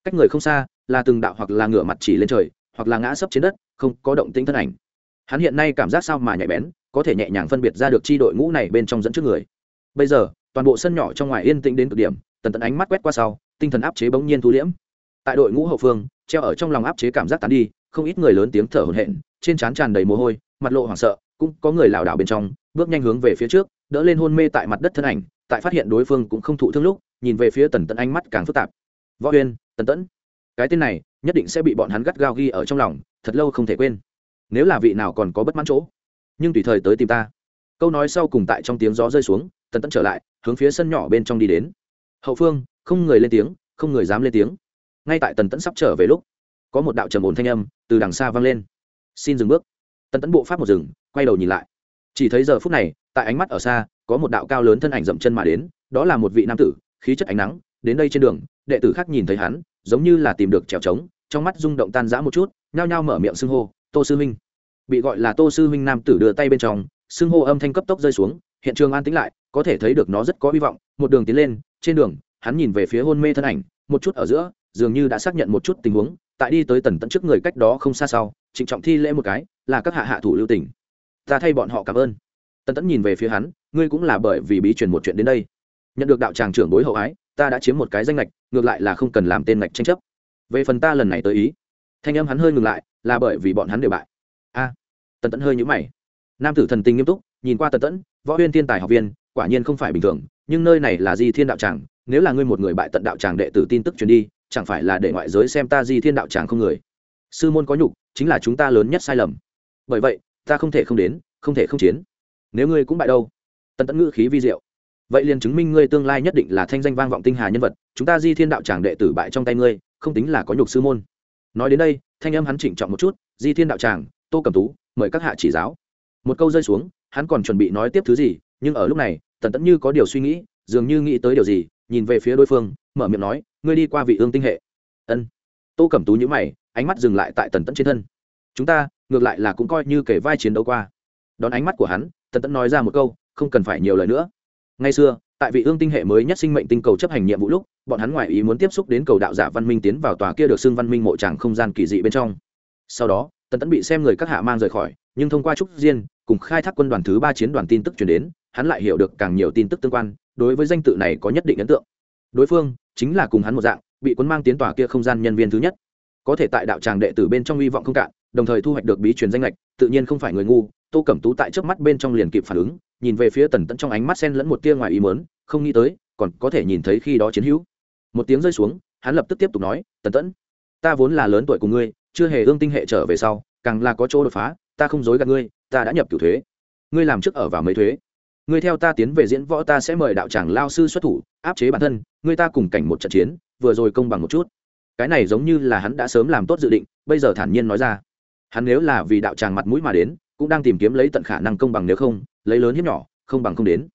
Cách người không xa, là từng đạo hoặc là ngửa mặt chỉ lên trời, hoặc là ngã sấp trên đất, không có động tĩnh thân ảnh. Hắn hiện nay cảm giác sao mà nhạy bén, có thể nhẹ nhàng phân biệt ra được chi đội ngũ này bên trong dẫn trước người bây giờ, toàn bộ sân nhỏ trong ngoài yên tĩnh đến cực điểm, tần tần ánh mắt quét qua sau, tinh thần áp chế bỗng nhiên thu liễm. Tại đội ngũ hậu phương, treo ở trong lòng áp chế cảm giác tán đi, không ít người lớn tiếng thở hổn hển, trên trán tràn đầy mồ hôi, mặt lộ hoảng sợ, cũng có người lảo đảo bên trong, bước nhanh hướng về phía trước, đỡ lên hôn mê tại mặt đất thân ảnh, tại phát hiện đối phương cũng không thụ thương lúc, nhìn về phía tần tẫn ánh mắt càng phức tạp. Võ huyên tần tẫn, cái tên này nhất định sẽ bị bọn hắn gắt gao ghi ở trong lòng, thật lâu không thể quên. Nếu là vị nào còn có bất mãn chỗ, nhưng tùy thời tới tìm ta. Câu nói sau cùng tại trong tiếng gió rơi xuống tần tẫn trở lại, hướng phía sân nhỏ bên trong đi đến. Hậu phương, không người lên tiếng, không người dám lên tiếng. Ngay tại tần tẫn sắp trở về lúc, có một đạo trầm ổn thanh âm từ đằng xa vang lên. Xin dừng bước. Tần tẫn bộ pháp một rừng quay đầu nhìn lại. Chỉ thấy giờ phút này, tại ánh mắt ở xa, có một đạo cao lớn thân ảnh dậm chân mà đến, đó là một vị nam tử, khí chất ánh nắng, đến đây trên đường, đệ tử khác nhìn thấy hắn, giống như là tìm được trèo trống, trong mắt rung động tan rã một chút, nhao nhao mở miệng xưng hô, tô sư minh bị gọi là tô sư minh nam tử đưa tay bên trong, xưng hô âm thanh cấp tốc rơi xuống hiện trường an tĩnh lại có thể thấy được nó rất có hy vọng. Một đường tiến lên trên đường hắn nhìn về phía hôn mê thân ảnh một chút ở giữa dường như đã xác nhận một chút tình huống tại đi tới tần tận trước người cách đó không xa sau trịnh trọng thi lễ một cái là các hạ hạ thủ lưu tỉnh ta thay bọn họ cảm ơn. Tần tẫn nhìn về phía hắn ngươi cũng là bởi vì bí truyền một chuyện đến đây. Nhận được đạo tràng trưởng bối hậu ái ta đã chiếm một cái danh lệch ngược lại là không cần làm tên lệch tranh chấp. Về phần ta lần này tới ý thanh âm hắn hơi ngừng lại là bởi vì bọn hắn đều bại. A à, tần tẫn hơi nhũ mày. Nam tử thần tình nghiêm túc nhìn qua tần tẫn võ huyên thiên tài học viên, quả nhiên không phải bình thường, nhưng nơi này là di thiên đạo tràng, nếu là ngươi một người bại tận đạo tràng đệ tử tin tức truyền đi, chẳng phải là để ngoại giới xem ta di thiên đạo tràng không người? Sư môn có nhục, chính là chúng ta lớn nhất sai lầm. Bởi vậy, ta không thể không đến, không thể không chiến. Nếu ngươi cũng bại đâu? Tần tẫn ngữ khí vi diệu. Vậy liền chứng minh ngươi tương lai nhất định là thanh danh vang vọng tinh hà nhân vật, chúng ta di thiên đạo tràng đệ tử bại trong tay ngươi, không tính là có nhục sư môn. Nói đến đây, thanh âm hắn chỉnh trọng một chút, di thiên đạo tràng, tô cầm tú, mời các hạ chỉ giáo. Một câu rơi xuống hắn còn chuẩn bị nói tiếp thứ gì, nhưng ở lúc này, tần tẫn như có điều suy nghĩ, dường như nghĩ tới điều gì, nhìn về phía đối phương, mở miệng nói, ngươi đi qua vị ương tinh hệ. Ân. Tô cẩm tú nhữ mày, ánh mắt dừng lại tại tần tẫn trên thân. Chúng ta, ngược lại là cũng coi như kể vai chiến đấu qua. Đón ánh mắt của hắn, tần tẫn nói ra một câu, không cần phải nhiều lời nữa. Ngay xưa, tại vị ương tinh hệ mới nhất sinh mệnh tinh cầu chấp hành nhiệm vụ lúc, bọn hắn ngoại ý muốn tiếp xúc đến cầu đạo giả văn minh tiến vào tòa kia được xưng văn minh mộ tràng không gian kỳ dị bên trong. Sau đó, tần tẫn bị xem người các hạ mang rời khỏi, nhưng thông qua trúc diên cùng khai thác quân đoàn thứ ba chiến đoàn tin tức chuyển đến, hắn lại hiểu được càng nhiều tin tức tương quan, đối với danh tự này có nhất định ấn tượng. Đối phương chính là cùng hắn một dạng, bị quân mang tiến tòa kia không gian nhân viên thứ nhất. Có thể tại đạo tràng đệ tử bên trong hy vọng không cạn, đồng thời thu hoạch được bí truyền danh lệch, tự nhiên không phải người ngu, tô cẩm tú tại trước mắt bên trong liền kịp phản ứng, nhìn về phía tần tẫn trong ánh mắt sen lẫn một tia ngoài ý mớn không nghĩ tới, còn có thể nhìn thấy khi đó chiến hữu. Một tiếng rơi xuống, hắn lập tức tiếp tục nói, tần tẫn ta vốn là lớn tuổi của ngươi, chưa hề ương tinh hệ trở về sau, càng là có chỗ đột phá, ta không dối gạt ngươi ta đã nhập cửu thuế. Ngươi làm trước ở vào mấy thuế? Ngươi theo ta tiến về diễn võ ta sẽ mời đạo tràng lao sư xuất thủ, áp chế bản thân, ngươi ta cùng cảnh một trận chiến, vừa rồi công bằng một chút. Cái này giống như là hắn đã sớm làm tốt dự định, bây giờ thản nhiên nói ra. Hắn nếu là vì đạo tràng mặt mũi mà đến, cũng đang tìm kiếm lấy tận khả năng công bằng nếu không, lấy lớn hiếp nhỏ, không bằng không đến.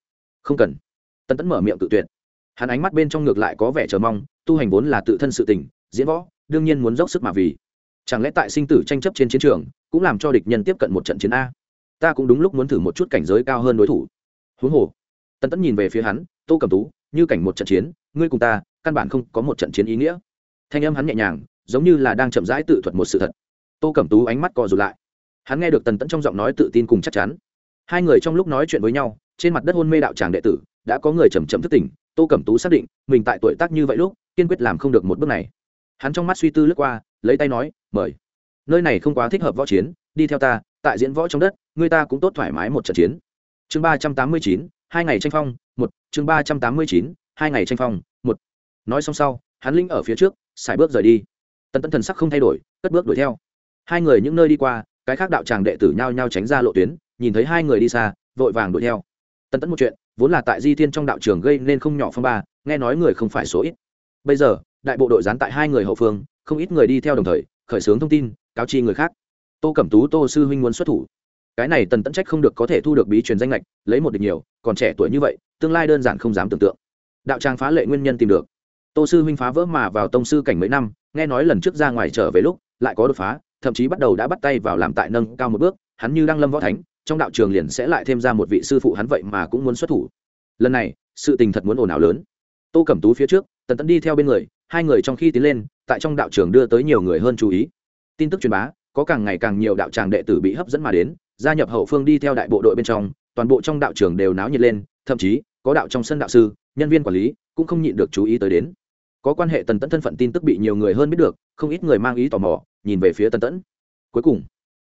Không cần. Tân tẫn mở miệng tự tuyệt. Hắn ánh mắt bên trong ngược lại có vẻ chờ mong, tu hành vốn là tự thân sự tình, diễn võ, đương nhiên muốn dốc sức mà vì. Chẳng lẽ tại sinh tử tranh chấp trên chiến trường, cũng làm cho địch nhân tiếp cận một trận chiến a? Ta cũng đúng lúc muốn thử một chút cảnh giới cao hơn đối thủ. Huống hồ, tần tẫn nhìn về phía hắn, tô cầm tú, như cảnh một trận chiến, ngươi cùng ta, căn bản không có một trận chiến ý nghĩa. Thanh âm hắn nhẹ nhàng, giống như là đang chậm rãi tự thuật một sự thật. Tô cẩm tú ánh mắt co rụt lại. Hắn nghe được tần tẫn trong giọng nói tự tin cùng chắc chắn. Hai người trong lúc nói chuyện với nhau, trên mặt đất hôn mê đạo tràng đệ tử, đã có người chầm chậm thức tỉnh, tô cẩm tú xác định, mình tại tuổi tác như vậy lúc, kiên quyết làm không được một bước này. Hắn trong mắt suy tư lướt qua, lấy tay nói, mời. Nơi này không quá thích hợp võ chiến, đi theo ta, tại diễn võ trong đất người ta cũng tốt thoải mái một trận chiến. Chương ba trăm tám mươi chín, hai ngày tranh phong, một. Chương ba trăm tám mươi chín, hai ngày tranh phong, một. Nói xong sau, hắn linh ở phía trước xài bước rời đi. Tần tấn thần sắc không thay đổi, cất bước đuổi theo. Hai người những nơi đi qua, cái khác đạo tràng đệ tử nhao nhao tránh ra lộ tuyến, nhìn thấy hai người đi xa, vội vàng đuổi theo. Tần tấn một chuyện, vốn là tại di thiên trong đạo trường gây nên không nhỏ phong ba, nghe nói người không phải số ít. Bây giờ, đại bộ đội dán tại hai người hậu phương, không ít người đi theo đồng thời, khởi xướng thông tin, cáo chi người khác. Tô cẩm tú, tô sư huynh muốn xuất thủ cái này tần tẫn trách không được có thể thu được bí truyền danh lệch, lấy một địch nhiều, còn trẻ tuổi như vậy, tương lai đơn giản không dám tưởng tượng. Đạo tràng phá lệ nguyên nhân tìm được. Tô sư huynh phá vỡ mà vào tông sư cảnh mấy năm, nghe nói lần trước ra ngoài trở về lúc, lại có đột phá, thậm chí bắt đầu đã bắt tay vào làm tại nâng cao một bước, hắn như đang lâm võ thánh, trong đạo trường liền sẽ lại thêm ra một vị sư phụ hắn vậy mà cũng muốn xuất thủ. Lần này, sự tình thật muốn ồn ào lớn. Tô cẩm tú phía trước, tần tẫn đi theo bên người, hai người trong khi tiến lên, tại trong đạo trường đưa tới nhiều người hơn chú ý. Tin tức truyền bá, có càng ngày càng nhiều đạo tràng đệ tử bị hấp dẫn mà đến gia nhập hậu phương đi theo đại bộ đội bên trong, toàn bộ trong đạo trường đều náo nhiệt lên, thậm chí, có đạo trong sân đạo sư, nhân viên quản lý cũng không nhịn được chú ý tới đến. Có quan hệ tần tẫn thân phận tin tức bị nhiều người hơn biết được, không ít người mang ý tò mò, nhìn về phía tần tẫn. Cuối cùng,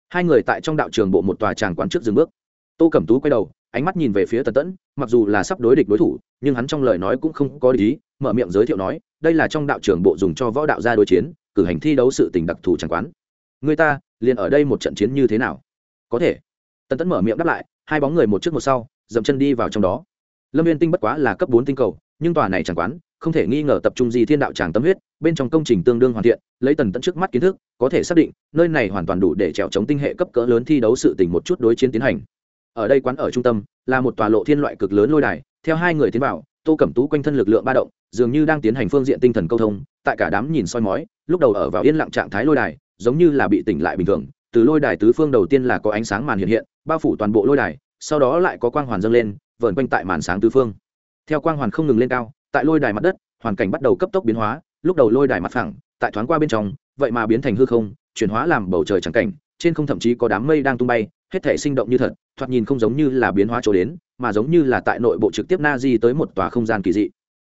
hai người tại trong đạo trường bộ một tòa tràng quán trước dừng bước. Tô cẩm tú quay đầu, ánh mắt nhìn về phía tần tẫn, mặc dù là sắp đối địch đối thủ, nhưng hắn trong lời nói cũng không có ý, mở miệng giới thiệu nói, đây là trong đạo trường bộ dùng cho võ đạo gia đối chiến, cử hành thi đấu sự tình đặc thù tràng quán. Người ta, liền ở đây một trận chiến như thế nào? Có thể. Tần tẫn mở miệng đáp lại, hai bóng người một trước một sau, dậm chân đi vào trong đó. Lâm viên tinh bất quá là cấp bốn tinh cầu, nhưng tòa này chẳng quán, không thể nghi ngờ tập trung gì thiên đạo tràng tâm huyết, bên trong công trình tương đương hoàn thiện, lấy tần tẫn trước mắt kiến thức, có thể xác định, nơi này hoàn toàn đủ để trèo chống tinh hệ cấp cỡ lớn thi đấu sự tình một chút đối chiến tiến hành. Ở đây quán ở trung tâm, là một tòa lộ thiên loại cực lớn lôi đài, theo hai người tiến vào, tô cẩm tú quanh thân lực lượng ba động, dường như đang tiến hành phương diện tinh thần câu thông, tại cả đám nhìn soi mói, lúc đầu ở vào yên lặng trạng thái lôi đài, giống như là bị tỉnh lại bình thường từ lôi đài tứ phương đầu tiên là có ánh sáng màn hiện hiện, bao phủ toàn bộ lôi đài, sau đó lại có quang hoàn dâng lên, vờn quanh tại màn sáng tứ phương. Theo quang hoàn không ngừng lên cao, tại lôi đài mặt đất, hoàn cảnh bắt đầu cấp tốc biến hóa, lúc đầu lôi đài mặt phẳng, tại thoáng qua bên trong, vậy mà biến thành hư không, chuyển hóa làm bầu trời trắng cảnh, trên không thậm chí có đám mây đang tung bay, hết thể sinh động như thật, thoạt nhìn không giống như là biến hóa chỗ đến, mà giống như là tại nội bộ trực tiếp na di tới một tòa không gian kỳ dị.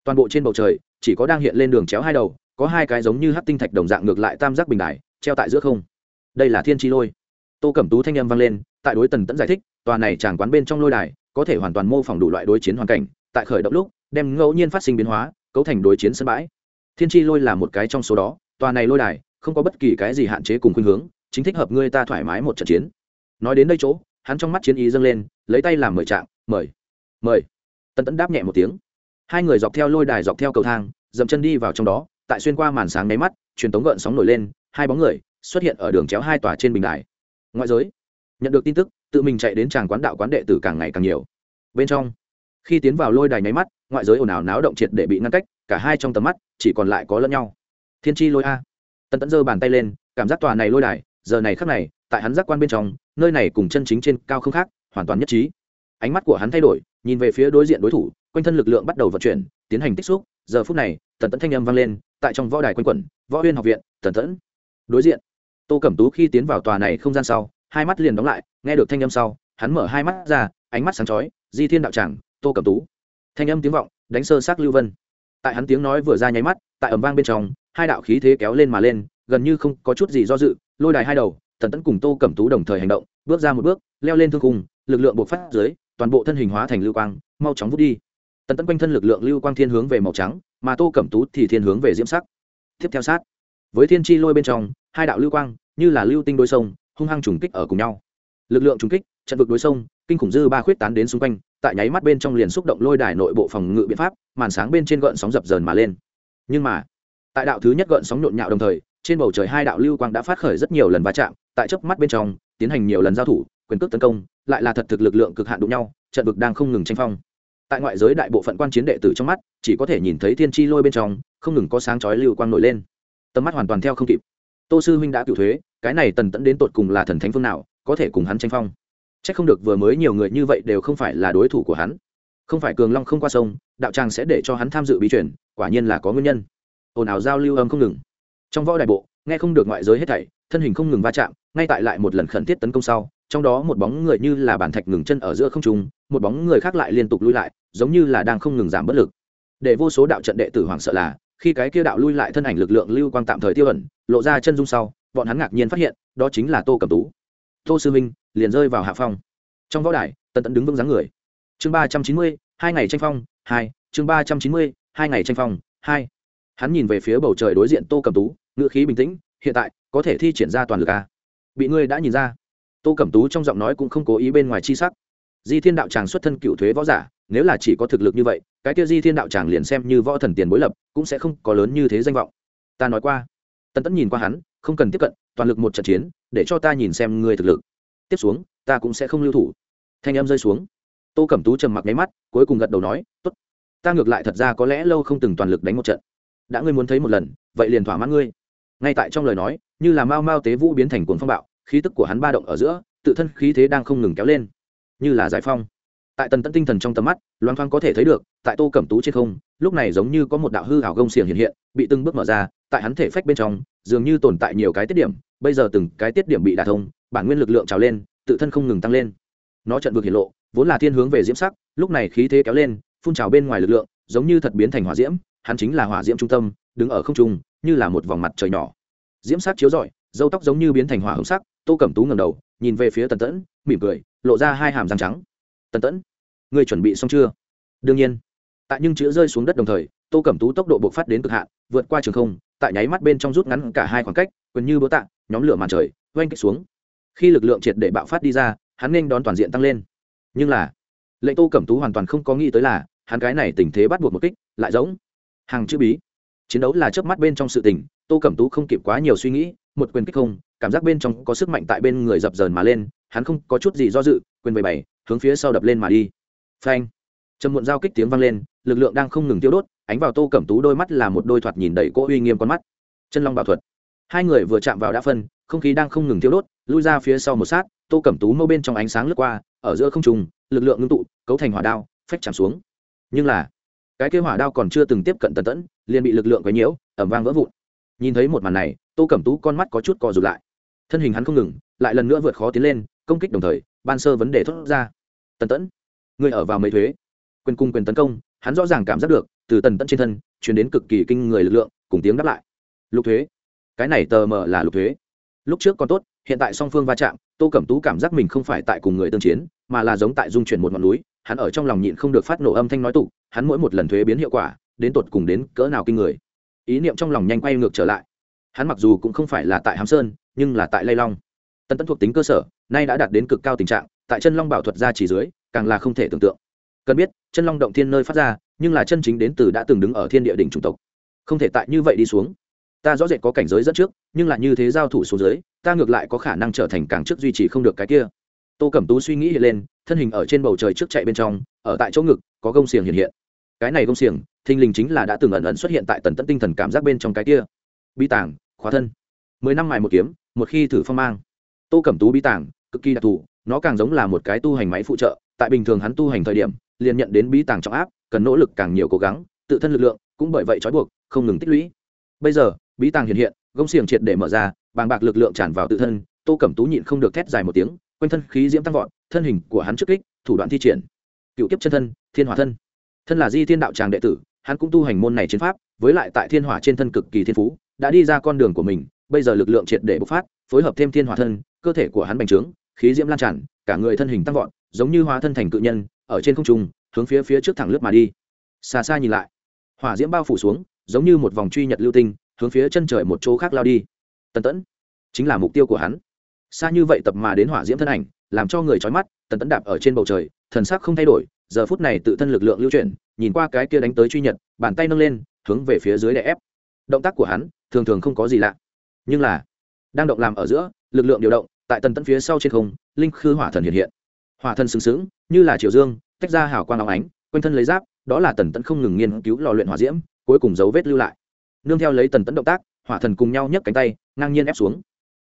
Toàn bộ trên bầu trời, chỉ có đang hiện lên đường chéo hai đầu, có hai cái giống như hát tinh thạch đồng dạng ngược lại tam giác bình đài, treo tại giữa không đây là thiên tri lôi. Tô cẩm tú thanh âm vang lên, tại đối tần tẫn giải thích, tòa này chàng quán bên trong lôi đài, có thể hoàn toàn mô phỏng đủ loại đối chiến hoàn cảnh, tại khởi động lúc, đem ngẫu nhiên phát sinh biến hóa, cấu thành đối chiến sân bãi. Thiên tri lôi là một cái trong số đó, tòa này lôi đài, không có bất kỳ cái gì hạn chế cùng khuynh hướng, chính thích hợp ngươi ta thoải mái một trận chiến. Nói đến đây chỗ, hắn trong mắt chiến ý dâng lên, lấy tay làm mời trạng mời mời. Tần tẫn đáp nhẹ một tiếng. Hai người dọc theo lôi đài dọc theo cầu thang, dậm chân đi vào trong đó, tại xuyên qua màn sáng nháy mắt, truyền tống gợn sóng nổi lên, hai bóng người xuất hiện ở đường chéo hai tòa trên bình đài. Ngoại giới, nhận được tin tức, tự mình chạy đến tràng quán đạo quán đệ tử càng ngày càng nhiều. Bên trong, khi tiến vào lôi đài nháy mắt, ngoại giới ồn ào náo động triệt để bị ngăn cách, cả hai trong tầm mắt chỉ còn lại có lẫn nhau. Thiên tri lôi a. Tân tẫn giơ bàn tay lên, cảm giác tòa này lôi đài, giờ này khắc này, tại hắn giác quan bên trong, nơi này cùng chân chính trên cao không khác, hoàn toàn nhất trí. Ánh mắt của hắn thay đổi, nhìn về phía đối diện đối thủ, quanh thân lực lượng bắt đầu vận chuyển, tiến hành tích xúc. Giờ phút này, tần tẫn thanh âm vang lên, tại trong võ đài quanh quẩn, võ huyên học viện, tần tẫn. Đối diện tô cẩm tú khi tiến vào tòa này không gian sau, hai mắt liền đóng lại, nghe được thanh âm sau, hắn mở hai mắt ra, ánh mắt sáng chói, di thiên đạo tràng, tô cẩm tú. Thanh âm tiếng vọng, đánh sơ xác lưu vân. Tại hắn tiếng nói vừa ra nháy mắt, tại ẩm vang bên trong, hai đạo khí thế kéo lên mà lên, gần như không có chút gì do dự, lôi đài hai đầu tần tẫn cùng tô cẩm tú đồng thời hành động, bước ra một bước, leo lên thương cùng lực lượng bộc phát dưới, toàn bộ thân hình hóa thành lưu quang, mau chóng vút đi. Tần tẫn quanh thân lực lượng lưu quang thiên hướng về màu trắng, mà tô cẩm tú thì thiên hướng về diễm sắc. Tiếp theo sát với thiên chi lôi bên trong, hai đạo lưu quang, như là lưu tinh đôi sông, hung hăng trùng kích ở cùng nhau. Lực lượng trùng kích, trận vực đối sông, kinh khủng dư ba khuyết tán đến xung quanh, tại nháy mắt bên trong liền xúc động lôi đài nội bộ phòng ngự biện pháp, màn sáng bên trên gợn sóng dập dờn mà lên. Nhưng mà, tại đạo thứ nhất gợn sóng nhộn nhạo đồng thời, trên bầu trời hai đạo lưu quang đã phát khởi rất nhiều lần va chạm, tại chớp mắt bên trong, tiến hành nhiều lần giao thủ, quyền cước tấn công, lại là thật thực lực lượng cực hạn đụng nhau, trận vực đang không ngừng tranh phong. Tại ngoại giới đại bộ phận quan chiến đệ tử trong mắt, chỉ có thể nhìn thấy thiên chi lôi bên trong, không ngừng có sáng chói lưu quang nổi lên tầm mắt hoàn toàn theo không kịp. Tô sư huynh đã cựu thuế, cái này tần tẫn đến tột cùng là thần thánh phương nào, có thể cùng hắn tranh phong. C h ắ c không được vừa mới nhiều người như vậy đều không phải là đối thủ của hắn. Không phải cường long không qua sông, đạo tràng sẽ để cho hắn tham dự bí chuyển quả nhiên là có nguyên nhân. Ồn ào giao lưu âm không ngừng. Trong võ đại bộ, nghe không được ngoại giới hết thảy, thân hình không ngừng va chạm, ngay tại lại một lần khẩn thiết tấn công sau, trong đó một bóng người như là bàn thạch ngừng chân ở giữa không trung, một bóng người khác lại liên tục lui lại, giống như là đang không ngừng giảm bất lực. Để vô số đạo trận đệ tử hoảng sợ là khi cái kia đạo lui lại thân ảnh lực lượng lưu quang tạm thời tiêu ẩn, lộ ra chân dung sau, bọn hắn ngạc nhiên phát hiện, đó chính là tô cẩm tú. Tô sư minh liền rơi vào hạ phong. Trong võ đài, tần tẫn đứng vững dáng người. Chương ba trăm chín mươi, hai ngày tranh phong, hai, chương ba trăm chín mươi, hai ngày tranh phong, hai. Hắn nhìn về phía bầu trời đối diện tô cẩm tú, ngữ khí bình tĩnh, hiện tại, có thể thi triển ra toàn lực a bị ngươi đã nhìn ra. Tô cẩm tú trong giọng nói cũng không cố ý bên ngoài chi sắc. Di thiên đạo tràng xuất thân cựu thuế võ giả nếu là chỉ có thực lực như vậy, cái kia di thiên đạo tràng liền xem như võ thần tiền bối lập, cũng sẽ không có lớn như thế danh vọng. Ta nói qua. Tân tẫn nhìn qua hắn, không cần tiếp cận, toàn lực một trận chiến, để cho ta nhìn xem ngươi thực lực. Tiếp xuống, ta cũng sẽ không lưu thủ. Thanh em rơi xuống. Tô cẩm tú trầm mặc nháy mắt, cuối cùng gật đầu nói t ố t ta ngược lại thật ra có lẽ lâu không từng toàn lực đánh một trận. Đã ngươi muốn thấy một lần, vậy liền thỏa mãn ngươi. Ngay tại trong lời nói, như là mau mau tế vũ biến thành cuồng phong bạo, khí tức của hắn ba động ở giữa, tự thân khí thế đang không ngừng kéo lên. Như là giải phong tại tần tẫn tinh thần trong tầm mắt loan thoáng có thể thấy được, tại tô cẩm tú trên không, lúc này giống như có một đạo hư hảo gông xiềng hiện hiện, bị từng bước mở ra, tại hắn thể phách bên trong, dường như tồn tại nhiều cái tiết điểm, bây giờ từng cái tiết điểm bị đả thông, bản nguyên lực lượng trào lên, tự thân không ngừng tăng lên. Nó trận vực hiển lộ, vốn là thiên hướng về diễm sắc, lúc này khí thế kéo lên, phun trào bên ngoài lực lượng, giống như thật biến thành hỏa diễm, hắn chính là hỏa diễm trung tâm, đứng ở không trung, như là một vòng mặt trời nhỏ. Diễm sắc chiếu rọi, dâu tóc giống như biến thành hỏa hồng sắc, tô cẩm tú ngầm đầu, nhìn về phía tần tẫn, mỉm cười, lộ ra hai hàm răng trắng. Tần tẫn ngươi chuẩn bị xong chưa? Đương nhiên. Tại nhưng chữ rơi xuống đất đồng thời, tô cẩm tú tốc độ bộc phát đến cực hạn, vượt qua trường không, tại nháy mắt bên trong rút ngắn cả hai khoảng cách gần như bố tạ, nhóm lửa màn trời, oanh kích xuống. Khi lực lượng triệt để bạo phát đi ra, hắn nên đón toàn diện tăng lên. Nhưng là, lệnh tô cẩm tú hoàn toàn không có nghĩ tới là, hắn cái này tình thế bắt buộc một kích, lại giống hàng chữ bí. Chiến đấu là chớp mắt bên trong sự tình, tô cẩm tú không kịp quá nhiều suy nghĩ, một quyền kích không, cảm giác bên trong có sức mạnh tại bên người dập dờn mà lên, hắn không có chút gì do dự, quyền bảy bảy, hướng phía sau đập lên mà đi phanh. Trầm muộn giao kích tiếng vang lên, lực lượng đang không ngừng tiêu đốt, ánh vào tô cẩm tú đôi mắt là một đôi thoạt nhìn đầy cỗ uy nghiêm con mắt. Chân long bảo thuật. Hai người vừa chạm vào đã phân, không khí đang không ngừng tiêu đốt, lui ra phía sau một sát, tô cẩm tú mâu bên trong ánh sáng lướt qua, ở giữa không trùng lực lượng ngưng tụ, cấu thành hỏa đao, phách chạm xuống. Nhưng là, cái kế hỏa đao còn chưa từng tiếp cận tần tẫn, liền bị lực lượng quấy nhiễu ẩm vang vỡ vụn. Nhìn thấy một màn này, tô cẩm tú con mắt có chút co rụt lại. Thân hình hắn không ngừng, lại lần nữa vượt khó tiến lên, công kích đồng thời, ban sơ vấn đề thốt ra. Tần tẫn người ở vào mấy thuế. Quyền cung quyền tấn công, hắn rõ ràng cảm giác được, từ tần tẫn trên thân chuyển đến cực kỳ kinh người lực lượng, cùng tiếng đáp lại. Lục thuế. Cái này tờ mờ là lục thuế. Lúc trước còn tốt, hiện tại song phương va chạm, tô cẩm tú cảm giác mình không phải tại cùng người tương chiến, mà là giống tại dung chuyển một ngọn núi, hắn ở trong lòng nhịn không được phát nổ âm thanh nói tục hắn mỗi một lần thuế biến hiệu quả, đến tột cùng đến cỡ nào kinh người. Ý niệm trong lòng nhanh quay ngược trở lại. Hắn mặc dù cũng không phải là tại hàm sơn, nhưng là tại lây long. Tân tấn thuộc tính cơ sở, nay đã đạt đến cực cao tình trạng, tại chân long bảo thuật ra chỉ dưới càng là không thể tưởng tượng. Cần biết, chân long động thiên nơi phát ra, nhưng là chân chính đến từ đã từng đứng ở thiên địa đỉnh chủng tộc. Không thể tại như vậy đi xuống. Ta rõ rệt có cảnh giới dẫn trước, nhưng là như thế giao thủ xuống dưới, ta ngược lại có khả năng trở thành càng trước duy trì không được cái kia. Tô cẩm tú suy nghĩ hiện lên, thân hình ở trên bầu trời trước chạy bên trong, ở tại chỗ ngực, có gông xiềng hiện hiện. Cái này gông xiềng, thình lình chính là đã từng ẩn ẩn xuất hiện tại tần tận tinh thần cảm giác bên trong cái kia. Bi tàng, khóa thân. Mười năm mài một kiếm, một khi thử phong mang. Tô cẩm tú bi tàng, cực kỳ đặc thù nó càng giống là một cái tu hành máy phụ trợ, tại bình thường hắn tu hành thời điểm, liền nhận đến bí tàng trọng áp, cần nỗ lực càng nhiều cố gắng, tự thân lực lượng cũng bởi vậy trói buộc, không ngừng tích lũy. Bây giờ, bí tàng hiện hiện, gông xiềng triệt để mở ra, bàng bạc lực lượng tràn vào tự thân, tô cẩm tú nhịn không được thét dài một tiếng, quanh thân khí diễm tăng vọt, thân hình của hắn trước kích, thủ đoạn thi triển. Cựu kiếp chân thân, thiên hỏa thân. Thân là di thiên đạo tràng đệ tử, hắn cũng tu hành môn này chiến pháp, với lại tại thiên hỏa trên thân cực kỳ thiên phú, đã đi ra con đường của mình, bây giờ lực lượng triệt để bộc phát, phối hợp thêm thiên hỏa thân, cơ thể của hắn bành trướng khí diễm lan tràn, cả người thân hình tăng vọt, giống như hóa thân thành cự nhân, ở trên không trung, hướng phía phía trước thẳng lướt mà đi. Xa xa nhìn lại, hỏa diễm bao phủ xuống, giống như một vòng truy nhật lưu tinh, hướng phía chân trời một chỗ khác lao đi. Tần tẫn, chính là mục tiêu của hắn. Xa như vậy tập mà đến hỏa diễm thân ảnh, làm cho người trói mắt, tần tẫn đạp ở trên bầu trời, thần sắc không thay đổi, giờ phút này tự thân lực lượng lưu chuyển, nhìn qua cái kia đánh tới truy nhật, bàn tay nâng lên, hướng về phía dưới đè ép. Động tác của hắn, thường thường không có gì lạ, nhưng là, đang động làm ở giữa, lực lượng điều động tại tần tẫn phía sau trên không, linh khư hỏa thần hiện hiện. Hỏa thần sừng sững, như là triều dương, tách ra hào quang óng ánh, quanh thân lấy giáp, đó là tần tẫn không ngừng nghiên cứu lò luyện hỏa diễm, cuối cùng dấu vết lưu lại. Nương theo lấy tần tẫn động tác, hỏa thần cùng nhau nhấc cánh tay, ngang nhiên ép xuống.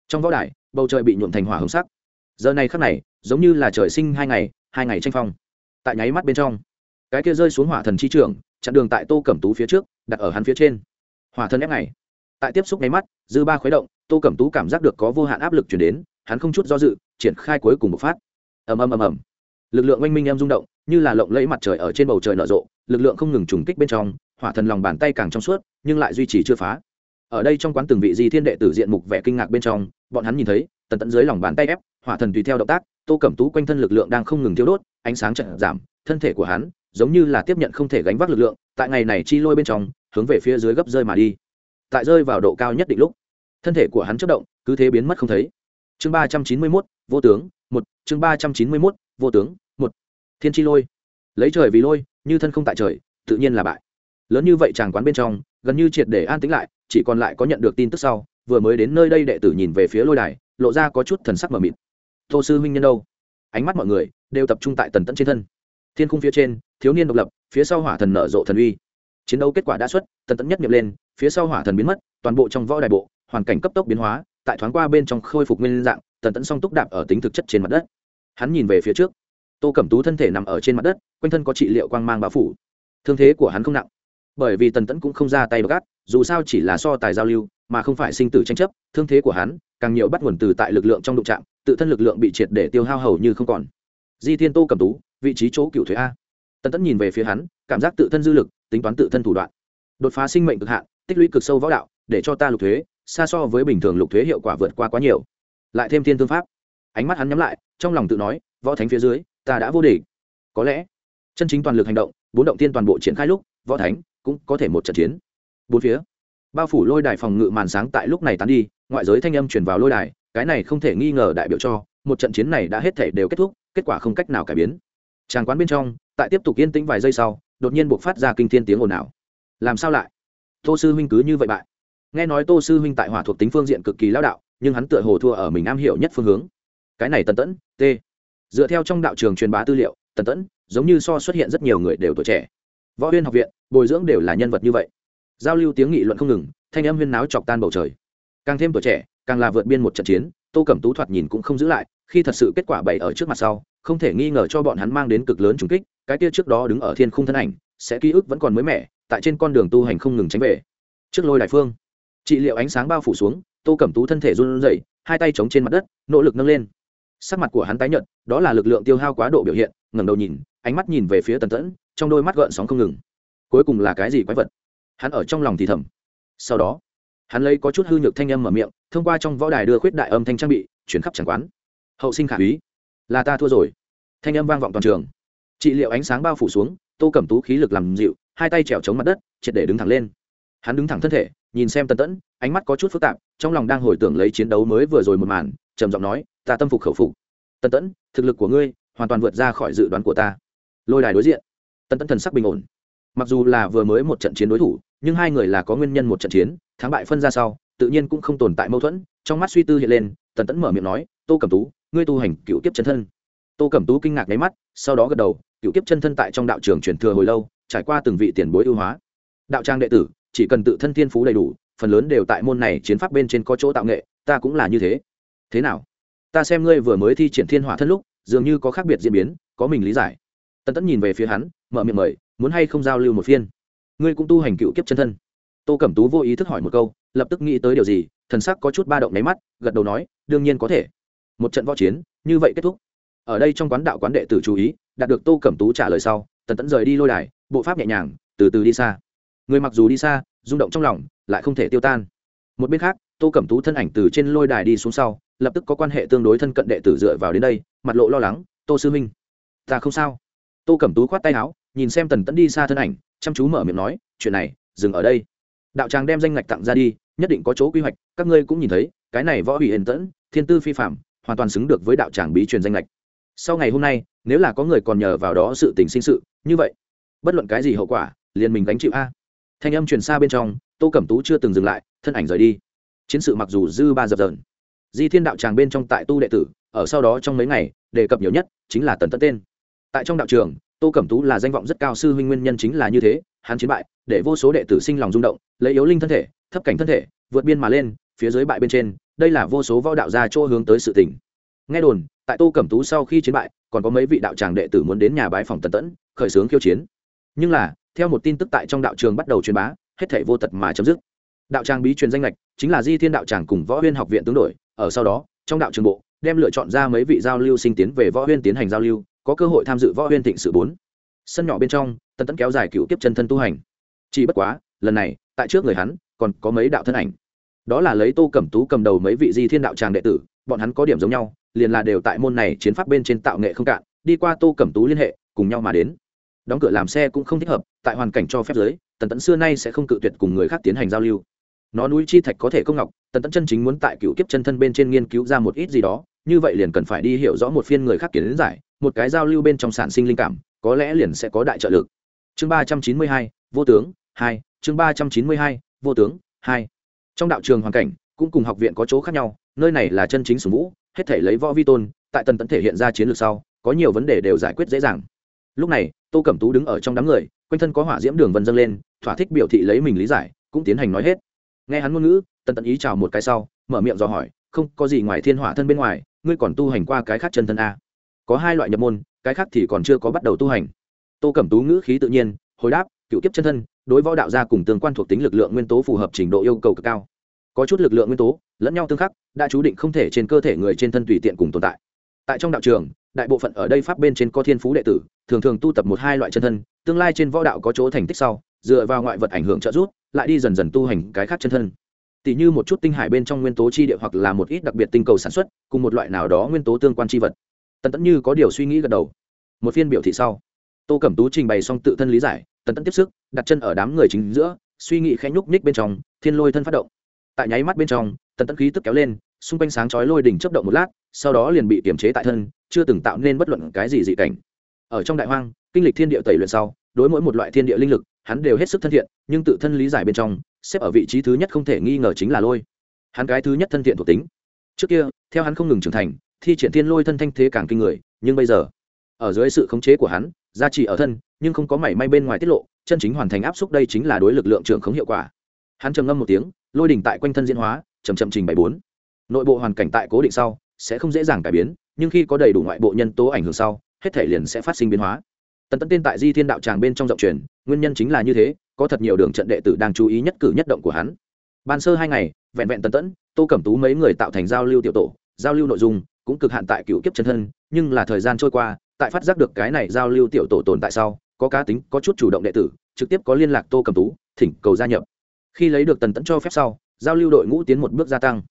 Trong võ đài, bầu trời bị nhuộm thành hỏa hồng sắc. Giờ này khắc này, giống như là trời sinh hai ngày hai ngày tranh phong. Tại nháy mắt bên trong, cái kia rơi xuống hỏa thần chi trưởng, chặn đường tại tô cẩm tú phía trước, đặt ở hắn phía trên. Hỏa thần ép này tại tiếp xúc nháy mắt, dư ba khuấy động, tô cẩm tú cảm giác được có vô hạn áp lực chuyển đến hắn không chút do dự, triển khai cuối cùng một phát. Ầm ầm ầm ầm. Lực lượng oanh minh em rung động, như là lộng lẫy mặt trời ở trên bầu trời nở rộ, lực lượng không ngừng trùng kích bên trong, hỏa thần lòng bàn tay càng trong suốt, nhưng lại duy trì chưa phá. Ở đây trong quán từng vị di thiên đệ tử diện mục vẻ kinh ngạc bên trong, bọn hắn nhìn thấy, tần tận dưới lòng bàn tay ép, hỏa thần tùy theo động tác, tô cẩm tú quanh thân lực lượng đang không ngừng tiêu đốt, ánh sáng chậm giảm, thân thể của hắn giống như là tiếp nhận không thể gánh vác lực lượng, tại ngày này chi lôi bên trong, hướng về phía dưới gấp rơi mà đi. Tại rơi vào độ cao nhất định lúc, thân thể của hắn chất động, cứ thế biến mất không thấy chương ba trăm chín mươi mốt, vô tướng, một. Chương ba trăm chín mươi mốt, vô tướng, một. Thiên chi lôi. Lấy trời vì lôi, như thân không tại trời, tự nhiên là bại. Lớn như vậy chàng quán bên trong, gần như triệt để an tĩnh lại, chỉ còn lại có nhận được tin tức sau, vừa mới đến nơi đây đệ tử nhìn về phía lôi đài, lộ ra có chút thần sắc mờ mịt. Tô sư huynh nhân đâu? Ánh mắt mọi người đều tập trung tại tần tẫn trên thân. Thiên khung phía trên, thiếu niên độc lập, phía sau hỏa thần nở rộ thần uy. Chiến đấu kết quả đã xuất, tần tẫn nhất nhập lên, phía sau hỏa thần biến mất, toàn bộ trong võ đài bộ, hoàn cảnh cấp tốc biến hóa tại thoáng qua bên trong khôi phục nguyên dạng, tần tẫn song túc đạp ở tính thực chất trên mặt đất. Hắn nhìn về phía trước. Tô cẩm tú thân thể nằm ở trên mặt đất, quanh thân có trị liệu quang mang bao phủ. Thương thế của hắn không nặng, bởi vì tần tẫn cũng không ra tay gắt, dù sao chỉ là so tài giao lưu, mà không phải sinh tử tranh chấp, thương thế của hắn càng nhiều bắt nguồn từ tại lực lượng trong đụng trạm tự thân lực lượng bị triệt để tiêu hao hầu như không còn. Di thiên tô cầm tú, vị trí chỗ cựu thuế a. Tần tẫn nhìn về phía hắn, cảm giác tự thân dư lực, tính toán tự thân thủ đoạn. Đột phá sinh mệnh cực hạn, tích lũy cực sâu võ đạo, để cho ta lục thuế xa so với bình thường lục thuế hiệu quả vượt qua quá nhiều. Lại thêm thiên tương pháp. Ánh mắt hắn nhắm lại, trong lòng tự nói, võ thánh phía dưới, ta đã vô địch. Có lẽ, chân chính toàn lực hành động, bốn động tiên toàn bộ triển khai lúc, võ thánh cũng có thể một trận chiến. Bốn phía, bao phủ lôi đài phòng ngự màn sáng tại lúc này tán đi, ngoại giới thanh âm chuyển vào lôi đài, cái này không thể nghi ngờ đại biểu cho, một trận chiến này đã hết thể đều kết thúc, kết quả không cách nào cải biến. Tràng quán bên trong, tại tiếp tục yên tĩnh vài giây sau, đột nhiên buộc phát ra kinh thiên tiếng ồn ào. Làm sao lại? Tô sư huynh cứ như vậy bại nghe nói tô sư huynh tại hỏa thuộc tính phương diện cực kỳ lao đạo, nhưng hắn tựa hồ thua ở mình am hiểu nhất phương hướng. Cái này tần tẫn, t. Dựa theo trong đạo trường truyền bá tư liệu, tần tẫn giống như so xuất hiện rất nhiều người đều tuổi trẻ. Võ huyên học viện, bồi dưỡng đều là nhân vật như vậy. Giao lưu tiếng nghị luận không ngừng, thanh âm huyên náo chọc tan bầu trời. Càng thêm tuổi trẻ, càng là vượt biên một trận chiến, tô cẩm tú thoạt nhìn cũng không giữ lại, khi thật sự kết quả bày ở trước mặt sau, không thể nghi ngờ cho bọn hắn mang đến cực lớn trùng kích, cái kia trước đó đứng ở thiên khung thân ảnh, sẽ ký ức vẫn còn mới mẻ, tại trên con đường tu hành không ngừng tránh về. Trước lôi đại phương trị liệu ánh sáng bao phủ xuống, tô cẩm tú thân thể run rẩy, hai tay chống trên mặt đất, nỗ lực nâng lên. Sắc mặt của hắn tái nhợt, đó là lực lượng tiêu hao quá độ biểu hiện, ngẩng đầu nhìn, ánh mắt nhìn về phía tần tẫn, trong đôi mắt gợn sóng không ngừng. Cuối cùng là cái gì quái vật? Hắn ở trong lòng thì thầm. Sau đó, hắn lấy có chút hư nhược thanh âm mở miệng, thông qua trong võ đài đưa khuyết đại âm thanh trang bị, chuyển khắp chẳng quán. Hậu sinh khả úy, là ta thua rồi. Thanh âm vang vọng toàn trường. Trị liệu ánh sáng bao phủ xuống, tô cẩm tú khí lực làm dịu, hai tay trèo chống mặt đất, triệt để đứng thẳng lên. Hắn đứng thẳng thân thể nhìn xem tần tẫn, ánh mắt có chút phức tạp, trong lòng đang hồi tưởng lấy chiến đấu mới vừa rồi một màn, trầm giọng nói, ta tâm phục khẩu phục. Tần tẫn, thực lực của ngươi hoàn toàn vượt ra khỏi dự đoán của ta. Lôi đài đối diện. Tần tẫn thần sắc bình ổn. Mặc dù là vừa mới một trận chiến đối thủ, nhưng hai người là có nguyên nhân một trận chiến, thắng bại phân ra sau, tự nhiên cũng không tồn tại mâu thuẫn, trong mắt suy tư hiện lên, tần tẫn mở miệng nói, tô cẩm tú, ngươi tu hành cựu kiếp chân thân. Tô cẩm tú kinh ngạc nháy mắt, sau đó gật đầu, cựu kiếp chân thân tại trong đạo trường truyền thừa hồi lâu, trải qua từng vị tiền bối ưu hóa. Đạo trang đệ tử chỉ cần tự thân thiên phú đầy đủ, phần lớn đều tại môn này chiến pháp bên trên có chỗ tạo nghệ, ta cũng là như thế. Thế nào? Ta xem ngươi vừa mới thi triển thiên hỏa thân lúc, dường như có khác biệt diễn biến, có mình lý giải. Tần tẫn nhìn về phía hắn, mở miệng mời, muốn hay không giao lưu một phiên? Ngươi cũng tu hành cựu kiếp chân thân. Tô cẩm tú vô ý thức hỏi một câu, lập tức nghĩ tới điều gì, thần sắc có chút ba động máy mắt, gật đầu nói, đương nhiên có thể. Một trận võ chiến, như vậy kết thúc. Ở đây trong quán đạo quán đệ tử chú ý, đạt được tô cẩm tú trả lời sau, tần tẫn rời đi lôi đài, bộ pháp nhẹ nhàng, từ từ đi xa người mặc dù đi xa, rung động trong lòng, lại không thể tiêu tan. Một bên khác, tô cẩm tú thân ảnh từ trên lôi đài đi xuống sau, lập tức có quan hệ tương đối thân cận đệ tử dựa vào đến đây, mặt lộ lo lắng, tô sư minh ta không sao. Tô cẩm tú khoát tay áo, nhìn xem tần tẫn đi xa thân ảnh, chăm chú mở miệng nói, chuyện này, dừng ở đây. Đạo tràng đem danh ngạch tặng ra đi, nhất định có chỗ quy hoạch, các ngươi cũng nhìn thấy, cái này võ hủy hiền tẫn, thiên tư phi phạm hoàn toàn xứng được với đạo tràng bí truyền danh lệch sau ngày hôm nay, nếu là có người còn nhờ vào đó sự tình sinh sự, như vậy, bất luận cái gì hậu quả, liền mình gánh chịu a thanh âm truyền xa bên trong, tô cẩm tú chưa từng dừng lại, thân ảnh rời đi. Chiến sự mặc dù dư ba dập dờn. Di thiên đạo tràng bên trong tại tu đệ tử, ở sau đó trong mấy ngày, đề cập nhiều nhất chính là tần Tẫn tên. Tại trong đạo trường, tô cẩm tú là danh vọng rất cao sư huynh nguyên nhân chính là như thế, hắn chiến bại, để vô số đệ tử sinh lòng rung động, lấy yếu linh thân thể, thấp cảnh thân thể, vượt biên mà lên, phía dưới bại bên trên, đây là vô số võ đạo gia chỗ hướng tới sự tỉnh nghe đồn, tại tô cẩm tú sau khi chiến bại, còn có mấy vị đạo tràng đệ tử muốn đến nhà bái phòng tần tẫn khởi xướng khiêu chiến. Nhưng là theo một tin tức tại trong đạo trường bắt đầu truyền bá, hết thể vô tật mà chấm dứt. Đạo tràng bí truyền danh lệch chính là di thiên đạo tràng cùng võ huyên học viện tướng đổi ở sau đó, trong đạo trường bộ, đem lựa chọn ra mấy vị giao lưu sinh tiến về võ huyên tiến hành giao lưu, có cơ hội tham dự võ huyên thịnh sự bốn. Sân nhỏ bên trong, tần tẫn kéo dài cựu kiếp chân thân tu hành. Chỉ bất quá, lần này, tại trước người hắn, còn có mấy đạo thân ảnh. Đó là lấy tô cẩm tú cầm đầu mấy vị di thiên đạo tràng đệ tử, bọn hắn có điểm giống nhau, liền là đều tại môn này chiến pháp bên trên tạo nghệ không cạn, đi qua tô cẩm tú liên hệ, cùng nhau mà đến đóng cửa làm xe cũng không thích hợp, tại hoàn cảnh cho phép giới, tần tẫn xưa nay sẽ không cự tuyệt cùng người khác tiến hành giao lưu. Nó núi chi thạch có thể công ngọc, tần tẫn chân chính muốn tại cựu kiếp chân thân bên trên nghiên cứu ra một ít gì đó, như vậy liền cần phải đi hiểu rõ một phiên người khác kiến giải, một cái giao lưu bên trong sản sinh linh cảm, có lẽ liền sẽ có đại trợ lực. Chương ba trăm chín mươi hai, vô tướng, hai, chương ba trăm chín mươi hai, vô tướng, hai. Trong đạo trường hoàn cảnh, cũng cùng học viện có chỗ khác nhau, nơi này là chân chính sùng vũ, hết thể lấy võ vi tôn, tại tần tẫn thể hiện ra chiến lược sau, có nhiều vấn đề đều giải quyết dễ dàng lúc này, tô cẩm tú đứng ở trong đám người, quanh thân có hỏa diễm đường vân dâng lên, thỏa thích biểu thị lấy mình lý giải, cũng tiến hành nói hết. Nghe hắn ngôn ngữ, tần tận ý chào một cái sau, mở miệng dò hỏi, không, có gì ngoài thiên hỏa thân bên ngoài, ngươi còn tu hành qua cái khác chân thân a? Có hai loại nhập môn, cái khác thì còn chưa có bắt đầu tu hành. Tô cẩm tú ngữ khí tự nhiên, hồi đáp, cựu kiếp chân thân, đối võ đạo gia cùng tương quan thuộc tính lực lượng nguyên tố phù hợp trình độ yêu cầu cực cao. Có chút lực lượng nguyên tố, lẫn nhau tương khắc, đã chú định không thể trên cơ thể người trên thân tùy tiện cùng tồn tại. Tại trong đạo trường đại bộ phận ở đây pháp bên trên có thiên phú đệ tử, thường thường tu tập một hai loại chân thân, tương lai trên võ đạo có chỗ thành tích sau, dựa vào ngoại vật ảnh hưởng trợ giúp, lại đi dần dần tu hành cái khác chân thân. Tỷ như một chút tinh hải bên trong nguyên tố chi địa hoặc là một ít đặc biệt tinh cầu sản xuất, cùng một loại nào đó nguyên tố tương quan chi vật. Tần tẫn như có điều suy nghĩ gật đầu. Một phiên biểu thị sau, tô cẩm tú trình bày xong tự thân lý giải, tần tẫn tiếp sức, đặt chân ở đám người chính giữa, suy nghĩ khẽ nhúc nhích bên trong, thiên lôi thân phát động. Tại nháy mắt bên trong, tần tẫn khí tức kéo lên, xung quanh sáng chói lôi đỉnh chớp động một lát, sau đó liền bị kiềm chế tại thân chưa từng tạo nên bất luận cái gì dị cảnh. Ở trong đại hoang, kinh lịch thiên địa tẩy luyện sau, đối mỗi một loại thiên địa linh lực, hắn đều hết sức thân thiện, nhưng tự thân lý giải bên trong, xếp ở vị trí thứ nhất không thể nghi ngờ chính là lôi. Hắn cái thứ nhất thân thiện thuộc tính. Trước kia, theo hắn không ngừng trưởng thành, thi triển thiên lôi thân thanh thế càng kinh người, nhưng bây giờ, ở dưới sự khống chế của hắn, gia trì ở thân, nhưng không có mảy may bên ngoài tiết lộ, chân chính hoàn thành áp xúc đây chính là đối lực lượng trưởng khống hiệu quả. Hắn trầm ngâm một tiếng, lôi đỉnh tại quanh thân diễn hóa chầm chậm trình bày bốn. Nội bộ hoàn cảnh tại cố định sau, sẽ không dễ dàng cải biến nhưng khi có đầy đủ ngoại bộ nhân tố ảnh hưởng sau, hết thể liền sẽ phát sinh biến hóa. Tần Tẫn tên tại di thiên đạo tràng bên trong rộng truyền, nguyên nhân chính là như thế, có thật nhiều đường trận đệ tử đang chú ý nhất cử nhất động của hắn. Ban sơ hai ngày, vẹn vẹn tần tẫn tô cẩm tú mấy người tạo thành giao lưu tiểu tổ, giao lưu nội dung cũng cực hạn tại cựu kiếp chân thân, nhưng là thời gian trôi qua, tại phát giác được cái này giao lưu tiểu tổ tồn tại sau, có cá tính, có chút chủ động đệ tử, trực tiếp có liên lạc tô cẩm tú, thỉnh cầu gia nhập. Khi lấy được tần tẫn cho phép sau, giao lưu đội ngũ tiến một bước gia tăng.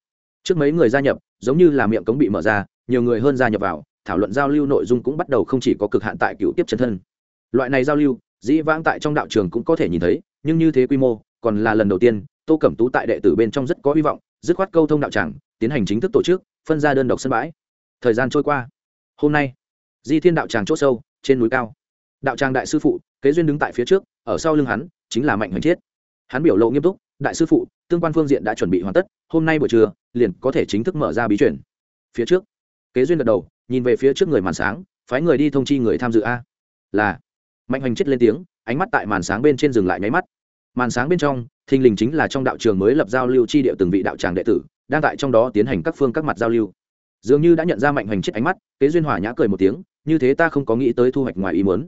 Trước mấy người gia nhập, giống như là miệng cống bị mở ra nhiều người hơn gia nhập vào, thảo luận giao lưu nội dung cũng bắt đầu không chỉ có cực hạn tại cựu tiếp chân thân. Loại này giao lưu, dĩ vãng tại trong đạo trường cũng có thể nhìn thấy, nhưng như thế quy mô, còn là lần đầu tiên, tô cẩm tú tại đệ tử bên trong rất có hy vọng, dứt khoát câu thông đạo tràng, tiến hành chính thức tổ chức, phân ra đơn độc sân bãi. Thời gian trôi qua. Hôm nay, di thiên đạo tràng c h ỗ sâu, trên núi cao. Đạo tràng đại sư phụ, kế duyên đứng tại phía trước, ở sau lưng hắn, chính là mạnh hoành chiết hắn biểu lộ nghiêm túc, đại sư phụ, tương quan phương diện đã chuẩn bị hoàn tất, hôm nay buổi trưa, liền có thể chính thức mở ra bí chuyển phía trước kế duyên gật đầu, nhìn về phía trước người màn sáng, phái người đi thông chi người tham dự a. Là. Mạnh hoành chết lên tiếng, ánh mắt tại màn sáng bên trên dừng lại nháy mắt. Màn sáng bên trong, thình lình chính là trong đạo trường mới lập giao lưu chi địa từng vị đạo tràng đệ tử, đang tại trong đó tiến hành các phương các mặt giao lưu. Dường như đã nhận ra mạnh hoành chết ánh mắt, kế duyên hỏa nhã cười một tiếng, như thế ta không có nghĩ tới thu hoạch ngoài ý muốn.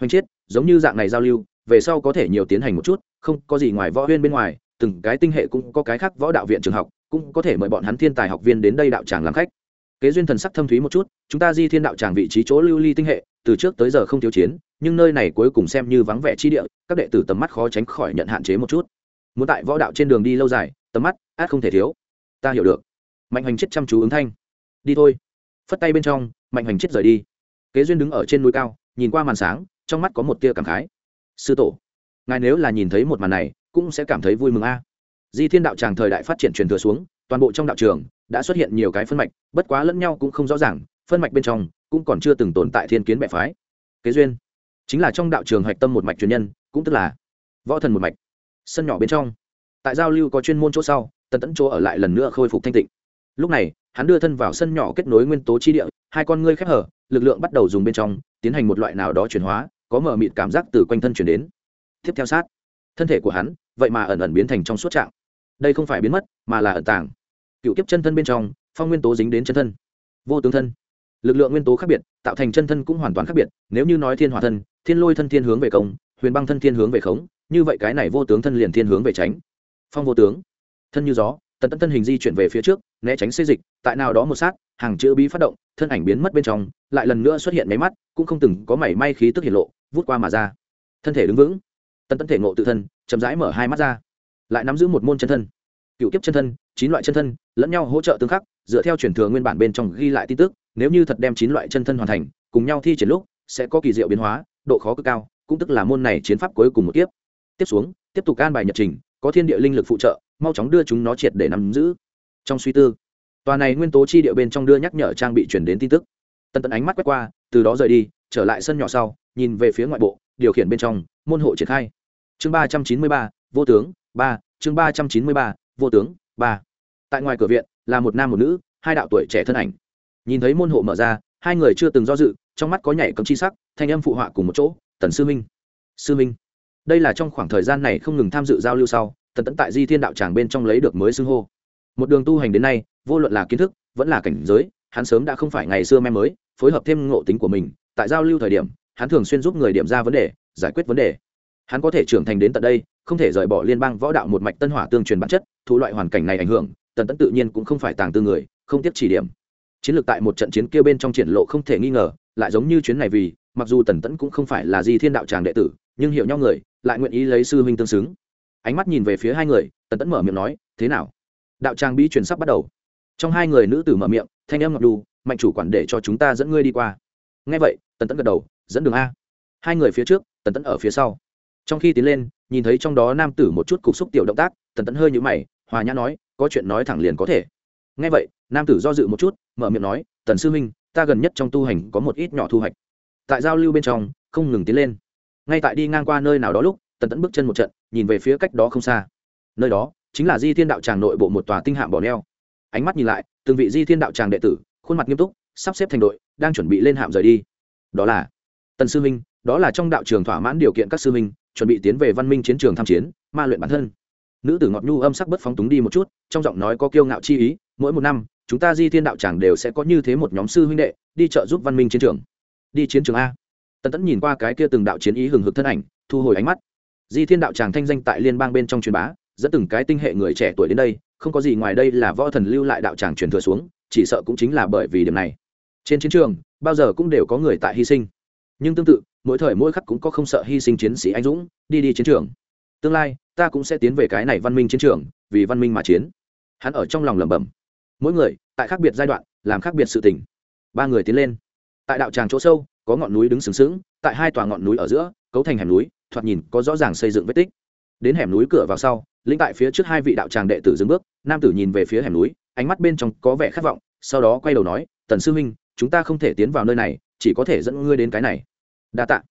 Hoành chết, giống như dạng này giao lưu, về sau có thể nhiều tiến hành một chút, không có gì ngoài võ huyên bên ngoài, từng cái tinh hệ cũng có cái khác võ đạo viện trường học, cũng có thể mời bọn hắn thiên tài học viên đến đây đạo tràng làm khách kế duyên thần sắc thâm thúy một chút, chúng ta di thiên đạo tràng vị trí chỗ lưu ly tinh hệ, từ trước tới giờ không thiếu chiến, nhưng nơi này cuối cùng xem như vắng vẻ chi địa, các đệ tử tầm mắt khó tránh khỏi nhận hạn chế một chút. Muốn tại võ đạo trên đường đi lâu dài, tầm mắt, át không thể thiếu. Ta hiểu được. Mạnh hành chết chăm chú ứng thanh. Đi thôi. Phất tay bên trong, mạnh hành chết rời đi. Kế duyên đứng ở trên núi cao, nhìn qua màn sáng, trong mắt có một tia cảm khái. Sư tổ, ngài nếu là nhìn thấy một màn này, cũng sẽ cảm thấy vui mừng a. Di thiên đạo tràng thời đại phát triển truyền thừa xuống toàn bộ trong đạo trường đã xuất hiện nhiều cái phân mạch, bất quá lẫn nhau cũng không rõ ràng, phân mạch bên trong cũng còn chưa từng tồn tại thiên kiến bệ phái. Kế duyên, chính là trong đạo trường hạch tâm một mạch truyền nhân, cũng tức là võ thần một mạch. Sân nhỏ bên trong, tại giao lưu có chuyên môn chỗ sau, tần tẫn chỗ ở lại lần nữa khôi phục thanh tịnh. Lúc này, hắn đưa thân vào sân nhỏ kết nối nguyên tố chi địa, hai con ngươi khép hở, lực lượng bắt đầu dùng bên trong, tiến hành một loại nào đó chuyển hóa, có mở mịt cảm giác từ quanh thân chuyển đến. Tiếp theo sát, thân thể của hắn vậy mà ẩn ẩn biến thành trong suốt trạng đây không phải biến mất, mà là ẩn tàng. Cựu kiếp chân thân bên trong, phong nguyên tố dính đến chân thân. Vô tướng thân. Lực lượng nguyên tố khác biệt, tạo thành chân thân cũng hoàn toàn khác biệt, nếu như nói thiên hòa thân, thiên lôi thân thiên hướng về công, huyền băng thân thiên hướng về khống, như vậy cái này vô tướng thân liền thiên hướng về tránh. Phong vô tướng. Thân như gió tần tân thân hình di chuyển về phía trước, né tránh xê dịch, tại nào đó một sát, hàng chữ bí phát động, thân ảnh biến mất bên trong, lại lần nữa xuất hiện máy mắt, cũng không từng có mảy may khí tức hiện lộ, vút qua mà ra. Thân thể đứng vững. Tần tân thể ngộ tự thân, chậm rãi mở hai mắt ra lại nắm giữ một môn chân thân. Cựu kiếp chân thân, chín loại chân thân, lẫn nhau hỗ trợ tương khắc, dựa theo truyền thừa nguyên bản bên trong ghi lại tin tức, nếu như thật đem chín loại chân thân hoàn thành, cùng nhau thi triển lúc, sẽ có kỳ diệu biến hóa, độ khó cực cao, cũng tức là môn này chiến pháp cuối cùng một kiếp. Tiếp xuống, tiếp tục can bài nhật trình, có thiên địa linh lực phụ trợ, mau chóng đưa chúng nó triệt để nắm giữ. Trong suy tư, tòa này nguyên tố chi địa bên trong đưa nhắc nhở trang bị chuyển đến tin tức. Tần tận ánh mắt quét qua, từ đó rời đi, trở lại sân nhỏ sau, nhìn về phía ngoại bộ, điều khiển bên trong, môn hộ triển khai. Chương ba trăm chín mươi ba vô tướng, ba, chương ba trăm chín mươi ba, vô tướng, ba. Tại ngoài cửa viện, là một nam một nữ, hai đạo tuổi trẻ thân ảnh. Nhìn thấy môn hộ mở ra, hai người chưa từng do dự, trong mắt có nhảy cấm chi sắc, thanh âm phụ họa cùng một chỗ, tần sư minh sư minh đây là trong khoảng thời gian này không ngừng tham dự giao lưu sau, tần tẫn tại di thiên đạo tràng bên trong lấy được mới xưng hô. Một đường tu hành đến nay, vô luận là kiến thức, vẫn là cảnh giới, hắn sớm đã không phải ngày xưa me mới, phối hợp thêm ngộ tính của mình, tại giao lưu thời điểm, hắn thường xuyên giúp người điểm ra vấn đề, giải quyết vấn đề. Hắn có thể trưởng thành đến tận đây không thể rời bỏ liên bang võ đạo một mạch tân hỏa tương truyền bản chất thủ loại hoàn cảnh này ảnh hưởng, tần tẫn tự nhiên cũng không phải tàng tư người, không tiếp chỉ điểm. Chiến lược tại một trận chiến kia bên trong triển lộ không thể nghi ngờ, lại giống như chuyến này vì, mặc dù tần tẫn cũng không phải là di thiên đạo tràng đệ tử, nhưng hiểu nhau người, lại nguyện ý lấy sư huynh tương xứng. Ánh mắt nhìn về phía hai người, tần tẫn mở miệng nói, thế nào? Đạo tràng bí truyền sắp bắt đầu. Trong hai người nữ tử mở miệng, thanh âm ngọc đu mạnh chủ quản để cho chúng ta dẫn ngươi đi qua. Ngay vậy, tần tẫn gật đầu, dẫn đường a. Hai người phía trước, tần tẫn ở phía sau. Trong khi tiến lên nhìn thấy trong đó nam tử một chút cục xúc tiểu động tác, tần tẫn hơi nhũ mày, hòa nhã nói, có chuyện nói thẳng liền có thể. Ngay vậy, nam tử do dự một chút, mở miệng nói, tần sư minh ta gần nhất trong tu hành có một ít nhỏ thu hoạch. Tại giao lưu bên trong, không ngừng tiến lên. Ngay tại đi ngang qua nơi nào đó lúc, tần tẫn bước chân một trận, nhìn về phía cách đó không xa. Nơi đó, chính là di thiên đạo tràng nội bộ một tòa tinh hạm bỏ neo. Ánh mắt nhìn lại, từng vị di thiên đạo tràng đệ tử, khuôn mặt nghiêm túc, sắp xếp thành đội, đang chuẩn bị lên hạm rời đi. Đó là, tần sư minh đó là trong đạo trường thỏa mãn điều kiện các sư minh chuẩn bị tiến về văn minh chiến trường tham chiến, ma luyện bản thân. Nữ tử ngọt nhu âm sắc bất phóng túng đi một chút, trong giọng nói có kiêu ngạo chi ý, mỗi một năm, chúng ta di thiên đạo tràng đều sẽ có như thế một nhóm sư huynh đệ, đi trợ giúp văn minh chiến trường. Đi chiến trường a. Tần tẫn nhìn qua cái kia từng đạo chiến ý hừng hực thân ảnh, thu hồi ánh mắt. Di thiên đạo tràng thanh danh tại liên bang bên trong truyền bá, dẫn từng cái tinh hệ người trẻ tuổi đến đây, không có gì ngoài đây là võ thần lưu lại đạo tràng truyền thừa xuống, chỉ sợ cũng chính là bởi vì điểm này. Trên chiến trường, bao giờ cũng đều có người tại hy sinh nhưng tương tự, mỗi thời mỗi khắc cũng có không sợ hy sinh chiến sĩ anh dũng, đi đi chiến trường. Tương lai, ta cũng sẽ tiến về cái này văn minh chiến trường, vì văn minh mà chiến. Hắn ở trong lòng lẩm bẩm. Mỗi người, tại khác biệt giai đoạn, làm khác biệt sự tình. Ba người tiến lên. Tại đạo tràng chỗ sâu, có ngọn núi đứng sừng sững, tại hai tòa ngọn núi ở giữa, cấu thành hẻm núi, thoạt nhìn có rõ ràng xây dựng vết tích. Đến hẻm núi cửa vào sau, lĩnh tại phía trước hai vị đạo tràng đệ tử dừng bước, nam tử nhìn về phía hẻm núi, ánh mắt bên trong có vẻ khát vọng, sau đó quay đầu nói, tần sư huynh, chúng ta không thể tiến vào nơi này chỉ có thể dẫn ngươi đến cái này. Đa tạ.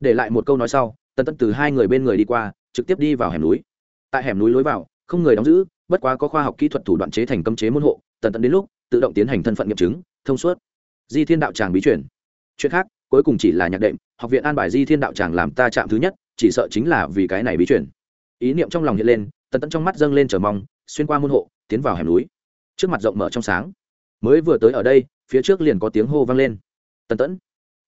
Để lại một câu nói sau, tần tẫn từ hai người bên người đi qua, trực tiếp đi vào hẻm núi. Tại hẻm núi lối vào, không người đóng giữ, bất quá có khoa học kỹ thuật thủ đoạn chế thành cấm chế môn hộ, tần tẫn đến lúc, tự động tiến hành thân phận nghiệm chứng, thông suốt. Di thiên đạo tràng bí chuyển chuyện khác, cuối cùng chỉ là nhạc đệm, học viện an bài di thiên đạo tràng làm ta chạm thứ nhất, chỉ sợ chính là vì cái này bí chuyển ý niệm trong lòng hiện lên, tần tẫn trong mắt dâng lên chờ mong, xuyên qua môn hộ, tiến vào hẻm núi. Trước mặt rộng mở trong sáng. Mới vừa tới ở đây, phía trước liền có tiếng hô vang lên tần tẫn.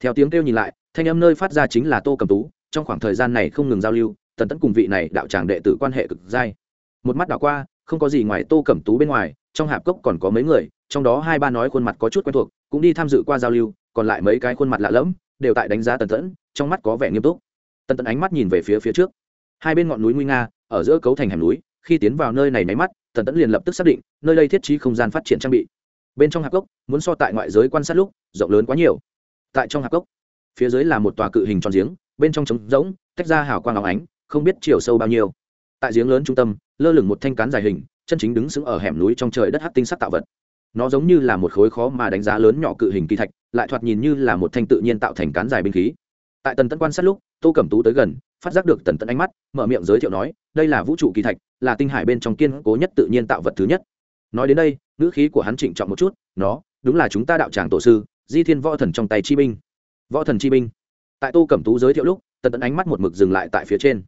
Theo tiếng kêu nhìn lại, thanh âm nơi phát ra chính là tô cầm tú, trong khoảng thời gian này không ngừng giao lưu, tần tẫn cùng vị này đạo tràng đệ tử quan hệ cực dai. Một mắt đảo qua, không có gì ngoài tô cẩm tú bên ngoài, trong hạp cốc còn có mấy người, trong đó hai ba nói khuôn mặt có chút quen thuộc, cũng đi tham dự qua giao lưu, còn lại mấy cái khuôn mặt lạ lẫm, đều tại đánh giá tần tẫn, trong mắt có vẻ nghiêm túc. Tần tẫn ánh mắt nhìn về phía phía trước. Hai bên ngọn núi nguy nga, ở giữa cấu thành hẻm núi, khi tiến vào nơi này máy mắt, tần tẫn liền lập tức xác định, nơi đây thiết trí không gian phát triển trang bị. Bên trong hạp cốc, muốn so tại ngoại giới quan sát lúc, rộng lớn quá nhiều tại trong hạp cốc. Phía dưới là một tòa cự hình tròn giếng, bên trong trống rỗng, tách ra hào quang áo ánh, không biết chiều sâu bao nhiêu. Tại giếng lớn trung tâm, lơ lửng một thanh cán dài hình, chân chính đứng sững ở hẻm núi trong trời đất hát tinh sắc tạo vật. Nó giống như là một khối khó mà đánh giá lớn nhỏ cự hình kỳ thạch, lại thoạt nhìn như là một thanh tự nhiên tạo thành cán dài binh khí. Tại tần tẫn quan sát lúc, tô cẩm tú tới gần, phát giác được tần tẫn ánh mắt, mở miệng giới thiệu nói, đây là vũ trụ kỳ thạch, là tinh hải bên trong kiên cố nhất tự nhiên tạo vật thứ nhất. Nói đến đây, ngữ khí của hắn trịnh trọng một chút, nó, đúng là chúng ta đạo tràng tổ sư di thiên võ thần trong tay chi binh. Võ thần chi binh. Tại tô cẩm tú giới thiệu lúc, tần Tẫn ánh mắt một mực dừng lại tại phía trên.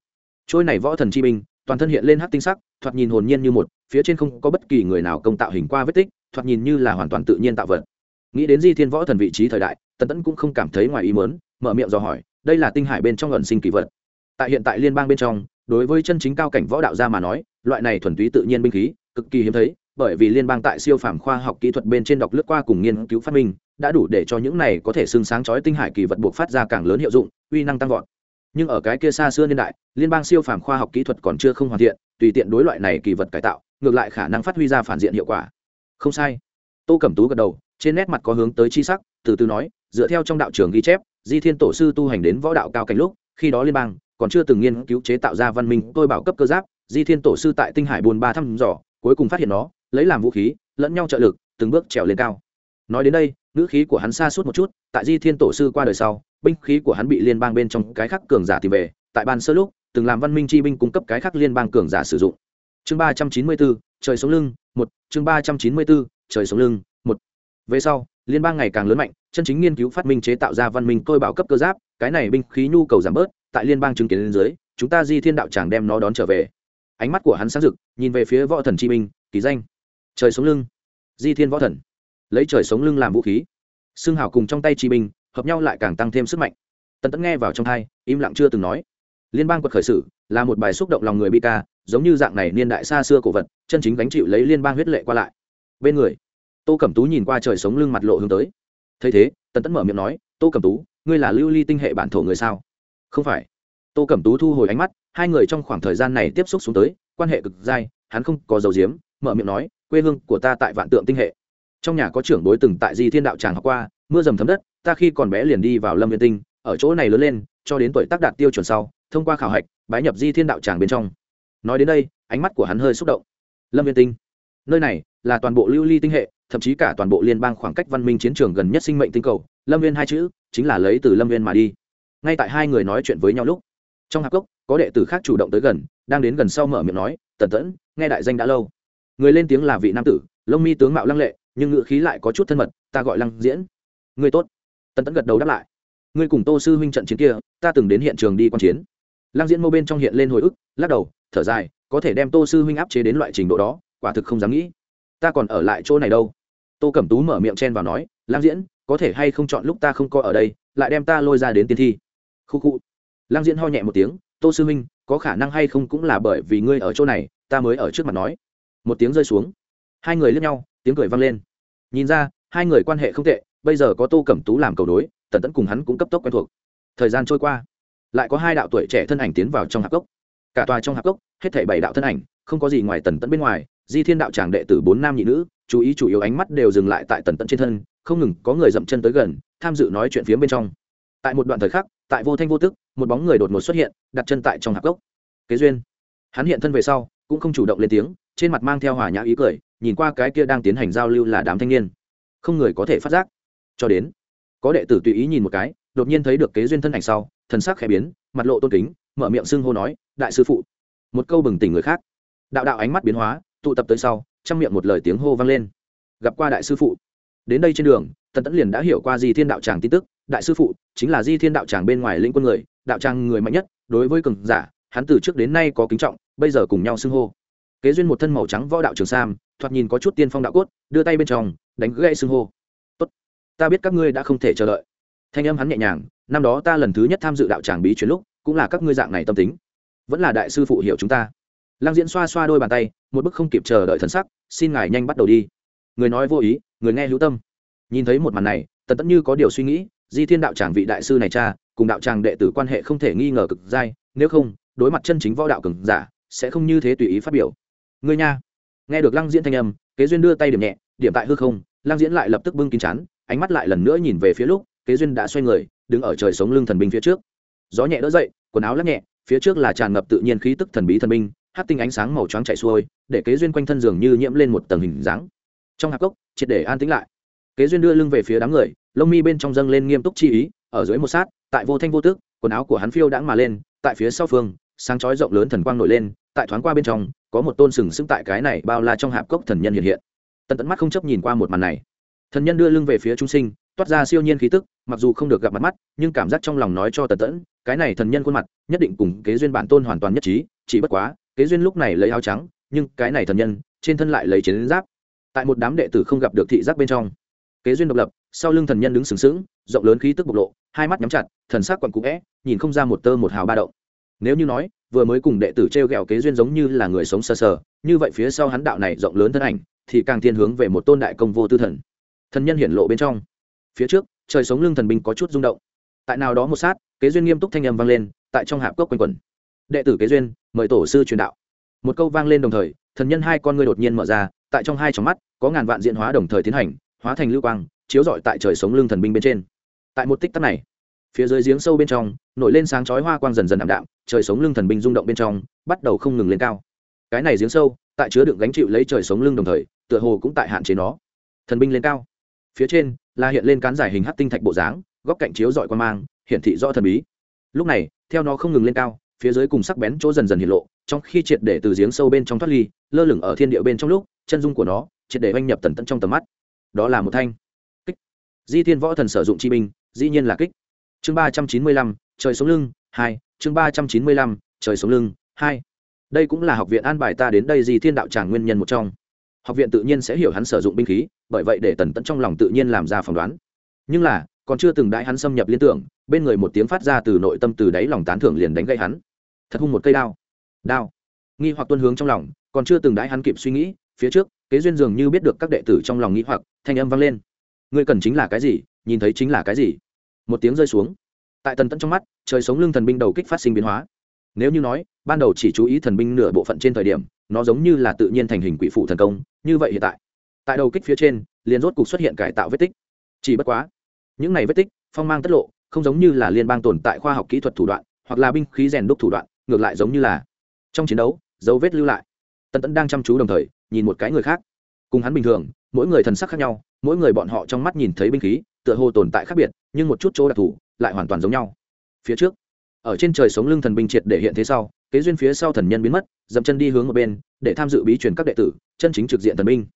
Trôi này võ thần chi binh, toàn thân hiện lên hắc tinh sắc, thoạt nhìn hồn nhiên như một, phía trên không có bất kỳ người nào công tạo hình qua vết tích, thoạt nhìn như là hoàn toàn tự nhiên tạo vật. Nghĩ đến di thiên võ thần vị trí thời đại, tần tẫn cũng không cảm thấy ngoài ý mớn mở miệng dò hỏi, đây là tinh hải bên trong ẩn sinh kỳ vật. Tại hiện tại liên bang bên trong, đối với chân chính cao cảnh võ đạo gia mà nói, loại này thuần túy tự nhiên binh khí, cực kỳ hiếm thấy bởi vì liên bang tại siêu phàm khoa học kỹ thuật bên trên đọc lướt qua cùng nghiên cứu phát minh, đã đủ để cho những này có thể xưng sáng chói tinh hải kỳ vật buộc phát ra càng lớn hiệu dụng, uy năng tăng vọt. Nhưng ở cái kia xa xưa niên đại, liên bang siêu phàm khoa học kỹ thuật còn chưa không hoàn thiện, tùy tiện đối loại này kỳ vật cải tạo, ngược lại khả năng phát huy ra phản diện hiệu quả. Không sai. Tô cẩm tú gật đầu, trên nét mặt có hướng tới chi sắc, từ từ nói, dựa theo trong đạo trường ghi chép, di thiên tổ sư tu hành đến võ đạo cao cảnh lúc, khi đó liên bang còn chưa từng nghiên cứu chế tạo ra văn minh tôi bảo cấp cơ giáp, di thiên tổ sư tại tinh hải buôn ba thăm dò, cuối cùng phát hiện nó lấy làm vũ khí, lẫn nhau trợ lực, từng bước trèo lên cao. Nói đến đây, ngữ khí của hắn xa suốt một chút, tại di thiên tổ sư qua đời sau, binh khí của hắn bị liên bang bên trong cái khác cường giả tìm về, tại ban sơ lúc, từng làm văn minh chi binh cung cấp cái khác liên bang cường giả sử dụng. Chương ba trăm chín mươi bốn, trời sống lưng, một, chương ba trăm chín mươi bốn, trời sống lưng, một. Về sau, liên bang ngày càng lớn mạnh, chân chính nghiên cứu phát minh chế tạo ra văn minh tôi bảo cấp cơ giáp, cái này binh khí nhu cầu giảm bớt, tại liên bang chứng kiến lên dưới, chúng ta di thiên đạo tràng đem nó đón trở về. Ánh mắt của hắn sáng rực, nhìn về phía võ thần chi minh kỳ danh trời sống lưng. Di thiên võ thần. Lấy trời sống lưng làm vũ khí. Xương hào cùng trong tay chi binh hợp nhau lại càng tăng thêm sức mạnh. Tần tẫn nghe vào trong hai im lặng chưa từng nói. Liên bang quật khởi sử là một bài xúc động lòng người bi ca, giống như dạng này niên đại xa xưa cổ vật, chân chính gánh chịu lấy liên bang huyết lệ qua lại. Bên người, tô cẩm tú nhìn qua trời sống lưng mặt lộ hướng tới. Thấy thế, tần tẫn mở miệng nói, tô cẩm tú, ngươi là lưu ly tinh hệ bản thổ người sao? Không phải. Tô cẩm tú thu hồi ánh mắt, hai người trong khoảng thời gian này tiếp xúc xuống tới, quan hệ cực dai, hắn không có dầu diếm, mở miệng nói quê hương của ta tại vạn tượng tinh hệ. Trong nhà có trưởng bối từng tại di thiên đạo tràng học qua, mưa dầm thấm đất, ta khi còn bé liền đi vào lâm viên tinh, ở chỗ này lớn lên, cho đến tuổi tác đạt tiêu chuẩn sau, thông qua khảo hạch, bái nhập di thiên đạo tràng bên trong. Nói đến đây, ánh mắt của hắn hơi xúc động. Lâm viên tinh, nơi này là toàn bộ lưu ly tinh hệ, thậm chí cả toàn bộ liên bang khoảng cách văn minh chiến trường gần nhất sinh mệnh tinh cầu, lâm viên hai chữ chính là lấy từ lâm viên mà đi. Ngay tại hai người nói chuyện với nhau lúc, trong hạp cốc, có đệ tử khác chủ động tới gần, đang đến gần sau mở miệng nói, tần tẫn, nghe đại danh đã lâu người lên tiếng là vị nam tử, lông mi tướng mạo lăng lệ, nhưng ngựa khí lại có chút thân mật, ta gọi lăng diễn. Người tốt. Tần tẫn gật đầu đáp lại. Ngươi cùng tô sư huynh trận chiến kia, ta từng đến hiện trường đi quan chiến. Lăng diễn mô bên trong hiện lên hồi ức, lắc đầu, thở dài, có thể đem tô sư huynh áp chế đến loại trình độ đó, quả thực không dám nghĩ. Ta còn ở lại chỗ này đâu. Tô cẩm tú mở miệng chen vào nói, lăng diễn, có thể hay không chọn lúc ta không coi ở đây, lại đem ta lôi ra đến tiên thi. Khu khu. Lăng diễn ho nhẹ một tiếng, tô sư huynh, có khả năng hay không cũng là bởi vì ngươi ở chỗ này, ta mới ở trước mặt nói một tiếng rơi xuống. Hai người lướt nhau, tiếng cười vang lên. Nhìn ra, hai người quan hệ không tệ, bây giờ có tô cẩm tú làm cầu đối tần tẫn cùng hắn cũng cấp tốc quen thuộc. Thời gian trôi qua, lại có hai đạo tuổi trẻ thân ảnh tiến vào trong hạp cốc. Cả tòa trong hạp cốc, hết thảy bảy đạo thân ảnh, không có gì ngoài tần tẫn bên ngoài, di thiên đạo tràng đệ tử bốn nam nhị nữ, chú ý chủ yếu ánh mắt đều dừng lại tại tần tẫn trên thân, không ngừng có người dậm chân tới gần, tham dự nói chuyện phía bên trong. Tại một đoạn thời khắc, tại vô thanh vô tức, một bóng người đột ngột xuất hiện, đặt chân tại trong hạp cốc. Kế duyên. Hắn hiện thân về sau, cũng không chủ động lên tiếng trên mặt mang theo hòa nhã ý cười, nhìn qua cái kia đang tiến hành giao lưu là đám thanh niên. Không người có thể phát giác. Cho đến, có đệ tử tùy ý nhìn một cái, đột nhiên thấy được kế duyên thân ảnh sau, thần sắc khẽ biến, mặt lộ tôn kính, mở miệng xưng hô nói, đại sư phụ. Một câu bừng tỉnh người khác. Đạo đạo ánh mắt biến hóa, tụ tập tới sau, trong miệng một lời tiếng hô vang lên. Gặp qua đại sư phụ. Đến đây trên đường, tần tẫn liền đã hiểu qua di thiên đạo tràng tin tức. Đại sư phụ chính là di thiên đạo tràng bên ngoài lĩnh quân người, đạo tràng người mạnh nhất, đối với cường giả, hắn từ trước đến nay có kính trọng, bây giờ cùng nhau xưng hô kế duyên một thân màu trắng võ đạo trường sam, thoạt nhìn có chút tiên phong đạo cốt, đưa tay bên trong, đánh gãy xưng hô. Tốt, ta biết các ngươi đã không thể chờ đợi. Thanh âm hắn nhẹ nhàng, năm đó ta lần thứ nhất tham dự đạo tràng bí chuyển lúc, cũng là các ngươi dạng này tâm tính. Vẫn là đại sư phụ hiểu chúng ta. Lang diễn xoa xoa đôi bàn tay, một bức không kịp chờ đợi thần sắc, xin ngài nhanh bắt đầu đi. Người nói vô ý, người nghe hữu tâm. Nhìn thấy một màn này, tần tất như có điều suy nghĩ, di thiên đạo tràng vị đại sư này cha, cùng đạo tràng đệ tử quan hệ không thể nghi ngờ cực dai, nếu không, đối mặt chân chính võ đạo cường giả, sẽ không như thế tùy ý phát biểu. Ngươi nha. Nghe được lăng diễn thanh âm, kế duyên đưa tay điểm nhẹ, điểm tại hư không, lăng diễn lại lập tức bưng kín chắn ánh mắt lại lần nữa nhìn về phía lúc, kế duyên đã xoay người, đứng ở trời sống lưng thần binh phía trước. Gió nhẹ đỡ dậy, quần áo lắc nhẹ, phía trước là tràn ngập tự nhiên khí tức thần bí thần binh hát tinh ánh sáng màu trắng chạy xuôi, để kế duyên quanh thân giường như nhiễm lên một tầng hình dáng. Trong hạp cốc, triệt để an tĩnh lại. Kế duyên đưa lưng về phía đám người, lông mi bên trong dâng lên nghiêm túc chi ý, ở dưới một sát, tại vô thanh vô tước quần áo của hắn phiêu đãng mà lên, tại phía sau phương, sáng chói rộng lớn thần quang nổi lên, tại thoáng qua bên trong có một tôn sừng sững tại cái này bao la trong hạp cốc thần nhân hiện hiện. Tần tẫn mắt không chấp nhìn qua một màn này. Thần nhân đưa lưng về phía trung sinh, toát ra siêu nhiên khí tức, mặc dù không được gặp mặt mắt, nhưng cảm giác trong lòng nói cho tần tẫn cái này thần nhân khuôn mặt, nhất định cùng kế duyên bản tôn hoàn toàn nhất trí, chỉ bất quá, kế duyên lúc này lấy áo trắng, nhưng cái này thần nhân, trên thân lại lấy chiến giáp. Tại một đám đệ tử không gặp được thị giác bên trong, kế duyên độc lập, sau lưng thần nhân đứng sừng sững, rộng lớn khí tức bộc lộ, hai mắt nhắm chặt, thần sắc quặn cũ vẽ nhìn không ra một tơ một hào ba động. Nếu như nói vừa mới cùng đệ tử t r e o g ẹ o kế duyên giống như là người sống sờ sờ, như vậy phía sau hắn đạo này rộng lớn thân ảnh, thì càng thiên hướng về một tôn đại công vô tư thần. Thần nhân hiển lộ bên trong. Phía trước, trời sống lưng thần binh có chút rung động. Tại nào đó một sát, kế duyên nghiêm túc thanh âm vang lên, tại trong hạp cốc quanh quẩn. Đệ tử kế duyên, mời tổ sư truyền đạo. Một câu vang lên đồng thời, thần nhân hai con ngươi đột nhiên mở ra, tại trong hai tròng mắt, có ngàn vạn diện hóa đồng thời tiến hành, hóa thành lưu quang, chiếu rọi tại trời sống lưng thần binh bên trên. Tại một tích tắc này phía dưới giếng sâu bên trong, nổi lên sáng chói hoa quang dần dần ảm đạm, trời sống lưng thần binh rung động bên trong, bắt đầu không ngừng lên cao. Cái này giếng sâu, tại chứa đựng gánh chịu lấy trời sống lưng đồng thời, tựa hồ cũng tại hạn chế nó. Thần binh lên cao. Phía trên là hiện lên cán giải hình hát tinh thạch bộ dáng, góc cạnh chiếu dọi quan mang, hiển thị rõ thần bí. Lúc này, theo nó không ngừng lên cao, phía dưới cùng sắc bén chỗ dần dần hiện lộ, trong khi triệt để từ giếng sâu bên trong thoát ly, lơ lửng ở thiên địa bên trong lúc, chân dung của nó triệt để oanh nhập tần tận trong tầm mắt. Đó là một thanh. Kích. Di thiên võ thần sử dụng chi binh, dĩ nhiên là kích chương ba trăm chín mươi lăm, trời sống lưng, hai, chương ba trăm chín mươi lăm, trời sống lưng, hai. Đây cũng là học viện an bài ta đến đây gì thiên đạo tràng nguyên nhân một trong. Học viện tự nhiên sẽ hiểu hắn sử dụng binh khí, bởi vậy để tần tẫn trong lòng tự nhiên làm ra phỏng đoán. Nhưng là, còn chưa từng đãi hắn xâm nhập liên tưởng, bên người một tiếng phát ra từ nội tâm từ đáy lòng tán thưởng liền đánh gây hắn. Thật hung một cây đao. Đao. Nghi hoặc tuân hướng trong lòng, còn chưa từng đãi hắn kịp suy nghĩ, phía trước, kế duyên dường như biết được các đệ tử trong lòng nghĩ hoặc, thanh âm vang lên. Ngươi cần chính là cái gì, nhìn thấy chính là cái gì? Một tiếng rơi xuống. Tại tần tẫn trong mắt, trời sống lưng thần binh đầu kích phát sinh biến hóa. Nếu như nói, ban đầu chỉ chú ý thần binh nửa bộ phận trên thời điểm, nó giống như là tự nhiên thành hình quỷ phụ thần công, như vậy hiện tại. Tại đầu kích phía trên, liền rốt cục xuất hiện cải tạo vết tích. Chỉ bất quá, những này vết tích, phong mang tất lộ, không giống như là liên bang tồn tại khoa học kỹ thuật thủ đoạn, hoặc là binh khí rèn đúc thủ đoạn, ngược lại giống như là trong chiến đấu, dấu vết lưu lại. Tần tẫn đang chăm chú đồng thời, nhìn một cái người khác. Cùng hắn bình thường, mỗi người thần sắc khác nhau, mỗi người bọn họ trong mắt nhìn thấy binh khí tựa hồ tồn tại khác biệt, nhưng một chút chỗ đặc thù lại hoàn toàn giống nhau. Phía trước, ở trên trời sống lưng thần binh triệt để hiện thế sau, kế duyên phía sau thần nhân biến mất, dậm chân đi hướng một bên, để tham dự bí truyền các đệ tử, chân chính trực diện thần binh.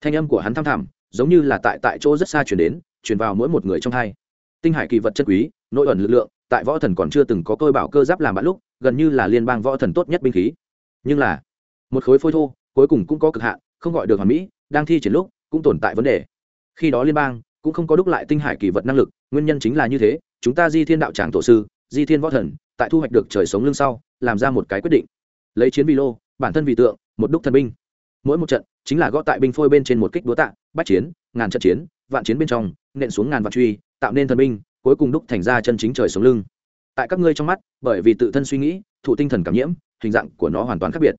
Thanh âm của hắn thăm thẳm, giống như là tại tại chỗ rất xa chuyển đến chuyển vào mỗi một người trong hai. Tinh hải kỳ vật chất quý, nội ẩn lực lượng, tại võ thần còn chưa từng có cơ bảo cơ giáp làm bạn lúc, gần như là liên bang võ thần tốt nhất binh khí. Nhưng là, một khối phôi thô, cuối cùng cũng có cực hạn, không gọi được hoàn mỹ, đang thi triển lúc, cũng tồn tại vấn đề. Khi đó liên bang cũng không có đúc lại tinh hải kỳ vật năng lực, nguyên nhân chính là như thế, chúng ta di thiên đạo tràng tổ sư, di thiên võ thần, tại thu hoạch được trời sống lưng sau, làm ra một cái quyết định. Lấy chiến vì lô, bản thân vì tượng, một đúc thần binh. Mỗi một trận, chính là gõ tại binh phôi bên trên một kích đúa tạ, bách chiến, ngàn trận chiến, vạn chiến bên trong, nện xuống ngàn vạn truy, tạo nên thần binh, cuối cùng đúc thành ra chân chính trời sống lưng. Tại các ngươi trong mắt, bởi vì tự thân suy nghĩ, thụ tinh thần cảm nhiễm, hình dạng của nó hoàn toàn khác biệt.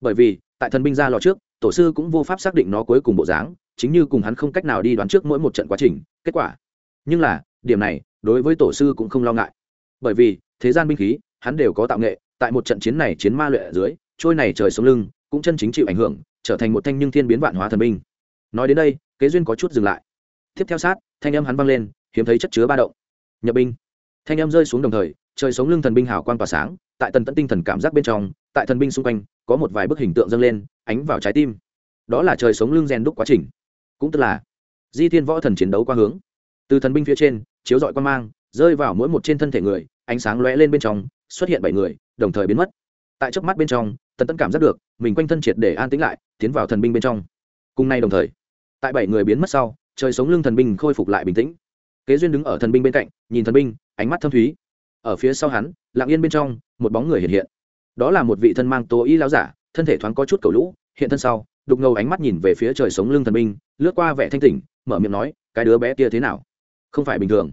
Bởi vì, tại thần binh ra lò trước, tổ sư cũng vô pháp xác định nó cuối cùng bộ dáng chính như cùng hắn không cách nào đi đoán trước mỗi một trận quá trình, kết quả. Nhưng là, điểm này, đối với tổ sư cũng không lo ngại. Bởi vì, thế gian binh khí, hắn đều có tạo nghệ, tại một trận chiến này chiến ma luyện ở dưới, trôi này trời xuống lưng, cũng chân chính chịu ảnh hưởng, trở thành một thanh nhưng thiên biến vạn hóa thần binh. Nói đến đây, kế duyên có chút dừng lại. Tiếp theo sát, thanh âm hắn vang lên, hiếm thấy chất chứa ba động. Nhập binh. Thanh âm rơi xuống đồng thời, trời sống lưng thần binh hào quang tỏa sáng, tại tần tận tinh thần cảm giác bên trong, tại thần binh xung quanh, có một vài bức hình tượng dâng lên, ánh vào trái tim. Đó là trời sống lưng rèn đúc quá trình cũng tức là di thiên võ thần chiến đấu qua hướng. Từ thần binh phía trên, chiếu dọi quan mang, rơi vào mỗi một trên thân thể người, ánh sáng lóe lên bên trong, xuất hiện bảy người, đồng thời biến mất. Tại chớp mắt bên trong, tần tẫn cảm giác được, mình quanh thân triệt để an tĩnh lại, tiến vào thần binh bên trong. Cùng nay đồng thời, tại bảy người biến mất sau, trời sống lưng thần binh khôi phục lại bình tĩnh. Kế duyên đứng ở thần binh bên cạnh, nhìn thần binh, ánh mắt thâm thúy. Ở phía sau hắn, lặng yên bên trong, một bóng người hiện hiện. Đó là một vị thân mang tố y láo giả, thân thể thoáng có chút cầu lũ, hiện thân sau đục ngầu ánh mắt nhìn về phía trời sống lưng thần binh, lướt qua vẻ thanh tỉnh, mở miệng nói, cái đứa bé kia thế nào? Không phải bình thường.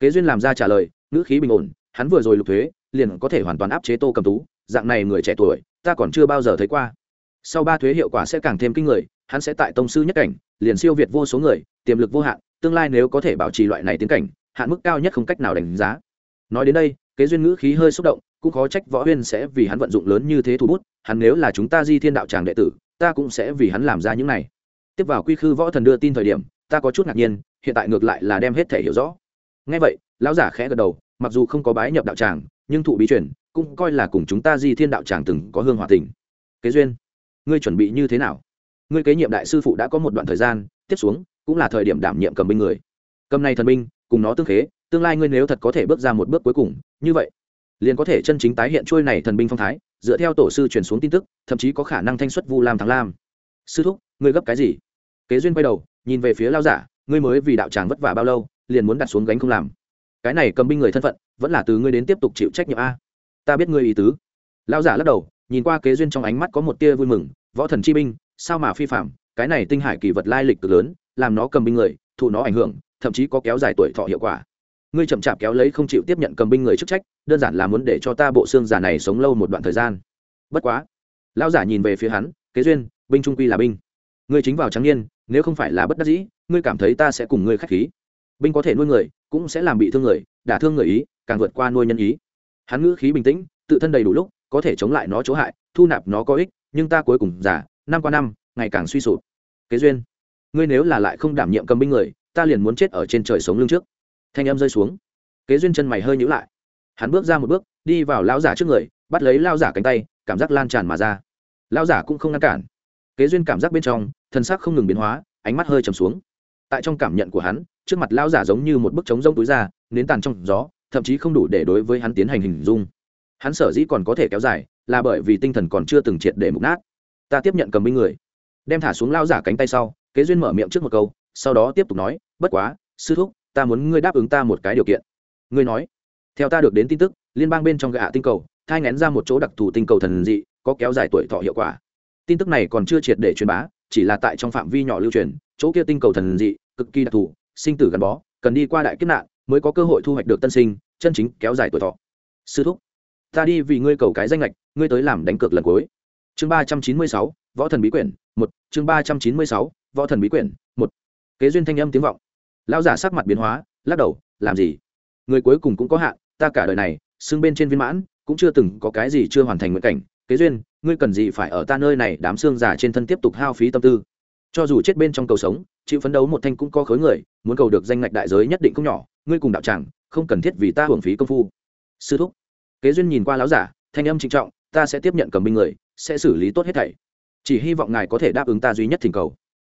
Kế duyên làm ra trả lời, ngữ khí bình ổn, hắn vừa rồi lục thuế, liền có thể hoàn toàn áp chế tô cầm tú, dạng này người trẻ tuổi, ta còn chưa bao giờ thấy qua. Sau ba thuế hiệu quả sẽ càng thêm kinh người, hắn sẽ tại tông sư nhất cảnh, liền siêu việt vô số người, tiềm lực vô hạn, tương lai nếu có thể bảo trì loại này tiến cảnh, hạn mức cao nhất không cách nào đánh giá. Nói đến đây, kế duyên ngữ khí hơi xúc động, cũng khó trách võ huyên sẽ vì hắn vận dụng lớn như thế thủ bút, hắn nếu là chúng ta di thiên đạo tràng đệ tử ta cũng sẽ vì hắn làm ra những này. Tiếp vào quy khư võ thần đưa tin thời điểm, ta có chút ngạc nhiên, hiện tại ngược lại là đem hết thể hiểu rõ. Ngay vậy, lão giả khẽ gật đầu, mặc dù không có bái nhập đạo tràng, nhưng thụ bí truyền, cũng coi là cùng chúng ta di thiên đạo tràng từng có hương hòa tình. Kế duyên, ngươi chuẩn bị như thế nào? Ngươi kế nhiệm đại sư phụ đã có một đoạn thời gian, tiếp xuống cũng là thời điểm đảm nhiệm cầm binh người. Cầm này thần binh, cùng nó tương khế, tương lai ngươi nếu thật có thể bước ra một bước cuối cùng, như vậy, liền có thể chân chính tái hiện trôi này thần binh phong thái dựa theo tổ sư truyền xuống tin tức, thậm chí có khả năng thanh xuất vu lam thắng lam. Sư thúc, ngươi gấp cái gì? Kế duyên quay đầu, nhìn về phía lao giả, ngươi mới vì đạo tràng vất vả bao lâu, liền muốn đặt xuống gánh không làm. Cái này cầm binh người thân phận, vẫn là từ ngươi đến tiếp tục chịu trách nhiệm a. Ta biết ngươi ý tứ. Lao giả lắc đầu, nhìn qua kế duyên trong ánh mắt có một tia vui mừng, võ thần chi binh, sao mà phi phạm cái này tinh hải kỳ vật lai lịch cực lớn, làm nó cầm binh người, thụ nó ảnh hưởng, thậm chí có kéo dài tuổi thọ hiệu quả ngươi chậm chạp kéo lấy không chịu tiếp nhận cầm binh người chức trách, đơn giản là muốn để cho ta bộ xương giả này sống lâu một đoạn thời gian. Bất quá, lão giả nhìn về phía hắn, kế duyên, binh trung quy là binh. Ngươi chính vào trắng niên, nếu không phải là bất đắc dĩ, ngươi cảm thấy ta sẽ cùng ngươi k h á c h khí. Binh có thể nuôi người, cũng sẽ làm bị thương người, đả thương người ý, càng vượt qua nuôi nhân ý. Hắn ngữ khí bình tĩnh, tự thân đầy đủ lúc, có thể chống lại nó chỗ hại, thu nạp nó có ích, nhưng ta cuối cùng giả năm qua năm, ngày càng suy sụp. Kế duyên, ngươi nếu là lại không đảm nhiệm cầm binh người, ta liền muốn chết ở trên trời sống lưng trước thanh âm rơi xuống. Kế duyên chân mày hơi nhữ lại. Hắn bước ra một bước, đi vào lao giả trước người, bắt lấy lao giả cánh tay, cảm giác lan tràn mà ra. Lao giả cũng không ngăn cản. Kế duyên cảm giác bên trong, thân xác không ngừng biến hóa, ánh mắt hơi trầm xuống. Tại trong cảm nhận của hắn, trước mặt lao giả giống như một bức trống rông túi ra, nến tàn trong gió, thậm chí không đủ để đối với hắn tiến hành hình dung. Hắn sở dĩ còn có thể kéo dài, là bởi vì tinh thần còn chưa từng triệt để mục nát. Ta tiếp nhận cầm binh người. Đem thả xuống lao giả cánh tay sau, kế duyên mở miệng trước một câu, sau đó tiếp tục nói, bất quá, sư thúc ta muốn ngươi đáp ứng ta một cái điều kiện. Ngươi nói. Theo ta được đến tin tức, liên bang bên trong gạ tinh cầu, thai ngén ra một chỗ đặc thù tinh cầu thần dị, có kéo dài tuổi thọ hiệu quả. Tin tức này còn chưa triệt để truyền bá, chỉ là tại trong phạm vi nhỏ lưu truyền, chỗ kia tinh cầu thần dị, cực kỳ đặc thù, sinh tử gắn bó, cần đi qua đại kiếp nạn, mới có cơ hội thu hoạch được tân sinh, chân chính kéo dài tuổi thọ. Sư thúc, ta đi vì ngươi cầu cái danh lệch ngươi tới làm đánh cược lần cuối. Chương ba trăm chín mươi sáu, võ thần bí quyển, một. Chương ba trăm chín mươi sáu, võ thần bí quyển, một. Kế duyên thanh âm tiếng vọng lão giả sắc mặt biến hóa, lắc đầu, làm gì? Người cuối cùng cũng có hạn, ta cả đời này, xưng bên trên viên mãn, cũng chưa từng có cái gì chưa hoàn thành nguyện cảnh. Kế duyên, ngươi cần gì phải ở ta nơi này, đám xương giả trên thân tiếp tục hao phí tâm tư. Cho dù chết bên trong cầu sống, chịu phấn đấu một thanh cũng có khối người, muốn cầu được danh ngạch đại giới nhất định không nhỏ, ngươi cùng đạo tràng, không cần thiết vì ta hưởng phí công phu. Sư thúc. Kế duyên nhìn qua lão giả, thanh âm trịnh trọng, ta sẽ tiếp nhận cầm binh người, sẽ xử lý tốt hết thảy. Chỉ hy vọng ngài có thể đáp ứng ta duy nhất thỉnh cầu.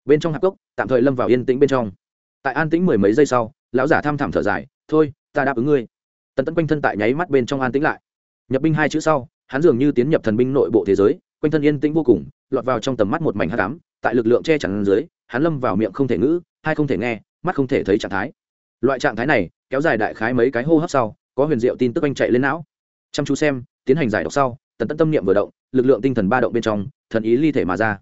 Bên trong hạp cốc, tạm thời lâm vào yên tĩnh bên trong tại an tĩnh mười mấy giây sau, lão giả tham thảm thở dài, thôi, ta đáp ứng ngươi. Tần tẫn quanh thân tại nháy mắt bên trong an tĩnh lại. Nhập binh hai chữ sau, hắn dường như tiến nhập thần binh nội bộ thế giới, quanh thân yên tĩnh vô cùng, lọt vào trong tầm mắt một mảnh hát cám tại lực lượng che chắn dưới, hắn lâm vào miệng không thể ngữ, hai không thể nghe, mắt không thể thấy trạng thái. Loại trạng thái này, kéo dài đại khái mấy cái hô hấp sau, có huyền diệu tin tức anh chạy lên não. Chăm chú xem, tiến hành giải độc sau, tần tẫn tâm niệm vừa động, lực lượng tinh thần ba động bên trong, thần ý ly thể mà ra.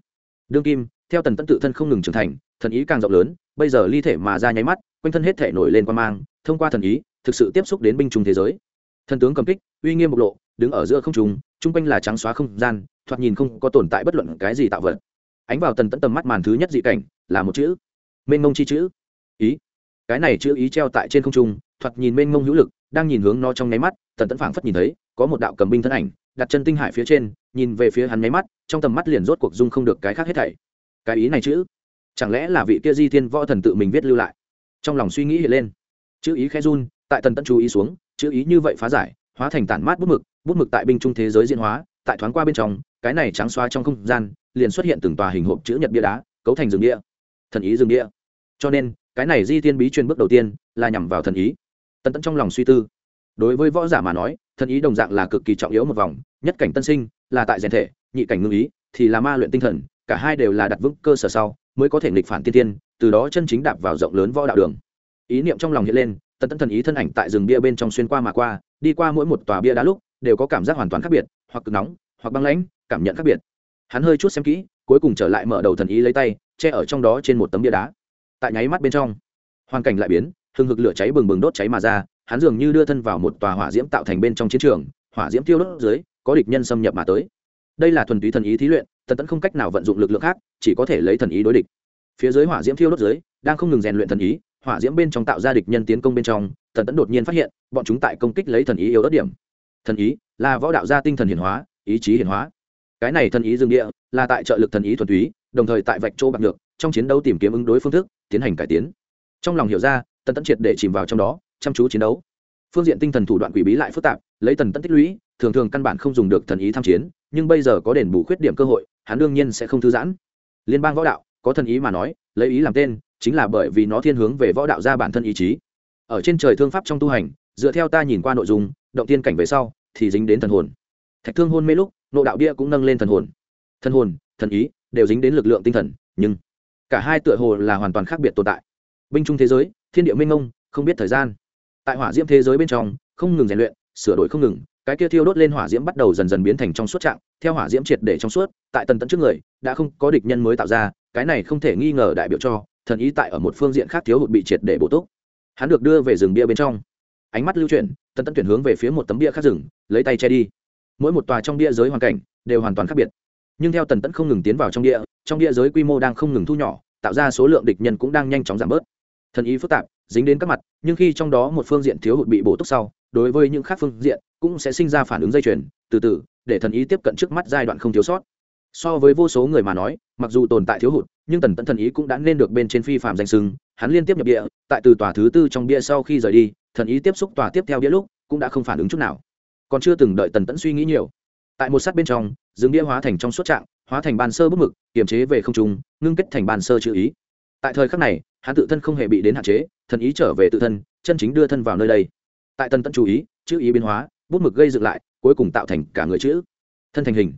Đương kim theo tần tẫn tự thân không ngừng trưởng thành, thần ý càng rộng lớn, bây giờ ly thể mà ra nháy mắt, quanh thân hết thể nổi lên quan mang, thông qua thần ý, thực sự tiếp xúc đến binh chủng thế giới. Thần tướng cầm kích, uy nghiêm bộc lộ, đứng ở giữa không trùng chung quanh là trắng xóa không gian, thoạt nhìn không có tồn tại bất luận cái gì tạo vật. Ánh vào tần tẫn tầm mắt màn thứ nhất dị cảnh, là một chữ, mênh mông chi chữ. Ý. Cái này chữ ý treo tại trên không trung, thoạt nhìn mênh mông hữu lực, đang nhìn hướng nó trong nháy mắt, tần tẫn phảng phất nhìn thấy, có một đạo cầm binh thân ảnh, đặt chân tinh hải phía trên, nhìn về phía hắn nháy mắt, trong tầm mắt liền rốt cuộc dung không được cái khác hết thảy cái ý này chữ? Chẳng lẽ là vị kia di thiên võ thần tự mình viết lưu lại? Trong lòng suy nghĩ hiện lên. Chữ ý khe run, tại tần tẫn chú ý xuống, chữ ý như vậy phá giải, hóa thành tản mát bút mực bút mực tại binh trung thế giới diễn hóa, tại thoáng qua bên trong, cái này trắng xóa trong không gian, liền xuất hiện từng tòa hình hộp chữ nhật bia đá, cấu thành rừng địa thần ý rừng địa cho nên, cái này di thiên bí truyền bước đầu tiên là nhằm vào thần ý. Tần tẫn trong lòng suy tư. Đối với võ giả mà nói, thần ý đồng dạng là cực kỳ trọng yếu một vòng, nhất cảnh tân sinh là tại rèn thể, nhị cảnh ngưng ý, thì là ma luyện tinh thần cả hai đều là đặt vững cơ sở sau, mới có thể nghịch phản tiên tiên, từ đó chân chính đạp vào rộng lớn võ đạo đường. Ý niệm trong lòng hiện lên, tần tẫn thần ý thân ảnh tại rừng bia bên trong xuyên qua mà qua, đi qua mỗi một tòa bia đá lúc, đều có cảm giác hoàn toàn khác biệt, hoặc cực nóng, hoặc băng lãnh, cảm nhận khác biệt. Hắn hơi chút xem kỹ, cuối cùng trở lại mở đầu thần ý lấy tay, che ở trong đó trên một tấm bia đá. Tại nháy mắt bên trong, hoàn cảnh lại biến, hừng hực lửa cháy bừng bừng đốt cháy mà ra, hắn dường như đưa thân vào một tòa hỏa diễm tạo thành bên trong chiến trường, hỏa diễm tiêu đốt dưới, có địch nhân xâm nhập mà tới đây là thuần túy thần ý thí luyện, tần tẫn không cách nào vận dụng lực lượng khác, chỉ có thể lấy thần ý đối địch. Phía dưới hỏa diễm thiêu đốt dưới đang không ngừng rèn luyện thần ý, hỏa diễm bên trong tạo ra địch nhân tiến công bên trong, tần tẫn đột nhiên phát hiện, bọn chúng tại công kích lấy thần ý yếu đất điểm. Thần ý là võ đạo gia tinh thần hiển hóa, ý chí hiển hóa. Cái này thần ý dương địa là tại trợ lực thần ý thuần túy, đồng thời tại vạch chỗ bạc được trong chiến đấu tìm kiếm ứng đối phương thức, tiến hành cải tiến. Trong lòng hiểu ra, tần tẫn triệt để chìm vào trong đó, chăm chú chiến đấu. Phương diện tinh thần thủ đoạn quỷ bí lại phức tạp, lấy tần tẫn tích lũy thường thường căn bản không dùng được thần ý tham chiến, nhưng bây giờ có đền bù khuyết điểm cơ hội, hắn đương nhiên sẽ không thư giãn. Liên bang võ đạo, có thần ý mà nói, lấy ý làm tên, chính là bởi vì nó thiên hướng về võ đạo ra bản thân ý chí. Ở trên trời thương pháp trong tu hành, dựa theo ta nhìn qua nội dung, động tiên cảnh về sau, thì dính đến thần hồn. Thạch thương hôn mê lúc nộ đạo bia cũng nâng lên thần hồn. Thần hồn, thần ý, đều dính đến lực lượng tinh thần, nhưng cả hai tựa hồ là hoàn toàn khác biệt tồn tại. Binh trung thế giới, thiên địa minh ngông không biết thời gian. Tại hỏa diễm thế giới bên trong, không ngừng rèn luyện, sửa đổi không ngừng cái kia thiêu đốt lên hỏa diễm bắt đầu dần dần biến thành trong suốt trạng, theo hỏa diễm triệt để trong suốt, tại tần tận trước người, đã không có địch nhân mới tạo ra, cái này không thể nghi ngờ đại biểu cho, thần ý tại ở một phương diện khác thiếu hụt bị triệt để bổ túc. Hắn được đưa về rừng bia bên trong. Ánh mắt lưu chuyển, tần tận chuyển hướng về phía một tấm bia khác rừng, lấy tay che đi. Mỗi một tòa trong bia giới hoàn cảnh, đều hoàn toàn khác biệt. Nhưng theo tần tẫn không ngừng tiến vào trong địa trong địa giới quy mô đang không ngừng thu nhỏ, tạo ra số lượng địch nhân cũng đang nhanh chóng giảm bớt. Thần ý phức tạp, dính đến các mặt, nhưng khi trong đó một phương diện thiếu hụt bị bổ túc sau đối với những khác phương diện cũng sẽ sinh ra phản ứng dây chuyền, từ từ, để thần ý tiếp cận trước mắt giai đoạn không thiếu sót. So với vô số người mà nói, mặc dù tồn tại thiếu hụt, nhưng tần tẫn thần ý cũng đã nên được bên trên phi phạm danh sưng hắn liên tiếp nhập địa, tại từ tòa thứ tư trong bia sau khi rời đi, thần ý tiếp xúc tòa tiếp theo bia lúc cũng đã không phản ứng chút nào. Còn chưa từng đợi tần tẫn suy nghĩ nhiều. Tại một sát bên trong rừng bia hóa thành trong suốt trạng, hóa thành bàn sơ bức mực, kiềm chế về không trung, ngưng kết thành bàn sơ chữ ý. Tại thời khắc này, hắn tự thân không hề bị đến hạn chế, thần ý trở về tự thân, chân chính đưa thân vào nơi đây tại tân tận chú ý, chữ ý biến hóa, bút mực gây dựng lại, cuối cùng tạo thành cả người chữ. Thân thành hình.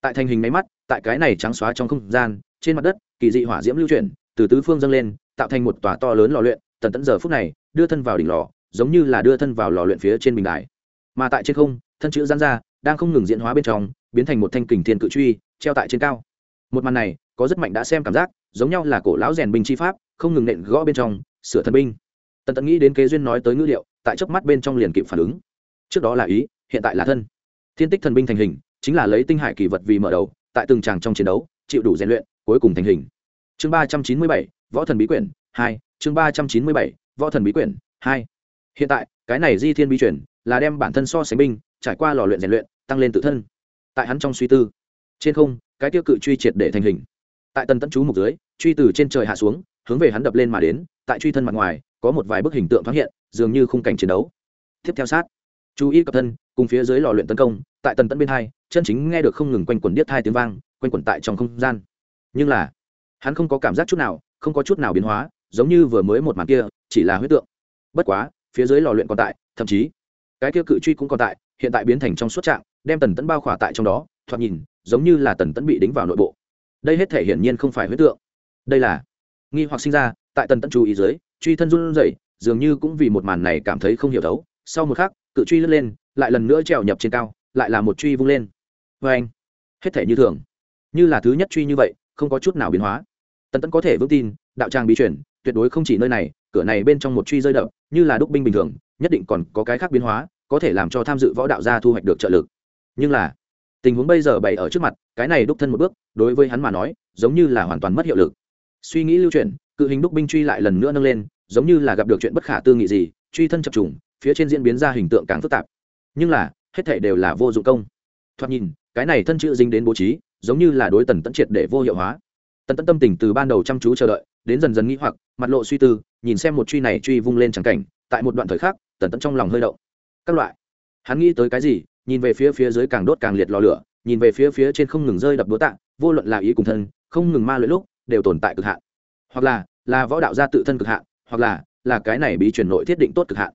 Tại thành hình máy mắt, tại cái này trắng xóa trong không gian, trên mặt đất, kỳ dị hỏa diễm lưu chuyển, từ tứ phương dâng lên, tạo thành một tòa to lớn lò luyện, tần tẫn giờ phút này, đưa thân vào đỉnh lò, giống như là đưa thân vào lò luyện phía trên bình đài. Mà tại trên không, thân chữ giãn ra, đang không ngừng diễn hóa bên trong, biến thành một thanh kình thiên cự truy, treo tại trên cao. Một màn này, có rất mạnh đã xem cảm giác, giống nhau là cổ lão rèn binh chi pháp, không ngừng nện gõ bên trong, sửa thần binh. Tần tẫn nghĩ đến kế duyên nói tới ngữ liệu tại chớp mắt bên trong liền kịp phản ứng. Trước đó là ý, hiện tại là thân. Thiên tích thần binh thành hình, chính là lấy tinh hải kỳ vật vì mở đầu, tại từng tràng trong chiến đấu, chịu đủ rèn luyện, cuối cùng thành hình. Chương ba trăm chín mươi bảy, võ thần bí quyển hai, chương ba trăm chín mươi bảy, võ thần bí quyển hai. Hiện tại, cái này di thiên bí chuyển là đem bản thân so sánh binh, trải qua lò luyện rèn luyện, tăng lên tự thân. Tại hắn trong suy tư, trên không, cái tiêu cự truy triệt để thành hình. Tại tần tấn chú mục dưới, truy từ trên trời hạ xuống, hướng về hắn đập lên mà đến, tại truy thân mặt ngoài có một vài bức hình tượng thoáng hiện, dường như khung cảnh chiến đấu. Tiếp theo sát. Chú ý cập thân, cùng phía dưới lò luyện tấn công, tại tần tấn bên hai, chân chính nghe được không ngừng quanh quẩn điếc hai tiếng vang, quanh quẩn tại trong không gian. Nhưng là, hắn không có cảm giác chút nào, không có chút nào biến hóa, giống như vừa mới một màn kia, chỉ là huyết tượng. Bất quá, phía dưới lò luyện còn tại, thậm chí, cái kia cự truy cũng còn tại, hiện tại biến thành trong suốt trạng, đem tần tấn bao khỏa tại trong đó, thoạt nhìn, giống như là tần tấn bị đính vào nội bộ. Đây hết thể hiển nhiên không phải huyết tượng. Đây là nghi hoặc sinh ra, tại tần tấn chú ý dưới truy thân run rẩy dường như cũng vì một màn này cảm thấy không hiểu thấu. Sau một khắc cự truy lướt lên lại lần nữa trèo nhập trên cao lại là một truy vung lên. Vê anh. Hết thể như thường. Như là thứ nhất truy như vậy không có chút nào biến hóa. Tần tấn có thể vững tin đạo trang bí chuyển tuyệt đối không chỉ nơi này cửa này bên trong một truy rơi đậm, như là đúc binh bình thường nhất định còn có cái khác biến hóa có thể làm cho tham dự võ đạo gia thu hoạch được trợ lực. Nhưng là tình huống bây giờ bày ở trước mặt cái này đúc thân một bước đối với hắn mà nói giống như là hoàn toàn mất hiệu lực. Suy nghĩ lưu chuyển cự hình đúc binh truy lại lần nữa nâng lên, giống như là gặp được chuyện bất khả tư nghị gì, truy thân chập trùng, phía trên diễn biến ra hình tượng càng phức tạp. Nhưng là, hết thể đều là vô dụng công. Thoạt nhìn, cái này thân chữ dính đến bố trí, giống như là đối tần tận triệt để vô hiệu hóa. Tần tận tâm tình từ ban đầu chăm chú chờ đợi, đến dần dần nghĩ hoặc, mặt lộ suy tư, nhìn xem một truy này truy vung lên trắng cảnh, tại một đoạn thời khắc, tần tận trong lòng hơi động. Các loại. Hắn nghĩ tới cái gì, nhìn về phía phía dưới càng đốt càng liệt lò lửa, nhìn về phía phía trên không ngừng rơi đập đũa tạ, vô luận là ý cùng thân, không ngừng ma lưỡi lúc, đều tồn tại cực hạn. Hoặc là là võ đạo gia tự thân cực hạn, hoặc là là cái này bí truyền nội thiết định tốt cực hạn.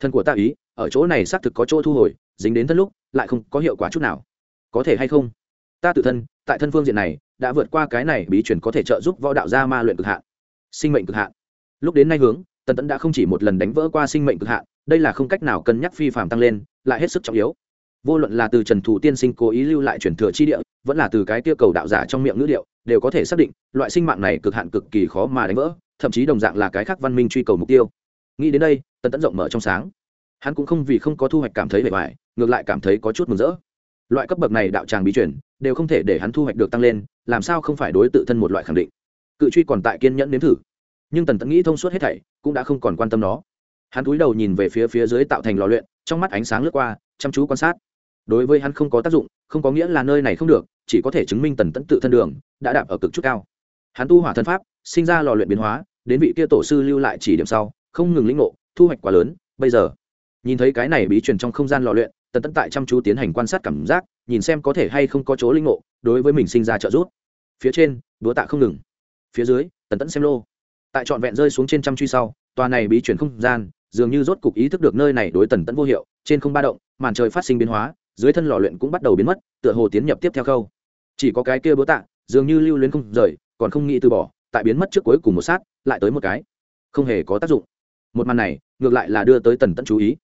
Thân của ta ý, ở chỗ này xác thực có chỗ thu hồi, dính đến thân lúc, lại không có hiệu quả chút nào. Có thể hay không? Ta tự thân, tại thân phương diện này, đã vượt qua cái này bí truyền có thể trợ giúp võ đạo gia ma luyện cực hạn, sinh mệnh cực hạn. Lúc đến nay hướng, tần tẫn đã không chỉ một lần đánh vỡ qua sinh mệnh cực hạn, đây là không cách nào cân nhắc phi phạm tăng lên, lại hết sức trọng yếu vô luận là từ trần thủ tiên sinh cố ý lưu lại truyền thừa chi địa, vẫn là từ cái tiêu cầu đạo giả trong miệng ngữ điệu đều có thể xác định, loại sinh mạng này cực hạn cực kỳ khó mà đánh vỡ, thậm chí đồng dạng là cái khác văn minh truy cầu mục tiêu. Nghĩ đến đây, tần tẫn rộng mở trong sáng. Hắn cũng không vì không có thu hoạch cảm thấy vẻ vải ngược lại cảm thấy có chút mừng rỡ. Loại cấp bậc này đạo tràng bí chuyển đều không thể để hắn thu hoạch được tăng lên, làm sao không phải đối tự thân một loại khẳng định. Cự truy còn tại kiên nhẫn nếm thử. Nhưng tần tẫn nghĩ thông suốt hết thảy, cũng đã không còn quan tâm nó. Hắn cúi đầu nhìn về phía phía dưới tạo thành lò luyện, trong mắt ánh sáng lướt qua, chăm chú quan sát đối với hắn không có tác dụng, không có nghĩa là nơi này không được, chỉ có thể chứng minh tần tẫn tự thân đường, đã đạp ở cực chút cao. Hắn tu hỏa thân pháp, sinh ra lò luyện biến hóa, đến vị kia tổ sư lưu lại chỉ điểm sau, không ngừng lĩnh ngộ, thu hoạch quá lớn, bây giờ, nhìn thấy cái này bí truyền trong không gian lò luyện, tần tẫn tại chăm chú tiến hành quan sát cảm giác, nhìn xem có thể hay không có chỗ linh ngộ, đối với mình sinh ra trợ giúp. Phía trên, đúa tạ không ngừng. Phía dưới, tần tẫn xem lô. Tại trọn vẹn rơi xuống trên trăm truy sau, tòa này bí chuyển không gian, dường như rốt cục ý thức được nơi này đối tần tẫn vô hiệu, trên không ba động, màn trời phát sinh biến hóa dưới thân lò luyện cũng bắt đầu biến mất, tựa hồ tiến nhập tiếp theo khâu. Chỉ có cái kia búa tạ, dường như lưu luyến không rời, còn không nghĩ từ bỏ, tại biến mất trước cuối cùng một sát, lại tới một cái. Không hề có tác dụng. Một màn này, ngược lại là đưa tới tần tẫn chú ý.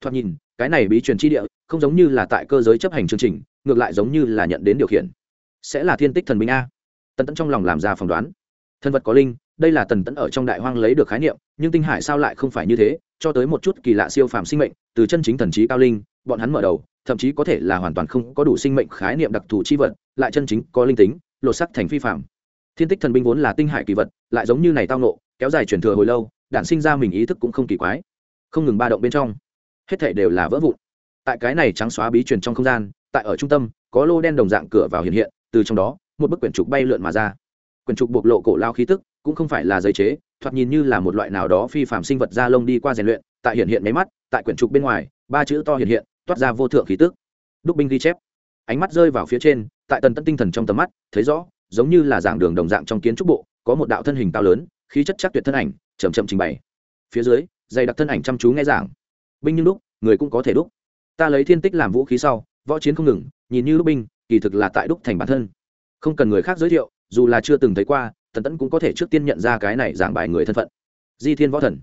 Thoạt nhìn, cái này bí truyền chi địa, không giống như là tại cơ giới chấp hành chương trình, ngược lại giống như là nhận đến điều khiển. Sẽ là thiên tích thần binh a. Tần tẫn trong lòng làm ra phỏng đoán. Thân vật có linh, đây là tần tẫn ở trong đại hoang lấy được khái niệm, nhưng tinh hải sao lại không phải như thế, cho tới một chút kỳ lạ siêu phàm sinh mệnh, từ chân chính thần trí cao linh, bọn hắn mở đầu thậm chí có thể là hoàn toàn không có đủ sinh mệnh khái niệm đặc thù chi vật, lại chân chính có linh tính, lột sắc thành phi phạm thiên tích thần binh vốn là tinh hải kỳ vật, lại giống như này tao nộ kéo dài truyền thừa hồi lâu, đản sinh ra mình ý thức cũng không kỳ quái. Không ngừng ba động bên trong, hết thể đều là vỡ vụn. Tại cái này trắng xóa bí truyền trong không gian, tại ở trung tâm, có lô đen đồng dạng cửa vào hiện hiện, từ trong đó, một bức quyển trục bay lượn mà ra. Quyển trục bộc lộ cổ lao khí tức, cũng không phải là giấy chế, thoạt nhìn như là một loại nào đó phi phạm sinh vật da lông đi qua rèn luyện, tại hiện hiện máy mắt, tại quyển trục bên ngoài, ba chữ to hiện hiện toát ra vô thượng khí tức. Đúc binh ghi chép. Ánh mắt rơi vào phía trên, tại tần tân tinh thần trong tầm mắt, thấy rõ, giống như là giảng đường đồng dạng trong kiến trúc bộ, có một đạo thân hình cao lớn, khí chất chắc tuyệt thân ảnh, chậm chậm trình bày. Phía dưới, dày đặc thân ảnh chăm chú nghe giảng. Binh như đúc, người cũng có thể đúc. Ta lấy thiên tích làm vũ khí sau, võ chiến không ngừng, nhìn như đúc binh, kỳ thực là tại đúc thành bản thân. Không cần người khác giới thiệu, dù là chưa từng thấy qua, tần tẫn cũng có thể trước tiên nhận ra cái này giảng bài người thân phận. Di thiên võ thần.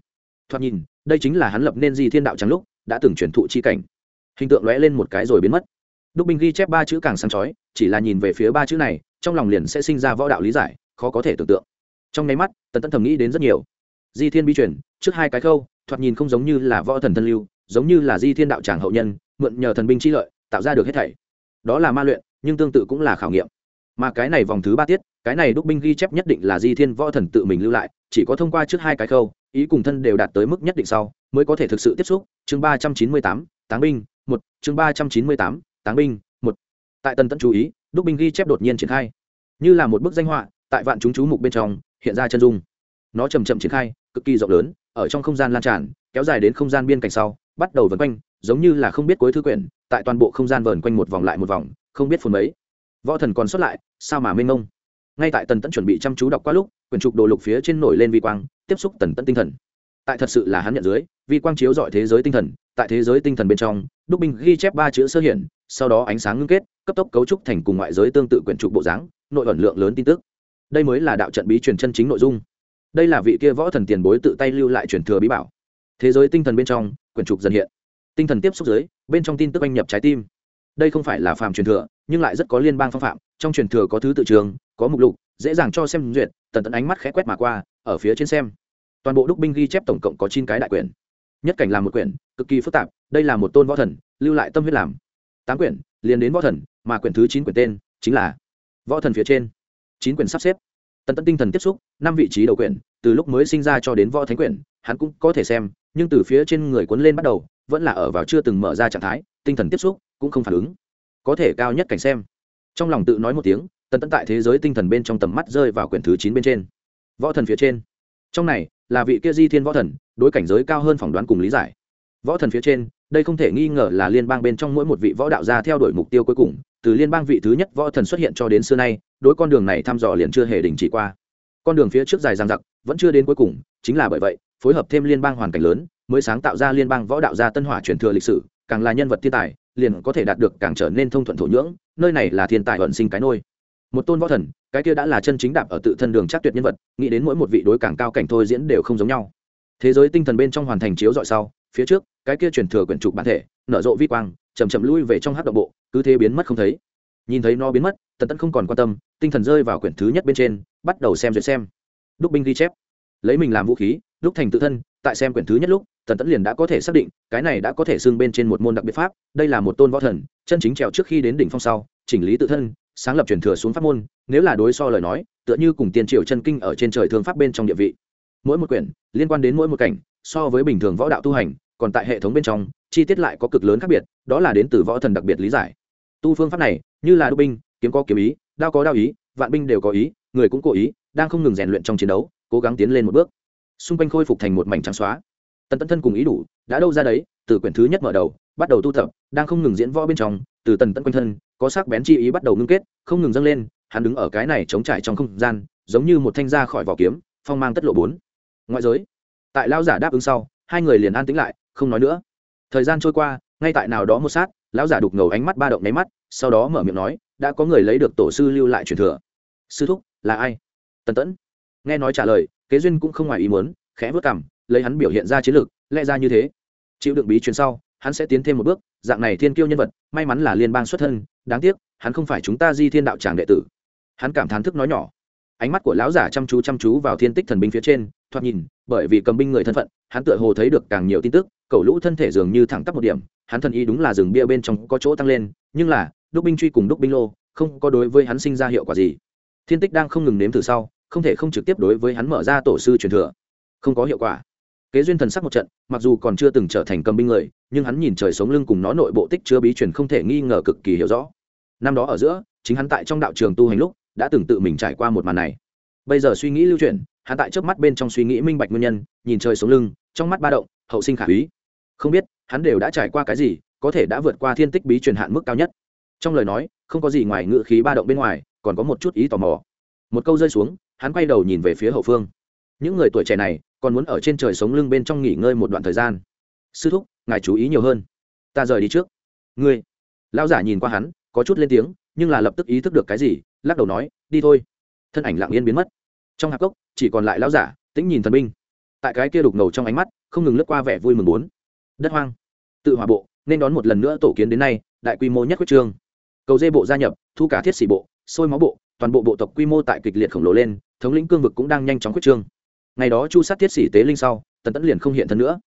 Thoạt nhìn, đây chính là hắn lập nên di thiên đạo trắng lúc, đã từng truyền thụ chi cảnh hình tượng lóe lên một cái rồi biến mất. Đúc binh ghi chép ba chữ càng sáng chói, chỉ là nhìn về phía ba chữ này, trong lòng liền sẽ sinh ra võ đạo lý giải, khó có thể tưởng tượng. Trong nháy mắt, tần tẫn thầm nghĩ đến rất nhiều. Di thiên bi chuyển trước hai cái khâu, thoạt nhìn không giống như là võ thần thân lưu, giống như là di thiên đạo tràng hậu nhân, mượn nhờ thần binh chi lợi, tạo ra được hết thảy. Đó là ma luyện, nhưng tương tự cũng là khảo nghiệm. Mà cái này vòng thứ ba tiết, cái này đúc binh ghi chép nhất định là di thiên võ thần tự mình lưu lại, chỉ có thông qua trước hai cái khâu, ý cùng thân đều đạt tới mức nhất định sau, mới có thể thực sự tiếp xúc. Chương ba trăm chín mươi tám, táng binh một, chương ba trăm chín mươi tám, táng binh, một. Tại tần tận chú ý, đúc binh ghi chép đột nhiên triển khai. Như là một bức danh họa, tại vạn chúng chú mục bên trong, hiện ra chân dung. Nó chầm chậm triển khai, cực kỳ rộng lớn, ở trong không gian lan tràn, kéo dài đến không gian biên cảnh sau, bắt đầu vần quanh, giống như là không biết cuối thư quyển, tại toàn bộ không gian vờn quanh một vòng lại một vòng, không biết phồn mấy. Võ thần còn xuất lại, sao mà mênh mông? Ngay tại tần tẫn chuẩn bị chăm chú đọc qua lúc, quyển trục đồ lục phía trên nổi lên vi quang, tiếp xúc tần tẫn tinh thần. Tại thật sự là hắn nhận dưới, vi quang chiếu dọi thế giới tinh thần tại thế giới tinh thần bên trong, đúc binh ghi chép ba chữ sơ hiển, sau đó ánh sáng ngưng kết, cấp tốc cấu trúc thành cùng ngoại giới tương tự quyển trục bộ dáng, nội ẩn lượng lớn tin tức. Đây mới là đạo trận bí truyền chân chính nội dung. Đây là vị kia võ thần tiền bối tự tay lưu lại truyền thừa bí bảo. Thế giới tinh thần bên trong, quyển trục dần hiện. Tinh thần tiếp xúc dưới bên trong tin tức anh nhập trái tim. Đây không phải là phàm truyền thừa, nhưng lại rất có liên bang phong phạm, trong truyền thừa có thứ tự trường, có mục lục, dễ dàng cho xem duyệt, tần tận ánh mắt khẽ quét mà qua, ở phía trên xem. Toàn bộ đúc binh ghi chép tổng cộng có chín cái đại quyền nhất cảnh làm một quyển, cực kỳ phức tạp, đây là một tôn võ thần, lưu lại tâm huyết làm. Tám quyển, liền đến võ thần, mà quyển thứ chín quyển tên chính là võ thần phía trên. Chín quyển sắp xếp. Tần tẫn tinh thần tiếp xúc, năm vị trí đầu quyển, từ lúc mới sinh ra cho đến võ thánh quyển, hắn cũng có thể xem, nhưng từ phía trên người cuốn lên bắt đầu, vẫn là ở vào chưa từng mở ra trạng thái, tinh thần tiếp xúc cũng không phản ứng. Có thể cao nhất cảnh xem. Trong lòng tự nói một tiếng, tần tẫn tại thế giới tinh thần bên trong tầm mắt rơi vào quyển thứ chín bên trên. Võ thần phía trên. Trong này là vị kia di thiên võ thần, đối cảnh giới cao hơn phỏng đoán cùng lý giải. Võ thần phía trên, đây không thể nghi ngờ là liên bang bên trong mỗi một vị võ đạo gia theo đuổi mục tiêu cuối cùng, từ liên bang vị thứ nhất võ thần xuất hiện cho đến xưa nay, đối con đường này thăm dò liền chưa hề đình chỉ qua. Con đường phía trước dài dang dặc, vẫn chưa đến cuối cùng, chính là bởi vậy, phối hợp thêm liên bang hoàn cảnh lớn, mới sáng tạo ra liên bang võ đạo gia tân hỏa truyền thừa lịch sử, càng là nhân vật thiên tài, liền có thể đạt được càng trở nên thông thuận thổ nhưỡng, nơi này là thiên tài vận sinh cái nôi một tôn võ thần, cái kia đã là chân chính đạp ở tự thân đường chắc tuyệt nhân vật, nghĩ đến mỗi một vị đối càng cao cảnh thôi diễn đều không giống nhau. Thế giới tinh thần bên trong hoàn thành chiếu dọi sau, phía trước, cái kia truyền thừa quyển trục bản thể, nở rộ vi quang chầm chậm lui về trong hát động bộ, cứ thế biến mất không thấy. Nhìn thấy nó biến mất, tần tẫn không còn quan tâm, tinh thần rơi vào quyển thứ nhất bên trên, bắt đầu xem duyệt xem. Đúc binh ghi chép. Lấy mình làm vũ khí, đúc thành tự thân, tại xem quyển thứ nhất lúc, tần tẫn liền đã có thể xác định, cái này đã có thể xưng bên trên một môn đặc biệt pháp, đây là một tôn võ thần, chân chính trèo trước khi đến đỉnh phong sau, chỉnh lý tự thân sáng lập truyền thừa xuống pháp môn, nếu là đối so lời nói, tựa như cùng tiên triều chân kinh ở trên trời thương pháp bên trong địa vị. Mỗi một quyển, liên quan đến mỗi một cảnh, so với bình thường võ đạo tu hành, còn tại hệ thống bên trong, chi tiết lại có cực lớn khác biệt, đó là đến từ võ thần đặc biệt lý giải. Tu phương pháp này, như là đúc binh, kiếm có kiếm ý, đao có đao ý, vạn binh đều có ý, người cũng cố ý, đang không ngừng rèn luyện trong chiến đấu, cố gắng tiến lên một bước. Xung quanh khôi phục thành một mảnh trắng xóa. Tần tân thân cùng ý đủ, đã đâu ra đấy, từ quyển thứ nhất mở đầu, bắt đầu tu tập, đang không ngừng diễn võ bên trong từ tần tận quanh thân, có sắc bén chi ý bắt đầu ngưng kết, không ngừng dâng lên, hắn đứng ở cái này chống trải trong không gian, giống như một thanh ra khỏi vỏ kiếm, phong mang tất lộ bốn. Ngoại giới, tại lão giả đáp ứng sau, hai người liền an tĩnh lại, không nói nữa. Thời gian trôi qua, ngay tại nào đó một sát, lão giả đục ngầu ánh mắt ba động nháy mắt, sau đó mở miệng nói, đã có người lấy được tổ sư lưu lại truyền thừa. Sư thúc, là ai? Tần tẫn. Nghe nói trả lời, kế duyên cũng không ngoài ý muốn, khẽ vớt cảm lấy hắn biểu hiện ra chiến lược, lẽ ra như thế. Chịu đựng bí truyền sau, hắn sẽ tiến thêm một bước dạng này thiên kiêu nhân vật, may mắn là liên bang xuất thân, đáng tiếc, hắn không phải chúng ta di thiên đạo tràng đệ tử. Hắn cảm thán thức nói nhỏ. Ánh mắt của lão giả chăm chú chăm chú vào thiên tích thần binh phía trên, thoạt nhìn, bởi vì cầm binh người thân phận, hắn tựa hồ thấy được càng nhiều tin tức cầu lũ thân thể dường như thẳng tắp một điểm, hắn thần ý đúng là rừng bia bên trong có chỗ tăng lên, nhưng là, đúc binh truy cùng đúc binh lô, không có đối với hắn sinh ra hiệu quả gì. Thiên tích đang không ngừng nếm thử sau, không thể không trực tiếp đối với hắn mở ra tổ sư truyền thừa. Không có hiệu quả. Kế duyên thần sắc một trận, mặc dù còn chưa từng trở thành cầm binh người nhưng hắn nhìn trời sống lưng cùng nó nội bộ tích chứa bí truyền không thể nghi ngờ cực kỳ hiểu rõ. Năm đó ở giữa, chính hắn tại trong đạo trường tu hành lúc, đã từng tự mình trải qua một màn này. Bây giờ suy nghĩ lưu truyền hắn tại trước mắt bên trong suy nghĩ minh bạch nguyên nhân, nhìn trời sống lưng, trong mắt ba động, hậu sinh khả úy không biết, hắn đều đã trải qua cái gì, có thể đã vượt qua thiên tích bí truyền hạn mức cao nhất. Trong lời nói, không có gì ngoài ngự khí ba động bên ngoài, còn có một chút ý tò mò. Một câu rơi xuống, hắn quay đầu nhìn về phía hậu phương. Những người tuổi trẻ này, còn muốn ở trên trời sống lưng bên trong nghỉ ngơi một đoạn thời gian sư thúc, ngài chú ý nhiều hơn. Ta rời đi trước. Ngươi. Lão giả nhìn qua hắn, có chút lên tiếng, nhưng là lập tức ý thức được cái gì, lắc đầu nói, đi thôi. Thân ảnh lặng yên biến mất. Trong hạp cốc, chỉ còn lại lão giả, tĩnh nhìn thần binh. Tại cái kia đục ngầu trong ánh mắt, không ngừng lướt qua vẻ vui mừng bốn. Đất hoang. Tự hòa bộ, nên đón một lần nữa tổ kiến đến nay, đại quy mô nhất quyết trương. Cầu dê bộ gia nhập, thu cả thiết sĩ bộ, sôi máu bộ, toàn bộ bộ tộc quy mô tại kịch liệt khổng lồ lên, thống lĩnh cương vực cũng đang nhanh chóng quyết trương. Ngày đó chu sát thiết sĩ tế linh sau, tần tẫn liền không hiện thân nữa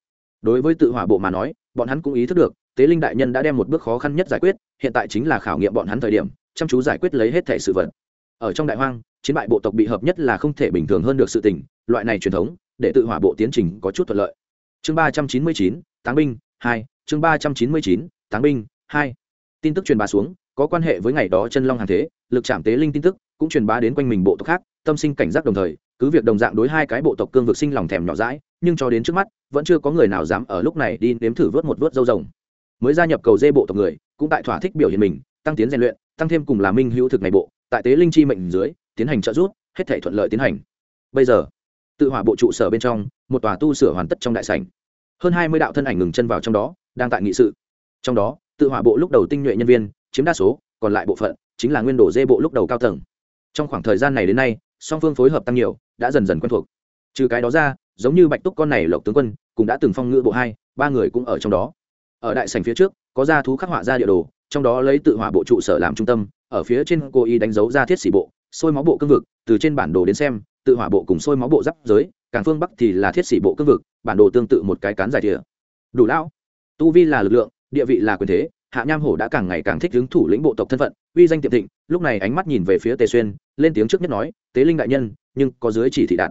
đối với tự hỏa bộ mà nói, bọn hắn cũng ý thức được, tế linh đại nhân đã đem một bước khó khăn nhất giải quyết, hiện tại chính là khảo nghiệm bọn hắn thời điểm, chăm chú giải quyết lấy hết thể sự vật. Ở trong đại hoang, chiến bại bộ tộc bị hợp nhất là không thể bình thường hơn được sự tình, loại này truyền thống, để tự hỏa bộ tiến trình có chút thuận lợi. Chương ba trăm chín mươi chín, táng binh, hai, chương ba trăm chín mươi chín, táng binh, hai. Tin tức truyền bá xuống, có quan hệ với ngày đó chân long hàng thế, lực chạm tế linh tin tức, cũng truyền bá đến quanh mình bộ tộc khác, tâm sinh cảnh giác đồng thời cứ việc đồng dạng đối hai cái bộ tộc cương vực sinh lòng thèm nhỏ rãi nhưng cho đến trước mắt, vẫn chưa có người nào dám ở lúc này đi nếm thử vớt một vớt dâu rồng. Mới gia nhập cầu dê bộ tộc người, cũng tại thỏa thích biểu hiện mình, tăng tiến rèn luyện, tăng thêm cùng là minh hữu thực này bộ, tại tế linh chi mệnh dưới, tiến hành trợ giúp, hết thể thuận lợi tiến hành. Bây giờ, tự hỏa bộ trụ sở bên trong, một tòa tu sửa hoàn tất trong đại sảnh. Hơn hai mươi đạo thân ảnh ngừng chân vào trong đó, đang tại nghị sự. Trong đó, tự hỏa bộ lúc đầu tinh nhuệ nhân viên, chiếm đa số, còn lại bộ phận, chính là nguyên đồ dê bộ lúc đầu cao tầng. Trong khoảng thời gian này đến nay, song phương phối hợp tăng nhiều đã dần dần quen thuộc. Trừ cái đó ra, giống như bạch túc con này lộc tướng quân, cũng đã từng phong ngữ bộ hai, ba người cũng ở trong đó. Ở đại sảnh phía trước, có ra thú khắc họa ra địa đồ, trong đó lấy tự hỏa bộ trụ sở làm trung tâm, ở phía trên cô y đánh dấu ra thiết sĩ bộ, sôi máu bộ cương vực, từ trên bản đồ đến xem, tự hỏa bộ cùng sôi máu bộ giáp giới, càng phương bắc thì là thiết sĩ bộ cương vực, bản đồ tương tự một cái cán dài thìa. Đủ lão. Tu vi là lực lượng, địa vị là quyền thế, hạ nham hổ đã càng ngày càng thích hứng thủ lĩnh bộ tộc thân phận, uy danh tiệm thịnh, lúc này ánh mắt nhìn về phía tề xuyên lên tiếng trước nhất nói, tế linh đại nhân, nhưng có dưới chỉ thị đạt.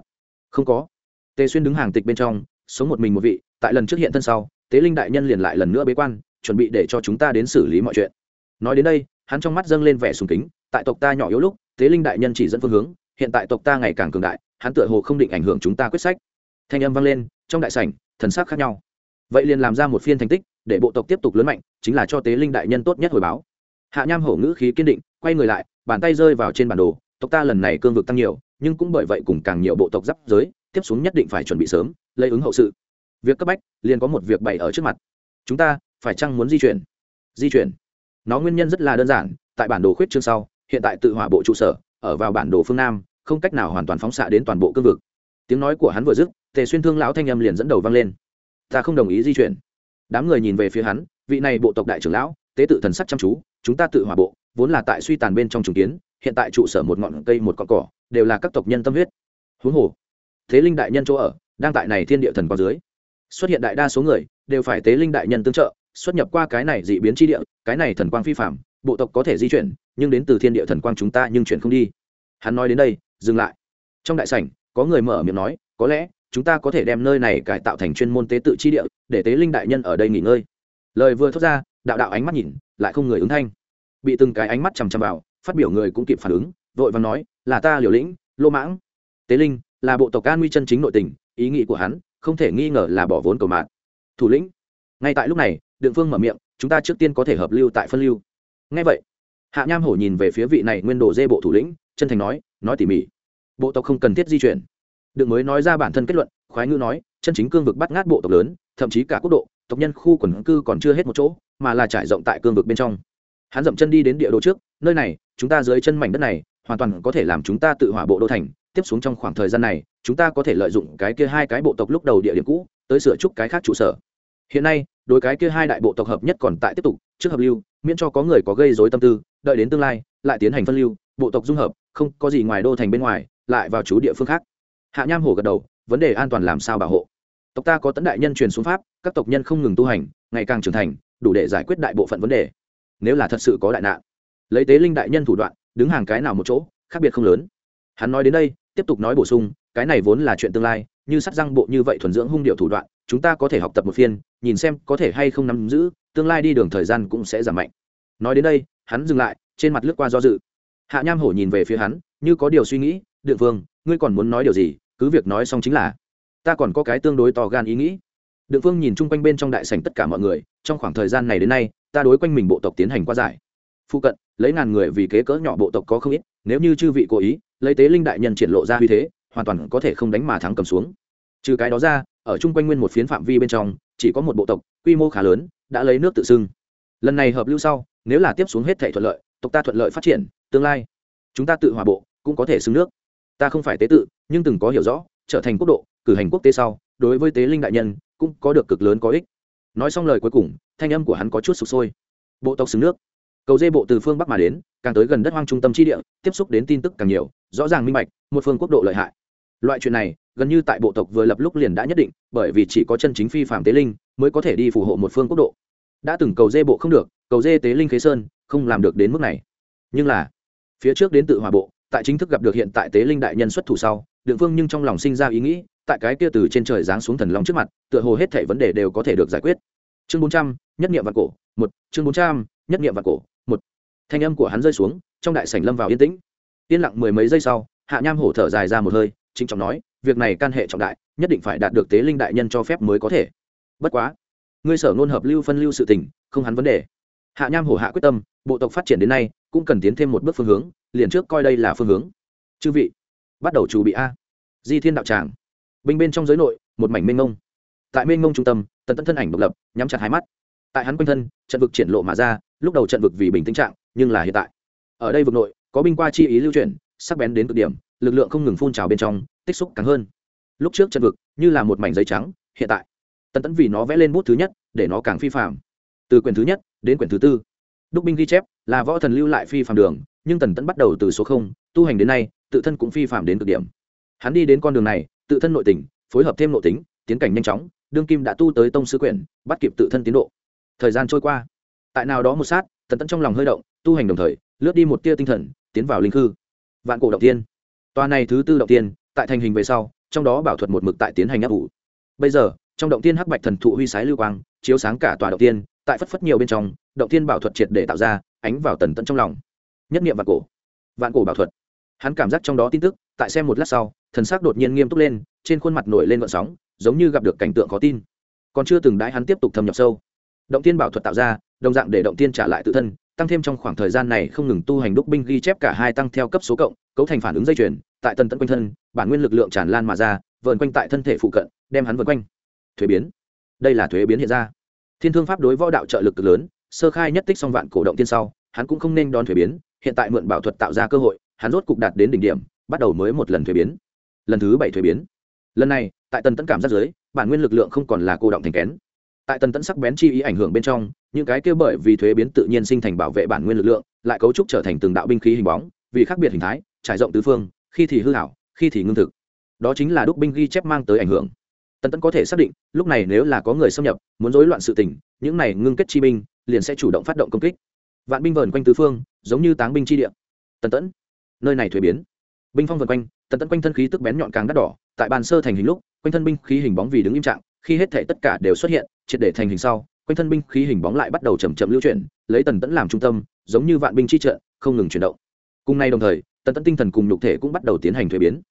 Không có. Tề xuyên đứng hàng tịch bên trong, sống một mình một vị, tại lần trước hiện thân sau, tế linh đại nhân liền lại lần nữa bế quan, chuẩn bị để cho chúng ta đến xử lý mọi chuyện. Nói đến đây, hắn trong mắt dâng lên vẻ sùng kính, tại tộc ta nhỏ yếu lúc, tế linh đại nhân chỉ dẫn phương hướng, hiện tại tộc ta ngày càng cường đại, hắn tựa hồ không định ảnh hưởng chúng ta quyết sách. Thanh âm vang lên, trong đại sảnh, thần sắc khác nhau. Vậy liền làm ra một phiên thành tích, để bộ tộc tiếp tục lớn mạnh, chính là cho tế linh đại nhân tốt nhất hồi báo. Hạ nham hổ ngữ khí kiên định, quay người lại, bàn tay rơi vào trên bản đồ tộc ta lần này cương vực tăng nhiều, nhưng cũng bởi vậy cùng càng nhiều bộ tộc giáp giới, tiếp xuống nhất định phải chuẩn bị sớm, lấy ứng hậu sự. Việc cấp bách, liền có một việc bày ở trước mặt. Chúng ta, phải chăng muốn di chuyển? Di chuyển. Nó nguyên nhân rất là đơn giản, tại bản đồ khuyết chương sau, hiện tại tự hỏa bộ trụ sở, ở vào bản đồ phương nam, không cách nào hoàn toàn phóng xạ đến toàn bộ cương vực. Tiếng nói của hắn vừa dứt, tề xuyên thương lão thanh âm liền dẫn đầu vang lên. Ta không đồng ý di chuyển. Đám người nhìn về phía hắn, vị này bộ tộc đại trưởng lão, tế tự thần sắc chăm chú, chúng ta tự hòa bộ, vốn là tại suy tàn bên trong trùng kiến hiện tại trụ sở một ngọn cây một con cỏ, đều là các tộc nhân tâm huyết. Huống hồ, thế linh đại nhân chỗ ở, đang tại này thiên địa thần quang dưới. Xuất hiện đại đa số người, đều phải tế linh đại nhân tương trợ, xuất nhập qua cái này dị biến chi địa, cái này thần quang phi phạm bộ tộc có thể di chuyển, nhưng đến từ thiên địa thần quang chúng ta nhưng chuyển không đi. Hắn nói đến đây, dừng lại. Trong đại sảnh, có người mở miệng nói, có lẽ, chúng ta có thể đem nơi này cải tạo thành chuyên môn tế tự chi địa, để tế linh đại nhân ở đây nghỉ ngơi. Lời vừa thốt ra, đạo đạo ánh mắt nhìn, lại không người ứng thanh. Bị từng cái ánh mắt chằm chằm vào phát biểu người cũng kịp phản ứng, vội và nói, là ta liều lĩnh, lô mãng. Tế linh, là bộ tộc an nguy chân chính nội tình, ý nghĩ của hắn, không thể nghi ngờ là bỏ vốn cầu mạng. Thủ lĩnh. Ngay tại lúc này đượng phương mở miệng, chúng ta trước tiên có thể hợp lưu tại phân lưu. Ngay vậy. Hạ nham hổ nhìn về phía vị này nguyên đồ dê bộ thủ lĩnh, chân thành nói nói tỉ mỉ. Bộ tộc không cần thiết di chuyển. Đượng mới nói ra bản thân kết luận, khoái ngữ nói, chân chính cương vực bắt ngát bộ tộc lớn, thậm chí cả quốc độ, tộc nhân khu quần cư còn chưa hết một chỗ, mà là trải rộng tại cương vực bên trong hắn dậm chân đi đến địa đồ trước, nơi này, chúng ta dưới chân mảnh đất này, hoàn toàn có thể làm chúng ta tự hỏa bộ đô thành. Tiếp xuống trong khoảng thời gian này, chúng ta có thể lợi dụng cái kia hai cái bộ tộc lúc đầu địa điểm cũ, tới sửa chúc cái khác trụ sở. Hiện nay, đối cái kia hai đại bộ tộc hợp nhất còn tại tiếp tục, trước hợp lưu, miễn cho có người có gây dối tâm tư, đợi đến tương lai, lại tiến hành phân lưu, bộ tộc dung hợp, không có gì ngoài đô thành bên ngoài, lại vào chú địa phương khác. Hạ nham hổ gật đầu, vấn đề an toàn làm sao bảo hộ? Tộc ta có tấn đại nhân truyền xuống pháp, các tộc nhân không ngừng tu hành, ngày càng trưởng thành, đủ để giải quyết đại bộ phận vấn đề nếu là thật sự có đại nạn. Lấy tế linh đại nhân thủ đoạn, đứng hàng cái nào một chỗ, khác biệt không lớn. Hắn nói đến đây, tiếp tục nói bổ sung, cái này vốn là chuyện tương lai, như sắt răng bộ như vậy thuần dưỡng hung điệu thủ đoạn, chúng ta có thể học tập một phiên, nhìn xem có thể hay không nắm giữ, tương lai đi đường thời gian cũng sẽ giảm mạnh. Nói đến đây, hắn dừng lại, trên mặt lướt qua do dự. Hạ nham hổ nhìn về phía hắn, như có điều suy nghĩ đượng vương, ngươi còn muốn nói điều gì? Cứ việc nói xong chính là, ta còn có cái tương đối to gan ý nghĩ. Đượng vương nhìn chung quanh bên trong đại sảnh tất cả mọi người, trong khoảng thời gian này đến nay ta đối quanh mình bộ tộc tiến hành qua giải. Phụ cận, lấy ngàn người vì kế cỡ nhỏ bộ tộc có không ít, nếu như chư vị cố ý, lấy tế linh đại nhân triển lộ ra uy thế, hoàn toàn có thể không đánh mà thắng cầm xuống. Trừ cái đó ra, ở chung quanh nguyên một phiến phạm vi bên trong, chỉ có một bộ tộc, quy mô khá lớn, đã lấy nước tự xưng. Lần này hợp lưu sau, nếu là tiếp xuống hết thể thuận lợi, tộc ta thuận lợi phát triển, tương lai, chúng ta tự hòa bộ, cũng có thể xưng nước. Ta không phải tế tự, nhưng từng có hiểu rõ, trở thành quốc độ, cử hành quốc tế sau, đối với tế linh đại nhân, cũng có được cực lớn có ích. Nói xong lời cuối cùng thanh âm của hắn có chút sụp sôi. Bộ tộc xứng nước. Cầu dê bộ từ phương bắc mà đến, càng tới gần đất hoang trung tâm tri địa, tiếp xúc đến tin tức càng nhiều, rõ ràng minh bạch, một phương quốc độ lợi hại. Loại chuyện này, gần như tại bộ tộc vừa lập lúc liền đã nhất định, bởi vì chỉ có chân chính phi phạm tế linh mới có thể đi phù hộ một phương quốc độ. Đã từng cầu dê bộ không được, cầu dê tế linh khế sơn, không làm được đến mức này. Nhưng là, phía trước đến tự hòa bộ, tại chính thức gặp được hiện tại tế linh đại nhân xuất thủ sau đượng phương nhưng trong lòng sinh ra ý nghĩ, tại cái kia từ trên trời giáng xuống thần long trước mặt, tựa hồ hết thảy vấn đề đều có thể được giải quyết chương bốn trăm, nhất niệm vạn cổ, một, chương bốn trăm, nhất niệm vạn cổ, một. Thanh âm của hắn rơi xuống, trong đại sảnh lâm vào yên tĩnh. Yên lặng mười mấy giây sau, hạ nham hổ thở dài ra một hơi chính trọng nói, việc này can hệ trọng đại, nhất định phải đạt được tế linh đại nhân cho phép mới có thể. Bất quá, ngươi sở ngôn hợp lưu phân lưu sự tình, không hắn vấn đề. Hạ nham hổ hạ quyết tâm, bộ tộc phát triển đến nay, cũng cần tiến thêm một bước phương hướng, liền trước coi đây là phương hướng. Chư vị, bắt đầu chủ bị a. Di thiên đạo tràng. Binh bên trong giới nội, một mảnh mênh mông tại mênh mông trung tâm, tần tẫn thân ảnh độc lập, nhắm chặt hai mắt. Tại hắn quanh thân, trận vực triển lộ mà ra, lúc đầu trận vực vì bình tĩnh trạng, nhưng là hiện tại. Ở đây vực nội, có binh qua chi ý lưu chuyển, sắc bén đến cực điểm, lực lượng không ngừng phun trào bên trong, tích xúc càng hơn. Lúc trước trận vực, như là một mảnh giấy trắng, hiện tại, tần tẫn vì nó vẽ lên bút thứ nhất, để nó càng phi phạm từ quyển thứ nhất đến quyển thứ tư, đúc binh ghi chép, là võ thần lưu lại phi phạm đường, nhưng tần tẫn bắt đầu từ số không, tu hành đến nay, tự thân cũng phi phạm đến cực điểm. Hắn đi đến con đường này, tự thân nội tình phối hợp thêm nội tính, tiến cảnh nhanh chóng đương kim đã tu tới tông sư quyển, bắt kịp tự thân tiến độ. Thời gian trôi qua. Tại nào đó một sát, tần tẫn trong lòng hơi động, tu hành đồng thời, lướt đi một tia tinh thần, tiến vào linh khư. Vạn cổ động tiên. Tòa này thứ tư động tiên, tại thành hình về sau, trong đó bảo thuật một mực tại tiến hành áp ủ bây giờ, trong động tiên hắc bạch thần thụ huy sái lưu quang, chiếu sáng cả tòa động tiên, tại phất phất nhiều bên trong, động tiên bảo thuật triệt để tạo ra, ánh vào tần tẫn trong lòng. Nhất niệm vạn cổ. Vạn cổ bảo thuật. Hắn cảm giác trong đó tin tức, tại xem một lát sau, thần sắc đột nhiên nghiêm túc lên, trên khuôn mặt nổi lên vận sóng giống như gặp được cảnh tượng khó tin. Còn chưa từng đãi hắn tiếp tục thâm nhập sâu. Động tiên bảo thuật tạo ra, đồng dạng để động tiên trả lại tự thân, tăng thêm trong khoảng thời gian này không ngừng tu hành đúc binh ghi chép cả hai tăng theo cấp số cộng, cấu thành phản ứng dây chuyền, tại tần tận quanh thân, bản nguyên lực lượng tràn lan mà ra, vờn quanh tại thân thể phụ cận, đem hắn vờn quanh. Thuế biến. Đây là thuế biến hiện ra. Thiên thương pháp đối võ đạo trợ lực cực lớn, sơ khai nhất tích song vạn cổ động tiên sau, hắn cũng không nên đón thuế biến, hiện tại mượn bảo thuật tạo ra cơ hội, hắn rốt cục đạt đến đỉnh điểm, bắt đầu mới một lần thuế biến. Lần thứ bảy thuế biến lần này, tại tần tẫn cảm giác giới bản nguyên lực lượng không còn là cô động thành kén. Tại tần tẫn sắc bén chi ý ảnh hưởng bên trong, những cái kia bởi vì thuế biến tự nhiên sinh thành bảo vệ bản nguyên lực lượng, lại cấu trúc trở thành từng đạo binh khí hình bóng, vì khác biệt hình thái, trải rộng tứ phương, khi thì hư hảo, khi thì ngưng thực. Đó chính là đúc binh ghi chép mang tới ảnh hưởng. Tần tẫn có thể xác định, lúc này nếu là có người xâm nhập, muốn rối loạn sự tình, những này ngưng kết chi binh, liền sẽ chủ động phát động công kích. Vạn binh vờn quanh tứ phương, giống như táng binh chi địa. Tần tẫn, nơi này thuế biến. Binh phong vần quanh, tần tẫn quanh thân khí tức bén nhọn càng đắt đỏ tại bàn sơ thành hình lúc, quanh thân binh khí hình bóng vì đứng im trạng, khi hết thể tất cả đều xuất hiện, triệt để thành hình sau, quanh thân binh khí hình bóng lại bắt đầu chầm chậm lưu chuyển, lấy tần tẫn làm trung tâm, giống như vạn binh chi trợ không ngừng chuyển động. Cùng nay đồng thời, tần tẫn tinh thần cùng nhục thể cũng bắt đầu tiến hành thuế biến.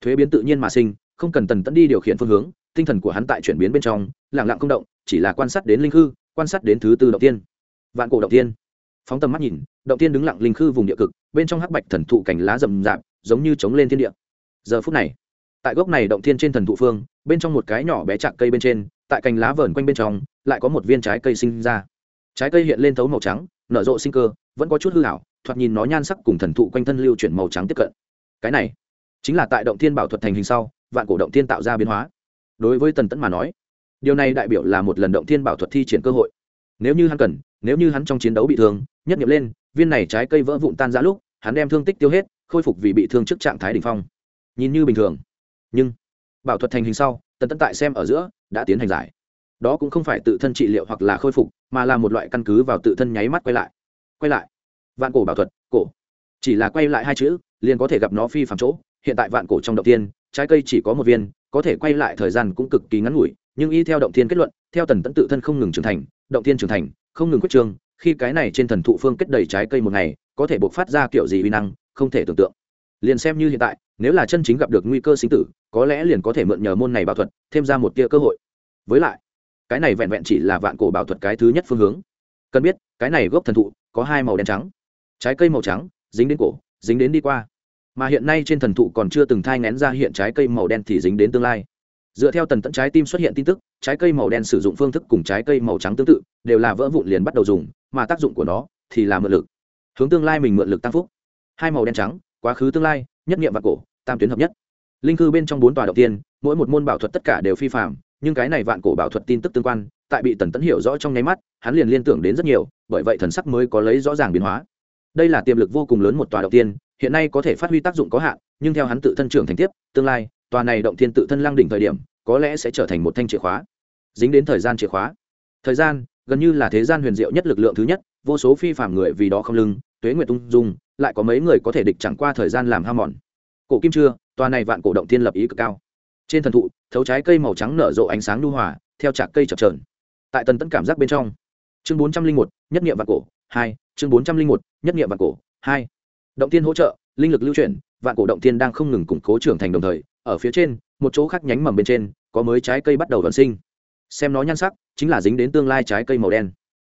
Thuế biến tự nhiên mà sinh, không cần tần tẫn đi điều khiển phương hướng, tinh thần của hắn tại chuyển biến bên trong lẳng lặng không động, chỉ là quan sát đến linh hư quan sát đến thứ tư động tiên. Vạn cổ động tiên. Phóng tầm mắt nhìn, động tiên đứng lặng linh khư vùng địa cực, bên trong hắc bạch thần thụ cành lá rậm rạp, giống như chống lên thiên địa. Giờ phút này tại gốc này động thiên trên thần thụ phương, bên trong một cái nhỏ bé chạc cây bên trên, tại cành lá vờn quanh bên trong, lại có một viên trái cây sinh ra. Trái cây hiện lên thấu màu trắng, nở rộ sinh cơ, vẫn có chút hư hảo thoạt nhìn nó nhan sắc cùng thần thụ quanh thân lưu chuyển màu trắng tiếp cận. Cái này chính là tại động thiên bảo thuật thành hình sau, vạn cổ động thiên tạo ra biến hóa. Đối với tần tẫn mà nói, điều này đại biểu là một lần động thiên bảo thuật thi triển cơ hội. Nếu như hắn cần, nếu như hắn trong chiến đấu bị thương, nhất nghiệm lên, viên này trái cây vỡ vụn tan ra lúc, hắn đem thương tích tiêu hết, khôi phục vì bị thương trước trạng thái đ ỉ n h phong. Nhìn như bình thường nhưng bảo thuật thành hình sau, tần tẫn tại xem ở giữa, đã tiến hành giải. Đó cũng không phải tự thân trị liệu hoặc là khôi phục, mà là một loại căn cứ vào tự thân nháy mắt quay lại. Quay lại. Vạn cổ bảo thuật, cổ. Chỉ là quay lại hai chữ, liền có thể gặp nó phi phạm chỗ. Hiện tại vạn cổ trong động tiên trái cây chỉ có một viên, có thể quay lại thời gian cũng cực kỳ ngắn ngủi, nhưng y theo động tiên kết luận, theo tần tẫn tự thân không ngừng trưởng thành, động tiên trưởng thành, không ngừng quyết trương khi cái này trên thần thụ phương kết đầy trái cây một ngày, có thể bộc phát ra kiểu gì uy năng, không thể tưởng tượng. Liền xem như hiện tại nếu là chân chính gặp được nguy cơ sinh tử, có lẽ liền có thể mượn nhờ môn này bảo thuật, thêm ra một tia cơ hội. Với lại, cái này vẹn vẹn chỉ là vạn cổ bảo thuật cái thứ nhất phương hướng. Cần biết, cái này gốc thần thụ có hai màu đen trắng. Trái cây màu trắng, dính đến cổ, dính đến đi qua. Mà hiện nay trên thần thụ còn chưa từng thai ngén ra hiện trái cây màu đen thì dính đến tương lai. Dựa theo tần tận trái tim xuất hiện tin tức, trái cây màu đen sử dụng phương thức cùng trái cây màu trắng tương tự, đều là vỡ vụn liền bắt đầu dùng, mà tác dụng của nó thì là mượn lực. Hướng tương lai mình mượn lực tăng phúc. Hai màu đen trắng, quá khứ tương lai, nhất nghiệm và cổ tam tuyến hợp nhất. Linh cư bên trong bốn tòa đầu tiên, mỗi một môn bảo thuật tất cả đều phi phạm nhưng cái này vạn cổ bảo thuật tin tức tương quan, tại bị tần tẫn hiểu rõ trong nháy mắt, hắn liền liên tưởng đến rất nhiều, bởi vậy thần sắc mới có lấy rõ ràng biến hóa. Đây là tiềm lực vô cùng lớn một tòa đầu tiên, hiện nay có thể phát huy tác dụng có hạn, nhưng theo hắn tự thân trưởng thành tiếp, tương lai, tòa này động thiên tự thân lăng đỉnh thời điểm, có lẽ sẽ trở thành một thanh chìa khóa. Dính đến thời gian chìa khóa. Thời gian, gần như là thế gian huyền diệu nhất lực lượng thứ nhất, vô số phi phạm người vì đó không lưng, tuế nguyệt tung dung, lại có mấy người có thể địch chẳng qua thời gian làm ham mòn cổ kim chưa, tòa này vạn cổ động thiên lập ý cực cao. Trên thần thụ, thấu trái cây màu trắng nở rộ ánh sáng lưu hòa, theo trạc cây chập trờn tại tần tẫn cảm giác bên trong. Chương bốn trăm linh một, nhất nghiệm vạn cổ, hai, chương bốn trăm linh một, nhất nghiệm vạn cổ, hai. Động tiên hỗ trợ, linh lực lưu chuyển, vạn cổ động tiên đang không ngừng củng cố trưởng thành đồng thời, ở phía trên, một chỗ khác nhánh mầm bên trên, có mới trái cây bắt đầu vận sinh. Xem nó nhan sắc, chính là dính đến tương lai trái cây màu đen.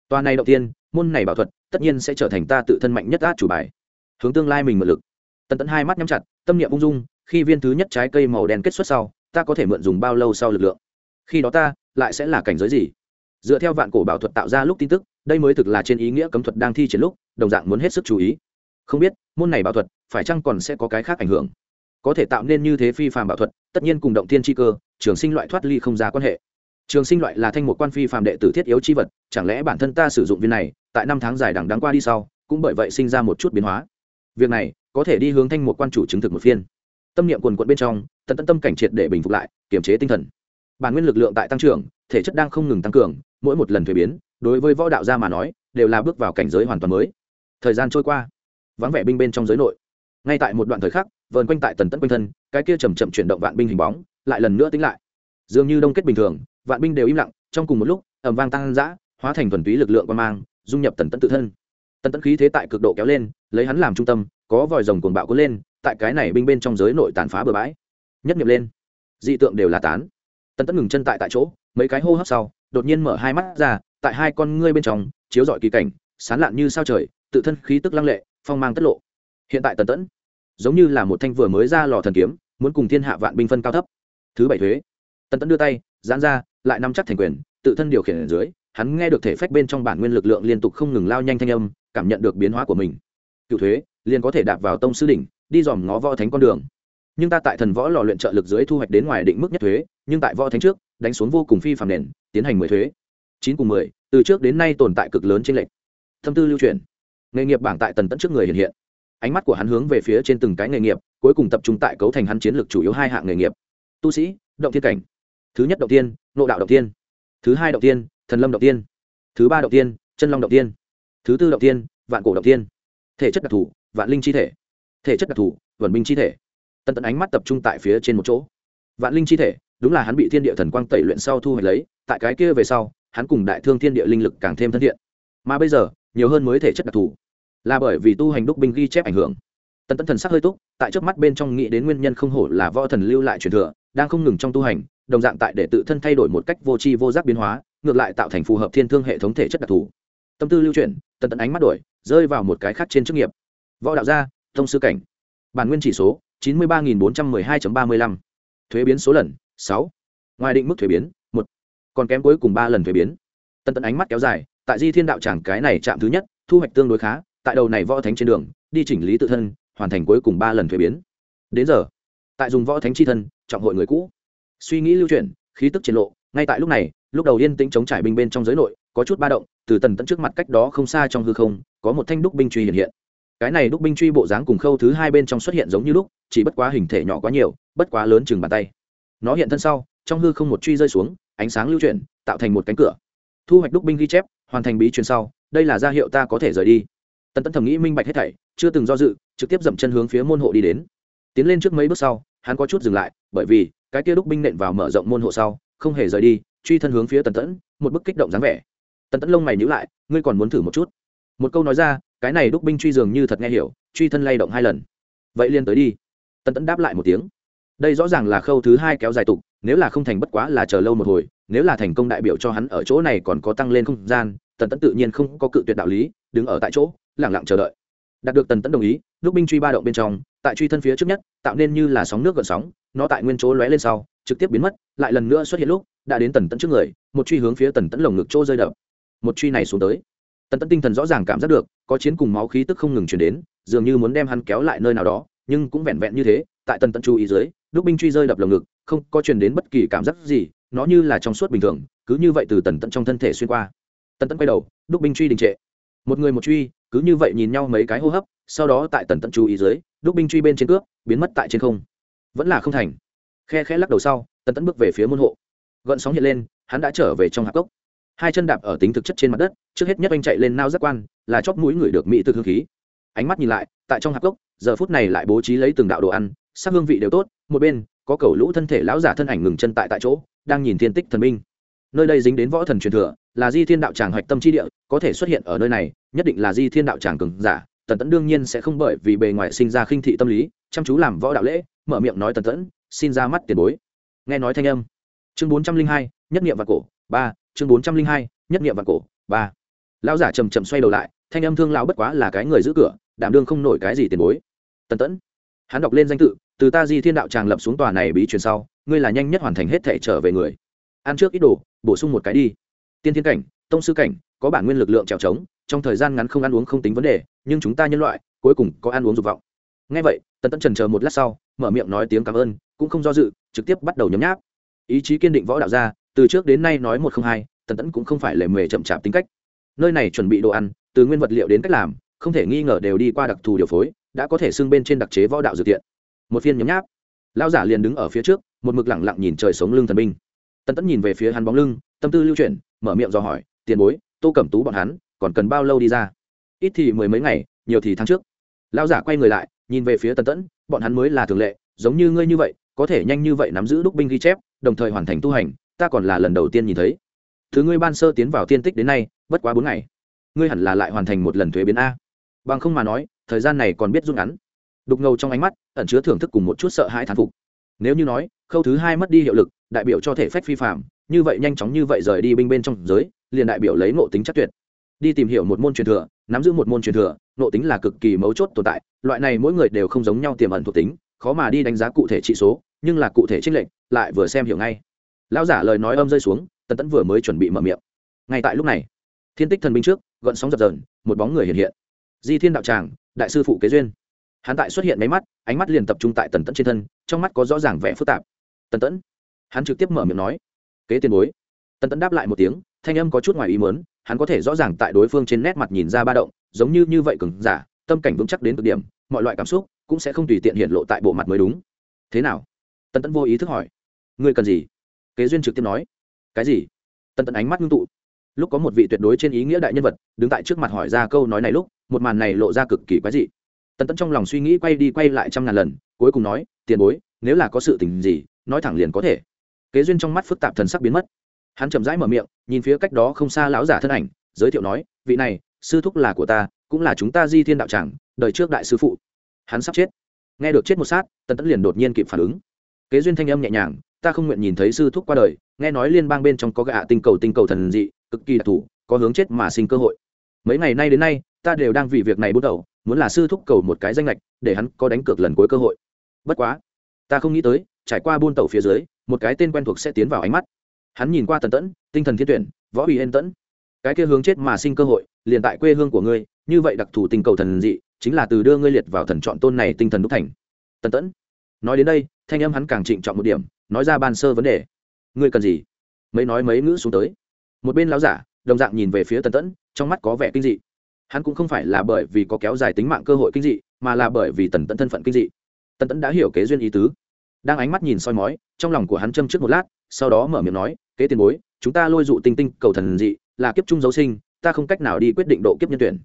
Toa này động tiên môn này bảo thuật, tất nhiên sẽ trở thành ta tự thân mạnh nhất át chủ bài. Hướng tương lai mình mượn lực. Tần tẫn hai mắt nhắm chặt tâm niệm ung dung, khi viên thứ nhất trái cây màu đen kết xuất sau, ta có thể mượn dùng bao lâu sau lực lượng? Khi đó ta, lại sẽ là cảnh giới gì? Dựa theo vạn cổ bảo thuật tạo ra lúc tin tức, đây mới thực là trên ý nghĩa cấm thuật đang thi triển lúc, đồng dạng muốn hết sức chú ý. Không biết, môn này bảo thuật, phải chăng còn sẽ có cái khác ảnh hưởng? Có thể tạo nên như thế phi phàm bảo thuật, tất nhiên cùng động tiên tri cơ, trường sinh loại thoát ly không ra quan hệ. Trường sinh loại là thanh một quan phi phàm đệ tử thiết yếu chi vật, chẳng lẽ bản thân ta sử dụng viên này, tại năm tháng dài đằng đáng qua đi sau, cũng bởi vậy sinh ra một chút biến hóa? Việc này có thể đi hướng thanh một quan chủ chứng thực một phiên. Tâm niệm quần quận bên trong, tận tận tâm cảnh triệt để bình phục lại, kiềm chế tinh thần. Bản nguyên lực lượng tại tăng trưởng, thể chất đang không ngừng tăng cường, mỗi một lần thuế biến, đối với võ đạo gia mà nói, đều là bước vào cảnh giới hoàn toàn mới. Thời gian trôi qua, vắng vẻ binh bên trong giới nội. Ngay tại một đoạn thời khắc, vờn quanh tại tần tận quanh thân, cái kia chầm chậm chuyển động vạn binh hình bóng, lại lần nữa tính lại. Dường như đông kết bình thường, vạn binh đều im lặng, trong cùng một lúc ẩm vang tăng dã hóa thành thuần túy lực lượng quan mang, dung nhập tần tận tự thân. Tần tận khí thế tại cực độ kéo lên, lấy hắn làm trung tâm có vòi rồng cuồng bạo cuốn lên, tại cái này binh bên trong giới nội tàn phá bừa bãi. Nhất nghiệm lên, dị tượng đều là tán. Tần tẫn ngừng chân tại tại chỗ, mấy cái hô hấp sau, đột nhiên mở hai mắt ra, tại hai con ngươi bên trong, chiếu rọi kỳ cảnh, sán lạn như sao trời, tự thân khí tức lăng lệ, phong mang tất lộ. Hiện tại tần tẫn giống như là một thanh vừa mới ra lò thần kiếm, muốn cùng thiên hạ vạn binh phân cao thấp. Thứ bảy thuế. Tần tẫn đưa tay, giãn ra, lại nắm chắc thành quyền, tự thân điều khiển ở dưới, hắn nghe được thể phách bên trong bản nguyên lực lượng liên tục không ngừng lao nhanh thanh âm, cảm nhận được biến hóa của mình. Cựu thuế liền có thể đạp vào tông sư đỉnh, đi dòm ngó võ thánh con đường. Nhưng ta tại thần võ lò luyện trợ lực dưới thu hoạch đến ngoài định mức nhất thuế, nhưng tại võ thánh trước, đánh xuống vô cùng phi phạm nền, tiến hành mười thuế. Chín cùng mười, từ trước đến nay tồn tại cực lớn trên lệch. thâm tư lưu truyền. Nghề nghiệp bảng tại tần tẫn trước người hiện hiện. Ánh mắt của hắn hướng về phía trên từng cái nghề nghiệp, cuối cùng tập trung tại cấu thành hắn chiến lược chủ yếu hai hạng nghề nghiệp. Tu sĩ, động thiên cảnh. Thứ nhất động tiên nộ đạo động tiên thứ hai động tiên thần lâm động tiên thứ ba động tiên chân long động tiên thứ tư động tiên vạn cổ động tiên thể chất đặc thù vạn linh chi thể. Thể chất đặc thù vận binh chi thể. Tần Tẫn ánh mắt tập trung tại phía trên một chỗ. Vạn linh chi thể, đúng là hắn bị thiên địa thần quang tẩy luyện sau thu hoạch lấy, tại cái kia về sau, hắn cùng đại thương thiên địa linh lực càng thêm thân thiện. Mà bây giờ, nhiều hơn mới thể chất đặc thù. Là bởi vì tu hành đúc binh ghi chép ảnh hưởng. Tần Tẫn thần sắc hơi túc, tại trước mắt bên trong nghĩ đến nguyên nhân không hổ là võ thần lưu lại truyền thừa, đang không ngừng trong tu hành, đồng dạng tại để tự thân thay đổi một cách vô tri vô giác biến hóa, ngược lại tạo thành phù hợp thiên thương hệ thống thể chất đặc thù. Tâm tư lưu chuyển, tần Tẫn ánh mắt đổi, rơi vào một cái khác trên chức nghiệp võ đạo gia, thông sư cảnh. Bản nguyên chỉ số, chín mươi ba nghìn bốn trăm m ư ơ i hai ba mươi lăm. Thuế biến số lần, sáu. Ngoài định mức thuế biến, một. Còn kém cuối cùng ba lần thuế biến. Tần tần ánh mắt kéo dài, tại di thiên đạo tràng cái này chạm thứ nhất, thu hoạch tương đối khá, tại đầu này võ thánh trên đường, đi chỉnh lý tự thân, hoàn thành cuối cùng ba lần thuế biến. Đến giờ, tại dùng võ thánh c h i thân, trọng hội người cũ. Suy nghĩ lưu chuyển, khí tức triển lộ, ngay tại lúc này, lúc đầu yên tĩnh chống trải binh bên trong giới nội, có chút ba động, từ tần tẫn trước mặt cách đó không xa trong hư không, có một thanh đúc binh truy hiện hiện cái này đúc binh truy bộ dáng cùng khâu thứ hai bên trong xuất hiện giống như lúc, chỉ bất quá hình thể nhỏ quá nhiều, bất quá lớn chừng bàn tay. Nó hiện thân sau, trong hư không một truy rơi xuống, ánh sáng lưu chuyển, tạo thành một cánh cửa. Thu hoạch đúc binh ghi chép, hoàn thành bí truyền sau, đây là ra hiệu ta có thể rời đi. Tần tẫn thầm nghĩ minh bạch hết thảy, chưa từng do dự, trực tiếp dậm chân hướng phía môn hộ đi đến. Tiến lên trước mấy bước sau, hắn có chút dừng lại, bởi vì, cái kia đúc binh nện vào mở rộng môn hộ sau, không hề rời đi, truy thân hướng phía tần tẫn một bức kích động dáng vẻ. Tần tẫn lông mày nhữ lại, ngươi còn muốn thử một chút? Một câu nói ra cái này đúc binh truy dường như thật nghe hiểu, truy thân lay động hai lần. Vậy liên tới đi. Tần tẫn đáp lại một tiếng. Đây rõ ràng là khâu thứ hai kéo dài tục, nếu là không thành bất quá là chờ lâu một hồi, nếu là thành công đại biểu cho hắn ở chỗ này còn có tăng lên không gian, tần tẫn tự nhiên không có cự tuyệt đạo lý, đứng ở tại chỗ lẳng lặng chờ đợi. Đạt được tần tẫn đồng ý, đúc binh truy ba động bên trong, tại truy thân phía trước nhất, tạo nên như là sóng nước gợn sóng, nó tại nguyên chỗ lóe lên sau, trực tiếp biến mất, lại lần nữa xuất hiện lúc, đã đến tần tẫn trước người, một truy hướng phía tần tẫn lồng ngực chỗ rơi đập. Một truy này xuống tới tần tẫn tinh thần rõ ràng cảm giác được, có chiến cùng máu khí tức không ngừng chuyển đến, dường như muốn đem hắn kéo lại nơi nào đó, nhưng cũng vẹn vẹn như thế, tại tần tẫn chú ý dưới lúc binh truy rơi đập lồng ngực, không có truyền đến bất kỳ cảm giác gì, nó như là trong suốt bình thường, cứ như vậy từ tần tẫn trong thân thể xuyên qua. Tần tẫn quay đầu lúc binh truy đình trệ. Một người một truy, cứ như vậy nhìn nhau mấy cái hô hấp, sau đó tại tần Tẫn chú ý dưới, đúc binh truy bên trên cướp, biến mất tại trên không. Vẫn là không thành. Khe khẽ lắc đầu sau, tần tẫn bước về phía môn hộ. Gợn sóng hiện lên, hắn đã trở về trong hạp cốc hai chân đạp ở tính thực chất trên mặt đất, trước hết nhất anh chạy lên nao giác quan, là chóp mũi người được mỹ từ hương khí. Ánh mắt nhìn lại, tại trong hạp cốc, giờ phút này lại bố trí lấy từng đạo đồ ăn, sắc hương vị đều tốt, một bên, có cầu lũ thân thể lão giả thân ảnh ngừng chân tại tại chỗ, đang nhìn thiên tích thần minh. Nơi đây dính đến võ thần truyền thừa, là di thiên đạo tràng hoạch tâm chi địa, có thể xuất hiện ở nơi này, nhất định là di thiên đạo tràng cường giả. Tần tẫn đương nhiên sẽ không bởi vì bề ngoài sinh ra khinh thị tâm lý, chăm chú làm võ đạo lễ, mở miệng nói tần tẫn, xin ra mắt tiền bối. Nghe nói thanh âm. Chương bốn trăm linh hai, nhất nghiệm và cổ, ba chương bốn trăm linh hai, nhất nghiệm vạn cổ, ba. Lão giả chầm chậm xoay đầu lại, thanh âm thương lão bất quá là cái người giữ cửa, đảm đương không nổi cái gì tiền bối. Tần tẫn. Hắn đọc lên danh tự, từ ta di thiên đạo tràng lập xuống tòa này bí truyền sau, ngươi là nhanh nhất hoàn thành hết thể trở về người. Ăn trước ít đồ, bổ sung một cái đi. Tiên thiên cảnh, tông sư cảnh, có bản nguyên lực lượng trèo trống, trong thời gian ngắn không ăn uống không tính vấn đề, nhưng chúng ta nhân loại, cuối cùng có ăn uống dục vọng. Ngay vậy, tần tẫn trần chờ một lát sau, mở miệng nói tiếng cảm ơn, cũng không do dự, trực tiếp bắt đầu nhấm nháp. Ý chí kiên định võ đạo ra từ trước đến nay nói một không hai, tần tẫn cũng không phải lề mề chậm chạp tính cách. Nơi này chuẩn bị đồ ăn, từ nguyên vật liệu đến cách làm, không thể nghi ngờ đều đi qua đặc thù điều phối, đã có thể xưng bên trên đặc chế võ đạo dự tiện một phiên nhấm nháp. Lao giả liền đứng ở phía trước, một mực lẳng lặng nhìn trời sống lưng thần binh. Tần tẫn nhìn về phía hắn bóng lưng, tâm tư lưu chuyển, mở miệng dò hỏi, tiền bối, tô cẩm tú bọn hắn, còn cần bao lâu đi ra? Ít thì mười mấy ngày, nhiều thì tháng trước. Lao giả quay người lại, nhìn về phía tần tẫn, bọn hắn mới là thường lệ, giống như ngươi như vậy, có thể nhanh như vậy nắm giữ đúc binh ghi chép, đồng thời hoàn thành tu hành ta còn là lần đầu tiên nhìn thấy. Thứ ngươi ban sơ tiến vào tiên tích đến nay, bất quá bốn ngày. Ngươi hẳn là lại hoàn thành một lần thuế biến a. Bằng không mà nói, thời gian này còn biết rút ngắn. Đục ngầu trong ánh mắt, ẩn chứa thưởng thức cùng một chút sợ hãi thán phục. Nếu như nói, khâu thứ hai mất đi hiệu lực, đại biểu cho thể phách phi phạm, như vậy nhanh chóng như vậy rời đi binh bên trong giới, liền đại biểu lấy ngộ tính chắc tuyệt. Đi tìm hiểu một môn truyền thừa, nắm giữ một môn truyền thừa, ngộ tính là cực kỳ mấu chốt tồn tại, loại này mỗi người đều không giống nhau tiềm ẩn thuộc tính, khó mà đi đánh giá cụ thể trị số, nhưng là cụ thể trích lệnh lại vừa xem hiểu ngay lão giả lời nói âm rơi xuống, tần tẫn vừa mới chuẩn bị mở miệng. Ngay tại lúc này, thiên tích thần binh trước, gợn sóng dập dờn, một bóng người hiện hiện. Di thiên đạo tràng, đại sư phụ kế duyên. Hắn tại xuất hiện máy mắt, ánh mắt liền tập trung tại tần tẫn trên thân, trong mắt có rõ ràng vẻ phức tạp. Tần tẫn, hắn trực tiếp mở miệng nói, kế tiền bối. Tần tẫn đáp lại một tiếng, thanh âm có chút ngoài ý mớn hắn có thể rõ ràng tại đối phương trên nét mặt nhìn ra ba động, giống như như vậy cứng giả, tâm cảnh vững chắc đến cực điểm, mọi loại cảm xúc cũng sẽ không tùy tiện hiện lộ tại bộ mặt mới đúng. Thế nào? Tần tẫn vô ý thức hỏi, ngươi cần gì? Kế duyên trực tiếp nói, cái gì? Tần tẫn ánh mắt ngưng tụ. Lúc có một vị tuyệt đối trên ý nghĩa đại nhân vật đứng tại trước mặt hỏi ra câu nói này lúc, một màn này lộ ra cực kỳ quái dị. Tần tẫn trong lòng suy nghĩ quay đi quay lại trăm ngàn lần, cuối cùng nói, tiền bối, nếu là có sự tình gì, nói thẳng liền có thể. Kế duyên trong mắt phức tạp thần sắc biến mất. Hắn chậm rãi mở miệng, nhìn phía cách đó không xa lão giả thân ảnh, giới thiệu nói, vị này, sư thúc là của ta, cũng là chúng ta di thiên đạo tràng, đời trước đại sư phụ. Hắn sắp chết. Nghe được chết một sát, tần tẫn liền đột nhiên kịp phản ứng. Kế duyên thanh âm nhẹ nhàng ta không nguyện nhìn thấy sư thúc qua đời, nghe nói liên bang bên trong có gạ tinh cầu tinh cầu thần dị, cực kỳ đặc thù, có hướng chết mà sinh cơ hội. Mấy ngày nay đến nay, ta đều đang vì việc này bút đầu, muốn là sư thúc cầu một cái danh lệch để hắn có đánh cược lần cuối cơ hội. Bất quá, ta không nghĩ tới, trải qua buôn tàu phía dưới, một cái tên quen thuộc sẽ tiến vào ánh mắt. Hắn nhìn qua tần tẫn, tinh thần thiên tuyển, võ ủy yên tẫn. Cái kia hướng chết mà sinh cơ hội, liền tại quê hương của ngươi, như vậy đặc thù tình cầu thần dị, chính là từ đưa ngươi liệt vào thần chọn tôn này tinh thần đúc thành. Tần tẫn, nói đến đây, thanh âm hắn càng trịnh trọng một điểm nói ra ban sơ vấn đề. Ngươi cần gì? Mấy nói mấy ngữ xuống tới. Một bên lão giả, đồng dạng nhìn về phía tần tẫn, trong mắt có vẻ kinh dị. Hắn cũng không phải là bởi vì có kéo dài tính mạng cơ hội kinh dị, mà là bởi vì tần tẫn thân phận kinh dị. Tần tẫn đã hiểu kế duyên ý tứ. Đang ánh mắt nhìn soi mói, trong lòng của hắn châm trước một lát, sau đó mở miệng nói, kế tiền bối, chúng ta lôi dụ tinh tinh cầu thần dị, là kiếp trung dấu sinh, ta không cách nào đi quyết định độ kiếp nhân tuyển.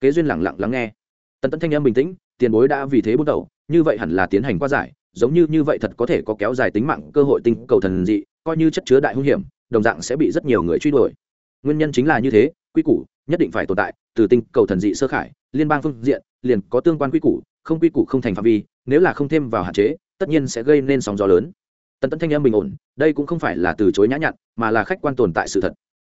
Kế duyên lẳng lặng lắng nghe. Tần tẫn thanh âm bình tĩnh, tiền bối đã vì thế bước đầu, như vậy hẳn là tiến hành qua giải giống như như vậy thật có thể có kéo dài tính mạng cơ hội tinh cầu thần dị, coi như chất chứa đại hung hiểm, đồng dạng sẽ bị rất nhiều người truy đuổi. Nguyên nhân chính là như thế, quy củ nhất định phải tồn tại, từ tinh cầu thần dị sơ khải, liên bang phương diện, liền có tương quan quy củ, không quy củ không thành phạm vi, nếu là không thêm vào hạn chế, tất nhiên sẽ gây nên sóng gió lớn. Tần tẫn thanh em bình ổn, đây cũng không phải là từ chối nhã nhặn, mà là khách quan tồn tại sự thật.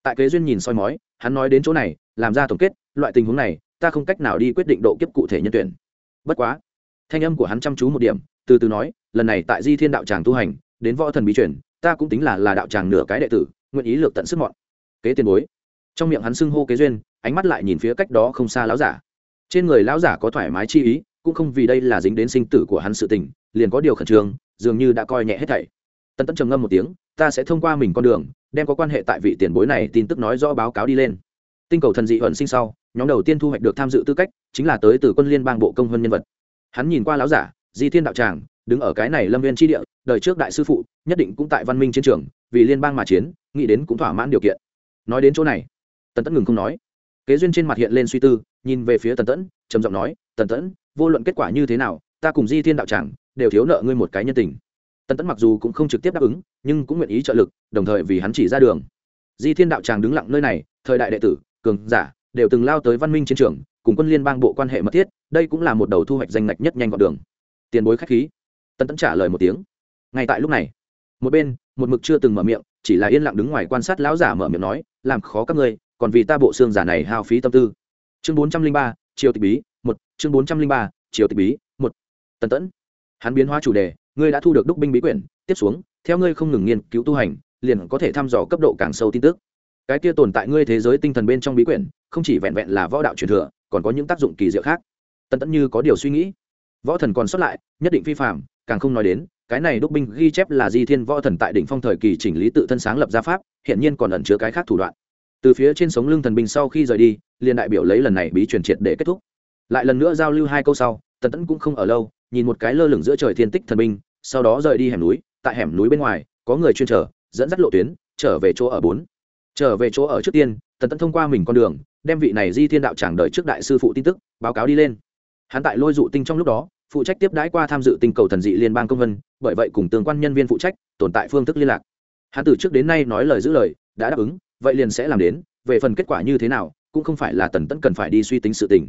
Tại kế duyên nhìn soi mói, hắn nói đến chỗ này, làm ra tổng kết, loại tình huống này, ta không cách nào đi quyết định độ kiếp cụ thể nhân tuyển. Bất quá thanh âm của hắn chăm chú một điểm, từ từ nói, lần này tại di thiên đạo tràng tu hành, đến võ thần bí truyền, ta cũng tính là là đạo tràng nửa cái đệ tử, nguyện ý lược tận sức mọn. Kế tiền bối. Trong miệng hắn xưng hô kế duyên, ánh mắt lại nhìn phía cách đó không xa lão giả. Trên người lão giả có thoải mái chi ý, cũng không vì đây là dính đến sinh tử của hắn sự tình, liền có điều khẩn trương, dường như đã coi nhẹ hết thảy. Tân tấn trầm ngâm một tiếng, ta sẽ thông qua mình con đường, đem có quan hệ tại vị tiền bối này tin tức nói rõ báo cáo đi lên. Tinh cầu thần dị ẩn sinh sau, nhóm đầu tiên thu hoạch được tham dự tư cách, chính là tới từ quân liên bang bộ công hơn nhân vật hắn nhìn qua lão giả, di thiên đạo tràng, đứng ở cái này lâm viên tri địa, đời trước đại sư phụ, nhất định cũng tại văn minh chiến trường, vì liên bang mà chiến, nghĩ đến cũng thỏa mãn điều kiện. Nói đến chỗ này, tần tẫn ngừng không nói. Kế duyên trên mặt hiện lên suy tư, nhìn về phía tần tẫn, trầm giọng nói, tần tẫn, vô luận kết quả như thế nào, ta cùng di thiên đạo tràng đều thiếu nợ ngươi một cái nhân tình. Tần tẫn mặc dù cũng không trực tiếp đáp ứng, nhưng cũng nguyện ý trợ lực, đồng thời vì hắn chỉ ra đường. Di thiên đạo tràng đứng lặng nơi này, thời đại đệ tử, cường giả, đều từng lao tới văn minh chiến trường, cùng quân liên bang bộ quan hệ mật thiết đây cũng là một đầu thu hoạch danh ngạch nhất nhanh gọn đường. Tiền bối khách khí. Tân tẫn trả lời một tiếng. Ngay tại lúc này, một bên, một mực chưa từng mở miệng, chỉ là yên lặng đứng ngoài quan sát lão giả mở miệng nói, làm khó các ngươi, còn vì ta bộ xương giả này hao phí tâm tư. Chương bốn trăm linh ba, triều tịch bí, một. Chương bốn trăm linh ba, triều tịch bí, một. Tần tẫn hắn biến hóa chủ đề, ngươi đã thu được đúc binh bí quyển, tiếp xuống, theo ngươi không ngừng nghiên cứu tu hành, liền có thể thăm dò cấp độ càng sâu tin tức. Cái kia tồn tại ngươi thế giới tinh thần bên trong bí quyển, không chỉ vẹn vẹn là võ đạo truyền thừa, còn có những tác dụng kỳ diệu khác tần tẫn như có điều suy nghĩ. Võ thần còn sót lại, nhất định phi phạm càng không nói đến, cái này đúc binh ghi chép là di thiên võ thần tại đỉnh phong thời kỳ chỉnh lý tự thân sáng lập gia pháp, hiện nhiên còn ẩn chứa cái khác thủ đoạn. Từ phía trên sống lưng thần binh sau khi rời đi, liền đại biểu lấy lần này bí truyền triệt để kết thúc. Lại lần nữa giao lưu hai câu sau, tần tẫn cũng không ở lâu, nhìn một cái lơ lửng giữa trời thiên tích thần binh, sau đó rời đi hẻm núi, tại hẻm núi bên ngoài, có người chuyên trở, dẫn dắt lộ tuyến, trở về chỗ ở bốn. Trở về chỗ ở trước tiên, tần tẫn thông qua mình con đường, đem vị này di thiên đạo tràng đời trước đại sư phụ tin tức, báo cáo đi lên hắn tại lôi dụ tinh trong lúc đó, phụ trách tiếp đãi qua tham dự tinh cầu thần dị liên bang công vân, bởi vậy cùng tương quan nhân viên phụ trách, tồn tại phương thức liên lạc. Hắn từ trước đến nay nói lời giữ lời, đã đáp ứng, vậy liền sẽ làm đến, về phần kết quả như thế nào, cũng không phải là tần tẫn cần phải đi suy tính sự tình.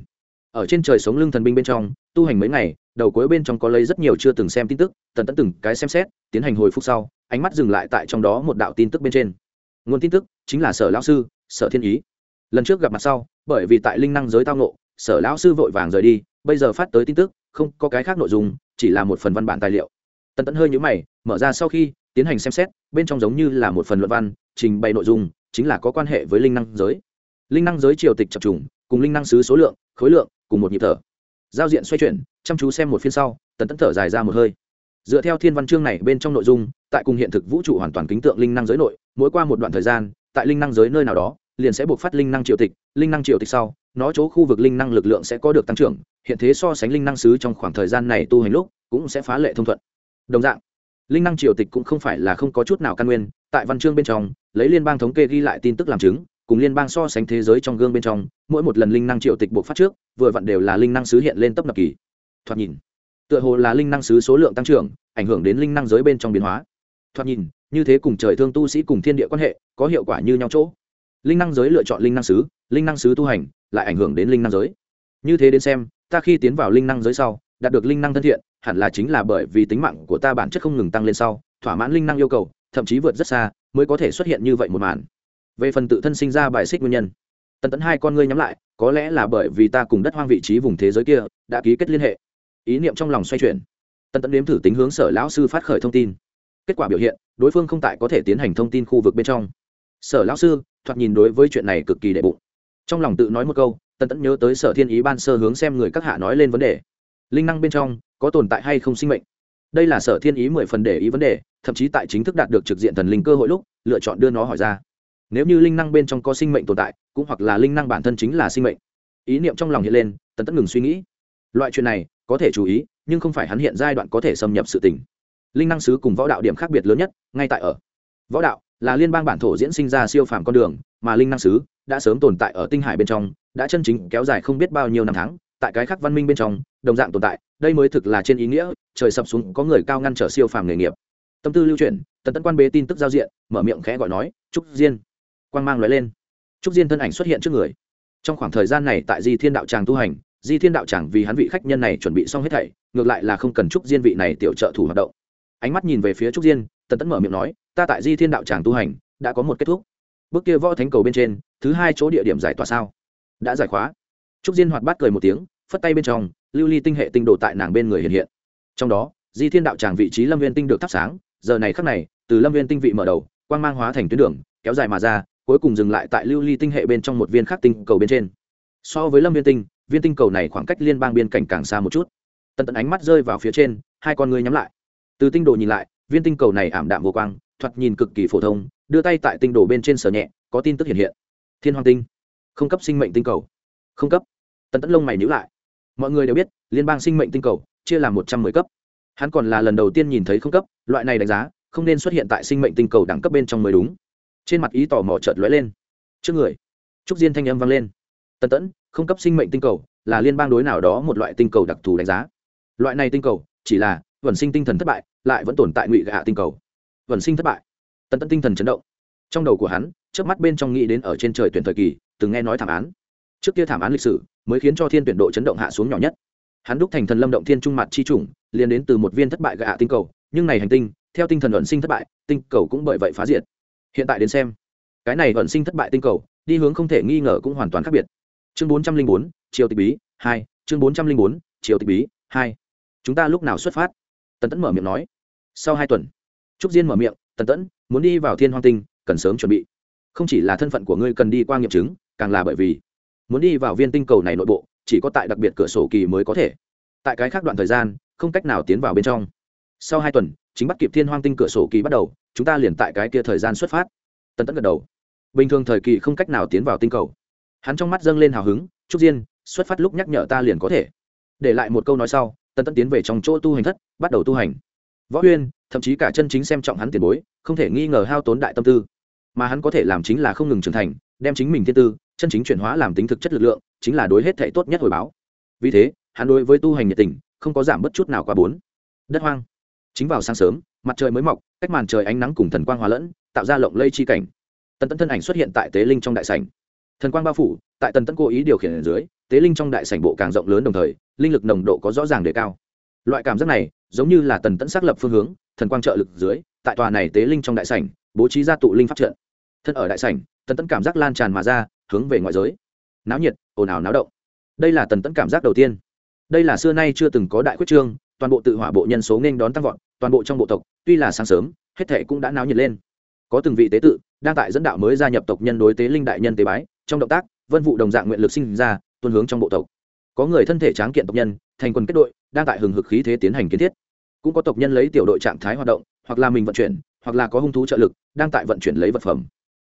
Ở trên trời sống lưng thần binh bên trong, tu hành mấy ngày, đầu cuối bên trong có lấy rất nhiều chưa từng xem tin tức, tần tẫn từng cái xem xét, tiến hành hồi phục sau, ánh mắt dừng lại tại trong đó một đạo tin tức bên trên. Nguồn tin tức chính là sở lão sư, sở thiên ý. Lần trước gặp mặt sau, bởi vì tại linh năng giới tao nộ sở lão sư vội vàng rời đi bây giờ phát tới tin tức, không có cái khác nội dung, chỉ là một phần văn bản tài liệu. Tần tẫn hơi nhũ mày, mở ra sau khi, tiến hành xem xét, bên trong giống như là một phần luận văn, trình bày nội dung, chính là có quan hệ với linh năng giới. Linh năng giới triều tịch chập trùng, cùng linh năng sứ số lượng, khối lượng, cùng một nhịp thở. Giao diện xoay chuyển, chăm chú xem một phiên sau, tần tẫn thở dài ra một hơi. Dựa theo thiên văn chương này bên trong nội dung, tại cùng hiện thực vũ trụ hoàn toàn kính tượng linh năng giới nội, mỗi qua một đoạn thời gian, tại linh năng giới nơi nào đó liền sẽ buộc phát linh năng triệu tịch, linh năng triệu tịch sau, nó chỗ khu vực linh năng lực lượng sẽ có được tăng trưởng, hiện thế so sánh linh năng sứ trong khoảng thời gian này tu hành lúc, cũng sẽ phá lệ thông thuận. Đồng dạng, linh năng triều tịch cũng không phải là không có chút nào căn nguyên, tại văn chương bên trong, lấy liên bang thống kê ghi lại tin tức làm chứng, cùng liên bang so sánh thế giới trong gương bên trong, mỗi một lần linh năng triều tịch buộc phát trước, vừa vặn đều là linh năng sứ hiện lên tấp nập kỳ. Thoạt nhìn, tựa hồ là linh năng sứ số lượng tăng trưởng, ảnh hưởng đến linh năng giới bên trong biến hóa. Thoạt nhìn, như thế cùng trời thương tu sĩ cùng thiên địa quan hệ, có hiệu quả như nhau chỗ linh năng giới lựa chọn linh năng sứ, linh năng sứ tu hành, lại ảnh hưởng đến linh năng giới. Như thế đến xem, ta khi tiến vào linh năng giới sau, đạt được linh năng thân thiện, hẳn là chính là bởi vì tính mạng của ta bản chất không ngừng tăng lên sau, thỏa mãn linh năng yêu cầu, thậm chí vượt rất xa, mới có thể xuất hiện như vậy một màn. Về phần tự thân sinh ra bài xích nguyên nhân, tần tấn hai con ngươi nhắm lại, có lẽ là bởi vì ta cùng đất hoang vị trí vùng thế giới kia, đã ký kết liên hệ. Ý niệm trong lòng xoay chuyển. Tần tấn đếm thử tính hướng sở lão sư phát khởi thông tin. Kết quả biểu hiện, đối phương không tại có thể tiến hành thông tin khu vực bên trong. Sở lão sư thoạt nhìn đối với chuyện này cực kỳ đệ bụng. Trong lòng tự nói một câu, tần tẫn nhớ tới sở thiên ý ban sơ hướng xem người các hạ nói lên vấn đề. Linh năng bên trong, có tồn tại hay không sinh mệnh? Đây là sở thiên ý mười phần để ý vấn đề, thậm chí tại chính thức đạt được trực diện thần linh cơ hội lúc, lựa chọn đưa nó hỏi ra. Nếu như linh năng bên trong có sinh mệnh tồn tại, cũng hoặc là linh năng bản thân chính là sinh mệnh. Ý niệm trong lòng hiện lên, tần tẫn ngừng suy nghĩ. Loại chuyện này, có thể chú ý, nhưng không phải hắn hiện giai đoạn có thể xâm nhập sự tình. Linh năng sứ cùng võ đạo điểm khác biệt lớn nhất, ngay tại ở. Võ đạo là liên bang bản thổ diễn sinh ra siêu phàm con đường, mà linh năng sứ đã sớm tồn tại ở tinh hải bên trong, đã chân chính kéo dài không biết bao nhiêu năm tháng, tại cái khác văn minh bên trong, đồng dạng tồn tại, đây mới thực là trên ý nghĩa, trời sập xuống có người cao ngăn trở siêu phàm nghề nghiệp. Tâm tư lưu chuyển, tần tấn quan bế tin tức giao diện, mở miệng khẽ gọi nói, trúc diên. Quang mang nói lên. Trúc diên thân ảnh xuất hiện trước người. Trong khoảng thời gian này tại di thiên đạo tràng tu hành, di thiên đạo tràng vì hắn vị khách nhân này chuẩn bị xong hết thảy, ngược lại là không cần trúc diên vị này tiểu trợ thủ hoạt động. Ánh mắt nhìn về phía trúc diên, tần tấn mở miệng nói ta tại di thiên đạo tràng tu hành, đã có một kết thúc. Bước kia võ thánh cầu bên trên, thứ hai chỗ địa điểm giải tỏa sao? Đã giải khóa. Trúc diên hoạt bát cười một tiếng, phất tay bên trong, lưu ly tinh hệ tinh đồ tại nàng bên người hiện hiện. Trong đó, di thiên đạo tràng vị trí lâm viên tinh được thắp sáng, giờ này khắc này, từ lâm viên tinh vị mở đầu, quang mang hóa thành tuyến đường, kéo dài mà ra, cuối cùng dừng lại tại lưu ly tinh hệ bên trong một viên khắc tinh cầu bên trên. So với lâm viên tinh viên tinh cầu này khoảng cách liên bang biên cảnh càng xa một chút. Tận tận ánh mắt rơi vào phía trên, hai con ngươi nhắm lại. Từ tinh đồ nhìn lại, viên tinh cầu này ảm đạm vô quang thoạt nhìn cực kỳ phổ thông, đưa tay tại tinh đồ bên trên sở nhẹ, có tin tức hiện hiện. Thiên hoàng tinh. Không cấp sinh mệnh tinh cầu. Không cấp. Tận tẫn lông mày nhữ lại. Mọi người đều biết, liên bang sinh mệnh tinh cầu chia làm một trăm mười cấp. Hắn còn là lần đầu tiên nhìn thấy không cấp, loại này đánh giá, không nên xuất hiện tại sinh mệnh tinh cầu đẳng cấp bên trong mới đúng. Trên mặt ý tò mò chợt lóe lên. Trước người, trúc diên thanh âm vang lên. Tần tẫn không cấp sinh mệnh tinh cầu là liên bang đối nào đó một loại tinh cầu đặc thù đánh giá. Loại này tinh cầu chỉ là vẩn sinh tinh thần thất bại, lại vẫn tồn tại ngụy gạ tinh cầu vẩn sinh thất bại. Tần tẫn tinh thần chấn động. Trong đầu của hắn trước mắt bên trong nghĩ đến ở trên trời tuyển thời kỳ, từng nghe nói thảm án. Trước kia thảm án lịch sử, mới khiến cho thiên tuyển độ chấn động hạ xuống nhỏ nhất. Hắn đúc thành thần lâm động thiên trung mặt chi chủng, liền đến từ một viên thất bại gạ tinh cầu, nhưng này hành tinh, theo tinh thần ẩn sinh thất bại, tinh cầu cũng bởi vậy phá diệt. Hiện tại đến xem, cái này ẩn sinh thất bại tinh cầu, đi hướng không thể nghi ngờ cũng hoàn toàn khác biệt. Chương bốn trăm linh bốn, triều tịch bí, hai, chương bốn trăm linh bốn, triều tịch bí, hai. Chúng ta lúc nào xuất phát? Tần tẫn mở miệng nói. Sau hai tuần trúc diên mở miệng, tần tẫn, muốn đi vào thiên hoang tinh, cần sớm chuẩn bị. Không chỉ là thân phận của ngươi cần đi qua nghiệm chứng, càng là bởi vì muốn đi vào viên tinh cầu này nội bộ, chỉ có tại đặc biệt cửa sổ kỳ mới có thể. Tại cái khác đoạn thời gian, không cách nào tiến vào bên trong. Sau hai tuần, chính bắt kịp thiên hoang tinh cửa sổ kỳ bắt đầu, chúng ta liền tại cái kia thời gian xuất phát. Tần Tẫn gật đầu. Bình thường thời kỳ không cách nào tiến vào tinh cầu. Hắn trong mắt dâng lên hào hứng, trúc diên, xuất phát lúc nhắc nhở ta liền có thể. Để lại một câu nói sau, Tần Tẫn tiến về trong chỗ tu hành thất, bắt đầu tu hành. Võ huyên thậm chí cả chân chính xem trọng hắn tiền bối, không thể nghi ngờ hao tốn đại tâm tư. Mà hắn có thể làm chính là không ngừng trưởng thành, đem chính mình thiên tư, chân chính chuyển hóa làm tính thực chất lực lượng, chính là đối hết thể tốt nhất hồi báo. Vì thế, hắn đối với tu hành nhiệt tình, không có giảm bất chút nào qua bốn. Đất hoang. Chính vào sáng sớm, mặt trời mới mọc, cách màn trời ánh nắng cùng thần quang hòa lẫn, tạo ra lộng lây chi cảnh. Tần tẫn thân ảnh xuất hiện tại tế linh trong đại sảnh. Thần quang bao phủ, tại tần tẫn cố ý điều khiển ở dưới, tế linh trong đại sảnh bộ càng rộng lớn đồng thời, linh lực nồng độ có rõ ràng đề cao loại cảm giác này, giống như là tần tẫn xác lập phương hướng, thần quang trợ lực dưới, tại tòa này tế linh trong đại sảnh, bố trí ra tụ linh pháp trận. Thân ở đại sảnh, tần tẫn cảm giác lan tràn mà ra, hướng về ngoại giới. Náo nhiệt, ồn ào náo động. Đây là tần tẫn cảm giác đầu tiên. Đây là xưa nay chưa từng có đại quyết trương, toàn bộ tự hỏa bộ nhân số nên đón tăng vọt, toàn bộ trong bộ tộc, tuy là sáng sớm, hết thệ cũng đã náo nhiệt lên. Có từng vị tế tự, đang tại dẫn đạo mới gia nhập tộc nhân đối tế linh đại nhân tế bái, trong động tác, vân vụ đồng dạng nguyện lực sinh ra tuân hướng trong bộ tộc có người thân thể tráng kiện tộc nhân, thành quân kết đội, đang tại hừng hực khí thế tiến hành kiến thiết. Cũng có tộc nhân lấy tiểu đội trạng thái hoạt động, hoặc là mình vận chuyển, hoặc là có hung thú trợ lực, đang tại vận chuyển lấy vật phẩm.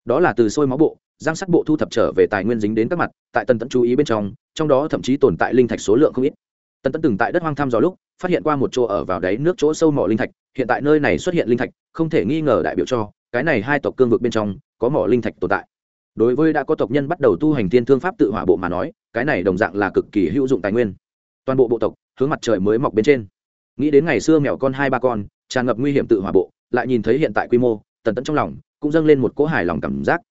Đó là từ sôi máu bộ, giang sắt bộ thu thập trở về tài nguyên dính đến các mặt, tại tân tấn chú ý bên trong trong đó thậm chí tồn tại linh thạch số lượng không ít. Tân tấn từng tại đất hoang thăm dò lúc, phát hiện qua một chỗ ở vào đáy nước chỗ sâu mỏ linh thạch, hiện tại nơi này xuất hiện linh thạch, không thể nghi ngờ đại biểu cho, cái này hai tộc cương vực bên trong, có mỏ linh thạch tồn tại đối với đã có tộc nhân bắt đầu tu hành thiên thương pháp tự hỏa bộ mà nói, cái này đồng dạng là cực kỳ hữu dụng tài nguyên. Toàn bộ bộ tộc, hướng mặt trời mới mọc bên trên. Nghĩ đến ngày xưa mèo con hai ba con, tràn ngập nguy hiểm tự hỏa bộ, lại nhìn thấy hiện tại quy mô, tần tẫn trong lòng cũng dâng lên một cỗ hài lòng cảm giác.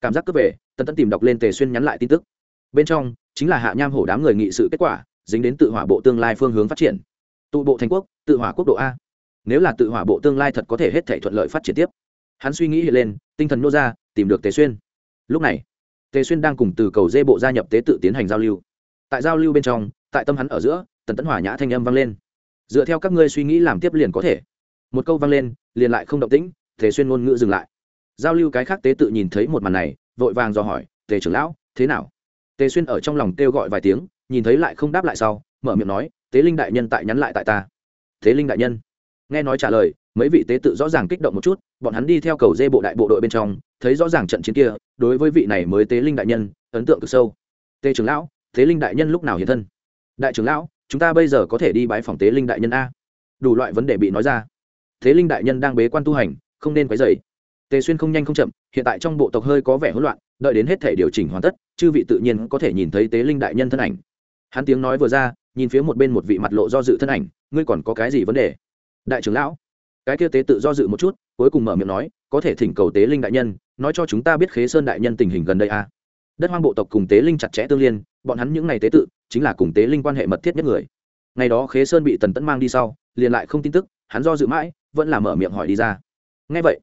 Cảm giác cướp về, tần tẫn tìm đọc lên tề xuyên nhắn lại tin tức. Bên trong, chính là hạ nham hổ đám người nghị sự kết quả, dính đến tự hỏa bộ tương lai phương hướng phát triển. Tụ bộ thành quốc, tự hỏa quốc độ a. Nếu là tự hỏa bộ tương lai thật có thể hết thể thuận lợi phát triển tiếp. Hắn suy nghĩ hiện lên, tinh thần nô ra, tìm được tề xuyên lúc này, tề xuyên đang cùng từ cầu dê bộ gia nhập tế tự tiến hành giao lưu. Tại giao lưu bên trong, tại tâm hắn ở giữa, tần tấn hỏa nhã thanh âm vang lên. Dựa theo các ngươi suy nghĩ làm tiếp liền có thể. Một câu vang lên, liền lại không động tĩnh, tề xuyên ngôn ngữ dừng lại. Giao lưu cái khác tế tự nhìn thấy một màn này, vội vàng dò hỏi, tề trưởng lão, thế nào? Tề xuyên ở trong lòng kêu gọi vài tiếng, nhìn thấy lại không đáp lại sau, mở miệng nói, tế linh đại nhân tại nhắn lại tại ta. Tế linh đại nhân? Nghe nói trả lời mấy vị tế tự rõ ràng kích động một chút, bọn hắn đi theo cầu dê bộ đại bộ đội bên trong, thấy rõ ràng trận chiến kia, đối với vị này mới tế linh đại nhân, ấn tượng cực sâu. Tê trưởng lão, tế linh đại nhân lúc nào hiện thân? Đại trưởng lão, chúng ta bây giờ có thể đi bái phòng tế linh đại nhân a? Đủ loại vấn đề bị nói ra. Tế linh đại nhân đang bế quan tu hành, không nên quấy dày tề xuyên không nhanh không chậm, hiện tại trong bộ tộc hơi có vẻ hỗn loạn, đợi đến hết thể điều chỉnh hoàn tất, chư vị tự nhiên có thể nhìn thấy tế linh đại nhân thân ảnh. Hắn tiếng nói vừa ra, nhìn phía một bên một vị mặt lộ do dự thân ảnh, ngươi còn có cái gì vấn đề? Đại trưởng lão cái kia tế tự do dự một chút, cuối cùng mở miệng nói, có thể thỉnh cầu tế linh đại nhân, nói cho chúng ta biết khế sơn đại nhân tình hình gần đây a à. đất hoang bộ tộc cùng tế linh chặt chẽ tương liên, bọn hắn những ngày tế tự, chính là cùng tế linh quan hệ mật thiết nhất người. Ngày đó khế sơn bị tần tẫn mang đi sau, liền lại không tin tức, hắn do dự mãi, vẫn là mở miệng hỏi đi ra. Ngay vậy,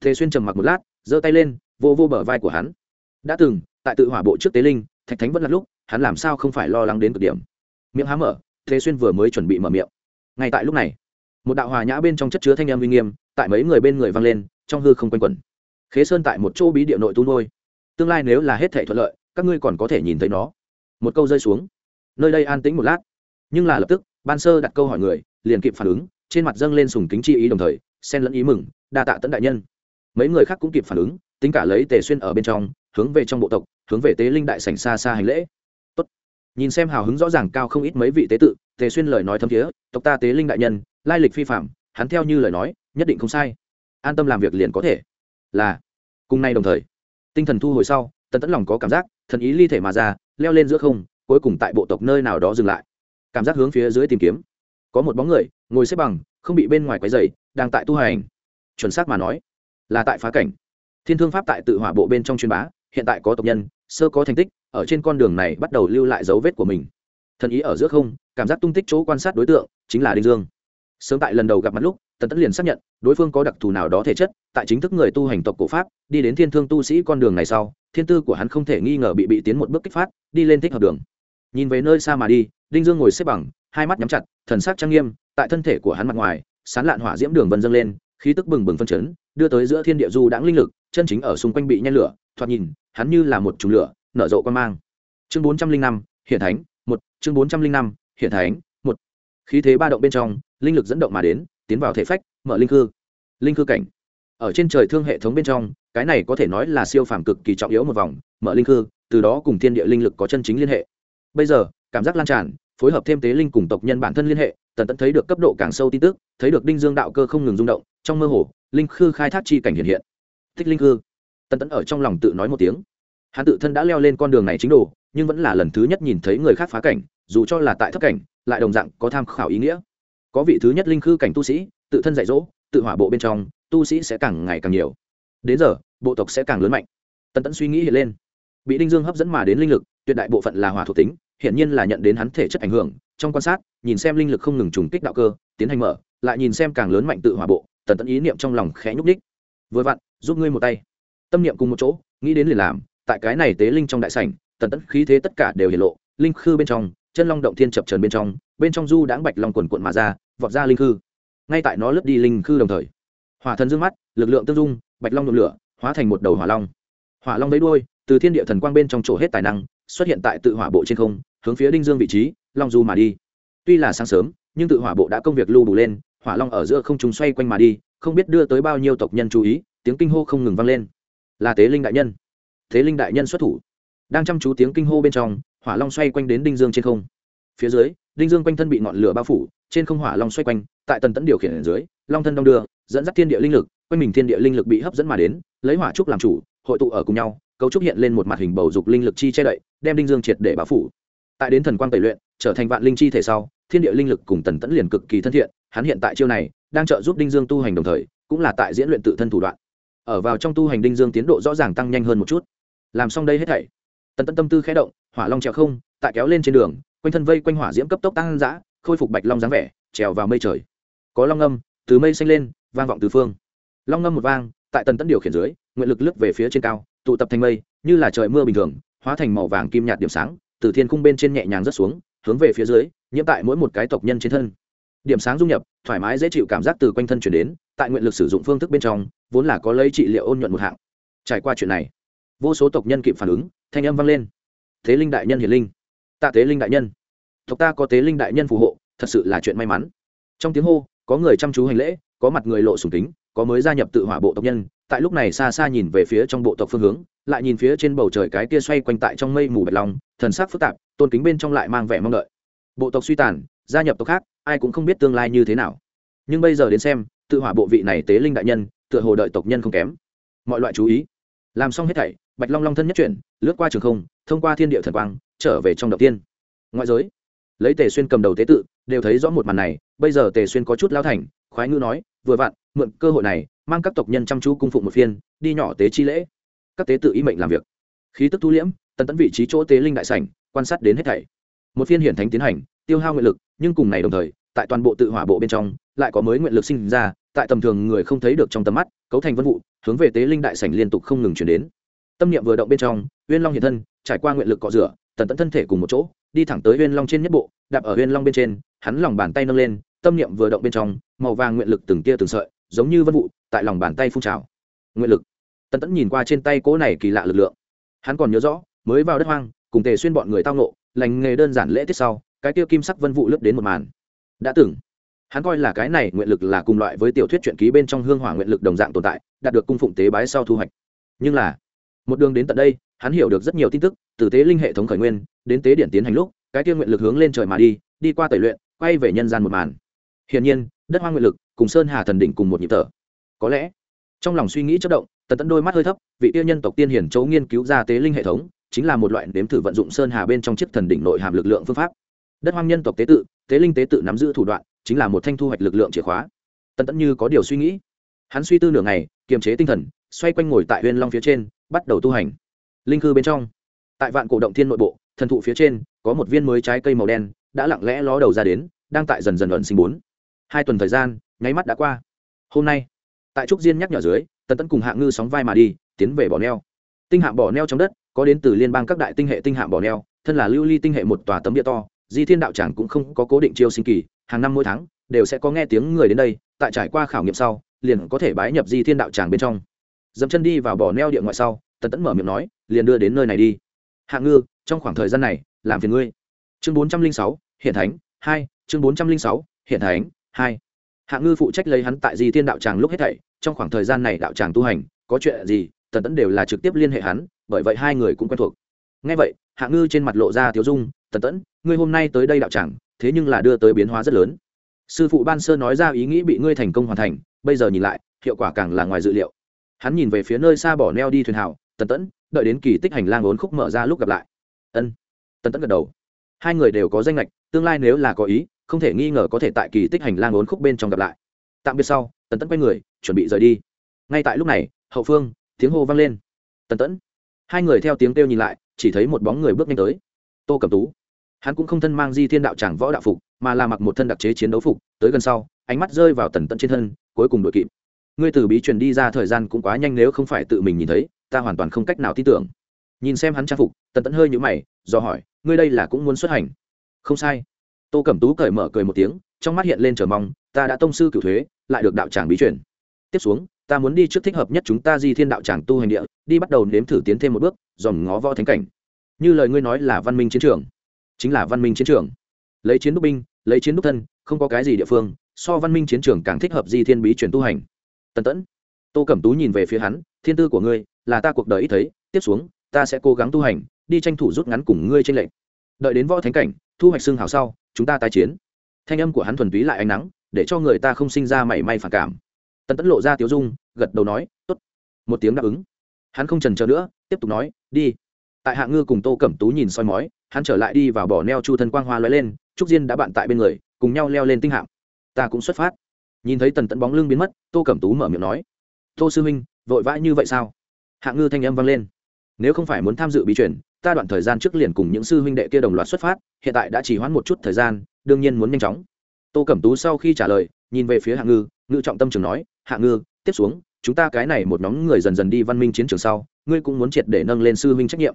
thế xuyên trầm mặc một lát, giơ tay lên, vô vô bờ vai của hắn. Đã từng, tại tự hỏa bộ trước tế linh, thạch thánh vẫn là lúc, hắn làm sao không phải lo lắng đến cực điểm? Miệng há mở, thế xuyên vừa mới chuẩn bị mở miệng. Ngay tại lúc này một đạo hòa nhã bên trong chất chứa thanh em uy nghiêm, tại mấy người bên người vang lên, trong hư không quanh quẩn. Khế sơn tại một chỗ bí địa nội tu nuôi. Tương lai nếu là hết thể thuận lợi, các ngươi còn có thể nhìn thấy nó. Một câu rơi xuống. Nơi đây an tĩnh một lát. Nhưng là lập tức, ban sơ đặt câu hỏi người, liền kịp phản ứng, trên mặt dâng lên sùng kính chi ý đồng thời, xen lẫn ý mừng, đa tạ tấn đại nhân. Mấy người khác cũng kịp phản ứng, tính cả lấy tề xuyên ở bên trong, hướng về trong bộ tộc, hướng về tế linh đại sảnh xa xa hành lễ. Tốt. nhìn xem hào hứng rõ ràng cao không ít mấy vị tế tự tề xuyên lời nói thấm thiế, tộc ta tế linh đại nhân, lai lịch phi phạm hắn theo như lời nói, nhất định không sai. An tâm làm việc liền có thể. Là. Cùng nay đồng thời, tinh thần thu hồi sau, tần tẫn lòng có cảm giác, thần ý ly thể mà ra, leo lên giữa không, cuối cùng tại bộ tộc nơi nào đó dừng lại. Cảm giác hướng phía dưới tìm kiếm. Có một bóng người, ngồi xếp bằng, không bị bên ngoài quấy dày đang tại tu hành. Chuẩn xác mà nói, là tại phá cảnh. Thiên thương pháp tại tự hỏa bộ bên trong chuyên bá, hiện tại có tộc nhân, sơ có thành tích, ở trên con đường này bắt đầu lưu lại dấu vết của mình thần ý ở giữa không, cảm giác tung tích chỗ quan sát đối tượng chính là đinh dương. Sớm tại lần đầu gặp mặt lúc, tần tẫn liền xác nhận, đối phương có đặc thù nào đó thể chất, tại chính thức người tu hành tộc cổ pháp, đi đến thiên thương tu sĩ con đường này sau, thiên tư của hắn không thể nghi ngờ bị bị tiến một bước kích phát, đi lên thích hợp đường. Nhìn về nơi xa mà đi, đinh dương ngồi xếp bằng, hai mắt nhắm chặt, thần sắc trang nghiêm, tại thân thể của hắn mặt ngoài, sán lạn hỏa diễm đường vân dâng lên, khí tức bừng bừng phân chấn, đưa tới giữa thiên địa du đãng linh lực, chân chính ở xung quanh bị nhen lửa, thoạt nhìn, hắn như là một chùm lửa, nở rộ quan mang. Chương bốn trăm linh năm hiện thánh một, chương bốn trăm linh năm hiện thánh. Một, khí thế ba động bên trong, linh lực dẫn động mà đến, tiến vào thể phách, mở linh cư. Linh cư cảnh. Ở trên trời thương hệ thống bên trong, cái này có thể nói là siêu phàm cực kỳ trọng yếu một vòng, mở linh cư, từ đó cùng thiên địa linh lực có chân chính liên hệ. Bây giờ, cảm giác lan tràn, phối hợp thêm tế linh cùng tộc nhân bản thân liên hệ, tần tẫn thấy được cấp độ càng sâu tin tức, thấy được đinh dương đạo cơ không ngừng rung động, trong mơ hồ, linh khư khai thác chi cảnh hiện hiện. Thích linh khư tần tẫn ở trong lòng tự nói một tiếng. Hắn tự thân đã leo lên con đường này chính đồ nhưng vẫn là lần thứ nhất nhìn thấy người khác phá cảnh, dù cho là tại thấp cảnh, lại đồng dạng có tham khảo ý nghĩa. Có vị thứ nhất linh khư cảnh tu sĩ, tự thân dạy dỗ, tự hỏa bộ bên trong, tu sĩ sẽ càng ngày càng nhiều. Đến giờ, bộ tộc sẽ càng lớn mạnh. Tần tẫn suy nghĩ hiện lên. Bị đinh dương hấp dẫn mà đến linh lực, tuyệt đại bộ phận là hỏa thuộc tính hiện nhiên là nhận đến hắn thể chất ảnh hưởng, trong quan sát, nhìn xem linh lực không ngừng trùng kích đạo cơ, tiến hành mở, lại nhìn xem càng lớn mạnh tự hỏa bộ, tần tẫn ý niệm trong lòng khẽ nhúc đích vừa vặn, giúp ngươi một tay. Tâm niệm cùng một chỗ, nghĩ đến liền làm, tại cái này tế linh trong đại sảnh tần tẫn khí thế tất cả đều hiện lộ, linh khư bên trong, chân long động thiên chập trần bên trong bên trong du đãng bạch long quần quận mà ra, vọt ra linh khư. Ngay tại nó lướt đi linh khư đồng thời, hỏa thần dương mắt, lực lượng tương dung, bạch long đột lửa, hóa thành một đầu hỏa long. Hỏa long đấy đuôi, từ thiên địa thần quang bên trong chỗ hết tài năng, xuất hiện tại tự hỏa bộ trên không, hướng phía đinh dương vị trí, long du mà đi. Tuy là sáng sớm, nhưng tự hỏa bộ đã công việc lưu bù lên, hỏa long ở giữa không trung xoay quanh mà đi, không biết đưa tới bao nhiêu tộc nhân chú ý, tiếng kinh hô không ngừng vang lên. Là tế linh đại nhân. Thế linh đại nhân xuất thủ đang chăm chú tiếng kinh hô bên trong, hỏa long xoay quanh đến đinh dương trên không. Phía dưới, đinh dương quanh thân bị ngọn lửa bao phủ, trên không hỏa long xoay quanh, tại tần tẫn điều khiển ở dưới, long thân đông đưa, dẫn dắt thiên địa linh lực, quanh mình thiên địa linh lực bị hấp dẫn mà đến, lấy hỏa trúc làm chủ, hội tụ ở cùng nhau, cấu trúc hiện lên một mặt hình bầu dục linh lực chi che đậy, đem đinh dương triệt để bao phủ. Tại đến thần quang tẩy luyện, trở thành vạn linh chi thể sau, thiên địa linh lực cùng tần tẫn liền cực kỳ thân thiện, hắn hiện tại chiêu này, đang trợ giúp đinh dương tu hành đồng thời, cũng là tại diễn luyện tự thân thủ đoạn. Ở vào trong tu hành đinh dương tiến độ rõ ràng tăng nhanh hơn một chút. Làm xong đây hết thảy tần tân tâm tư khẽ động, hỏa long trèo không, tại kéo lên trên đường, quanh thân vây quanh hỏa diễm cấp tốc tăng dã, khôi phục bạch long dáng vẻ, trèo vào mây trời. Có long âm, từ mây xanh lên, vang vọng từ phương. Long ngâm một vang, tại tần tẫn điều khiển dưới, nguyện lực lướt về phía trên cao, tụ tập thành mây, như là trời mưa bình thường, hóa thành màu vàng kim nhạt điểm sáng, từ thiên khung bên trên nhẹ nhàng rớt xuống, hướng về phía dưới, nhiễm tại mỗi một cái tộc nhân trên thân. Điểm sáng dung nhập, thoải mái dễ chịu cảm giác từ quanh thân chuyển đến, tại nguyện lực sử dụng phương thức bên trong, vốn là có lấy trị liệu ôn nhuận một hạng. Trải qua chuyện này vô số tộc nhân kịp phản ứng, thanh âm vang lên. Thế linh đại nhân hiền linh. Tạ tế linh đại nhân. Tộc ta có tế linh đại nhân phù hộ, thật sự là chuyện may mắn. Trong tiếng hô, có người chăm chú hành lễ, có mặt người lộ sùng kính, có mới gia nhập tự hỏa bộ tộc nhân, tại lúc này xa xa nhìn về phía trong bộ tộc phương hướng, lại nhìn phía trên bầu trời cái kia xoay quanh tại trong mây mù bạch long, thần sắc phức tạp, tôn kính bên trong lại mang vẻ mong đợi. Bộ tộc suy tàn, gia nhập tộc khác, ai cũng không biết tương lai như thế nào. Nhưng bây giờ đến xem, tự hỏa bộ vị này tế linh đại nhân, tựa hồ đợi tộc nhân không kém. Mọi loại chú ý. Làm xong hết thảy bạch long long thân nhất chuyển, lướt qua trường không, thông qua thiên địa thần quang, trở về trong đầu tiên. Ngoại giới, lấy tề xuyên cầm đầu tế tự, đều thấy rõ một màn này, bây giờ tề xuyên có chút lao thành, khoái ngữ nói, vừa vặn, mượn cơ hội này, mang các tộc nhân chăm chú cung phụng một phiên, đi nhỏ tế chi lễ. Các tế tự ý mệnh làm việc. Khí tức thu liễm, tần tẫn vị trí chỗ tế linh đại sảnh, quan sát đến hết thảy. Một phiên hiển thánh tiến hành, tiêu hao nguyện lực, nhưng cùng này đồng thời, tại toàn bộ tự hỏa bộ bên trong, lại có mới nguyện lực sinh ra, tại tầm thường người không thấy được trong tầm mắt, cấu thành vân vụ, hướng về tế linh đại sảnh liên tục không ngừng chuyển đến tâm niệm vừa động bên trong, uyên long hiện thân, trải qua nguyện lực cọ rửa, tần tẫn thân thể cùng một chỗ, đi thẳng tới uyên long trên nhất bộ, đạp ở uyên long bên trên, hắn lòng bàn tay nâng lên, tâm niệm vừa động bên trong, màu vàng nguyện lực từng tia từng sợi, giống như vân vụ, tại lòng bàn tay phun trào. Nguyện lực. Tần tẫn nhìn qua trên tay cỗ này kỳ lạ lực lượng. Hắn còn nhớ rõ, mới vào đất hoang, cùng tề xuyên bọn người tao nộ lành nghề đơn giản lễ tiết sau, cái tiêu kim sắc vân vụ lướt đến một màn. Đã từng, hắn coi là cái này nguyện lực là cùng loại với tiểu thuyết truyện ký bên trong hương hỏa nguyện lực đồng dạng tồn tại, đạt được cung phụng tế bái sau thu hoạch. Nhưng là một đường đến tận đây, hắn hiểu được rất nhiều tin tức, từ tế linh hệ thống khởi nguyên, đến tế điện tiến hành lúc, cái kia nguyện lực hướng lên trời mà đi đi qua tẩy luyện, quay về nhân gian một màn. Hiển nhiên, đất hoang nguyện lực cùng sơn hà thần đỉnh cùng một nhịp thở. Có lẽ, trong lòng suy nghĩ chất động, tần tẫn đôi mắt hơi thấp, vị tiêu nhân tộc tiên hiển chấu nghiên cứu ra tế linh hệ thống, chính là một loại nếm thử vận dụng sơn hà bên trong chiếc thần đỉnh nội hàm lực lượng phương pháp. Đất hoang nhân tộc tế tự, tế linh tế tự nắm giữ thủ đoạn, chính là một thanh thu hoạch lực lượng chìa khóa. Tần tẫn như có điều suy nghĩ. Hắn suy tư nửa ngày, kiềm chế tinh thần, xoay quanh ngồi tại huyên long phía trên bắt đầu tu hành. Linh cư bên trong, tại vạn cổ động thiên nội bộ, thần thụ phía trên, có một viên mới trái cây màu đen, đã lặng lẽ ló đầu ra đến, đang tại dần dần luận sinh bốn. Hai tuần thời gian, nháy mắt đã qua. Hôm nay, tại trúc diên nhắc nhở dưới, tần tấn cùng hạng ngư sóng vai mà đi, tiến về bỏ neo. Tinh hạng bỏ neo trong đất, có đến từ liên bang các đại tinh hệ tinh hạng bỏ neo, thân là lưu ly tinh hệ một tòa tấm địa to, di thiên đạo tràng cũng không có cố định chiêu sinh kỳ, hàng năm mỗi tháng, đều sẽ có nghe tiếng người đến đây, tại trải qua khảo nghiệm sau, liền có thể bái nhập di thiên đạo tràng bên trong dẫm chân đi vào bỏ neo địa ngoại sau, tần tẫn mở miệng nói, liền đưa đến nơi này đi. Hạng ngư, trong khoảng thời gian này, làm phiền ngươi. Chương bốn trăm linh sáu, hiện thánh hai, chương bốn trăm linh sáu, hiện thánh hai. Hạng ngư phụ trách lấy hắn tại di thiên đạo tràng lúc hết thảy, trong khoảng thời gian này đạo tràng tu hành, có chuyện gì, tần tẫn đều là trực tiếp liên hệ hắn, bởi vậy hai người cũng quen thuộc. Ngay vậy hạng ngư trên mặt lộ ra thiếu dung, tần tẫn, ngươi hôm nay tới đây đạo tràng, thế nhưng là đưa tới biến hóa rất lớn. Sư phụ ban sơ nói ra ý nghĩ bị ngươi thành công hoàn thành, bây giờ nhìn lại, hiệu quả càng là ngoài dự liệu hắn nhìn về phía nơi xa bỏ neo đi thuyền hào, tần tẫn, đợi đến kỳ tích hành lang ốn khúc mở ra lúc gặp lại. Ân. Tần tẫn gật đầu. Hai người đều có danh lệch tương lai nếu là có ý, không thể nghi ngờ có thể tại kỳ tích hành lang ốn khúc bên trong gặp lại. Tạm biệt sau, tần tẫn quay người, chuẩn bị rời đi. Ngay tại lúc này, hậu phương, tiếng hô vang lên. Tần tẫn. Hai người theo tiếng kêu nhìn lại, chỉ thấy một bóng người bước nhanh tới. Tô cầm tú. Hắn cũng không thân mang di thiên đạo tràng võ đạo phục, mà là mặc một thân đặc chế chiến đấu phục, tới gần sau, ánh mắt rơi vào tần tẫn trên thân, cuối cùng đội kịp ngươi từ bí truyền đi ra thời gian cũng quá nhanh nếu không phải tự mình nhìn thấy, ta hoàn toàn không cách nào tin tưởng. Nhìn xem hắn trang phục, tần tẫn hơi nhũ mày, do hỏi, ngươi đây là cũng muốn xuất hành? Không sai. Tô cẩm tú cởi mở cười một tiếng, trong mắt hiện lên chờ mong, ta đã tông sư cửu thuế, lại được đạo tràng bí truyền. Tiếp xuống, ta muốn đi trước thích hợp nhất chúng ta di thiên đạo tràng tu hành địa, đi bắt đầu nếm thử tiến thêm một bước, dòm ngó võ thánh cảnh. Như lời ngươi nói là văn minh chiến trường. Chính là văn minh chiến trường. Lấy chiến đúc binh, lấy chiến đúc thân, không có cái gì địa phương, so văn minh chiến trường càng thích hợp di thiên bí truyền tu hành tần tẫn. Tô cẩm tú nhìn về phía hắn, thiên tư của ngươi là ta cuộc đời ít thấy, tiếp xuống ta sẽ cố gắng tu hành, đi tranh thủ rút ngắn cùng ngươi trên lệnh đợi đến võ thánh cảnh, thu hoạch xương hào sau, chúng ta tái chiến. Thanh âm của hắn thuần túy lại ánh nắng, để cho người ta không sinh ra mảy may phản cảm. Tần tẫn lộ ra tiếu dung, gật đầu nói t ố t một tiếng đáp ứng. Hắn không trần trờ nữa, tiếp tục nói, đi. Tại hạ ngư cùng tô cẩm tú nhìn soi mói, hắn trở lại đi vào bỏ neo chu thân quang hoa lóe lên, trúc diên đã bạn tại bên người, cùng nhau leo lên tinh hạm ta cũng xuất phát nhìn thấy tần tẫn bóng lưng biến mất, tô cẩm tú mở miệng nói, tô sư huynh, vội vã như vậy sao? Hạ ngư thanh âm vang lên, nếu không phải muốn tham dự bí chuyển ta đoạn thời gian trước liền cùng những sư huynh đệ kia đồng loạt xuất phát, hiện tại đã chỉ hoãn một chút thời gian, đương nhiên muốn nhanh chóng. Tô cẩm tú sau khi trả lời, nhìn về phía hạ ngư ngự trọng tâm trường nói, hạ ngư, tiếp xuống, chúng ta cái này một nhóm người dần dần đi văn minh chiến trường sau, ngươi cũng muốn triệt để nâng lên sư huynh trách nhiệm.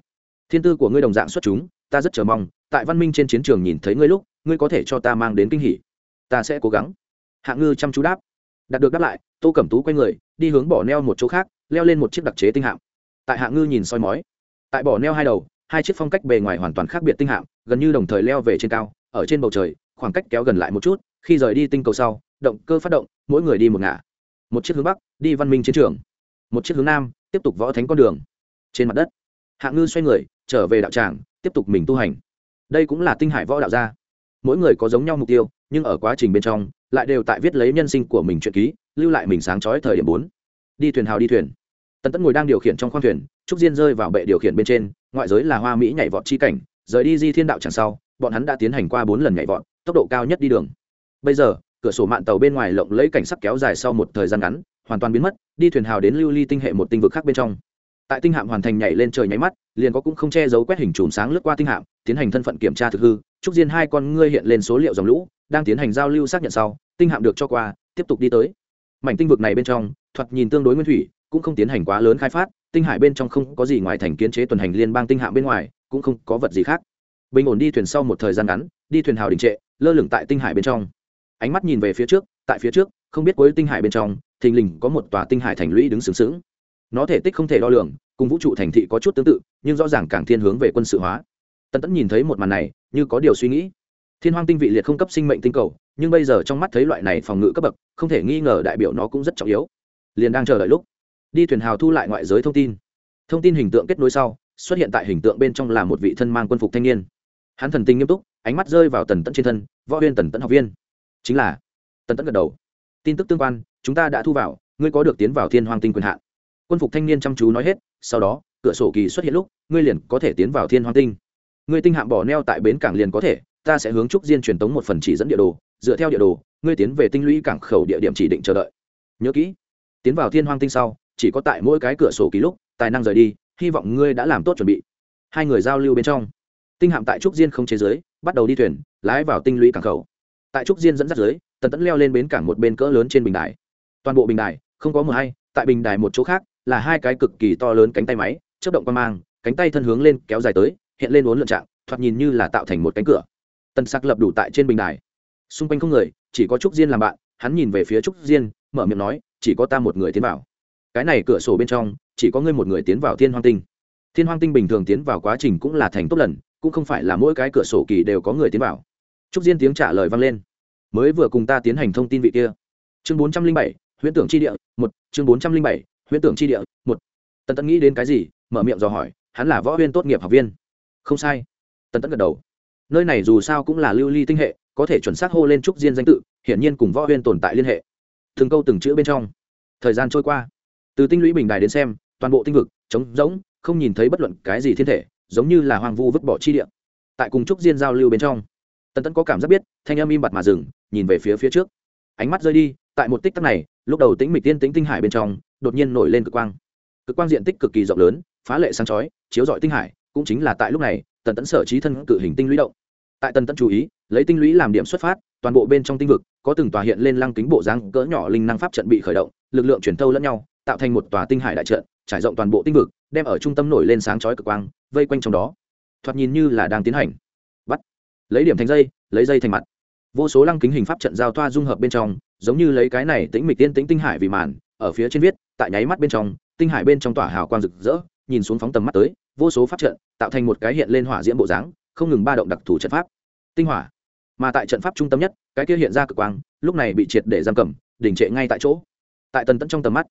Thiên tư của ngươi đồng dạng xuất chúng, ta rất chờ mong, tại văn minh trên chiến trường nhìn thấy ngươi lúc, ngươi có thể cho ta mang đến kinh hỉ. Ta sẽ cố gắng hạ ngư chăm chú đáp. Đạt được đáp lại, tô cẩm tú quay người, đi hướng bỏ neo một chỗ khác, leo lên một chiếc đặc chế tinh hạm. Tại hạ ngư nhìn soi mói, tại bỏ neo hai đầu, hai chiếc phong cách bề ngoài hoàn toàn khác biệt tinh hạm, gần như đồng thời leo về trên cao, ở trên bầu trời, khoảng cách kéo gần lại một chút, khi rời đi tinh cầu sau, động cơ phát động, mỗi người đi một ngả. Một chiếc hướng bắc, đi văn minh chiến trường. Một chiếc hướng nam, tiếp tục võ thánh con đường. Trên mặt đất, hạ ngư xoay người, trở về đạo tràng, tiếp tục mình tu hành. Đây cũng là tinh hải võ đạo gia. Mỗi người có giống nhau mục tiêu, nhưng ở quá trình bên trong lại đều tại viết lấy nhân sinh của mình chuyện ký, lưu lại mình sáng trói thời điểm bốn. Đi thuyền hào đi thuyền. Tần tẫn ngồi đang điều khiển trong khoang thuyền, trúc diên rơi vào bệ điều khiển bên trên, ngoại giới là hoa mỹ nhảy vọt chi cảnh, rời đi di thiên đạo chẳng sau, bọn hắn đã tiến hành qua bốn lần nhảy vọt, tốc độ cao nhất đi đường. Bây giờ, cửa sổ mạn tàu bên ngoài lộng lấy cảnh sắc kéo dài sau một thời gian ngắn, hoàn toàn biến mất, đi thuyền hào đến lưu ly tinh hệ một tinh vực khác bên trong. Tại tinh hạm hoàn thành nhảy lên trời nháy mắt, liền có cũng không che giấu quét hình chùm sáng lướt qua tinh hạm, tiến hành thân phận kiểm tra thực hư, trúc diên hai con ngươi hiện lên số liệu dòng lũ đang tiến hành giao lưu xác nhận sau, tinh hạm được cho qua, tiếp tục đi tới. Mảnh tinh vực này bên trong, thoạt nhìn tương đối nguyên thủy, cũng không tiến hành quá lớn khai phát, tinh hải bên trong không có gì ngoài thành kiến chế tuần hành liên bang tinh hạm bên ngoài, cũng không có vật gì khác. Bình ổn đi thuyền sau một thời gian ngắn, đi thuyền hào đình trệ, lơ lửng tại tinh hải bên trong. Ánh mắt nhìn về phía trước, tại phía trước, không biết cuối tinh hải bên trong, thình lình có một tòa tinh hải thành lũy đứng sướng sướng nó thể tích không thể đo lường, cùng vũ trụ thành thị có chút tương tự, nhưng rõ ràng càng thiên hướng về quân sự hóa. Tần tẫn nhìn thấy một màn này, như có điều suy nghĩ thiên hoang tinh vị liệt không cấp sinh mệnh tinh cầu, nhưng bây giờ trong mắt thấy loại này phòng ngự cấp bậc, không thể nghi ngờ đại biểu nó cũng rất trọng yếu. Liền đang chờ đợi lúc, đi thuyền hào thu lại ngoại giới thông tin. Thông tin hình tượng kết nối sau, xuất hiện tại hình tượng bên trong là một vị thân mang quân phục thanh niên. Hắn thần tinh nghiêm túc, ánh mắt rơi vào tần tẫn trên thân, võ viên tần tẫn học viên. Chính là, tần tẫn gật đầu. Tin tức tương quan, chúng ta đã thu vào, ngươi có được tiến vào thiên hoàng tinh quyền hạn. Quân phục thanh niên chăm chú nói hết, sau đó, cửa sổ kỳ xuất hiện lúc, ngươi liền có thể tiến vào thiên hoàng tinh. Ngươi tinh hạm bỏ neo tại bến cảng liền có thể ta sẽ hướng trúc diên truyền tống một phần chỉ dẫn địa đồ, dựa theo địa đồ, ngươi tiến về tinh lũy cảng khẩu địa điểm chỉ định chờ đợi. Nhớ kỹ, tiến vào thiên hoàng tinh sau, chỉ có tại mỗi cái cửa sổ ký lúc, tài năng rời đi, hy vọng ngươi đã làm tốt chuẩn bị. Hai người giao lưu bên trong, tinh hạm tại trúc diên không chế giới, bắt đầu đi thuyền, lái vào tinh lũy cảng khẩu. Tại trúc diên dẫn dắt giới, tần tẫn leo lên bến cảng một bên cỡ lớn trên bình đài. Toàn bộ bình đài, không có mờ hay, tại bình đài một chỗ khác, là hai cái cực kỳ to lớn cánh tay máy chất động qua mang, cánh tay thân hướng lên kéo dài tới, hiện lên uốn lượn trạng, thoạt nhìn như là tạo thành một cánh cửa tần sắc lập đủ tại trên bình đài. Xung quanh không người, chỉ có trúc diên làm bạn, hắn nhìn về phía trúc diên, mở miệng nói, chỉ có ta một người tiến vào. Cái này cửa sổ bên trong, chỉ có ngươi một người tiến vào thiên hoang tinh. Thiên hoang tinh bình thường tiến vào quá trình cũng là thành tốt lần, cũng không phải là mỗi cái cửa sổ kỳ đều có người tiến vào. Trúc diên tiếng trả lời vang lên. Mới vừa cùng ta tiến hành thông tin vị kia. Chương bốn trăm linh bảy, huyễn tưởng tri địa, một. Chương bốn trăm linh bảy, huyễn tưởng tri địa, một. Tần tẫn nghĩ đến cái gì, mở miệng dò hỏi, hắn là võ huyên tốt nghiệp học viên. Không sai. Tần tẫn gật đầu nơi này dù sao cũng là lưu ly tinh hệ, có thể chuẩn xác hô lên trúc diên danh tự, hiển nhiên cùng võ huyên tồn tại liên hệ. Từng câu từng chữ bên trong. Thời gian trôi qua. Từ tinh lũy bình đài đến xem, toàn bộ tinh vực, trống rỗng, không nhìn thấy bất luận cái gì thiên thể, giống như là hoang vu vứt bỏ chi địa. Tại cùng trúc diên giao lưu bên trong, tần tẫn có cảm giác biết, thanh âm im bặt mà dừng, nhìn về phía phía trước. Ánh mắt rơi đi, tại một tích tắc này, lúc đầu tĩnh mịch tiên tĩnh tinh hải bên trong, đột nhiên nổi lên cực quang. Cực quang diện tích cực kỳ rộng lớn, phá lệ sáng chói, chiếu rọi tinh hải, cũng chính là tại lúc này tần tẫn sở trí thân cự hình tinh lũy động. Tại tần tẫn chú ý, lấy tinh lũy làm điểm xuất phát, toàn bộ bên trong tinh vực, có từng tòa hiện lên lăng kính bộ dáng cỡ nhỏ linh năng pháp trận bị khởi động, lực lượng chuyển thâu lẫn nhau, tạo thành một tòa tinh hải đại trận, trải rộng toàn bộ tinh vực, đem ở trung tâm nổi lên sáng chói cực quang, vây quanh trong đó. Thoạt nhìn như là đang tiến hành. Bắt. Lấy điểm thành dây, lấy dây thành mặt. Vô số lăng kính hình pháp trận giao thoa dung hợp bên trong, giống như lấy cái này tĩnh mịch tiên tĩnh tinh hải vì màn, ở phía trên viết, tại nháy mắt bên trong, tinh hải bên trong tỏa hào quang rực rỡ, nhìn xuống phóng tầm mắt tới vô số pháp trận tạo thành một cái hiện lên hỏa diễm bộ dáng, không ngừng ba động đặc thù trận pháp. Tinh hỏa. Mà tại trận pháp trung tâm nhất, cái kia hiện ra cực quang, lúc này bị triệt để giam cầm đỉnh trệ ngay tại chỗ. Tại tần tẫn trong tầm mắt,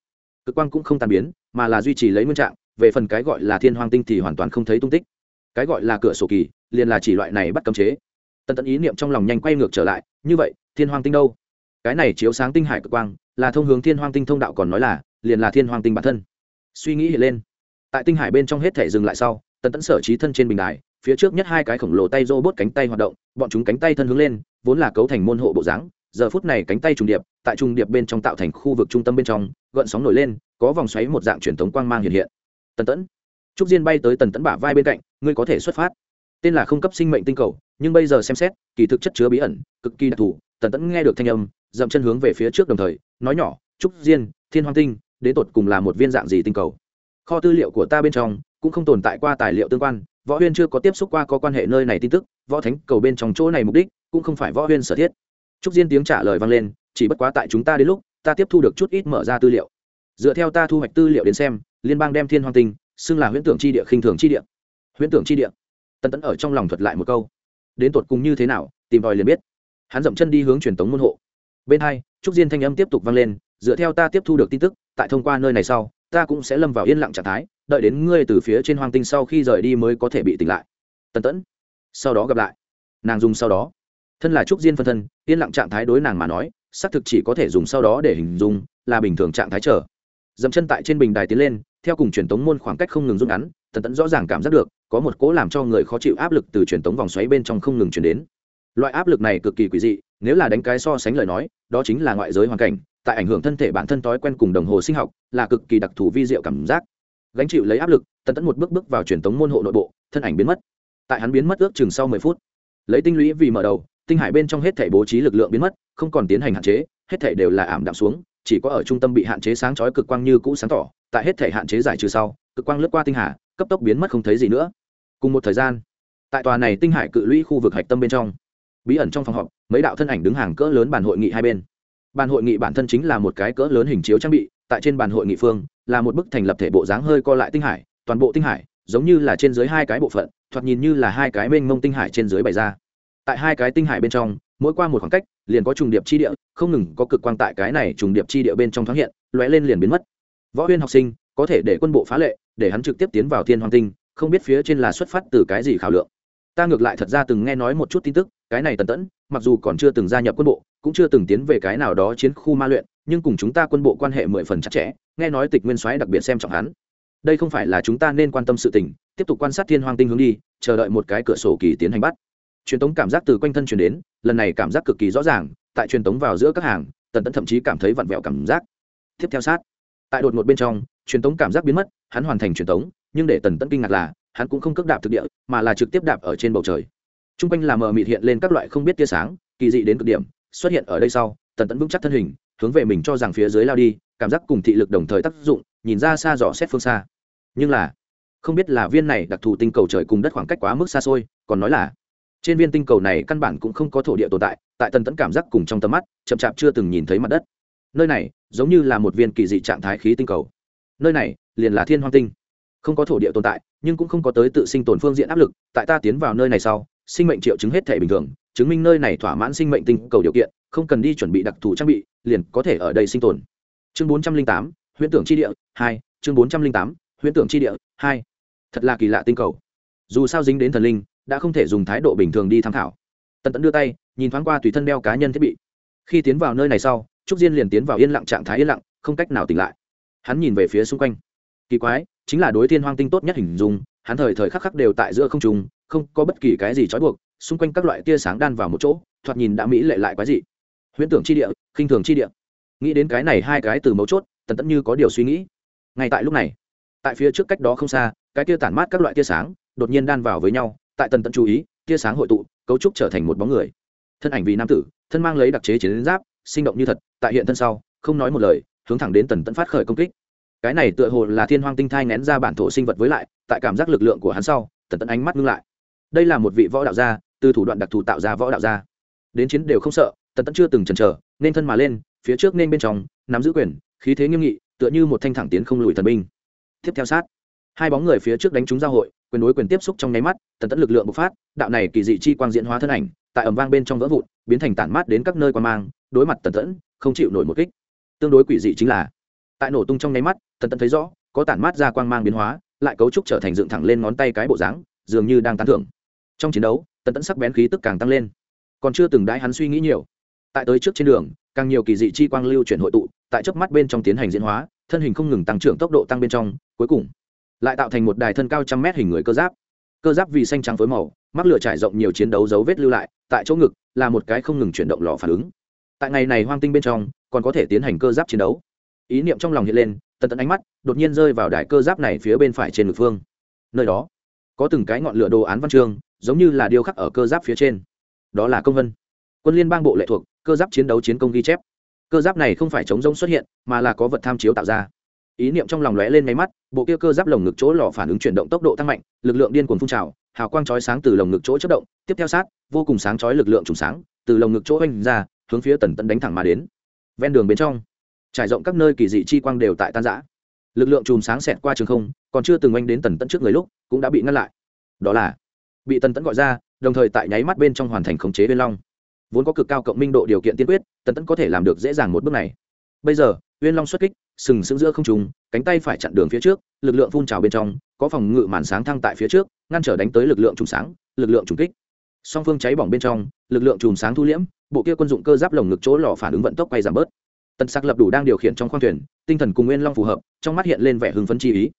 cực quang cũng không tàn biến, mà là duy trì lấy nguyên trạng, về phần cái gọi là thiên hoang tinh thì hoàn toàn không thấy tung tích. Cái gọi là cửa sổ kỳ, liền là chỉ loại này bắt cấm chế. Tần tẫn ý niệm trong lòng nhanh quay ngược trở lại, như vậy, thiên hoang tinh đâu? Cái này chiếu sáng tinh hải cực quang, là thông hướng thiên hoang tinh thông đạo còn nói là, liền là thiên hoang tinh bản thân. Suy nghĩ hiện lên tại tinh hải bên trong hết thể dừng lại sau, tần tẫn sở trí thân trên bình đài, phía trước nhất hai cái khổng lồ tay rô bốt cánh tay hoạt động, bọn chúng cánh tay thân hướng lên, vốn là cấu thành môn hộ bộ dáng, giờ phút này cánh tay trùng điệp, tại trùng điệp bên trong tạo thành khu vực trung tâm bên trong, gợn sóng nổi lên, có vòng xoáy một dạng truyền thống quang mang hiện hiện. Tần tẫn, trúc diên bay tới tần tẫn bả vai bên cạnh, ngươi có thể xuất phát. Tên là không cấp sinh mệnh tinh cầu, nhưng bây giờ xem xét, kỳ thực chất chứa bí ẩn, cực kỳ đặc thù, tần tẫn nghe được thanh âm, dậm chân hướng về phía trước đồng thời, nói nhỏ, trúc diên, thiên hoang tinh, đến tột cùng là một viên dạng gì tinh cầu? Kho tư liệu của ta bên trong cũng không tồn tại qua tài liệu tương quan, võ huyên chưa có tiếp xúc qua có quan hệ nơi này tin tức, võ thánh cầu bên trong chỗ này mục đích cũng không phải võ huyên sở thiết. Trúc diên tiếng trả lời vang lên, chỉ bất quá tại chúng ta đến lúc, ta tiếp thu được chút ít mở ra tư liệu. Dựa theo ta thu hoạch tư liệu đến xem, liên bang đem thiên hoàng tinh xưng là huyễn tưởng chi địa, khinh thường chi địa. Huyễn tưởng chi địa. Tần tẫn ở trong lòng thuật lại một câu. Đến tột cùng như thế nào, tìm tòi liền biết. Hắn dậm chân đi hướng truyền tống môn hộ. Bên hai, trúc diên thanh âm tiếp tục vang lên, dựa theo ta tiếp thu được tin tức, tại thông qua nơi này sau ta cũng sẽ lâm vào yên lặng trạng thái, đợi đến ngươi từ phía trên hoang tinh sau khi rời đi mới có thể bị tỉnh lại. Tần tẫn, sau đó gặp lại. Nàng dùng sau đó. Thân là trúc diên phân thân, yên lặng trạng thái đối nàng mà nói, xác thực chỉ có thể dùng sau đó để hình dung, là bình thường trạng thái trở. dậm chân tại trên bình đài tiến lên, theo cùng truyền tống môn khoảng cách không ngừng rút ngắn, tần tẫn rõ ràng cảm giác được, có một cố làm cho người khó chịu áp lực từ truyền tống vòng xoáy bên trong không ngừng chuyển đến. Loại áp lực này cực kỳ quỷ dị, nếu là đánh cái so sánh lời nói, đó chính là ngoại giới hoàn cảnh tại ảnh hưởng thân thể bản thân thói quen cùng đồng hồ sinh học, là cực kỳ đặc thù vi diệu cảm giác. Gánh chịu lấy áp lực, tần tẫn một bước bước vào truyền thống môn hộ nội bộ, thân ảnh biến mất. Tại hắn biến mất ước chừng sau mười phút, lấy tinh lũy vì mở đầu, tinh hải bên trong hết thể bố trí lực lượng biến mất, không còn tiến hành hạn chế, hết thể đều là ảm đạm xuống, chỉ có ở trung tâm bị hạn chế sáng chói cực quang như cũ sáng tỏ, tại hết thể hạn chế giải trừ sau, cực quang lướt qua tinh hà, cấp tốc biến mất không thấy gì nữa. Cùng một thời gian, tại tòa này tinh hải cự lũy khu vực hạch tâm bên trong, bí ẩn trong phòng họp, mấy đạo thân ảnh đứng hàng cỡ lớn bàn hội nghị hai bên bàn hội nghị bản thân chính là một cái cỡ lớn hình chiếu trang bị, tại trên bàn hội nghị phương, là một bức thành lập thể bộ dáng hơi co lại tinh hải, toàn bộ tinh hải, giống như là trên dưới hai cái bộ phận, thoạt nhìn như là hai cái mênh mông tinh hải trên dưới bày ra. Tại hai cái tinh hải bên trong, mỗi qua một khoảng cách, liền có trùng điệp chi địa, không ngừng có cực quang tại cái này trùng điệp chi địa bên trong thoáng hiện, lóe lên liền biến mất. Võ huyên học sinh, có thể để quân bộ phá lệ, để hắn trực tiếp tiến vào thiên hoàng tinh, không biết phía trên là xuất phát từ cái gì khảo lượng ta ngược lại thật ra từng nghe nói một chút tin tức, cái này tần tẫn, mặc dù còn chưa từng gia nhập quân bộ, cũng chưa từng tiến về cái nào đó chiến khu ma luyện, nhưng cùng chúng ta quân bộ quan hệ mười phần chặt chẽ, nghe nói tịch nguyên soái đặc biệt xem trọng hắn. Đây không phải là chúng ta nên quan tâm sự tình, tiếp tục quan sát thiên hoàng tinh hướng đi, chờ đợi một cái cửa sổ kỳ tiến hành bắt. Truyền tống cảm giác từ quanh thân truyền đến, lần này cảm giác cực kỳ rõ ràng, tại truyền tống vào giữa các hàng, tần tẫn thậm chí cảm thấy vặn vẹo cảm giác. Tiếp theo sát, tại đột một bên trong, truyền tống cảm giác biến mất, hắn hoàn thành truyền tống, nhưng để tần tẫn kinh ngạc là hắn cũng không cước đạp thực địa, mà là trực tiếp đạp ở trên bầu trời. T r u n g quanh là mờ mịt hiện lên các loại không biết tia sáng, kỳ dị đến cực điểm, xuất hiện ở đây sau, tần tẫn vững chắc thân hình, hướng về mình cho rằng phía dưới lao đi, cảm giác cùng thị lực đồng thời tác dụng, nhìn ra xa dò xét phương xa. Nhưng là, không biết là viên này đặc thù tinh cầu trời cùng đất khoảng cách quá mức xa xôi, còn nói là, trên viên tinh cầu này căn bản cũng không có thổ địa tồn tại tại tần tẫn cảm giác cùng trong tầm mắt, chậm chạp chưa từng nhìn thấy mặt đất. Nơi này, giống như là một viên kỳ dị trạng thái khí tinh cầu. Nơi này, liền là thiên hoang tinh không có thổ địa tồn tại, nhưng cũng không có tới tự sinh tồn phương diện áp lực, tại ta tiến vào nơi này sau, sinh mệnh triệu chứng hết thể bình thường, chứng minh nơi này thỏa mãn sinh mệnh tinh cầu điều kiện, không cần đi chuẩn bị đặc thù trang bị, liền có thể ở đây sinh tồn. Chương bốn trăm linh tám, huyễn tưởng tri địa, hai, chương bốn trăm linh tám, huyễn tưởng tri địa, hai. Thật là kỳ lạ tinh cầu. Dù sao dính đến thần linh, đã không thể dùng thái độ bình thường đi tham khảo. Tần tẫn đưa tay, nhìn thoáng qua tùy thân đeo cá nhân thiết bị. Khi tiến vào nơi này sau, trúc diên liền tiến vào yên lặng trạng thái yên lặng, không cách nào tỉnh lại. Hắn nhìn về phía xung quanh. Kỳ quái chính là đối thiên hoang tinh tốt nhất hình dung hắn thời thời khắc khắc đều tại giữa không trung, không có bất kỳ cái gì trói buộc xung quanh các loại tia sáng đan vào một chỗ thoạt nhìn đã mỹ lệ lại quái dị. Huyễn tưởng chi địa khinh thường chi địa. Nghĩ đến cái này hai cái từ mấu chốt tần tẫn như có điều suy nghĩ. Ngay tại lúc này tại phía trước cách đó không xa cái tia tản mát các loại tia sáng đột nhiên đan vào với nhau tại tần tẫn chú ý tia sáng hội tụ cấu trúc trở thành một bóng người. Thân ảnh vì nam tử thân mang lấy đặc chế chiến giáp sinh động như thật tại hiện thân sau không nói một lời hướng thẳng đến tần tẫn phát khởi công kích cái này tựa hồ là thiên hoang tinh thai nén ra bản thổ sinh vật với lại, tại cảm giác lực lượng của hắn sau, tần tẫn ánh mắt ngưng lại. Đây là một vị võ đạo gia, từ thủ đoạn đặc thù tạo ra võ đạo gia. Đến chiến đều không sợ, tần tẫn chưa từng chần chờ, nên thân mà lên, phía trước nên bên trong, nắm giữ quyền, khí thế nghiêm nghị, tựa như một thanh thẳng tiến không lùi thần binh. Tiếp theo sát. Hai bóng người phía trước đánh trúng giao hội, quyền đối quyền tiếp xúc trong nháy mắt, tần tẫn lực lượng bộc phát, đạo này kỳ dị chi quang diễn hóa thân ảnh, tại ẩm vang bên trong vỡ vụn, biến thành tản mát đến các nơi quan mang, đối mặt tần tẫn, không chịu nổi một kích. Tương đối quỷ dị chính là tại nổ tung trong nháy mắt, tần tẫn thấy rõ, có tản mát ra quang mang biến hóa, lại cấu trúc trở thành dựng thẳng lên ngón tay cái bộ dáng, dường như đang tán thưởng. Trong chiến đấu, tần tẫn sắc bén khí tức càng tăng lên. Còn chưa từng đãi hắn suy nghĩ nhiều. Tại tới trước trên đường, càng nhiều kỳ dị chi quang lưu chuyển hội tụ, tại chớp mắt bên trong tiến hành diễn hóa, thân hình không ngừng tăng trưởng tốc độ tăng bên trong, cuối cùng, lại tạo thành một đài thân cao trăm mét hình người cơ giáp. Cơ giáp vì xanh trắng phối màu, mắc lửa trải rộng nhiều chiến đấu dấu vết lưu lại, tại chỗ ngực, là một cái không ngừng chuyển động lò phản ứng. Tại ngày này hoang tinh bên trong, còn có thể tiến hành cơ giáp chiến đấu ý niệm trong lòng hiện lên, tần tận ánh mắt đột nhiên rơi vào đài cơ giáp này phía bên phải trên ngực phương. Nơi đó, có từng cái ngọn lửa đồ án văn chương, giống như là điêu khắc ở cơ giáp phía trên. Đó là công vân. Quân liên bang bộ lệ thuộc, cơ giáp chiến đấu chiến công ghi chép. Cơ giáp này không phải chống rông xuất hiện, mà là có vật tham chiếu tạo ra. Ý niệm trong lòng lóe lên máy mắt, bộ kia cơ giáp lồng ngực chỗ lò phản ứng chuyển động tốc độ tăng mạnh, lực lượng điên cuồng phun trào, hào quang chói sáng từ lồng ngực chỗ chất động, tiếp theo sát, vô cùng sáng chói lực lượng trùng sáng, từ lồng ngực chỗ oanh ra, hướng phía tần tẫn đánh thẳng mà đến. Ven đường bên trong trải rộng các nơi kỳ dị chi quang đều tại tan giã lực lượng chùm sáng xẹt qua trường không, còn chưa từng oanh đến tần tận trước người lúc, cũng đã bị ngăn lại. Đó là, bị tần tận gọi ra, đồng thời tại nháy mắt bên trong hoàn thành khống chế bên long. Vốn có cực cao cộng minh độ điều kiện tiên quyết, tần tẫn có thể làm được dễ dàng một bước này. Bây giờ uyên long xuất kích, sừng sững giữa không trùng cánh tay phải chặn đường phía trước, lực lượng phun trào bên trong, có phòng ngự màn sáng thăng tại phía trước, ngăn trở đánh tới lực lượng trùng sáng, lực lượng trùng kích. Song phương cháy bỏng bên trong, lực lượng trùng sáng thu liễm, bộ kia quân dụng cơ giáp lồng ngực chỗ lò phản ứng vận tốc quay giảm bớt tần sắc lập đủ đang điều khiển trong khoang thuyền, tinh thần cùng nguyên long phù hợp, trong mắt hiện lên vẻ hưng phấn chi ý.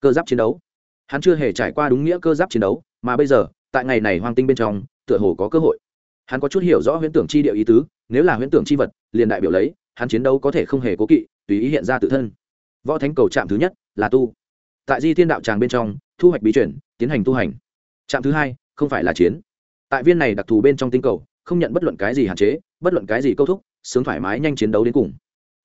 Cơ giáp chiến đấu. Hắn chưa hề trải qua đúng nghĩa cơ giáp chiến đấu, mà bây giờ, tại ngày này hoang tinh bên trong, tựa hồ có cơ hội. Hắn có chút hiểu rõ huyễn tưởng chi địa ý tứ, nếu là huyễn tưởng chi vật, liền đại biểu lấy, hắn chiến đấu có thể không hề cố kỵ, tùy ý hiện ra tự thân. Võ thánh cầu trạm thứ nhất, là tu. Tại di thiên đạo tràng bên trong, thu hoạch bí chuyển tiến hành tu hành. Trạm thứ hai, không phải là chiến. Tại viên này đặc thù bên trong tinh cầu, không nhận bất luận cái gì hạn chế, bất luận cái gì câu thúc, sướng thoải mái nhanh chiến đấu đến cùng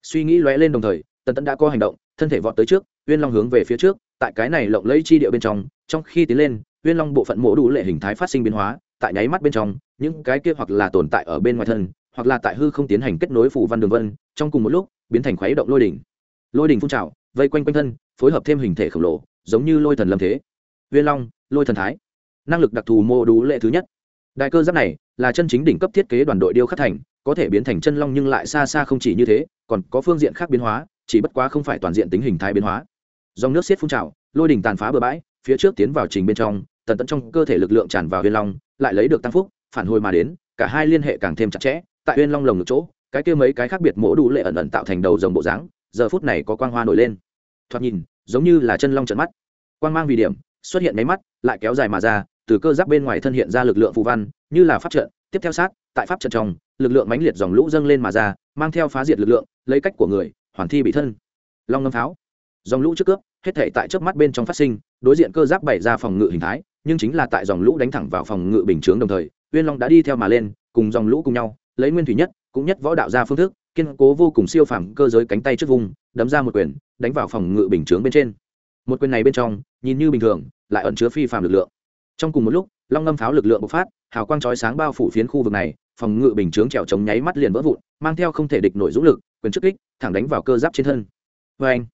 suy nghĩ lóe lên đồng thời, tần tẫn đã có hành động, thân thể vọt tới trước, uyên long hướng về phía trước, tại cái này lộng lẫy chi địa bên trong trong khi tiến lên, uyên long bộ phận mổ đủ lệ hình thái phát sinh biến hóa, tại nháy mắt bên trong, những cái kia hoặc là tồn tại ở bên ngoài thân, hoặc là tại hư không tiến hành kết nối phủ văn đường vân, trong cùng một lúc, biến thành khuấy động lôi đỉnh. Lôi đỉnh phun trào, vây quanh quanh thân, phối hợp thêm hình thể khổng lồ, giống như lôi thần lâm thế. Uyên long, lôi thần thái. Năng lực đặc thù mô đủ lệ thứ nhất. Đại cơ giáp này là chân chính đỉnh cấp thiết kế đoàn đội điêu khắc thành có thể biến thành chân long nhưng lại xa xa không chỉ như thế, còn có phương diện khác biến hóa, chỉ bất quá không phải toàn diện tính hình thái biến hóa. Dòng nước xiết phun trào, lôi đỉnh tàn phá bừa bãi, phía trước tiến vào trình bên trong, tần tận trong cơ thể lực lượng tràn vào huyên long, lại lấy được tăng phúc, phản hồi mà đến, cả hai liên hệ càng thêm chặt chẽ, tại huyên long lồng ngực chỗ, cái kia mấy cái khác biệt mỗ đủ lệ ẩn ẩn tạo thành đầu dòng bộ dáng, giờ phút này có quang hoa nổi lên. Thoạt nhìn, giống như là chân long trận mắt. Quang mang vì điểm, xuất hiện máy mắt, lại kéo dài mà ra, từ cơ giáp bên ngoài thân hiện ra lực lượng phù văn, như là pháp trận, tiếp theo sát, tại pháp trận trong lực lượng mãnh liệt dòng lũ dâng lên mà ra, mang theo phá diệt lực lượng, lấy cách của người, hoàn thi bị thân. Long ngâm pháo. Dòng lũ trước cướp, hết thể tại trước mắt bên trong phát sinh, đối diện cơ giáp bày ra phòng ngự hình thái, nhưng chính là tại dòng lũ đánh thẳng vào phòng ngự bình chướng đồng thời, uyên long đã đi theo mà lên, cùng dòng lũ cùng nhau, lấy nguyên thủy nhất, cũng nhất võ đạo ra phương thức, kiên cố vô cùng siêu phàm cơ giới cánh tay trước vùng, đấm ra một quyền, đánh vào phòng ngự bình chướng bên trên. Một quyền này bên trong, nhìn như bình thường, lại ẩn chứa phi phàm lực lượng. Trong cùng một lúc, long ngâm pháo lực lượng bộc phát, hào quang chói sáng bao phủ phiến khu vực này phòng ngự bình chướng trèo chống nháy mắt liền vỡ vụn, mang theo không thể địch nổi dũng lực, quyền chức kích, thẳng đánh vào cơ giáp trên thân. Vê anh,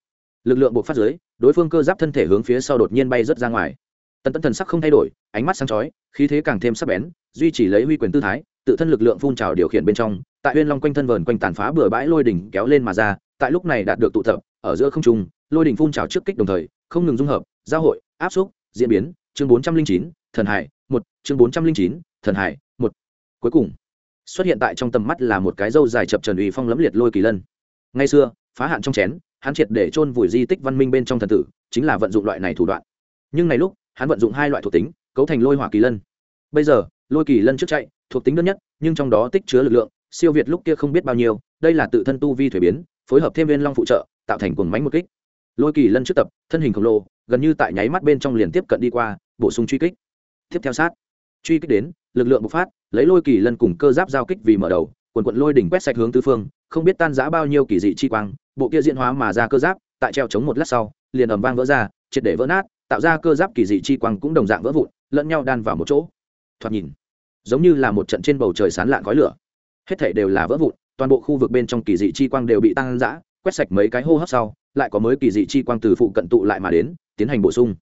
lực lượng buộc phát dưới, đối phương cơ giáp thân thể hướng phía sau đột nhiên bay rớt ra ngoài. Tần tân thần sắc không thay đổi, ánh mắt sáng chói, khí thế càng thêm sắc bén, duy trì lấy huy quyền tư thái, tự thân lực lượng phun trào điều khiển bên trong, tại huyên long quanh thân vờn quanh tàn phá bừa bãi lôi đỉnh kéo lên mà ra, tại lúc này đạt được tụ tập, ở giữa không trung, lôi đỉnh phun trào trước kích đồng thời, không ngừng dung hợp, giao hội, áp xúc, diễn biến, chương bốn trăm linh chín, thần hải, một, chương bốn trăm linh chín, thần hải, một. Cuối cùng xuất hiện tại trong tầm mắt là một cái dâu dài chập trần uy phong lẫm liệt lôi kỳ lân. Ngay xưa, phá hạn trong chén, hắn triệt để chôn vùi di tích văn minh bên trong thần tử, chính là vận dụng loại này thủ đoạn. Nhưng này lúc, hắn vận dụng hai loại thuộc tính, cấu thành lôi hỏa kỳ lân. Bây giờ, lôi kỳ lân trước chạy, thuộc tính đơn nhất, nhưng trong đó tích chứa lực lượng, siêu việt lúc kia không biết bao nhiêu, đây là tự thân tu vi thuế biến, phối hợp thêm viên long phụ trợ, tạo thành cuồng mánh một kích. Lôi kỳ lân trước tập, thân hình khổng lồ, gần như tại nháy mắt bên trong liền tiếp cận đi qua, bổ sung truy kích. Tiếp theo sát, truy kích đến lực lượng bộc phát, lấy lôi kỳ lân cùng cơ giáp giao kích vì mở đầu, quần quận lôi đỉnh quét sạch hướng tư phương, không biết tan giã bao nhiêu kỳ dị chi quang, bộ kia diễn hóa mà ra cơ giáp, tại treo chống một lát sau, liền ầm vang vỡ ra, triệt để vỡ nát, tạo ra cơ giáp kỳ dị chi quang cũng đồng dạng vỡ vụn, lẫn nhau đan vào một chỗ. Thoạt nhìn, giống như là một trận trên bầu trời sán lạn khói lửa. Hết thể đều là vỡ vụn, toàn bộ khu vực bên trong kỳ dị chi quang đều bị tan giã, quét sạch mấy cái hô hấp sau, lại có mới kỳ dị chi quang từ phụ cận tụ lại mà đến, tiến hành bổ sung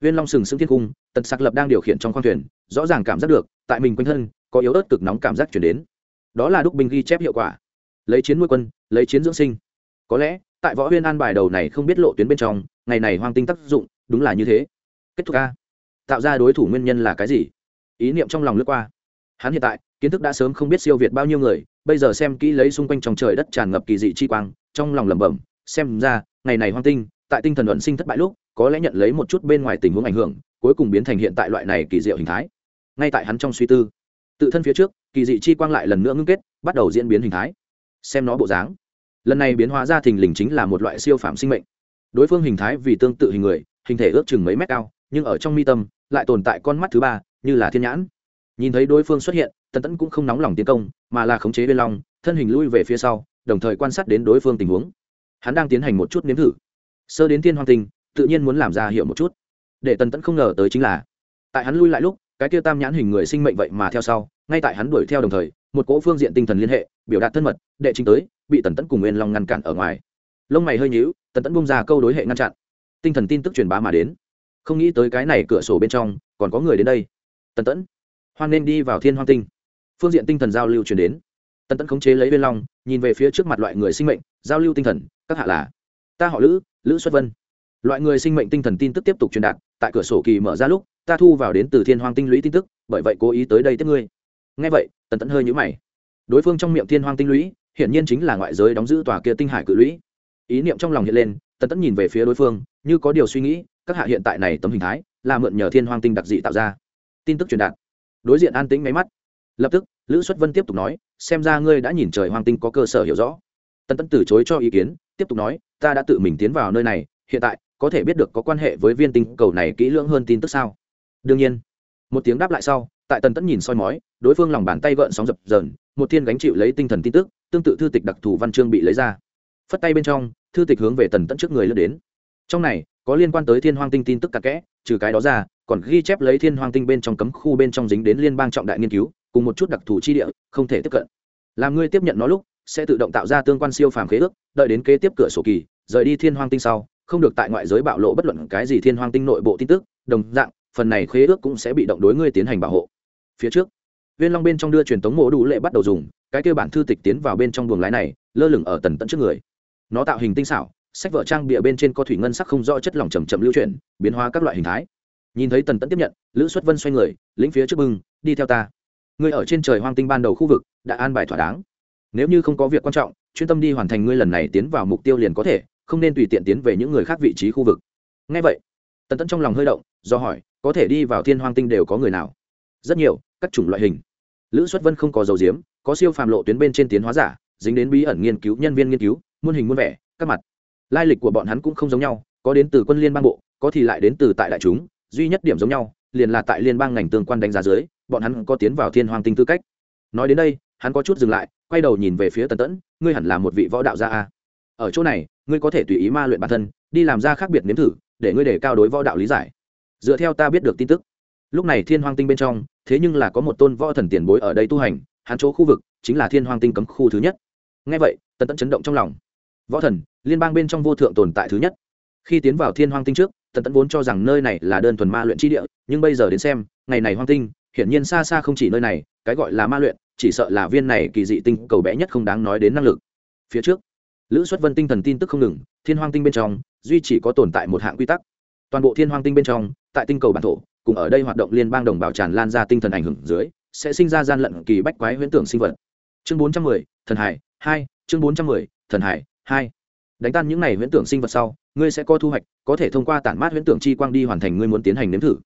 viên long sừng sững thiên cung tần sạc lập đang điều khiển trong khoang thuyền, rõ ràng cảm giác được, tại mình quanh thân, có yếu ớt cực nóng cảm giác chuyển đến. Đó là đúc binh ghi chép hiệu quả. Lấy chiến nuôi quân, lấy chiến dưỡng sinh. Có lẽ, tại võ huyên an bài đầu này không biết lộ tuyến bên trong, ngày này hoang tinh tác dụng, đúng là như thế. Kết thúc a tạo ra đối thủ nguyên nhân là cái gì? Ý niệm trong lòng lướt qua. Hắn hiện tại, kiến thức đã sớm không biết siêu việt bao nhiêu người, bây giờ xem kỹ lấy xung quanh trong trời đất tràn ngập kỳ dị chi quang, trong lòng lẩm bẩm, xem ra, ngày này hoang tinh, tại tinh thần luận sinh thất bại lúc có lẽ nhận lấy một chút bên ngoài tình huống ảnh hưởng, cuối cùng biến thành hiện tại loại này kỳ diệu hình thái. Ngay tại hắn trong suy tư, tự thân phía trước, kỳ dị chi quang lại lần nữa ngưng kết, bắt đầu diễn biến hình thái. Xem nó bộ dáng, lần này biến hóa ra thình lình chính là một loại siêu phạm sinh mệnh. Đối phương hình thái vì tương tự hình người, hình thể ước chừng mấy mét cao, nhưng ở trong mi tâm, lại tồn tại con mắt thứ ba, như là thiên nhãn. Nhìn thấy đối phương xuất hiện, tần tẫn cũng không nóng lòng tiến công, mà là khống chế bên long thân hình lui về phía sau, đồng thời quan sát đến đối phương tình huống. Hắn đang tiến hành một chút nếm thử. Sơ đến thiên hoàng tinh tự nhiên muốn làm ra hiểu một chút. Để tần tẫn không ngờ tới chính là, tại hắn lui lại lúc, cái kia tam nhãn hình người sinh mệnh vậy mà theo sau, ngay tại hắn đuổi theo đồng thời, một cỗ phương diện tinh thần liên hệ, biểu đạt thân mật, đệ chính tới, bị tần tẫn cùng nguyên long ngăn cản ở ngoài. Lông mày hơi nhíu, tần tẫn bung ra câu đối hệ ngăn chặn. Tinh thần tin tức truyền bá mà đến. Không nghĩ tới cái này cửa sổ bên trong, còn có người đến đây. Tần tẫn, hoan nên đi vào thiên hoang tinh. Phương diện tinh thần giao lưu truyền đến. Tần tẫn khống chế lấy bên long, nhìn về phía trước mặt loại người sinh mệnh, giao lưu tinh thần, các hạ là, ta họ lữ lữ xuất vân loại người sinh mệnh tinh thần tin tức tiếp tục truyền đạt, tại cửa sổ kỳ mở ra lúc, ta thu vào đến từ thiên hoang tinh lũy tin tức, bởi vậy cố ý tới đây tiếp ngươi. Ngay vậy, tần tẫn hơi nhũ mày. Đối phương trong miệng thiên hoang tinh lũy, hiển nhiên chính là ngoại giới đóng giữ tòa kia tinh hải cự lũy. Ý niệm trong lòng hiện lên, tần tẫn nhìn về phía đối phương, như có điều suy nghĩ, các hạ hiện tại này tấm hình thái, là mượn nhờ thiên hoang tinh đặc dị tạo ra. Tin tức truyền đạt. Đối diện an tĩnh máy mắt. Lập tức, lữ xuất vân tiếp tục nói, xem ra ngươi đã nhìn trời hoang tinh có cơ sở hiểu rõ. Tần tẫn từ chối cho ý kiến, tiếp tục nói, ta đã tự mình tiến vào nơi này, hiện tại có thể biết được có quan hệ với viên tinh cầu này kỹ lưỡng hơn tin tức sao? Đương nhiên. Một tiếng đáp lại sau, tại tần tẫn nhìn soi mói, đối phương lòng bàn tay gợn sóng dập dờn, một thiên gánh chịu lấy tinh thần tin tức, tương tự thư tịch đặc thù văn chương bị lấy ra. Phất tay bên trong, thư tịch hướng về tần tẫn trước người lướt đến. Trong này, có liên quan tới thiên hoang tinh tin tức cà kẽ, trừ cái đó ra, còn ghi chép lấy thiên hoang tinh bên trong cấm khu bên trong dính đến liên bang trọng đại nghiên cứu, cùng một chút đặc thù chi địa, không thể tiếp cận. Làm ngươi tiếp nhận nó lúc, sẽ tự động tạo ra tương quan siêu phàm khế ước, đợi đến kế tiếp cửa sổ kỳ, rời đi thiên hoang tinh sau không được tại ngoại giới bạo lộ bất luận cái gì thiên hoang tinh nội bộ tin tức, đồng dạng, phần này khế ước cũng sẽ bị động đối ngươi tiến hành bảo hộ. Phía trước, viên long bên trong đưa truyền tống mộ đủ lệ bắt đầu dùng, cái kêu bản thư tịch tiến vào bên trong buồng lái này, lơ lửng ở tần tận trước người. Nó tạo hình tinh xảo, sách vở trang bịa bên trên có thủy ngân sắc không rõ chất lỏng chầm chậm lưu chuyển, biến hóa các loại hình thái. Nhìn thấy tần tẫn tiếp nhận, lữ xuất vân xoay người, lĩnh phía trước bưng, đi theo ta. Ngươi ở trên trời hoang tinh ban đầu khu vực, đã an bài thỏa đáng. Nếu như không có việc quan trọng, chuyên tâm đi hoàn thành ngươi lần này tiến vào mục tiêu liền có thể không nên tùy tiện tiến về những người khác vị trí khu vực. Ngay vậy, tần tẫn trong lòng hơi động, do hỏi, có thể đi vào thiên hoang tinh đều có người nào? Rất nhiều, các chủng loại hình. Lữ xuất vân không có dầu diếm, có siêu phàm lộ tuyến bên trên tiến hóa giả, dính đến bí ẩn nghiên cứu, nhân viên nghiên cứu, muôn hình muôn vẻ, các mặt. Lai lịch của bọn hắn cũng không giống nhau, có đến từ quân liên bang bộ, có thì lại đến từ tại đại chúng, duy nhất điểm giống nhau, liền là tại liên bang ngành tương quan đánh giá dưới, bọn hắn có tiến vào thiên hoàng tinh tư cách. Nói đến đây, hắn có chút dừng lại, quay đầu nhìn về phía tần tẫn, ngươi hẳn là một vị võ đạo gia a ở chỗ này, ngươi có thể tùy ý ma luyện bản thân, đi làm ra khác biệt nếm thử, để ngươi để cao đối võ đạo lý giải. Dựa theo ta biết được tin tức, lúc này thiên hoàng tinh bên trong, thế nhưng là có một tôn võ thần tiền bối ở đây tu hành, hắn chỗ khu vực chính là thiên hoàng tinh cấm khu thứ nhất. Ngay vậy, tần tẫn chấn động trong lòng. Võ thần, liên bang bên trong vô thượng tồn tại thứ nhất. Khi tiến vào thiên hoàng tinh trước, tần tẫn vốn cho rằng nơi này là đơn thuần ma luyện tri địa, nhưng bây giờ đến xem, ngày này hoàng tinh, hiển nhiên xa xa không chỉ nơi này, cái gọi là ma luyện, chỉ sợ là viên này kỳ dị tinh cầu bé nhất không đáng nói đến năng lực. Phía trước lữ xuất vân tinh thần tin tức không ngừng, thiên hoàng tinh bên trong, duy chỉ có tồn tại một hạng quy tắc. Toàn bộ thiên hoàng tinh bên trong, tại tinh cầu bản thổ, cùng ở đây hoạt động liên bang đồng bào tràn lan ra tinh thần ảnh hưởng dưới, sẽ sinh ra gian lận kỳ bách quái huyễn tưởng sinh vật. Chương bốn trăm mười, thần hải, hai, chương bốn trăm mười, thần hải, hai. Đánh tan những này huyễn tưởng sinh vật sau, ngươi sẽ có thu hoạch, có thể thông qua tản mát huyễn tưởng chi quang đi hoàn thành ngươi muốn tiến hành nếm thử.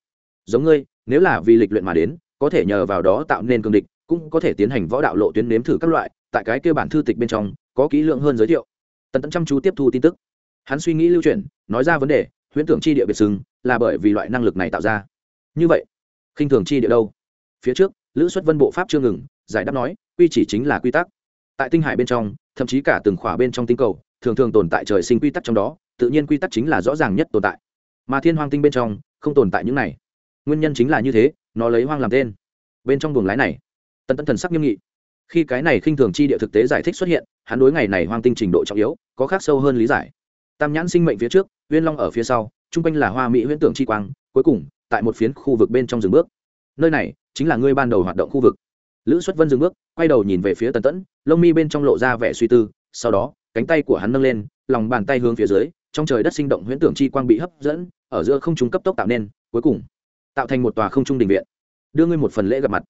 Giống ngươi, nếu là vì lịch luyện mà đến, có thể nhờ vào đó tạo nên cương địch, cũng có thể tiến hành võ đạo lộ tuyến nếm thử các loại, tại cái kêu bản thư tịch bên trong, có kỹ lượng hơn giới thiệu tần tận chăm chú tiếp thu tin tức. Hắn suy nghĩ lưu chuyển, nói ra vấn đề, huyễn tưởng chi địa biệt xưng là bởi vì loại năng lực này tạo ra. Như vậy, khinh thường chi địa đâu? Phía trước, lữ xuất vân bộ pháp chưa ngừng, giải đáp nói, quy chỉ chính là quy tắc. Tại tinh hải bên trong, thậm chí cả từng khỏa bên trong tinh cầu, thường thường tồn tại trời sinh quy tắc trong đó, tự nhiên quy tắc chính là rõ ràng nhất tồn tại. Mà thiên hoang tinh bên trong, không tồn tại những này. Nguyên nhân chính là như thế, nó lấy hoang làm tên. Bên trong buồng lái này, tần tẫn thần sắc nghiêm nghị khi cái này khinh thường chi địa thực tế giải thích xuất hiện, hắn đối ngày này hoang tinh trình độ trọng yếu, có khác sâu hơn lý giải. Tam nhãn sinh mệnh phía trước, uyên long ở phía sau, chung quanh là hoa mỹ huyễn tưởng chi quang, cuối cùng, tại một phiến khu vực bên trong rừng bước. Nơi này, chính là ngươi ban đầu hoạt động khu vực. Lữ xuất vân dừng bước, quay đầu nhìn về phía tần tẫn, lông mi bên trong lộ ra vẻ suy tư, sau đó, cánh tay của hắn nâng lên, lòng bàn tay hướng phía dưới, trong trời đất sinh động huyễn tưởng chi quang bị hấp dẫn, ở giữa không trung cấp tốc tạo nên, cuối cùng, tạo thành một tòa không trung đình viện, đưa ngươi một phần lễ gặp mặt.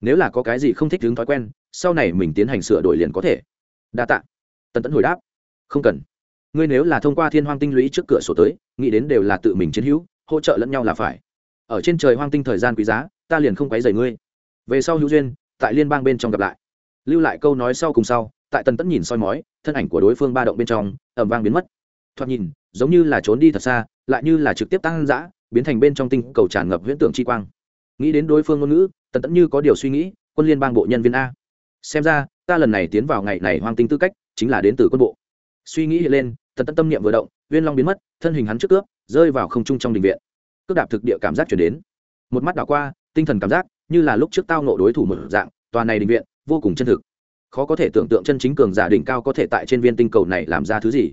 Nếu là có cái gì không thích đứng thói quen sau này mình tiến hành sửa đổi liền có thể. Đa tạ. Tần tẫn hồi đáp. Không cần. Ngươi nếu là thông qua thiên hoang tinh lũy trước cửa sổ tới, nghĩ đến đều là tự mình chiến hữu, hỗ trợ lẫn nhau là phải. Ở trên trời hoang tinh thời gian quý giá, ta liền không quấy rầy ngươi. Về sau hữu duyên, tại liên bang bên trong gặp lại. Lưu lại câu nói sau cùng sau, tại tần tẫn nhìn soi mói, thân ảnh của đối phương ba động bên trong ẩm vang biến mất. Thoạt nhìn, giống như là trốn đi thật xa, lại như là trực tiếp tăng dã, biến thành bên trong tinh cầu tràn ngập huyễn tưởng chi quang. Nghĩ đến đối phương ngôn ngữ, tần tẫn như có điều suy nghĩ, quân liên bang bộ nhân viên a xem ra, ta lần này tiến vào ngày này hoang tinh tư cách, chính là đến từ quân bộ. Suy nghĩ hiện lên tần tẫn tâm niệm vừa động, viên long biến mất, thân hình hắn trước cướp, rơi vào không trung trong đình viện. Cướp đạp thực địa cảm giác chuyển đến. Một mắt đảo qua, tinh thần cảm giác, như là lúc trước tao nộ đối thủ một dạng, tòa này đình viện, vô cùng chân thực. Khó có thể tưởng tượng chân chính cường giả đỉnh cao có thể tại trên viên tinh cầu này làm ra thứ gì.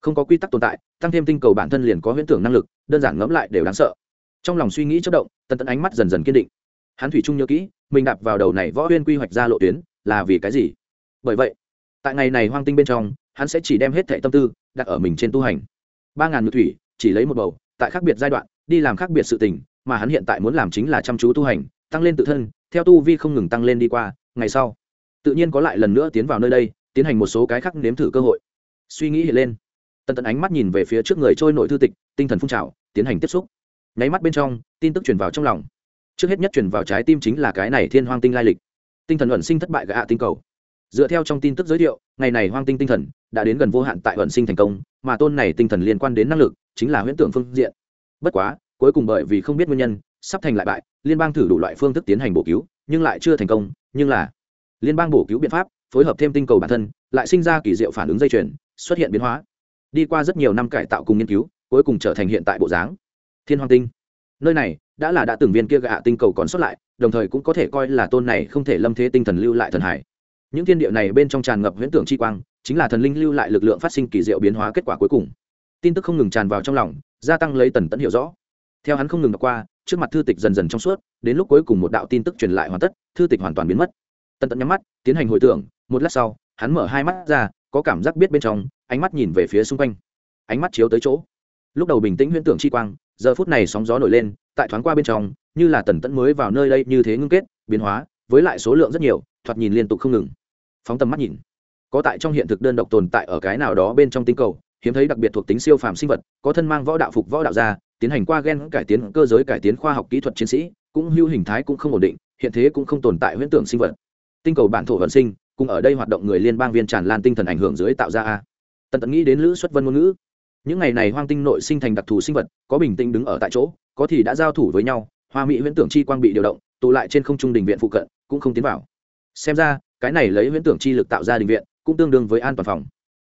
Không có quy tắc tồn tại, tăng thêm tinh cầu bản thân liền có huyễn tưởng năng lực, đơn giản ngẫm lại đều đáng sợ. Trong lòng suy nghĩ chất động tần tân ánh mắt dần dần kiên định. Hắn thủy trung nhớ kỹ, mình đạp vào đầu này võ huyên quy hoạch ra lộ tuyến là vì cái gì? Bởi vậy, tại ngày này hoang tinh bên trong, hắn sẽ chỉ đem hết thệ tâm tư đặt ở mình trên tu hành. Ba ngàn ngự thủy, chỉ lấy một bầu, tại khác biệt giai đoạn, đi làm khác biệt sự tình, mà hắn hiện tại muốn làm chính là chăm chú tu hành, tăng lên tự thân, theo tu vi không ngừng tăng lên đi qua, ngày sau, tự nhiên có lại lần nữa tiến vào nơi đây, tiến hành một số cái khác nếm thử cơ hội. Suy nghĩ hiện lên, tần tần ánh mắt nhìn về phía trước người trôi nổi thư tịch, tinh thần phun trào, tiến hành tiếp xúc. Nháy mắt bên trong, tin tức truyền vào trong lòng. Trước hết nhất truyền vào trái tim chính là cái này thiên hoang tinh lai lịch tinh thần ẩn sinh thất bại gạ tinh cầu. Dựa theo trong tin tức giới thiệu, ngày này hoang tinh tinh thần đã đến gần vô hạn tại ẩn sinh thành công, mà tôn này tinh thần liên quan đến năng lực chính là huyễn tưởng phương diện. Bất quá, cuối cùng bởi vì không biết nguyên nhân, sắp thành lại bại, liên bang thử đủ loại phương thức tiến hành bổ cứu, nhưng lại chưa thành công, nhưng là liên bang bổ cứu biện pháp, phối hợp thêm tinh cầu bản thân, lại sinh ra kỳ diệu phản ứng dây chuyền, xuất hiện biến hóa. Đi qua rất nhiều năm cải tạo cùng nghiên cứu, cuối cùng trở thành hiện tại bộ dáng. Thiên hoàng tinh. Nơi này đã là đã từng viên kia gạ tinh cầu còn xuất lại, đồng thời cũng có thể coi là tôn này không thể lâm thế tinh thần lưu lại thần hải. Những thiên địa này bên trong tràn ngập huyễn tưởng chi quang, chính là thần linh lưu lại lực lượng phát sinh kỳ diệu biến hóa kết quả cuối cùng. Tin tức không ngừng tràn vào trong lòng, gia tăng lấy tần tẫn hiểu rõ. Theo hắn không ngừng đọc qua, trước mặt thư tịch dần dần trong suốt, đến lúc cuối cùng một đạo tin tức truyền lại hoàn tất, thư tịch hoàn toàn biến mất. Tần tẫn nhắm mắt, tiến hành hồi tưởng, một lát sau, hắn mở hai mắt ra, có cảm giác biết bên trong, ánh mắt nhìn về phía xung quanh. Ánh mắt chiếu tới chỗ. Lúc đầu bình tĩnh huyễn tưởng chi quang giờ phút này sóng gió nổi lên, tại thoáng qua bên trong, như là tần tẫn mới vào nơi đây như thế ngưng kết, biến hóa, với lại số lượng rất nhiều, thoạt nhìn liên tục không ngừng. Phóng tầm mắt nhìn, có tại trong hiện thực đơn độc tồn tại ở cái nào đó bên trong tinh cầu, hiếm thấy đặc biệt thuộc tính siêu phàm sinh vật, có thân mang võ đạo phục võ đạo gia, tiến hành qua gen cải tiến, cơ giới cải tiến khoa học kỹ thuật chiến sĩ, cũng hưu hình thái cũng không ổn định, hiện thế cũng không tồn tại huyễn tưởng sinh vật. Tinh cầu bản thổ vận sinh, cùng ở đây hoạt động người liên bang viên tràn lan tinh thần ảnh hưởng dưới tạo ra a. Tần tẫn nghĩ đến lữ xuất vân ngôn ngữ những ngày này hoang tinh nội sinh thành đặc thù sinh vật, có bình tĩnh đứng ở tại chỗ, có thì đã giao thủ với nhau, hoa mỹ huyễn tưởng chi quang bị điều động, tụ lại trên không trung đình viện phụ cận, cũng không tiến vào. Xem ra, cái này lấy huyễn tưởng chi lực tạo ra đình viện, cũng tương đương với an toàn phòng.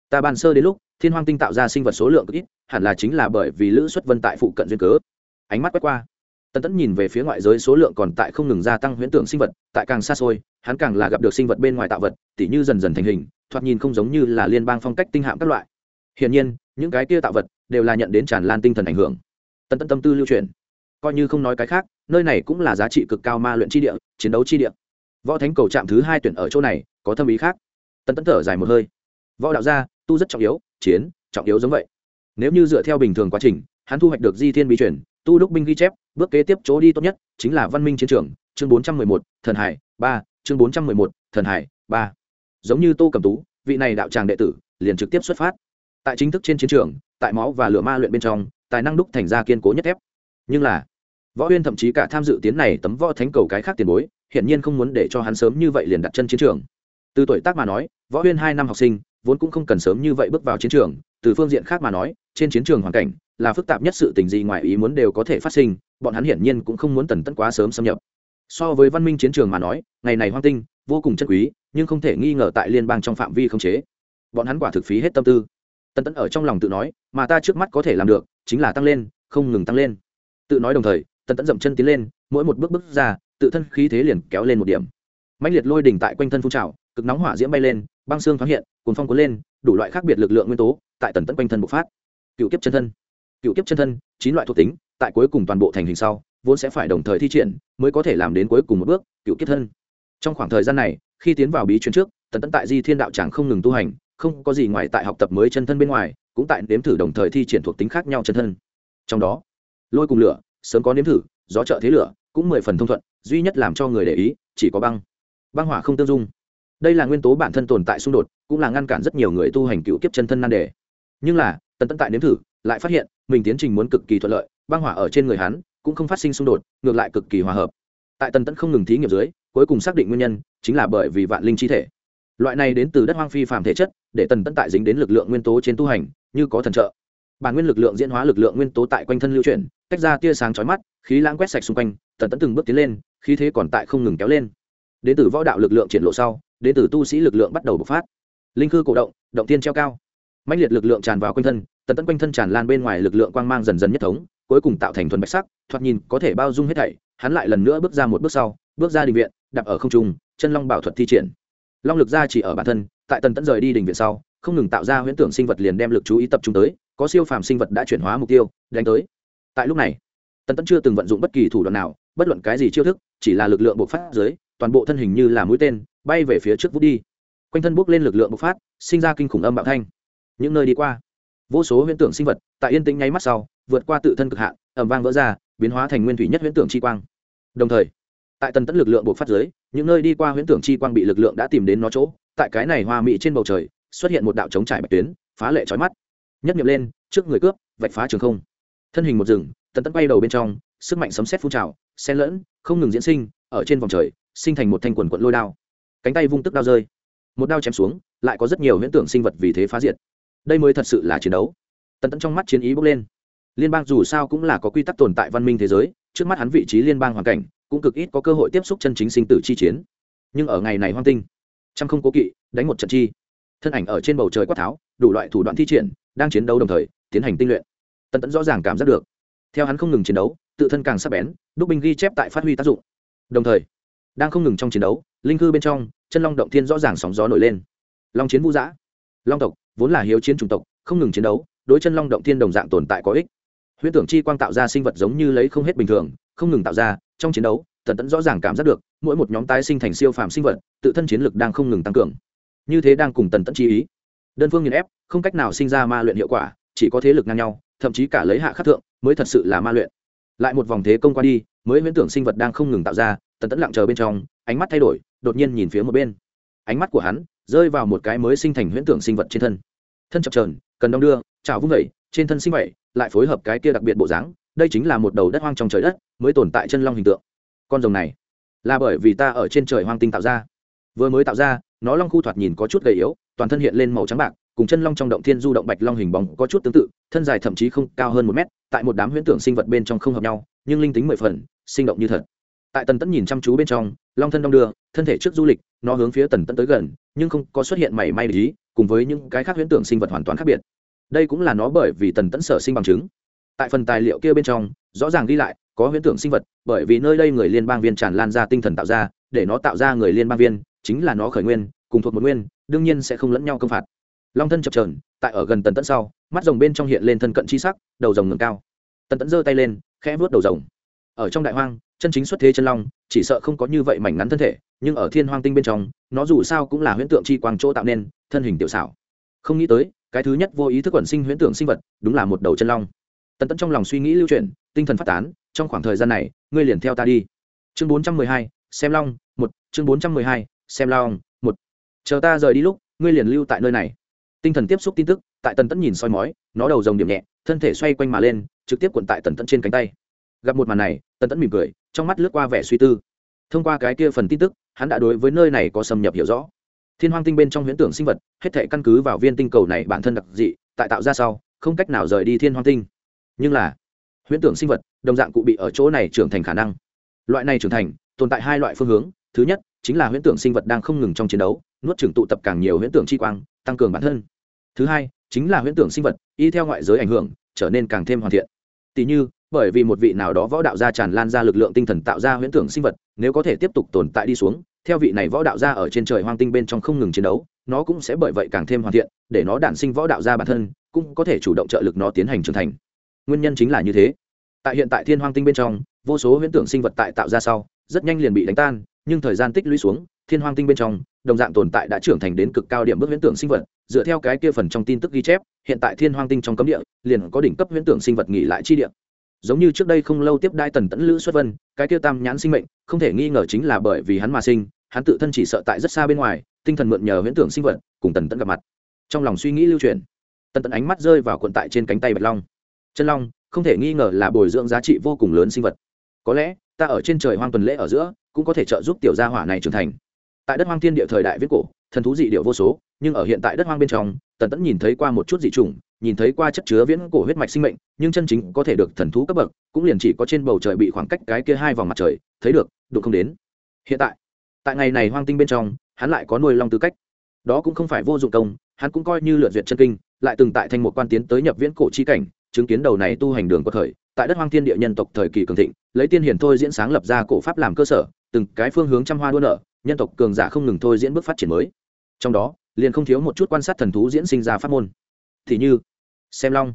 Ta bàn sơ đến lúc, thiên hoang tinh tạo ra sinh vật số lượng ít, hẳn là chính là bởi vì lữ xuất vân tại phụ cận duyên cớ. Ánh mắt quét qua. Tần tẫn nhìn về phía ngoại giới số lượng còn tại không ngừng gia tăng huyễn tưởng sinh vật, tại càng xa xôi, hắn càng là gặp được sinh vật bên ngoài tạo vật, tỉ như dần dần thành hình, thoạt nhìn không giống như là liên bang phong cách tinh hạm các loại. Hiển nhiên những cái kia tạo vật đều là nhận đến tràn lan tinh thần ảnh hưởng. Tần tẫn tâm tư lưu truyền. Coi như không nói cái khác, nơi này cũng là giá trị cực cao ma luyện chi địa, chiến đấu chi địa. Võ thánh cầu trạm thứ hai tuyển ở chỗ này, có thâm ý khác. Tần tẫn thở dài một hơi. Võ đạo gia, tu rất trọng yếu, chiến, trọng yếu giống vậy. Nếu như dựa theo bình thường quá trình, hắn thu hoạch được di thiên bí truyền, tu đúc binh ghi chép, bước kế tiếp chỗ đi tốt nhất chính là văn minh chiến trường, chương bốn trăm mười một, thần hải, ba, chương bốn trăm mười một, thần hải, ba. Giống như tô cầm tú, vị này đạo tràng đệ tử, liền trực tiếp xuất phát tại chính thức trên chiến trường, tại máu và lửa ma luyện bên trong, tài năng đúc thành ra kiên cố nhất thép. Nhưng là, võ huyên thậm chí cả tham dự tiến này tấm võ thánh cầu cái khác tiền bối, hiển nhiên không muốn để cho hắn sớm như vậy liền đặt chân chiến trường. Từ tuổi tác mà nói, võ huyên hai năm học sinh, vốn cũng không cần sớm như vậy bước vào chiến trường, từ phương diện khác mà nói, trên chiến trường hoàn cảnh là phức tạp nhất sự tình gì ngoài ý muốn đều có thể phát sinh, bọn hắn hiển nhiên cũng không muốn tần tẫn quá sớm xâm nhập. So với văn minh chiến trường mà nói, ngày này hoang tinh, vô cùng chân quý, nhưng không thể nghi ngờ tại liên bang trong phạm vi không chế. Bọn hắn quả thực phí hết tâm tư tần tẫn ở trong lòng tự nói, mà ta trước mắt có thể làm được, chính là tăng lên, không ngừng tăng lên. Tự nói đồng thời, tần tẫn dậm chân tiến lên, mỗi một bước bước ra, tự thân khí thế liền kéo lên một điểm. Mạnh liệt lôi đỉnh tại quanh thân phun trào, cực nóng hỏa diễm bay lên, băng xương thoáng hiện cuốn phong cuốn lên, đủ loại khác biệt lực lượng nguyên tố, tại tần tẫn quanh thân bộc phát. Cựu kiếp chân thân. Cựu kiếp chân thân, chín loại thuộc tính, tại cuối cùng toàn bộ thành hình sau, vốn sẽ phải đồng thời thi triển, mới có thể làm đến cuối cùng một bước, cựu kiếp thân. Trong khoảng thời gian này, khi tiến vào bí truyền trước, tần tẫn tại di thiên đạo tràng không ngừng tu hành không có gì ngoài tại học tập mới chân thân bên ngoài, cũng tại nếm thử đồng thời thi triển thuộc tính khác nhau chân thân. Trong đó, lôi cùng lửa, sớm có nếm thử, gió trợ thế lửa, cũng mười phần thông thuận, duy nhất làm cho người để ý, chỉ có băng. Băng hỏa không tương dung. Đây là nguyên tố bản thân tồn tại xung đột, cũng là ngăn cản rất nhiều người tu hành cựu kiếp chân thân nan đề. Nhưng là, tần tấn tại nếm thử, lại phát hiện, mình tiến trình muốn cực kỳ thuận lợi, băng hỏa ở trên người hắn, cũng không phát sinh xung đột, ngược lại cực kỳ hòa hợp. Tại tần tấn không ngừng thí nghiệm dưới, cuối cùng xác định nguyên nhân, chính là bởi vì vạn linh chi thể loại này đến từ đất hoang phi phàm thể chất, để tần tấn tại dính đến lực lượng nguyên tố trên tu hành, như có thần trợ. Bản nguyên lực lượng diễn hóa lực lượng nguyên tố tại quanh thân lưu chuyển, tách ra tia sáng chói mắt, khí lãng quét sạch xung quanh, tần tấn từng bước tiến lên, khí thế còn tại không ngừng kéo lên. Đến từ võ đạo lực lượng triển lộ sau, đến từ tu sĩ lực lượng bắt đầu bộc phát. Linh khư cổ động động tiên treo cao. Mạnh liệt lực lượng tràn vào quanh thân, tần tấn quanh thân tràn lan bên ngoài lực lượng quang mang dần dần nhất thống, cuối cùng tạo thành thuần bạch sắc, thoạt nhìn có thể bao dung hết thảy, hắn lại lần nữa bước ra một bước sau, bước ra định viện, đạp ở không trung, chân long bảo thuật thi triển long lực ra chỉ ở bản thân, tại tần Tẫn rời đi đình viện sau, không ngừng tạo ra huyễn tưởng sinh vật liền đem lực chú ý tập trung tới, có siêu phàm sinh vật đã chuyển hóa mục tiêu, đánh tới. Tại lúc này, tần Tẫn chưa từng vận dụng bất kỳ thủ đoạn nào, bất luận cái gì chiêu thức, chỉ là lực lượng bộc phát dưới, toàn bộ thân hình như là mũi tên, bay về phía trước vút đi. Quanh thân bốc lên lực lượng bộc phát, sinh ra kinh khủng âm bạo thanh. Những nơi đi qua, vô số huyễn tưởng sinh vật tại yên tĩnh nháy mắt sau, vượt qua tự thân cực hạn ẩm vang vỡ ra, biến hóa thành nguyên thủy nhất huyễn tưởng chi quang. Đồng thời, tại tần Tẫn lực lượng bộc phát dưới những nơi đi qua huyễn tưởng chi quang bị lực lượng đã tìm đến nó chỗ, tại cái này hoa mỹ trên bầu trời, xuất hiện một đạo chống trải bạch tuyến, phá lệ trói mắt. Nhất nghiệm lên, trước người cướp, vạch phá trường không. Thân hình một rừng tần tấn bay đầu bên trong, sức mạnh sấm xét phun trào, xen lẫn, không ngừng diễn sinh, ở trên vòng trời, sinh thành một thanh quần quận lôi đao. Cánh tay vung tức đao rơi. Một đao chém xuống, lại có rất nhiều huyễn tưởng sinh vật vì thế phá diệt. Đây mới thật sự là chiến đấu. Tần tẫn trong mắt chiến ý bốc lên. Liên bang dù sao cũng là có quy tắc tồn tại văn minh thế giới, trước mắt hắn vị trí liên bang hoàn cảnh cũng cực ít có cơ hội tiếp xúc chân chính sinh tử chi chiến. Nhưng ở ngày này hoang tinh, trăm không cố kỵ, đánh một trận chi. Thân ảnh ở trên bầu trời quát tháo, đủ loại thủ đoạn thi triển, đang chiến đấu đồng thời, tiến hành tinh luyện. Tần tẫn rõ ràng cảm giác được. Theo hắn không ngừng chiến đấu, tự thân càng sắc bén, đúc binh ghi chép tại phát huy tác dụng. Đồng thời, đang không ngừng trong chiến đấu, linh cư bên trong, chân long động thiên rõ ràng sóng gió nổi lên. Long chiến vũ giã. Long tộc, vốn là hiếu chiến chủng tộc, không ngừng chiến đấu, đối chân long động thiên đồng dạng tồn tại có ích. Huyễn tưởng chi quang tạo ra sinh vật giống như lấy không hết bình thường, không ngừng tạo ra trong chiến đấu, tần tẫn rõ ràng cảm giác được, mỗi một nhóm tái sinh thành siêu phàm sinh vật, tự thân chiến lực đang không ngừng tăng cường. Như thế đang cùng tần tẫn chi ý. Đơn phương nghiền ép, không cách nào sinh ra ma luyện hiệu quả, chỉ có thế lực ngang nhau, thậm chí cả lấy hạ khắc thượng, mới thật sự là ma luyện. Lại một vòng thế công qua đi, mới huyễn tưởng sinh vật đang không ngừng tạo ra, tần tẫn lặng chờ bên trong, ánh mắt thay đổi, đột nhiên nhìn phía một bên. Ánh mắt của hắn rơi vào một cái mới sinh thành huyễn tưởng sinh vật trên thân. Thân chập trờn cần đong đưa, chảo vung vẩy, trên thân sinh vẩy, lại phối hợp cái kia đặc biệt bộ dáng đây chính là một đầu đất hoang trong trời đất mới tồn tại chân long hình tượng. Con rồng này là bởi vì ta ở trên trời hoang tinh tạo ra. Vừa mới tạo ra nó long khu thoạt nhìn có chút gầy yếu toàn thân hiện lên màu trắng bạc cùng chân long trong động thiên du động bạch long hình bóng có chút tương tự thân dài thậm chí không cao hơn một mét tại một đám huyễn tưởng sinh vật bên trong không hợp nhau nhưng linh tính mười phần sinh động như thật. Tại tần tẫn nhìn chăm chú bên trong long thân đong đưa thân thể trước du lịch nó hướng phía tần tẫn tới gần nhưng không có xuất hiện mảy may lý, cùng với những cái khác huyễn tưởng sinh vật hoàn toàn khác biệt. Đây cũng là nó bởi vì tần tẫn sở sinh bằng chứng tại phần tài liệu kia bên trong, rõ ràng ghi lại, có huyễn tưởng sinh vật, bởi vì nơi đây người liên bang viên tràn lan ra tinh thần tạo ra, để nó tạo ra người liên bang viên, chính là nó khởi nguyên, cùng thuộc một nguyên, đương nhiên sẽ không lẫn nhau công phạt. Long thân chập trờn tại ở gần tần tẫn sau, mắt rồng bên trong hiện lên thân cận chi sắc, đầu rồng ngừng cao. Tần tẫn giơ tay lên, khẽ vuốt đầu rồng. Ở trong đại hoang, chân chính xuất thế chân long, chỉ sợ không có như vậy mảnh ngắn thân thể, nhưng ở thiên hoang tinh bên trong, nó dù sao cũng là huyễn tượng chi quang chỗ tạo nên, thân hình tiểu xảo. Không nghĩ tới, cái thứ nhất vô ý thức quẩn sinh huyễn tượng sinh vật, đúng là một đầu chân long tần tẫn trong lòng suy nghĩ lưu chuyển, tinh thần phát tán, trong khoảng thời gian này, ngươi liền theo ta đi. Chương bốn trăm mười hai, xem long, một, chương bốn trăm mười hai, xem long, một. Chờ ta rời đi lúc, ngươi liền lưu tại nơi này. Tinh thần tiếp xúc tin tức, tại tần tẫn nhìn soi mói, nó đầu rồng điểm nhẹ, thân thể xoay quanh mà lên, trực tiếp quận tại tần tẫn trên cánh tay. Gặp một màn này, tần tẫn mỉm cười, trong mắt lướt qua vẻ suy tư. Thông qua cái kia phần tin tức, hắn đã đối với nơi này có xâm nhập hiểu rõ. Thiên hoang tinh bên trong huyễn tưởng sinh vật, hết thể căn cứ vào viên tinh cầu này bản thân đặc dị, tại tạo ra sau, không cách nào rời đi thiên hoang tinh nhưng là huyễn tưởng sinh vật, đồng dạng cụ bị ở chỗ này trưởng thành khả năng. Loại này trưởng thành, tồn tại hai loại phương hướng. Thứ nhất, chính là huyễn tưởng sinh vật đang không ngừng trong chiến đấu, nuốt trưởng tụ tập càng nhiều huyễn tưởng chi quang, tăng cường bản thân. Thứ hai, chính là huyễn tưởng sinh vật, y theo ngoại giới ảnh hưởng, trở nên càng thêm hoàn thiện. Tỷ như, bởi vì một vị nào đó võ đạo gia tràn lan ra lực lượng tinh thần tạo ra huyễn tưởng sinh vật, nếu có thể tiếp tục tồn tại đi xuống, theo vị này võ đạo gia ở trên trời hoang tinh bên trong không ngừng chiến đấu, nó cũng sẽ bởi vậy càng thêm hoàn thiện, để nó đản sinh võ đạo gia bản thân, cũng có thể chủ động trợ lực nó tiến hành trưởng thành nguyên nhân chính là như thế. Tại hiện tại thiên hoang tinh bên trong, vô số huyễn tưởng sinh vật tại tạo ra sau, rất nhanh liền bị đánh tan, nhưng thời gian tích lũy xuống, thiên hoang tinh bên trong, đồng dạng tồn tại đã trưởng thành đến cực cao điểm bước huyễn tưởng sinh vật, dựa theo cái kia phần trong tin tức ghi chép, hiện tại thiên hoang tinh trong cấm địa, liền có đỉnh cấp huyễn tưởng sinh vật nghỉ lại chi địa. Giống như trước đây không lâu tiếp đai tần tẫn lữ xuất vân, cái kia tam nhãn sinh mệnh, không thể nghi ngờ chính là bởi vì hắn mà sinh, hắn tự thân chỉ sợ tại rất xa bên ngoài, tinh thần mượn nhờ huyễn tưởng sinh vật, cùng tần tẫn gặp mặt. Trong lòng suy nghĩ lưu truyền, tần tẫn ánh mắt rơi vào cuộn tại trên cánh tay bạch long chân long, không thể nghi ngờ là bồi dưỡng giá trị vô cùng lớn sinh vật. Có lẽ, ta ở trên trời hoang tuần lễ ở giữa, cũng có thể trợ giúp tiểu gia hỏa này trưởng thành. Tại đất hoang thiên địa thời đại viết cổ, thần thú dị điệu vô số, nhưng ở hiện tại đất hoang bên trong, tần tẫn nhìn thấy qua một chút dị chủng, nhìn thấy qua chất chứa viễn cổ huyết mạch sinh mệnh, nhưng chân chính có thể được thần thú cấp bậc, cũng liền chỉ có trên bầu trời bị khoảng cách cái kia hai vòng mặt trời, thấy được, đụng không đến. Hiện tại tại ngày này hoang tinh bên trong, hắn lại có nuôi long tư cách. Đó cũng không phải vô dụng công, hắn cũng coi như lượt duyệt chân kinh, lại từng tại thành một quan tiến tới nhập viễn cổ chi cảnh chứng kiến đầu này tu hành đường của thời, tại đất hoang thiên địa nhân tộc thời kỳ cường thịnh, lấy tiên hiển thôi diễn sáng lập ra cổ pháp làm cơ sở, từng cái phương hướng trăm hoa đua nở, nhân tộc cường giả không ngừng thôi diễn bước phát triển mới. Trong đó, liền không thiếu một chút quan sát thần thú diễn sinh ra pháp môn. Thì như, xem long.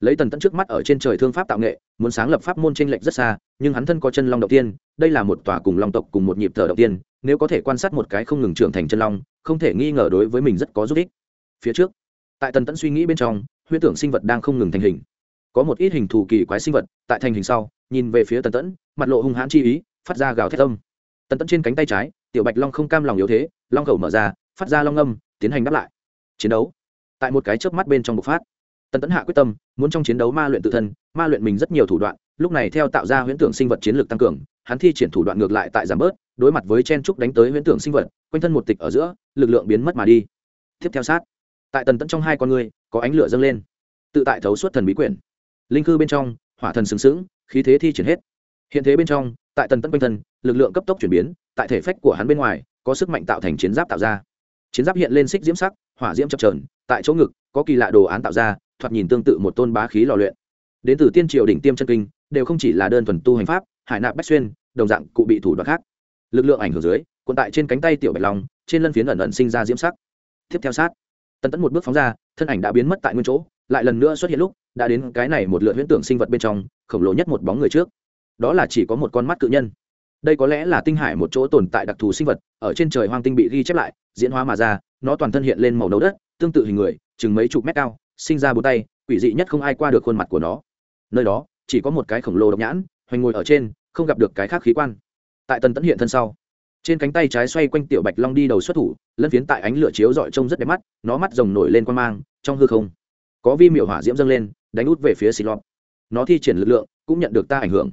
Lấy tần tẫn trước mắt ở trên trời thương pháp tạo nghệ, muốn sáng lập pháp môn tranh lệch rất xa, nhưng hắn thân có chân long đầu tiên, đây là một tòa cùng long tộc cùng một nhịp thở đầu tiên, nếu có thể quan sát một cái không ngừng trưởng thành chân long, không thể nghi ngờ đối với mình rất có giúp ích. Phía trước, tại tần tẫn suy nghĩ bên trong, huyễn tưởng sinh vật đang không ngừng thành hình có một ít hình thù kỳ quái sinh vật, tại thành hình sau, nhìn về phía tần tẫn, mặt lộ hung hãn chi ý, phát ra gào thét âm. Tần tẫn trên cánh tay trái, tiểu bạch long không cam lòng yếu thế, long khẩu mở ra, phát ra long âm, tiến hành đáp lại. Chiến đấu. Tại một cái chớp mắt bên trong bộc phát, tần tẫn hạ quyết tâm, muốn trong chiến đấu ma luyện tự thân, ma luyện mình rất nhiều thủ đoạn, lúc này theo tạo ra huyễn tưởng sinh vật chiến lược tăng cường, hắn thi triển thủ đoạn ngược lại tại giảm bớt, đối mặt với chen trúc đánh tới huyễn tưởng sinh vật, quanh thân một tịch ở giữa, lực lượng biến mất mà đi. Tiếp theo sát, tại tần tẫn trong hai con người, có ánh lửa dâng lên. Tự tại thấu suốt thần bí quyển linh cư bên trong, hỏa thần sừng sững, khí thế thi triển hết. Hiện thế bên trong, tại tần tân quanh thân, lực lượng cấp tốc chuyển biến, tại thể phách của hắn bên ngoài, có sức mạnh tạo thành chiến giáp tạo ra. Chiến giáp hiện lên xích diễm sắc, hỏa diễm chập trờn tại chỗ ngực, có kỳ lạ đồ án tạo ra, thoạt nhìn tương tự một tôn bá khí lò luyện. Đến từ tiên triều đỉnh tiêm chân kinh, đều không chỉ là đơn thuần tu hành pháp, hải nạp bách xuyên, đồng dạng cụ bị thủ đoạn khác. Lực lượng ảnh hưởng dưới quận tại trên cánh tay tiểu bạch long, trên lân phiến ẩn ẩn sinh ra diễm sắc. Tiếp theo sát, tần tẫn một bước phóng ra, thân ảnh đã biến mất tại nguyên chỗ, lại lần nữa xuất hiện lúc đã đến cái này một lượt huyễn tưởng sinh vật bên trong, khổng lồ nhất một bóng người trước. Đó là chỉ có một con mắt cự nhân. Đây có lẽ là tinh hải một chỗ tồn tại đặc thù sinh vật, ở trên trời hoang tinh bị ghi chép lại, diễn hóa mà ra, nó toàn thân hiện lên màu nâu đất, tương tự hình người, chừng mấy chục mét cao, sinh ra bốn tay, quỷ dị nhất không ai qua được khuôn mặt của nó. Nơi đó, chỉ có một cái khổng lồ độc nhãn, hoành ngồi ở trên, không gặp được cái khác khí quan. Tại tần tẫn hiện thân sau, trên cánh tay trái xoay quanh tiểu bạch long đi đầu xuất thủ, lân phiến tại ánh lửa chiếu dọi trông rất đẹp mắt, nó mắt rồng nổi lên quan mang, trong hư không có vi miểu hỏa diễm dâng lên, đánh út về phía xì lọt nó thi triển lực lượng, cũng nhận được ta ảnh hưởng.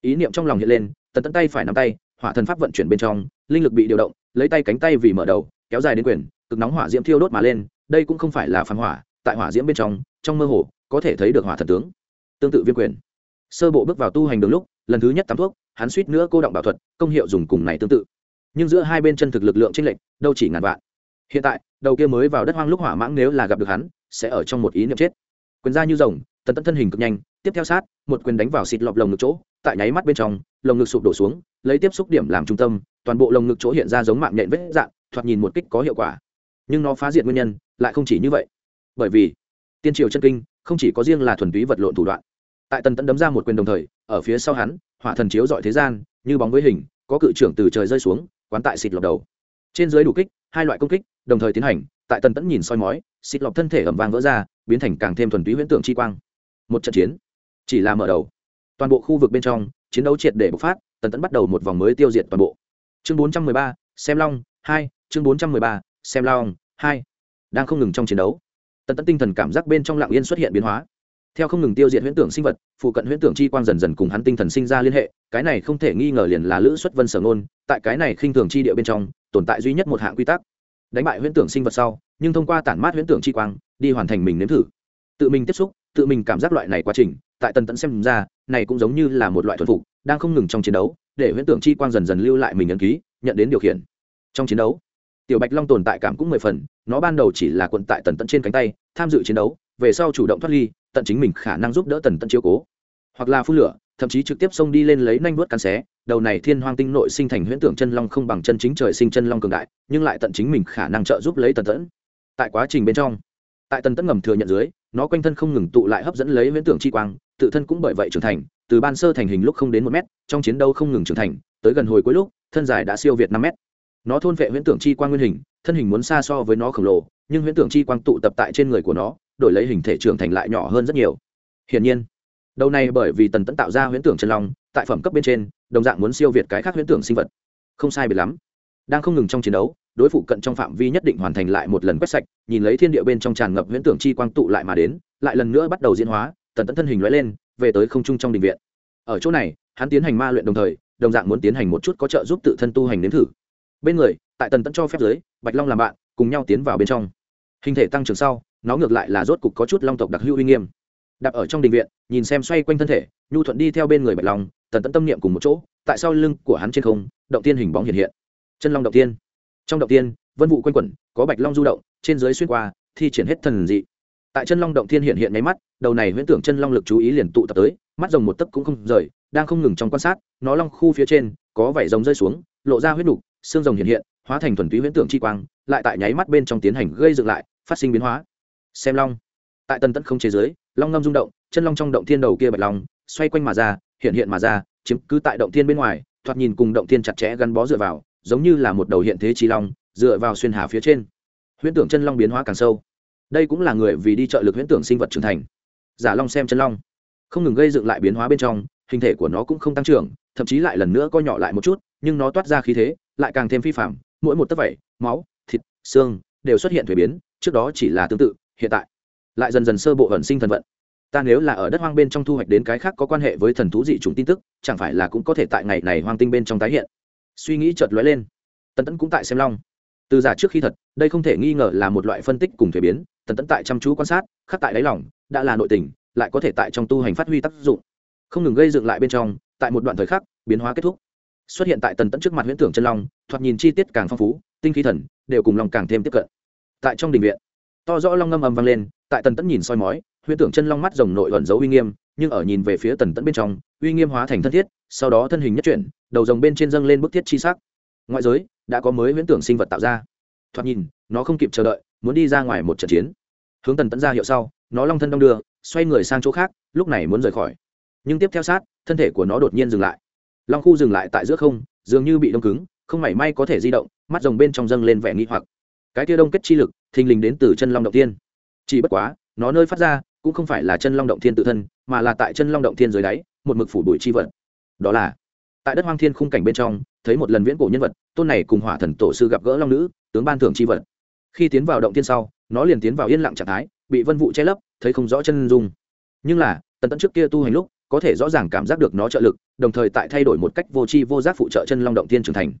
Ý niệm trong lòng hiện lên, tần tẫn tay phải nắm tay, hỏa thần pháp vận chuyển bên trong, linh lực bị điều động, lấy tay cánh tay vì mở đầu, kéo dài đến quyền, cực nóng hỏa diễm thiêu đốt mà lên, đây cũng không phải là phản hỏa, tại hỏa diễm bên trong trong mơ hồ, có thể thấy được hỏa thần tướng. Tương tự viên quyền. Sơ bộ bước vào tu hành đường lúc, lần thứ nhất tắm thuốc, hắn suýt nữa cô động bảo thuật, công hiệu dùng cùng này tương tự. Nhưng giữa hai bên chân thực lực lượng chênh lệch, đâu chỉ ngàn vạn. Hiện tại, đầu kia mới vào đất hoang lúc hỏa mãng nếu là gặp được hắn sẽ ở trong một ý niệm chết. Quyền ra như rồng, tần tẫn thân hình cực nhanh, tiếp theo sát, một quyền đánh vào xịt lọp lồng ngực chỗ, tại nháy mắt bên trong, lồng ngực sụp đổ xuống, lấy tiếp xúc điểm làm trung tâm, toàn bộ lồng ngực chỗ hiện ra giống mạng nhện vết dạng, thoạt nhìn một kích có hiệu quả. Nhưng nó phá diệt nguyên nhân, lại không chỉ như vậy. Bởi vì, tiên triều chân kinh, không chỉ có riêng là thuần túy vật lộn thủ đoạn. Tại tần tẫn đấm ra một quyền đồng thời, ở phía sau hắn, hỏa thần chiếu dọi thế gian, như bóng với hình, có cự trưởng từ trời rơi xuống, quán tại xịt lọc đầu. Trên dưới đủ kích, hai loại công kích, đồng thời tiến hành tại tần tẫn nhìn soi mói, xịt lọc thân thể ẩm vang vỡ ra, biến thành càng thêm thuần túy huyễn tượng chi quang. Một trận chiến, chỉ là mở đầu. Toàn bộ khu vực bên trong, chiến đấu triệt để bộc phát, tần tẫn bắt đầu một vòng mới tiêu diệt toàn bộ. Chương bốn trăm mười ba, xem long hai, chương bốn trăm mười ba, xem long hai. Đang không ngừng trong chiến đấu, tần tẫn tinh thần cảm giác bên trong lạng yên xuất hiện biến hóa. Theo không ngừng tiêu diệt huyễn tưởng sinh vật, phụ cận huyễn tưởng chi quang dần dần cùng hắn tinh thần sinh ra liên hệ, cái này không thể nghi ngờ liền là lữ xuất vân sở ngôn, tại cái này khinh thường chi địa bên trong, tồn tại duy nhất một hạng quy tắc đánh bại huyễn tưởng sinh vật sau, nhưng thông qua tản mát huyễn tưởng chi quang, đi hoàn thành mình nếm thử. Tự mình tiếp xúc, tự mình cảm giác loại này quá trình, tại tần tẫn xem ra, này cũng giống như là một loại thuần phục, đang không ngừng trong chiến đấu, để huyễn tưởng chi quang dần dần lưu lại mình ấn ký, nhận đến điều khiển. Trong chiến đấu, tiểu bạch long tồn tại cảm cũng mười phần, nó ban đầu chỉ là quận tại tần Tẫn trên cánh tay, tham dự chiến đấu, về sau chủ động thoát ly, tận chính mình khả năng giúp đỡ tần Tẫn chiếu cố. Hoặc là phun lửa, thậm chí trực tiếp xông đi lên lấy nanh vuốt cắn xé đầu này thiên hoang tinh nội sinh thành huyễn tưởng chân long không bằng chân chính trời sinh chân long cường đại, nhưng lại tận chính mình khả năng trợ giúp lấy tần tẫn. Tại quá trình bên trong, tại tần tẫn ngầm thừa nhận dưới, nó quanh thân không ngừng tụ lại hấp dẫn lấy huyễn tưởng chi quang, tự thân cũng bởi vậy trưởng thành, từ ban sơ thành hình lúc không đến một mét, trong chiến đấu không ngừng trưởng thành, tới gần hồi cuối lúc, thân dài đã siêu việt năm mét. Nó thôn vệ huyễn tưởng chi quang nguyên hình, thân hình muốn xa so với nó khổng lồ, nhưng huyễn tưởng chi quang tụ tập tại trên người của nó, đổi lấy hình thể trưởng thành lại nhỏ hơn rất nhiều. Hiển nhiên đầu này bởi vì tần tẫn tạo ra huyễn tưởng chân long, tại phẩm cấp bên trên, đồng dạng muốn siêu việt cái khác huyễn tưởng sinh vật. Không sai biệt lắm. Đang không ngừng trong chiến đấu, đối phụ cận trong phạm vi nhất định hoàn thành lại một lần quét sạch, nhìn lấy thiên địa bên trong tràn ngập huyễn tưởng chi quang tụ lại mà đến, lại lần nữa bắt đầu diễn hóa, tần tẫn thân hình lóe lên, về tới không trung trong đình viện. Ở chỗ này, hắn tiến hành ma luyện đồng thời, đồng dạng muốn tiến hành một chút có trợ giúp tự thân tu hành nếm thử. Bên người, tại tần tẫn cho phép giới bạch long làm bạn, cùng nhau tiến vào bên trong. Hình thể tăng trưởng sau, nó ngược lại là rốt cục có chút long tộc đặc hữu uy nghiêm đạp ở trong đình viện, nhìn xem xoay quanh thân thể, nhu thuận đi theo bên người bạch long, tần tẫn tâm niệm cùng một chỗ, tại sau lưng của hắn trên không, động tiên hình bóng hiện hiện. Chân long động tiên. Trong động tiên, vân vụ quanh quẩn, có bạch long du động, trên dưới xuyên qua, thi triển hết thần dị. Tại chân long động thiên hiện hiện nháy mắt, đầu này huyễn tưởng chân long lực chú ý liền tụ tập tới, mắt rồng một tấc cũng không rời, đang không ngừng trong quan sát, nó long khu phía trên, có vảy rồng rơi xuống, lộ ra huyết đục xương rồng hiện hiện, hóa thành thuần túy huyễn tưởng chi quang, lại tại nháy mắt bên trong tiến hành gây dựng lại, phát sinh biến hóa. Xem long. Tại tần tận không chế giới long ngâm rung động, chân long trong động thiên đầu kia bạch long, xoay quanh mà ra, hiện hiện mà ra, chiếm cứ tại động thiên bên ngoài, thoạt nhìn cùng động thiên chặt chẽ gắn bó dựa vào, giống như là một đầu hiện thế trí long, dựa vào xuyên hà phía trên. Huyễn tưởng chân long biến hóa càng sâu. Đây cũng là người vì đi trợ lực huyễn tưởng sinh vật trưởng thành. Giả long xem chân long. Không ngừng gây dựng lại biến hóa bên trong, hình thể của nó cũng không tăng trưởng, thậm chí lại lần nữa co nhỏ lại một chút, nhưng nó toát ra khí thế, lại càng thêm phi phạm mỗi một tấc vẩy máu, thịt, xương, đều xuất hiện thuế biến, trước đó chỉ là tương tự, hiện tại lại dần dần sơ bộ ẩn sinh thần vận. Ta nếu là ở đất hoang bên trong thu hoạch đến cái khác có quan hệ với thần thú dị chủng tin tức, chẳng phải là cũng có thể tại ngày này hoang tinh bên trong tái hiện. Suy nghĩ chợt lóe lên. Tần tẫn cũng tại xem long. Từ giả trước khi thật, đây không thể nghi ngờ là một loại phân tích cùng thuế biến. Tần tẫn tại chăm chú quan sát, khắc tại đáy lòng, đã là nội tình, lại có thể tại trong tu hành phát huy tác dụng. Không ngừng gây dựng lại bên trong, tại một đoạn thời khắc, biến hóa kết thúc. Xuất hiện tại tần tẫn trước mặt huyễn tưởng chân long, thoạt nhìn chi tiết càng phong phú, tinh khí thần, đều cùng lòng càng thêm tiếp cận. Tại trong đình viện, to rõ long ngâm ầm vang lên tại tần tẫn nhìn soi mói, huyễn tưởng chân long mắt rồng nội ẩn giấu uy nghiêm, nhưng ở nhìn về phía tần tẫn bên trong, uy nghiêm hóa thành thân thiết, sau đó thân hình nhất chuyển, đầu rồng bên trên dâng lên bức thiết chi sắc. Ngoại giới, đã có mới huyễn tưởng sinh vật tạo ra. Thoạt nhìn, nó không kịp chờ đợi, muốn đi ra ngoài một trận chiến. Hướng tần tẫn ra hiệu sau, nó long thân đông đưa, xoay người sang chỗ khác, lúc này muốn rời khỏi. Nhưng tiếp theo sát, thân thể của nó đột nhiên dừng lại. Long khu dừng lại tại giữa không, dường như bị đông cứng, không mảy may có thể di động, mắt rồng bên trong dâng lên vẻ nghi hoặc. Cái tia đông kết chi lực, thình lình đến từ chân long đầu tiên chỉ bất quá, nó nơi phát ra cũng không phải là chân long động thiên tự thân, mà là tại chân long động thiên dưới đáy, một mực phủ bụi chi vật. Đó là, tại đất hoang thiên khung cảnh bên trong, thấy một lần viễn cổ nhân vật, tôn này cùng hỏa thần tổ sư gặp gỡ long nữ, tướng ban thưởng chi vật. Khi tiến vào động thiên sau, nó liền tiến vào yên lặng trạng thái, bị vân vụ che lấp, thấy không rõ chân dung. Nhưng là, tần tẫn trước kia tu hành lúc, có thể rõ ràng cảm giác được nó trợ lực, đồng thời tại thay đổi một cách vô tri vô giác phụ trợ chân long động Thiên trưởng thành.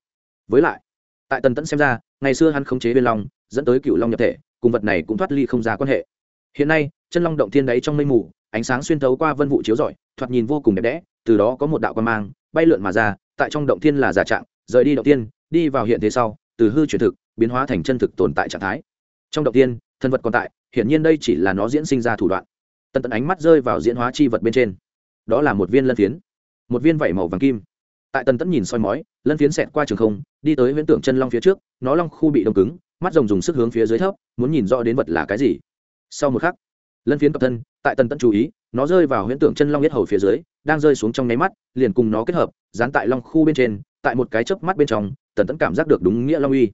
Với lại, tại tần tẫn xem ra, ngày xưa hắn khống chế bên long, dẫn tới cựu long nhập thể cùng vật này cũng thoát ly không ra quan hệ. Hiện nay chân long động thiên đáy trong mây mù ánh sáng xuyên thấu qua vân vụ chiếu rọi thoạt nhìn vô cùng đẹp đẽ từ đó có một đạo quan mang bay lượn mà ra tại trong động thiên là giả trạng rời đi động thiên, đi vào hiện thế sau từ hư chuyển thực biến hóa thành chân thực tồn tại trạng thái. Trong động thiên, thân vật còn tại hiển nhiên đây chỉ là nó diễn sinh ra thủ đoạn. Tần tận ánh mắt rơi vào diễn hóa chi vật bên trên. Đó là một viên lân phiến một viên vảy màu vàng kim. Tại tần tẫn nhìn soi mói lân phiến xẹt qua trường không đi tới huyễn tưởng chân long phía trước nó long khu bị đông cứng mắt rồng dùng sức hướng phía dưới thấp, muốn nhìn rõ đến vật là cái gì. Sau một khắc, lân phiến cập thân, tại tần tẫn chú ý, nó rơi vào huyễn tưởng chân long nhất hầu phía dưới, đang rơi xuống trong nháy mắt, liền cùng nó kết hợp, dán tại long khu bên trên, tại một cái chớp mắt bên trong, tần tẫn cảm giác được đúng nghĩa long uy.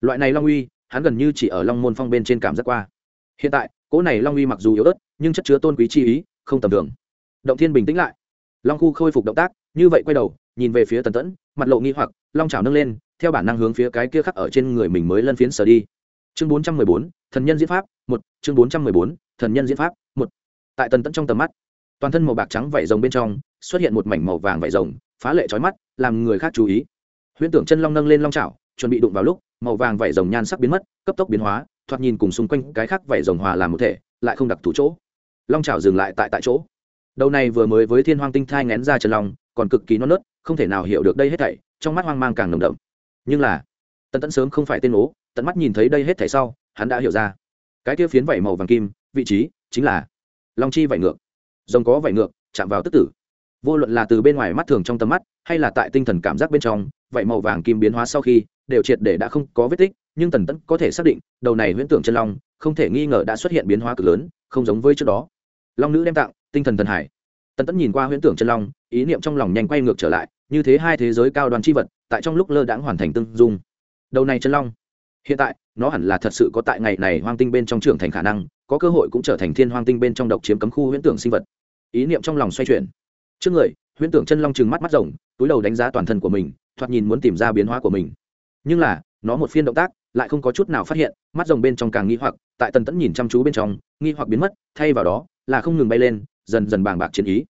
Loại này long uy, hắn gần như chỉ ở long môn phong bên trên cảm giác qua. Hiện tại, cỗ này long uy mặc dù yếu ớt, nhưng chất chứa tôn quý chi ý, không tầm thường. Động thiên bình tĩnh lại. Long khu khôi phục động tác, như vậy quay đầu, nhìn về phía tần tẫn, mặt lộ nghi hoặc, long trào nâng lên theo bản năng hướng phía cái kia khắc ở trên người mình mới lân phiến sờ đi. Chương bốn trăm mười bốn, thần nhân diễn pháp, một, chương bốn trăm mười bốn, thần nhân diễn pháp, một. Tại tần tẫn trong tầm mắt, toàn thân màu bạc trắng vảy rồng bên trong xuất hiện một mảnh màu vàng vảy rồng, phá lệ trói mắt, làm người khác chú ý. Huyễn tưởng chân long nâng lên long trào chuẩn bị đụng vào lúc, màu vàng vảy rồng nhan sắc biến mất, cấp tốc biến hóa, thoạt nhìn cùng xung quanh cái khác vảy rồng hòa làm một thể, lại không đặc thủ chỗ. Long trào dừng lại tại tại chỗ. Đầu này vừa mới với thiên hoang tinh thai ngén ra chân long, còn cực kỳ non nớt, không thể nào hiểu được đây hết thảy, trong mắt hoang mang càng nồng đậm nhưng là, tần tẫn sớm không phải tên ố tận mắt nhìn thấy đây hết thảy sau, hắn đã hiểu ra. Cái kia phiến vảy màu vàng kim, vị trí chính là long chi vảy ngược. Rồng có vảy ngược, chạm vào tức tử. Vô luận là từ bên ngoài mắt thường trong tầm mắt, hay là tại tinh thần cảm giác bên trong, vảy màu vàng kim biến hóa sau khi, đều triệt để đã không có vết tích, nhưng tần tẫn có thể xác định, đầu này huyễn tưởng chân long, không thể nghi ngờ đã xuất hiện biến hóa cực lớn, không giống với trước đó. Long nữ đem tặng, tinh thần thần hải. Tần tẫn nhìn qua huyễn tưởng chân long, ý niệm trong lòng nhanh quay ngược trở lại, như thế hai thế giới cao đoàn c h i vật tại trong lúc lơ đãng hoàn thành tương dung. Đầu này chân long, hiện tại, nó hẳn là thật sự có tại ngày này hoang tinh bên trong trưởng thành khả năng, có cơ hội cũng trở thành thiên hoang tinh bên trong độc chiếm cấm khu huyễn tưởng sinh vật. Ý niệm trong lòng xoay chuyển. Trước người, huyễn tưởng chân long chừng mắt mắt rồng, túi đầu đánh giá toàn thân của mình, thoạt nhìn muốn tìm ra biến hóa của mình. Nhưng là, nó một phiên động tác, lại không có chút nào phát hiện, mắt rồng bên trong càng nghi hoặc, tại tần tẫn nhìn chăm chú bên trong, nghi hoặc biến mất, thay vào đó, là không ngừng bay lên, dần dần bàng bạc chiến ý.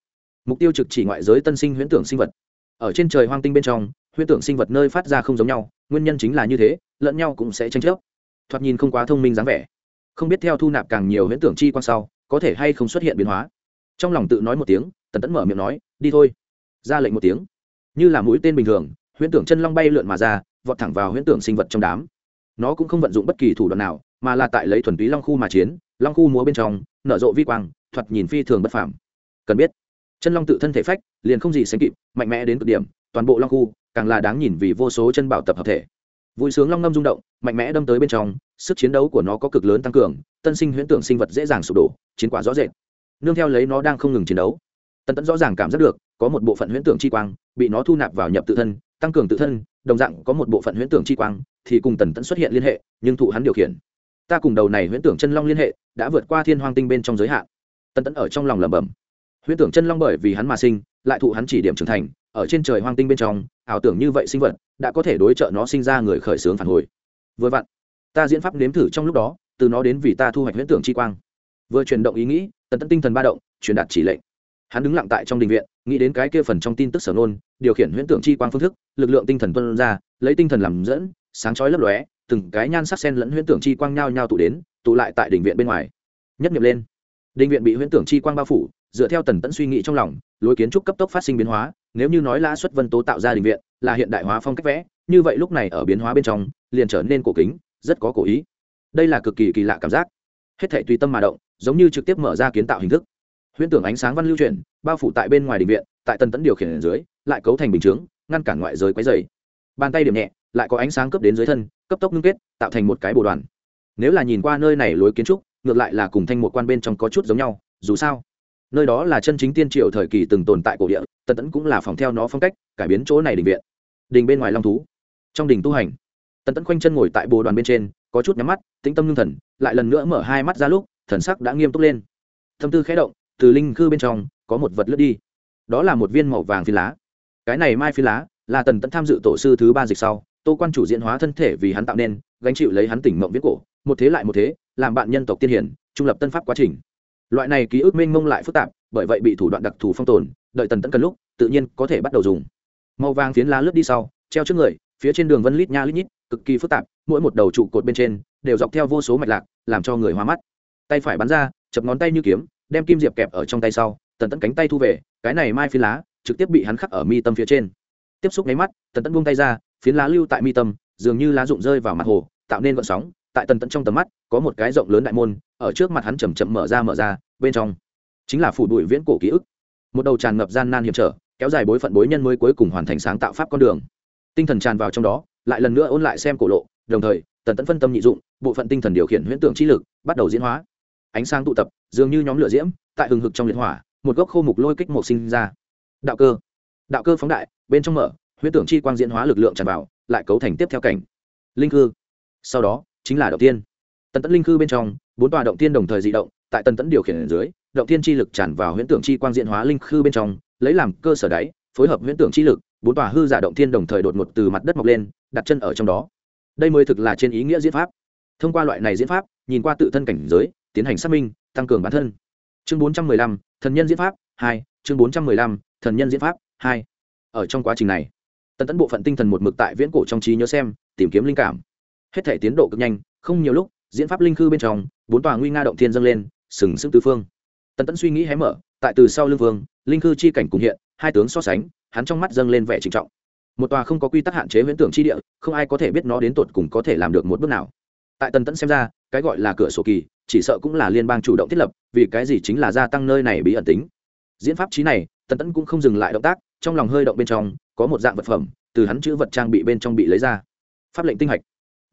Mục tiêu trực chỉ ngoại giới tân sinh huyễn tưởng sinh vật. Ở trên trời hoang tinh bên trong huyễn tưởng sinh vật nơi phát ra không giống nhau, nguyên nhân chính là như thế, lẫn nhau cũng sẽ tranh chấp. Thoạt nhìn không quá thông minh dáng vẻ. Không biết theo thu nạp càng nhiều huyễn tưởng chi quan sau, có thể hay không xuất hiện biến hóa. Trong lòng tự nói một tiếng, tần tẫn mở miệng nói, đi thôi. Ra lệnh một tiếng. Như là mũi tên bình thường, huyễn tưởng chân long bay lượn mà ra, vọt thẳng vào huyễn tưởng sinh vật trong đám. Nó cũng không vận dụng bất kỳ thủ đoạn nào, mà là tại lấy thuần túy long khu mà chiến, long khu múa bên trong, nở rộ vi quang, thoạt nhìn phi thường bất phàm. Cần biết, chân long tự thân thể phách, liền không gì sánh kịp, mạnh mẽ đến cực điểm, toàn bộ long khu càng là đáng nhìn vì vô số chân bảo tập hợp thể. Vui sướng long ngâm rung động, mạnh mẽ đâm tới bên trong, sức chiến đấu của nó có cực lớn tăng cường, tân sinh huyễn tưởng sinh vật dễ dàng sụp đổ, chiến quả rõ rệt. Nương theo lấy nó đang không ngừng chiến đấu tân tẫn rõ ràng cảm giác được, có một bộ phận huyễn tưởng chi quang bị nó thu nạp vào nhập tự thân, tăng cường tự thân, đồng dạng có một bộ phận huyễn tưởng chi quang thì cùng tần tẫn xuất hiện liên hệ, nhưng thụ hắn điều khiển. Ta cùng đầu này huyễn tưởng chân long liên hệ, đã vượt qua thiên hoang tinh bên trong giới hạn. Tần tẫn ở trong lòng lẩm bẩm. Huyễn tưởng chân long bởi vì hắn mà sinh lại thụ hắn chỉ điểm trưởng thành, ở trên trời hoang tinh bên trong, ảo tưởng như vậy sinh vật đã có thể đối trợ nó sinh ra người khởi xướng phản hồi. Vừa vặn, ta diễn pháp nếm thử trong lúc đó, từ nó đến vì ta thu hoạch huyễn tưởng chi quang. Vừa chuyển động ý nghĩ, tần tẫn tinh thần ba động, truyền đạt chỉ lệnh. Hắn đứng lặng tại trong đình viện, nghĩ đến cái kia phần trong tin tức sở nôn điều khiển huyễn tưởng chi quang phương thức, lực lượng tinh thần tuân ra, lấy tinh thần làm dẫn, sáng chói lấp lóe, từng cái nhan sắc sen lẫn huyễn tưởng chi quang nhao nhao tụ đến, tụ lại tại đình viện bên ngoài. Nhất nghiệm lên. Đình viện bị huyễn tưởng chi quang bao phủ, dựa theo tần tẫn suy nghĩ trong lòng lối kiến trúc cấp tốc phát sinh biến hóa, nếu như nói lã xuất vân tố tạo ra đình viện là hiện đại hóa phong cách vẽ, như vậy lúc này ở biến hóa bên trong, liền trở nên cổ kính, rất có cổ ý. Đây là cực kỳ kỳ lạ cảm giác. Hết thể tùy tâm mà động, giống như trực tiếp mở ra kiến tạo hình thức. Huyễn tưởng ánh sáng văn lưu truyền bao phủ tại bên ngoài đình viện, tại tần tẫn điều khiển ở dưới, lại cấu thành bình chướng, ngăn cản ngoại giới quấy dày bàn tay điểm nhẹ, lại có ánh sáng cấp đến dưới thân, cấp tốc ngưng kết, tạo thành một cái bồ đoàn. Nếu là nhìn qua nơi này lối kiến trúc, ngược lại là cùng thanh một quan bên trong có chút giống nhau, dù sao nơi đó là chân chính tiên triều thời kỳ từng tồn tại cổ địa, tần tẫn cũng là phòng theo nó phong cách, cải biến chỗ này đình viện. Đình bên ngoài long thú. Trong đình tu hành, tần tẫn khoanh chân ngồi tại bồ đoàn bên trên, có chút nhắm mắt, tĩnh tâm ngưng thần, lại lần nữa mở hai mắt ra lúc, thần sắc đã nghiêm túc lên. Thâm tư khẽ động, từ linh khư bên trong, có một vật lướt đi. Đó là một viên màu vàng phi lá. Cái này mai phi lá là tần tẫn tham dự tổ sư thứ ba dịch sau, tô quan chủ diễn hóa thân thể vì hắn tạo nên, gánh chịu lấy hắn tỉnh mộng viết cổ, một thế lại một thế, làm bạn nhân tộc tiên hiển, trung lập tân pháp quá trình loại này ký ức mênh mông lại phức tạp, bởi vậy bị thủ đoạn đặc thù phong tồn, đợi tần tẫn cần lúc, tự nhiên có thể bắt đầu dùng. Màu vàng phiến lá lướt đi sau, treo trước người, phía trên đường vân lít nha lít nhít, cực kỳ phức tạp, mỗi một đầu trụ cột bên trên, đều dọc theo vô số mạch lạc, làm cho người hoa mắt. Tay phải bắn ra, chập ngón tay như kiếm, đem kim diệp kẹp ở trong tay sau, tần tẫn cánh tay thu về, cái này mai phiến lá, trực tiếp bị hắn khắc ở mi tâm phía trên. Tiếp xúc nháy mắt, tần tẫn buông tay ra, phiến lá lưu tại mi tâm, dường như lá rụng rơi vào mặt hồ, tạo nên vận sóng tại tần tẫn trong tầm mắt, có một cái rộng lớn đại môn, ở trước mặt hắn chầm chậm mở ra mở ra, bên trong chính là phủ bụi viễn cổ ký ức. Một đầu tràn ngập gian nan hiểm trở, kéo dài bối phận bối nhân mới cuối cùng hoàn thành sáng tạo pháp con đường. Tinh thần tràn vào trong đó, lại lần nữa ôn lại xem cổ lộ, đồng thời, tần tẫn phân tâm nhị dụng, bộ phận tinh thần điều khiển huyễn tượng trí lực bắt đầu diễn hóa. Ánh sáng tụ tập, dường như nhóm lửa diễm, tại hừng hực trong liệt hỏa, một gốc khô mục lôi kích một sinh ra. Đạo cơ. Đạo cơ phóng đại, bên trong mở, huyễn tưởng chi quang diễn hóa lực lượng tràn vào, lại cấu thành tiếp theo cảnh. Linh cư. Sau đó chính là động tiên. Tần tẫn linh cư bên trong, bốn tòa động tiên đồng thời di động, tại tần tẫn điều khiển ở dưới, động tiên chi lực tràn vào huyễn tưởng chi quang diện hóa linh khư bên trong, lấy làm cơ sở đáy, phối hợp huyễn tưởng chi lực, bốn tòa hư giả động tiên đồng thời đột ngột từ mặt đất mọc lên, đặt chân ở trong đó. Đây mới thực là trên ý nghĩa diễn pháp. Thông qua loại này diễn pháp, nhìn qua tự thân cảnh giới, tiến hành xác minh, tăng cường bản thân. Chương bốn trăm mười lăm, thần nhân diễn pháp hai, chương bốn trăm mười lăm, thần nhân diễn pháp hai. Ở trong quá trình này, tần tẫn bộ phận tinh thần một mực tại viễn cổ trong trí nhớ xem, tìm kiếm linh cảm hết thể tiến độ cực nhanh, không nhiều lúc, diễn pháp linh khư bên trong, bốn tòa nguy nga động thiên dâng lên, sừng sững tứ phương. Tần tẫn suy nghĩ hé mở, tại từ sau lưng vương, linh khư chi cảnh cùng hiện, hai tướng so sánh, hắn trong mắt dâng lên vẻ trịnh trọng. Một tòa không có quy tắc hạn chế huyễn tưởng chi địa, không ai có thể biết nó đến tột cùng có thể làm được một bước nào. Tại tần tẫn xem ra, cái gọi là cửa sổ kỳ, chỉ sợ cũng là liên bang chủ động thiết lập, vì cái gì chính là gia tăng nơi này bí ẩn tính. Diễn pháp trí này, tần tẫn cũng không dừng lại động tác, trong lòng hơi động bên trong, có một dạng vật phẩm, từ hắn chữ vật trang bị bên trong bị lấy ra. Pháp lệnh tinh hạch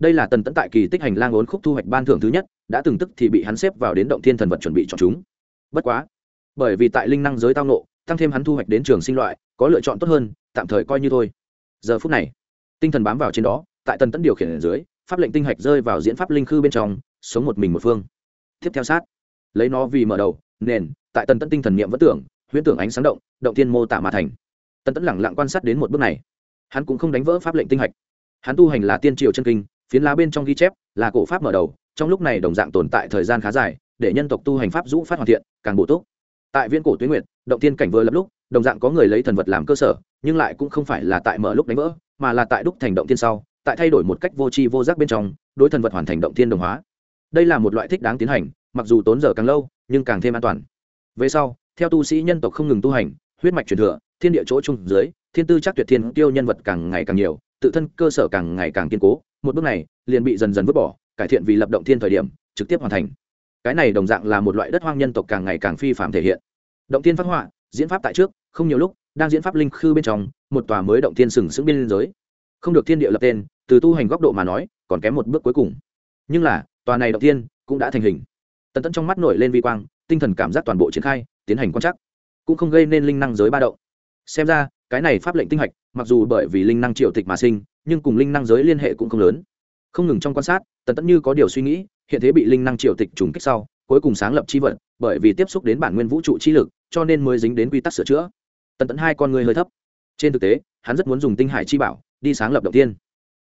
đây là tần tẫn tại kỳ tích hành lang ốn khúc thu hoạch ban thưởng thứ nhất, đã từng tức thì bị hắn xếp vào đến động thiên thần vật chuẩn bị chọn chúng. Bất quá, bởi vì tại linh năng giới tao nộ tăng thêm hắn thu hoạch đến trường sinh loại, có lựa chọn tốt hơn, tạm thời coi như thôi. Giờ phút này, tinh thần bám vào trên đó, tại tần tẫn điều khiển ở dưới, pháp lệnh tinh hạch rơi vào diễn pháp linh khư bên trong, sống một mình một phương. Tiếp theo sát, lấy nó vì mở đầu, nền, tại tần tẫn tinh thần niệm vẫn tưởng, huyễn tưởng ánh sáng động động thiên mô tả mà thành. Tần tẫn lẳng lặng quan sát đến một bước này. Hắn cũng không đánh vỡ pháp lệnh tinh hạch. Hắn tu hành là tiên triều chân kinh phiến lá bên trong ghi chép là cổ pháp mở đầu, trong lúc này đồng dạng tồn tại thời gian khá dài, để nhân tộc tu hành pháp rũ phát hoàn thiện, càng bổ túc. Tại viễn cổ tuyến nguyệt, động tiên cảnh vừa lập lúc, đồng dạng có người lấy thần vật làm cơ sở, nhưng lại cũng không phải là tại mở lúc đánh vỡ, mà là tại đúc thành động tiên sau, tại thay đổi một cách vô tri vô giác bên trong, đối thần vật hoàn thành động tiên đồng hóa. Đây là một loại thích đáng tiến hành, mặc dù tốn giờ càng lâu, nhưng càng thêm an toàn. Về sau, theo tu sĩ nhân tộc không ngừng tu hành, huyết mạch truyền thừa, thiên địa chỗ chung dưới, thiên tư chắc tuyệt thiên tiêu nhân vật càng ngày càng nhiều, tự thân cơ sở càng ngày càng kiên cố một bước này liền bị dần dần vứt bỏ, cải thiện vì lập động thiên thời điểm, trực tiếp hoàn thành. Cái này đồng dạng là một loại đất hoang nhân tộc càng ngày càng phi phạm thể hiện. Động thiên phát họa, diễn pháp tại trước, không nhiều lúc, đang diễn pháp linh khư bên trong, một tòa mới động thiên sừng sững biên giới không được thiên địa lập tên, từ tu hành góc độ mà nói, còn kém một bước cuối cùng. Nhưng là, tòa này động thiên cũng đã thành hình. Tần tẫn trong mắt nổi lên vi quang, tinh thần cảm giác toàn bộ triển khai, tiến hành quan trắc. Cũng không gây nên linh năng giới ba động. Xem ra, cái này pháp lệnh tinh hạch, mặc dù bởi vì linh năng triệu tịch mà sinh nhưng cùng linh năng giới liên hệ cũng không lớn. Không ngừng trong quan sát, tần tẫn như có điều suy nghĩ, hiện thế bị linh năng triều tịch trùng kích sau, cuối cùng sáng lập chi vật bởi vì tiếp xúc đến bản nguyên vũ trụ chi lực, cho nên mới dính đến quy tắc sửa chữa. Tần tẫn hai con người hơi thấp. Trên thực tế, hắn rất muốn dùng tinh hải chi bảo, đi sáng lập động tiên.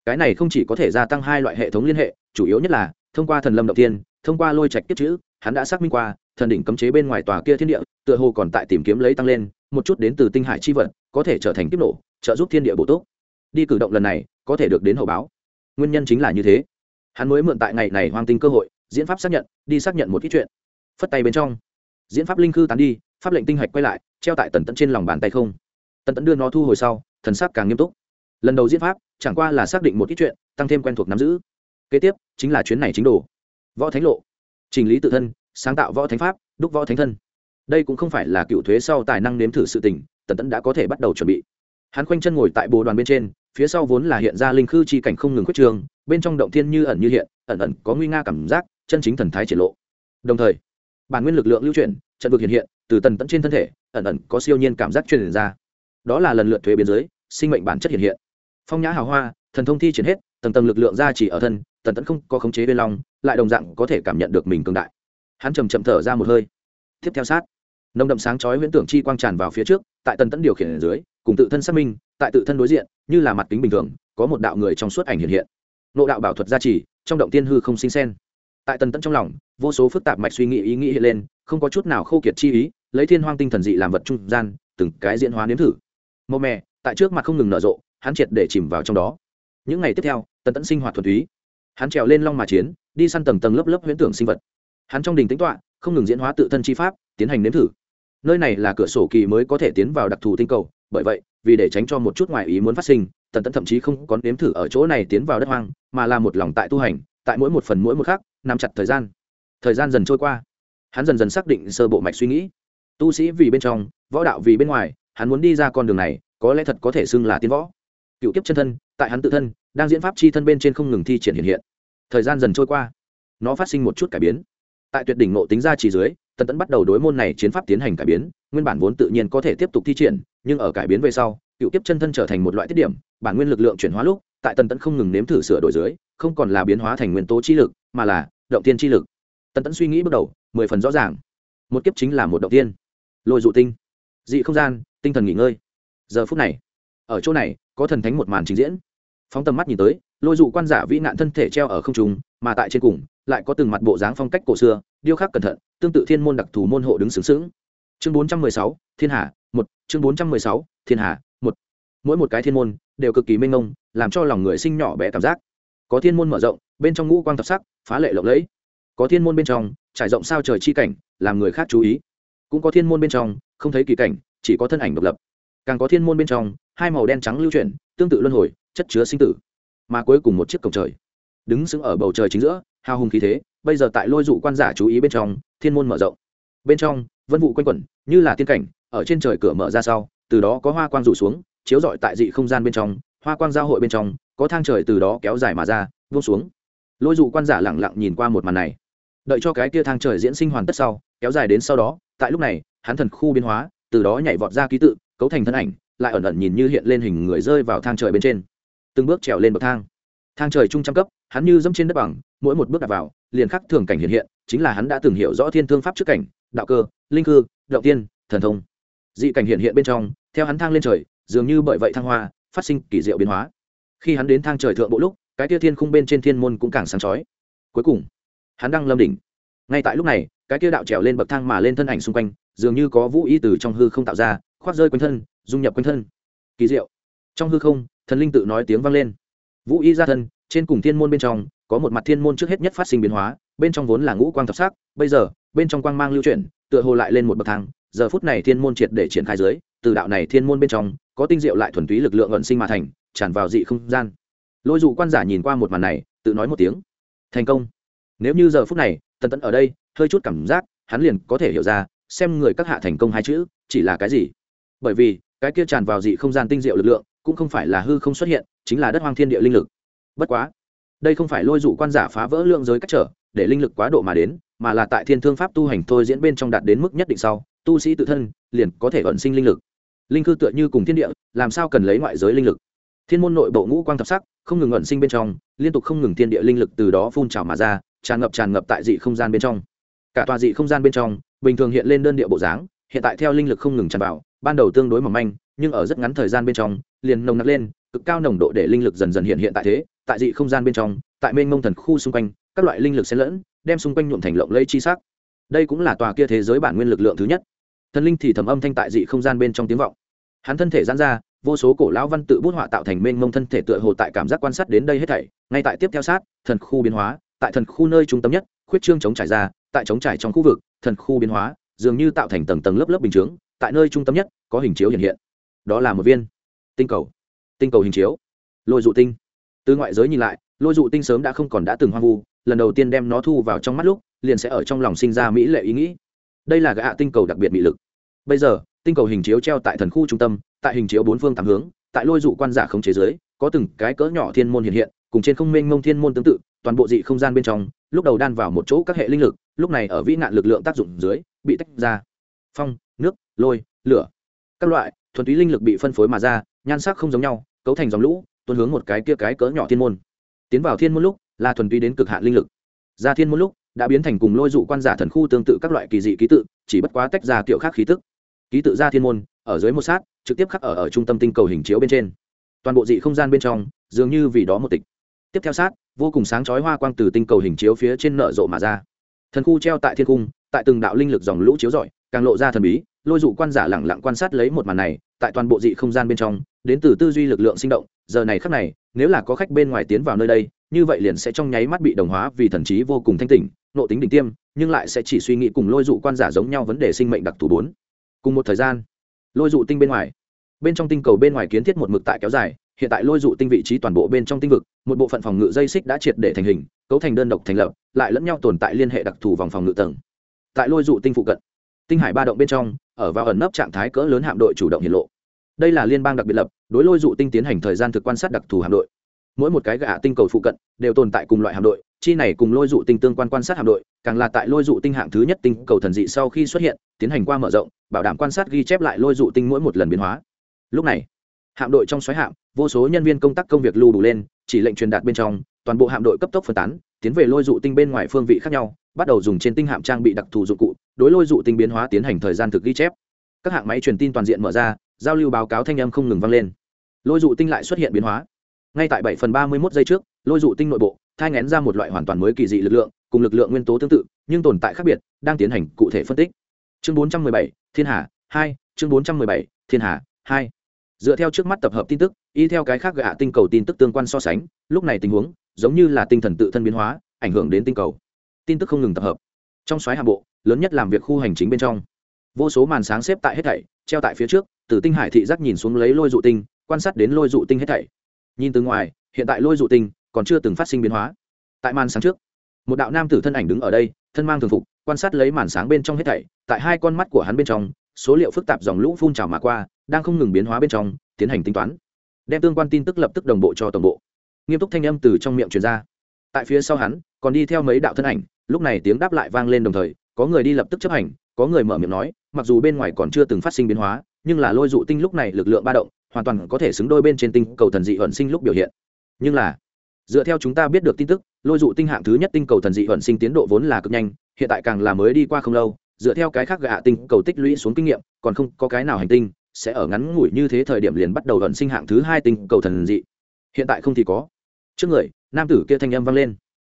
Cái này không chỉ có thể gia tăng hai loại hệ thống liên hệ, chủ yếu nhất là, thông qua thần lâm động tiên, thông qua lôi trạch kiếp chữ, hắn đã xác minh qua, thần đỉnh cấm chế bên ngoài tòa kia thiên địa, tựa hồ còn tại tìm kiếm lấy tăng lên, một chút đến từ tinh hải chi vật có thể trở thành kiếp nổ, trợ giúp thiên địa bổ túc đi cử động lần này, có thể được đến hậu báo. Nguyên nhân chính là như thế. Hắn mới mượn tại ngày này hoang tinh cơ hội, diễn pháp xác nhận, đi xác nhận một ít chuyện. Phất tay bên trong, diễn pháp linh khư tán đi, pháp lệnh tinh hạch quay lại, treo tại tần tận trên lòng bàn tay không. Tần tận đưa nó thu hồi sau, thần sắc càng nghiêm túc. Lần đầu diễn pháp, chẳng qua là xác định một ít chuyện, tăng thêm quen thuộc nắm giữ. Kế tiếp, chính là chuyến này chính đồ. Võ thánh lộ. Trình lý tự thân, sáng tạo võ thánh pháp, đúc võ thánh thân. Đây cũng không phải là cựu thuế sau tài năng nếm thử sự tình, tần tẫn đã có thể bắt đầu chuẩn bị. Hắn khoanh chân ngồi tại bồ đoàn bên trên phía sau vốn là hiện ra linh khư chi cảnh không ngừng quyết trường bên trong động thiên như ẩn như hiện, ẩn ẩn có nguy nga cảm giác, chân chính thần thái triển lộ. Đồng thời, bản nguyên lực lượng lưu chuyển, trận vực hiện hiện, từ tần tẫn trên thân thể, ẩn ẩn có siêu nhiên cảm giác truyền ra. Đó là lần lượt thuế biến giới sinh mệnh bản chất hiện hiện. Phong nhã hào hoa, thần thông thi triển hết, tầng tầng lực lượng ra chỉ ở thân, tần tẫn không có khống chế bên lòng, lại đồng dạng có thể cảm nhận được mình cường đại. Hắn chầm chậm thở ra một hơi. Tiếp theo sát nông đậm sáng chói huyễn tưởng chi quang tràn vào phía trước, tại tần tẫn điều khiển ở dưới, cùng tự thân xác minh tại tự thân đối diện, như là mặt kính bình thường, có một đạo người trong suốt ảnh hiện hiện. Nộ đạo bảo thuật gia trì, trong động tiên hư không sinh sen. Tại tần tẫn trong lòng, vô số phức tạp mạch suy nghĩ ý nghĩ hiện lên, không có chút nào khô kiệt chi ý, lấy thiên hoang tinh thần dị làm vật trung gian, từng cái diễn hóa nếm thử. Mô mè, tại trước mặt không ngừng nở rộ, hắn triệt để chìm vào trong đó. Những ngày tiếp theo, tần tẫn sinh hoạt thuần túy. Hắn trèo lên long mà chiến, đi săn tầng tầng lớp lớp huyễn tưởng sinh vật. Hắn trong đình tính tọa, không ngừng diễn hóa tự thân chi pháp, tiến hành nếm thử. Nơi này là cửa sổ kỳ mới có thể tiến vào đặc thù tinh cầu, bởi vậy vì để tránh cho một chút ngoại ý muốn phát sinh, tần tẫn thậm chí không có nếm thử ở chỗ này tiến vào đất hoang, mà là một lòng tại tu hành, tại mỗi một phần mỗi một khác nằm chặt thời gian. Thời gian dần trôi qua. Hắn dần dần xác định sơ bộ mạch suy nghĩ. Tu sĩ vì bên trong, võ đạo vì bên ngoài, hắn muốn đi ra con đường này, có lẽ thật có thể xưng là tiến võ. Cựu kiếp chân thân, tại hắn tự thân, đang diễn pháp chi thân bên trên không ngừng thi triển hiện hiện. Thời gian dần trôi qua. Nó phát sinh một chút cải biến. Tại tuyệt đỉnh nộ tính ra chỉ dưới, tần tẫn bắt đầu đối môn này chiến pháp tiến hành cải biến, nguyên bản vốn tự nhiên có thể tiếp tục thi triển nhưng ở cải biến về sau, cựu kiếp chân thân trở thành một loại tiết điểm, bản nguyên lực lượng chuyển hóa lúc, tại tần tẫn không ngừng nếm thử sửa đổi dưới, không còn là biến hóa thành nguyên tố chi lực, mà là động tiên chi lực. Tần tẫn suy nghĩ bước đầu, mười phần rõ ràng. Một kiếp chính là một động tiên. Lôi dụ tinh. Dị không gian, tinh thần nghỉ ngơi. Giờ phút này, ở chỗ này, có thần thánh một màn trình diễn. Phóng tầm mắt nhìn tới, lôi dụ quan giả vĩ nạn thân thể treo ở không trung, mà tại trên cùng, lại có từng mặt bộ dáng phong cách cổ xưa, điêu khắc cẩn thận, tương tự thiên môn đặc thù môn hộ đứng sướng sướng chương bốn trăm mười sáu, thiên hà một, chương bốn trăm mười sáu, thiên hà, một. Mỗi một cái thiên môn đều cực kỳ mênh mông, làm cho lòng người sinh nhỏ bé cảm giác. Có thiên môn mở rộng, bên trong ngũ quang thập sắc, phá lệ lộng lẫy. Có thiên môn bên trong, trải rộng sao trời chi cảnh, làm người khác chú ý. Cũng có thiên môn bên trong, không thấy kỳ cảnh, chỉ có thân ảnh độc lập. Càng có thiên môn bên trong, hai màu đen trắng lưu chuyển, tương tự luân hồi, chất chứa sinh tử. Mà cuối cùng một chiếc cổng trời. Đứng sững ở bầu trời chính giữa, hào hùng khí thế, bây giờ tại lôi dụ quan giả chú ý bên trong, thiên môn mở rộng. Bên trong, vân vụ quanh quẩn, như là tiên cảnh ở trên trời cửa mở ra sau, từ đó có hoa quang rủ xuống, chiếu rọi tại dị không gian bên trong, hoa quang giao hội bên trong, có thang trời từ đó kéo dài mà ra, vung xuống. Lôi dụ quan giả lẳng lặng nhìn qua một màn này. Đợi cho cái kia thang trời diễn sinh hoàn tất sau, kéo dài đến sau đó, tại lúc này, hắn thần khu biến hóa, từ đó nhảy vọt ra ký tự, cấu thành thân ảnh, lại ẩn ẩn nhìn như hiện lên hình người rơi vào thang trời bên trên. Từng bước trèo lên bậc thang. Thang trời trung trăm cấp, hắn như dẫm trên đất bằng, mỗi một bước đặt vào, liền khắc thường cảnh hiện hiện, chính là hắn đã từng hiểu rõ thiên thương pháp trước cảnh, đạo cơ, linh cư, động tiên, thần thông dị cảnh hiện hiện bên trong, theo hắn thang lên trời, dường như bởi vậy thăng hoa, phát sinh kỳ diệu biến hóa. Khi hắn đến thang trời thượng bộ lúc, cái kia thiên khung bên trên thiên môn cũng càng sáng chói. Cuối cùng, hắn đang lâm đỉnh. Ngay tại lúc này, cái kia đạo trèo lên bậc thang mà lên thân ảnh xung quanh, dường như có vũ y từ trong hư không tạo ra, khoác rơi quanh thân, dung nhập quanh thân. Kỳ diệu. Trong hư không, thần linh tự nói tiếng vang lên. Vũ y ra thân, trên cùng thiên môn bên trong, có một mặt thiên môn trước hết nhất phát sinh biến hóa, bên trong vốn là ngũ quang thập sắc, bây giờ, bên trong quang mang lưu chuyển, tựa hồ lại lên một bậc thang giờ phút này thiên môn triệt để triển khai dưới, từ đạo này thiên môn bên trong, có tinh diệu lại thuần túy lực lượng ẩn sinh mà thành, tràn vào dị không gian. Lôi dụ quan giả nhìn qua một màn này, tự nói một tiếng. Thành công. Nếu như giờ phút này, tần tẫn ở đây, hơi chút cảm giác, hắn liền có thể hiểu ra, xem người các hạ thành công hai chữ, chỉ là cái gì. Bởi vì, cái kia tràn vào dị không gian tinh diệu lực lượng, cũng không phải là hư không xuất hiện, chính là đất hoang thiên địa linh lực. Bất quá, đây không phải lôi dụ quan giả phá vỡ lượng giới cách trở, để linh lực quá độ mà đến, mà là tại thiên thương pháp tu hành thôi diễn bên trong đạt đến mức nhất định sau tu sĩ tự thân liền có thể ẩn sinh linh lực. Linh cư tựa như cùng thiên địa, làm sao cần lấy ngoại giới linh lực? Thiên môn nội bộ ngũ quang thập sắc, không ngừng ẩn sinh bên trong, liên tục không ngừng thiên địa linh lực từ đó phun trào mà ra, tràn ngập tràn ngập tại dị không gian bên trong. Cả tòa dị không gian bên trong, bình thường hiện lên đơn địa bộ dáng, hiện tại theo linh lực không ngừng tràn vào, ban đầu tương đối mỏng manh, nhưng ở rất ngắn thời gian bên trong, liền nồng nặc lên, cực cao nồng độ để linh lực dần dần hiện hiện tại thế, tại dị không gian bên trong, tại mênh mông thần khu xung quanh, các loại linh lực xen lẫn, đem xung quanh nhuộm thành lộng lây chi sắc đây cũng là tòa kia thế giới bản nguyên lực lượng thứ nhất. Thần linh thì thầm âm thanh tại dị không gian bên trong tiếng vọng. Hắn thân thể giãn ra, vô số cổ lão văn tự bút họa tạo thành mênh mông thân thể tựa hồ tại cảm giác quan sát đến đây hết thảy. Ngay tại tiếp theo sát, thần khu biến hóa, tại thần khu nơi trung tâm nhất, khuyết trương chống trải ra, tại chống trải trong khu vực, thần khu biến hóa, dường như tạo thành tầng tầng lớp lớp bình chướng, tại nơi trung tâm nhất, có hình chiếu hiện hiện. Đó là một viên tinh cầu. Tinh cầu hình chiếu. Lôi dụ tinh. Từ ngoại giới nhìn lại, lôi dụ tinh sớm đã không còn đã từng hoang vu, lần đầu tiên đem nó thu vào trong mắt lúc liền sẽ ở trong lòng sinh ra mỹ lệ ý nghĩ. Đây là gã tinh cầu đặc biệt mỹ lực. Bây giờ, tinh cầu hình chiếu treo tại thần khu trung tâm, tại hình chiếu bốn phương tám hướng, tại lôi dụ quan giả không chế giới có từng cái cỡ nhỏ thiên môn hiện hiện, cùng trên không mênh mông thiên môn tương tự, toàn bộ dị không gian bên trong, lúc đầu đan vào một chỗ các hệ linh lực, lúc này ở vĩ nạn lực lượng tác dụng dưới, bị tách ra. Phong, nước, lôi, lửa. Các loại, thuần túy linh lực bị phân phối mà ra, nhan sắc không giống nhau, cấu thành dòng lũ, tuôn hướng một cái kia cái cỡ nhỏ thiên môn. Tiến vào thiên môn lúc, là thuần túy đến cực hạn linh lực. Ra thiên môn lúc đã biến thành cùng lôi dụ quan giả thần khu tương tự các loại kỳ dị ký tự, chỉ bất quá tách ra kiểu khác khí tức. Ký tự ra thiên môn, ở dưới một sát, trực tiếp khắc ở ở trung tâm tinh cầu hình chiếu bên trên. Toàn bộ dị không gian bên trong, dường như vì đó một tịch. Tiếp theo sát, vô cùng sáng chói hoa quang từ tinh cầu hình chiếu phía trên nở rộ mà ra. Thần khu treo tại thiên cung, tại từng đạo linh lực dòng lũ chiếu rọi, càng lộ ra thần bí, lôi dụ quan giả lẳng lặng quan sát lấy một màn này, tại toàn bộ dị không gian bên trong, đến từ tư duy lực lượng sinh động, giờ này khắc này, nếu là có khách bên ngoài tiến vào nơi đây, như vậy liền sẽ trong nháy mắt bị đồng hóa vì thần trí vô cùng thanh tỉnh nộ tính đỉnh tiêm, nhưng lại sẽ chỉ suy nghĩ cùng lôi dụ quan giả giống nhau vấn đề sinh mệnh đặc thù bốn. Cùng một thời gian, lôi dụ tinh bên ngoài. Bên trong tinh cầu bên ngoài kiến thiết một mực tại kéo dài, hiện tại lôi dụ tinh vị trí toàn bộ bên trong tinh vực, một bộ phận phòng ngự dây xích đã triệt để thành hình, cấu thành đơn độc thành lập, lại lẫn nhau tồn tại liên hệ đặc thù vòng phòng ngự tầng. Tại lôi dụ tinh phụ cận, tinh hải ba động bên trong, ở vào ẩn nấp trạng thái cỡ lớn hạm đội chủ động hiện lộ. Đây là liên bang đặc biệt lập, đối lôi dụ tinh tiến hành thời gian thực quan sát đặc thù hạm đội. Mỗi một cái gã tinh cầu phụ cận đều tồn tại cùng loại hạm đội chi này cùng lôi dụ tinh tương quan quan sát hạm đội, càng là tại lôi dụ tinh hạng thứ nhất tinh cầu thần dị sau khi xuất hiện, tiến hành qua mở rộng, bảo đảm quan sát ghi chép lại lôi dụ tinh mỗi một lần biến hóa. Lúc này, hạm đội trong xoáy hạm, vô số nhân viên công tác công việc lưu đủ lên, chỉ lệnh truyền đạt bên trong, toàn bộ hạm đội cấp tốc phân tán, tiến về lôi dụ tinh bên ngoài phương vị khác nhau, bắt đầu dùng trên tinh hạm trang bị đặc thù dụng cụ, đối lôi dụ tinh biến hóa tiến hành thời gian thực ghi chép. Các hạng máy truyền tin toàn diện mở ra, giao lưu báo cáo thanh âm không ngừng vang lên. Lôi dụ tinh lại xuất hiện biến hóa. Ngay tại bảy phần ba mươi mốt giây trước, lôi dụ tinh nội bộ thai ngén ra một loại hoàn toàn mới kỳ dị lực lượng, cùng lực lượng nguyên tố tương tự, nhưng tồn tại khác biệt, đang tiến hành cụ thể phân tích. Chương bốn trăm mười bảy, thiên hà hai, chương bốn trăm mười bảy, thiên hà hai. Dựa theo trước mắt tập hợp tin tức, y theo cái khác gạ tinh cầu tin tức tương quan so sánh, lúc này tình huống giống như là tinh thần tự thân biến hóa, ảnh hưởng đến tinh cầu. Tin tức không ngừng tập hợp. Trong xoáy hạ bộ, lớn nhất làm việc khu hành chính bên trong. Vô số màn sáng xếp tại hết thảy, treo tại phía trước, từ tinh hải thị giác nhìn xuống lấy lôi dụ tinh, quan sát đến lôi dụ tinh hết thảy. Nhìn từ ngoài, hiện tại lôi dụ tinh còn chưa từng phát sinh biến hóa. Tại màn sáng trước, một đạo nam tử thân ảnh đứng ở đây, thân mang thường phục, quan sát lấy màn sáng bên trong hết thảy, tại hai con mắt của hắn bên trong, số liệu phức tạp dòng lũ phun trào mà qua, đang không ngừng biến hóa bên trong, tiến hành tính toán. Đem tương quan tin tức lập tức đồng bộ cho tổng bộ. Nghiêm túc thanh âm từ trong miệng truyền ra. Tại phía sau hắn, còn đi theo mấy đạo thân ảnh, lúc này tiếng đáp lại vang lên đồng thời, có người đi lập tức chấp hành, có người mở miệng nói, mặc dù bên ngoài còn chưa từng phát sinh biến hóa, nhưng là lôi dụ tinh lúc này lực lượng ba động, hoàn toàn có thể xứng đôi bên trên tinh cầu thần dị ẩn sinh lúc biểu hiện. Nhưng là dựa theo chúng ta biết được tin tức, lôi dụ tinh hạng thứ nhất tinh cầu thần dị vận sinh tiến độ vốn là cực nhanh, hiện tại càng là mới đi qua không lâu, dựa theo cái khác gạ tinh cầu tích lũy xuống kinh nghiệm, còn không có cái nào hành tinh sẽ ở ngắn ngủi như thế thời điểm liền bắt đầu vận sinh hạng thứ hai tinh cầu thần dị. Hiện tại không thì có. Trước người, nam tử kia thanh âm vang lên.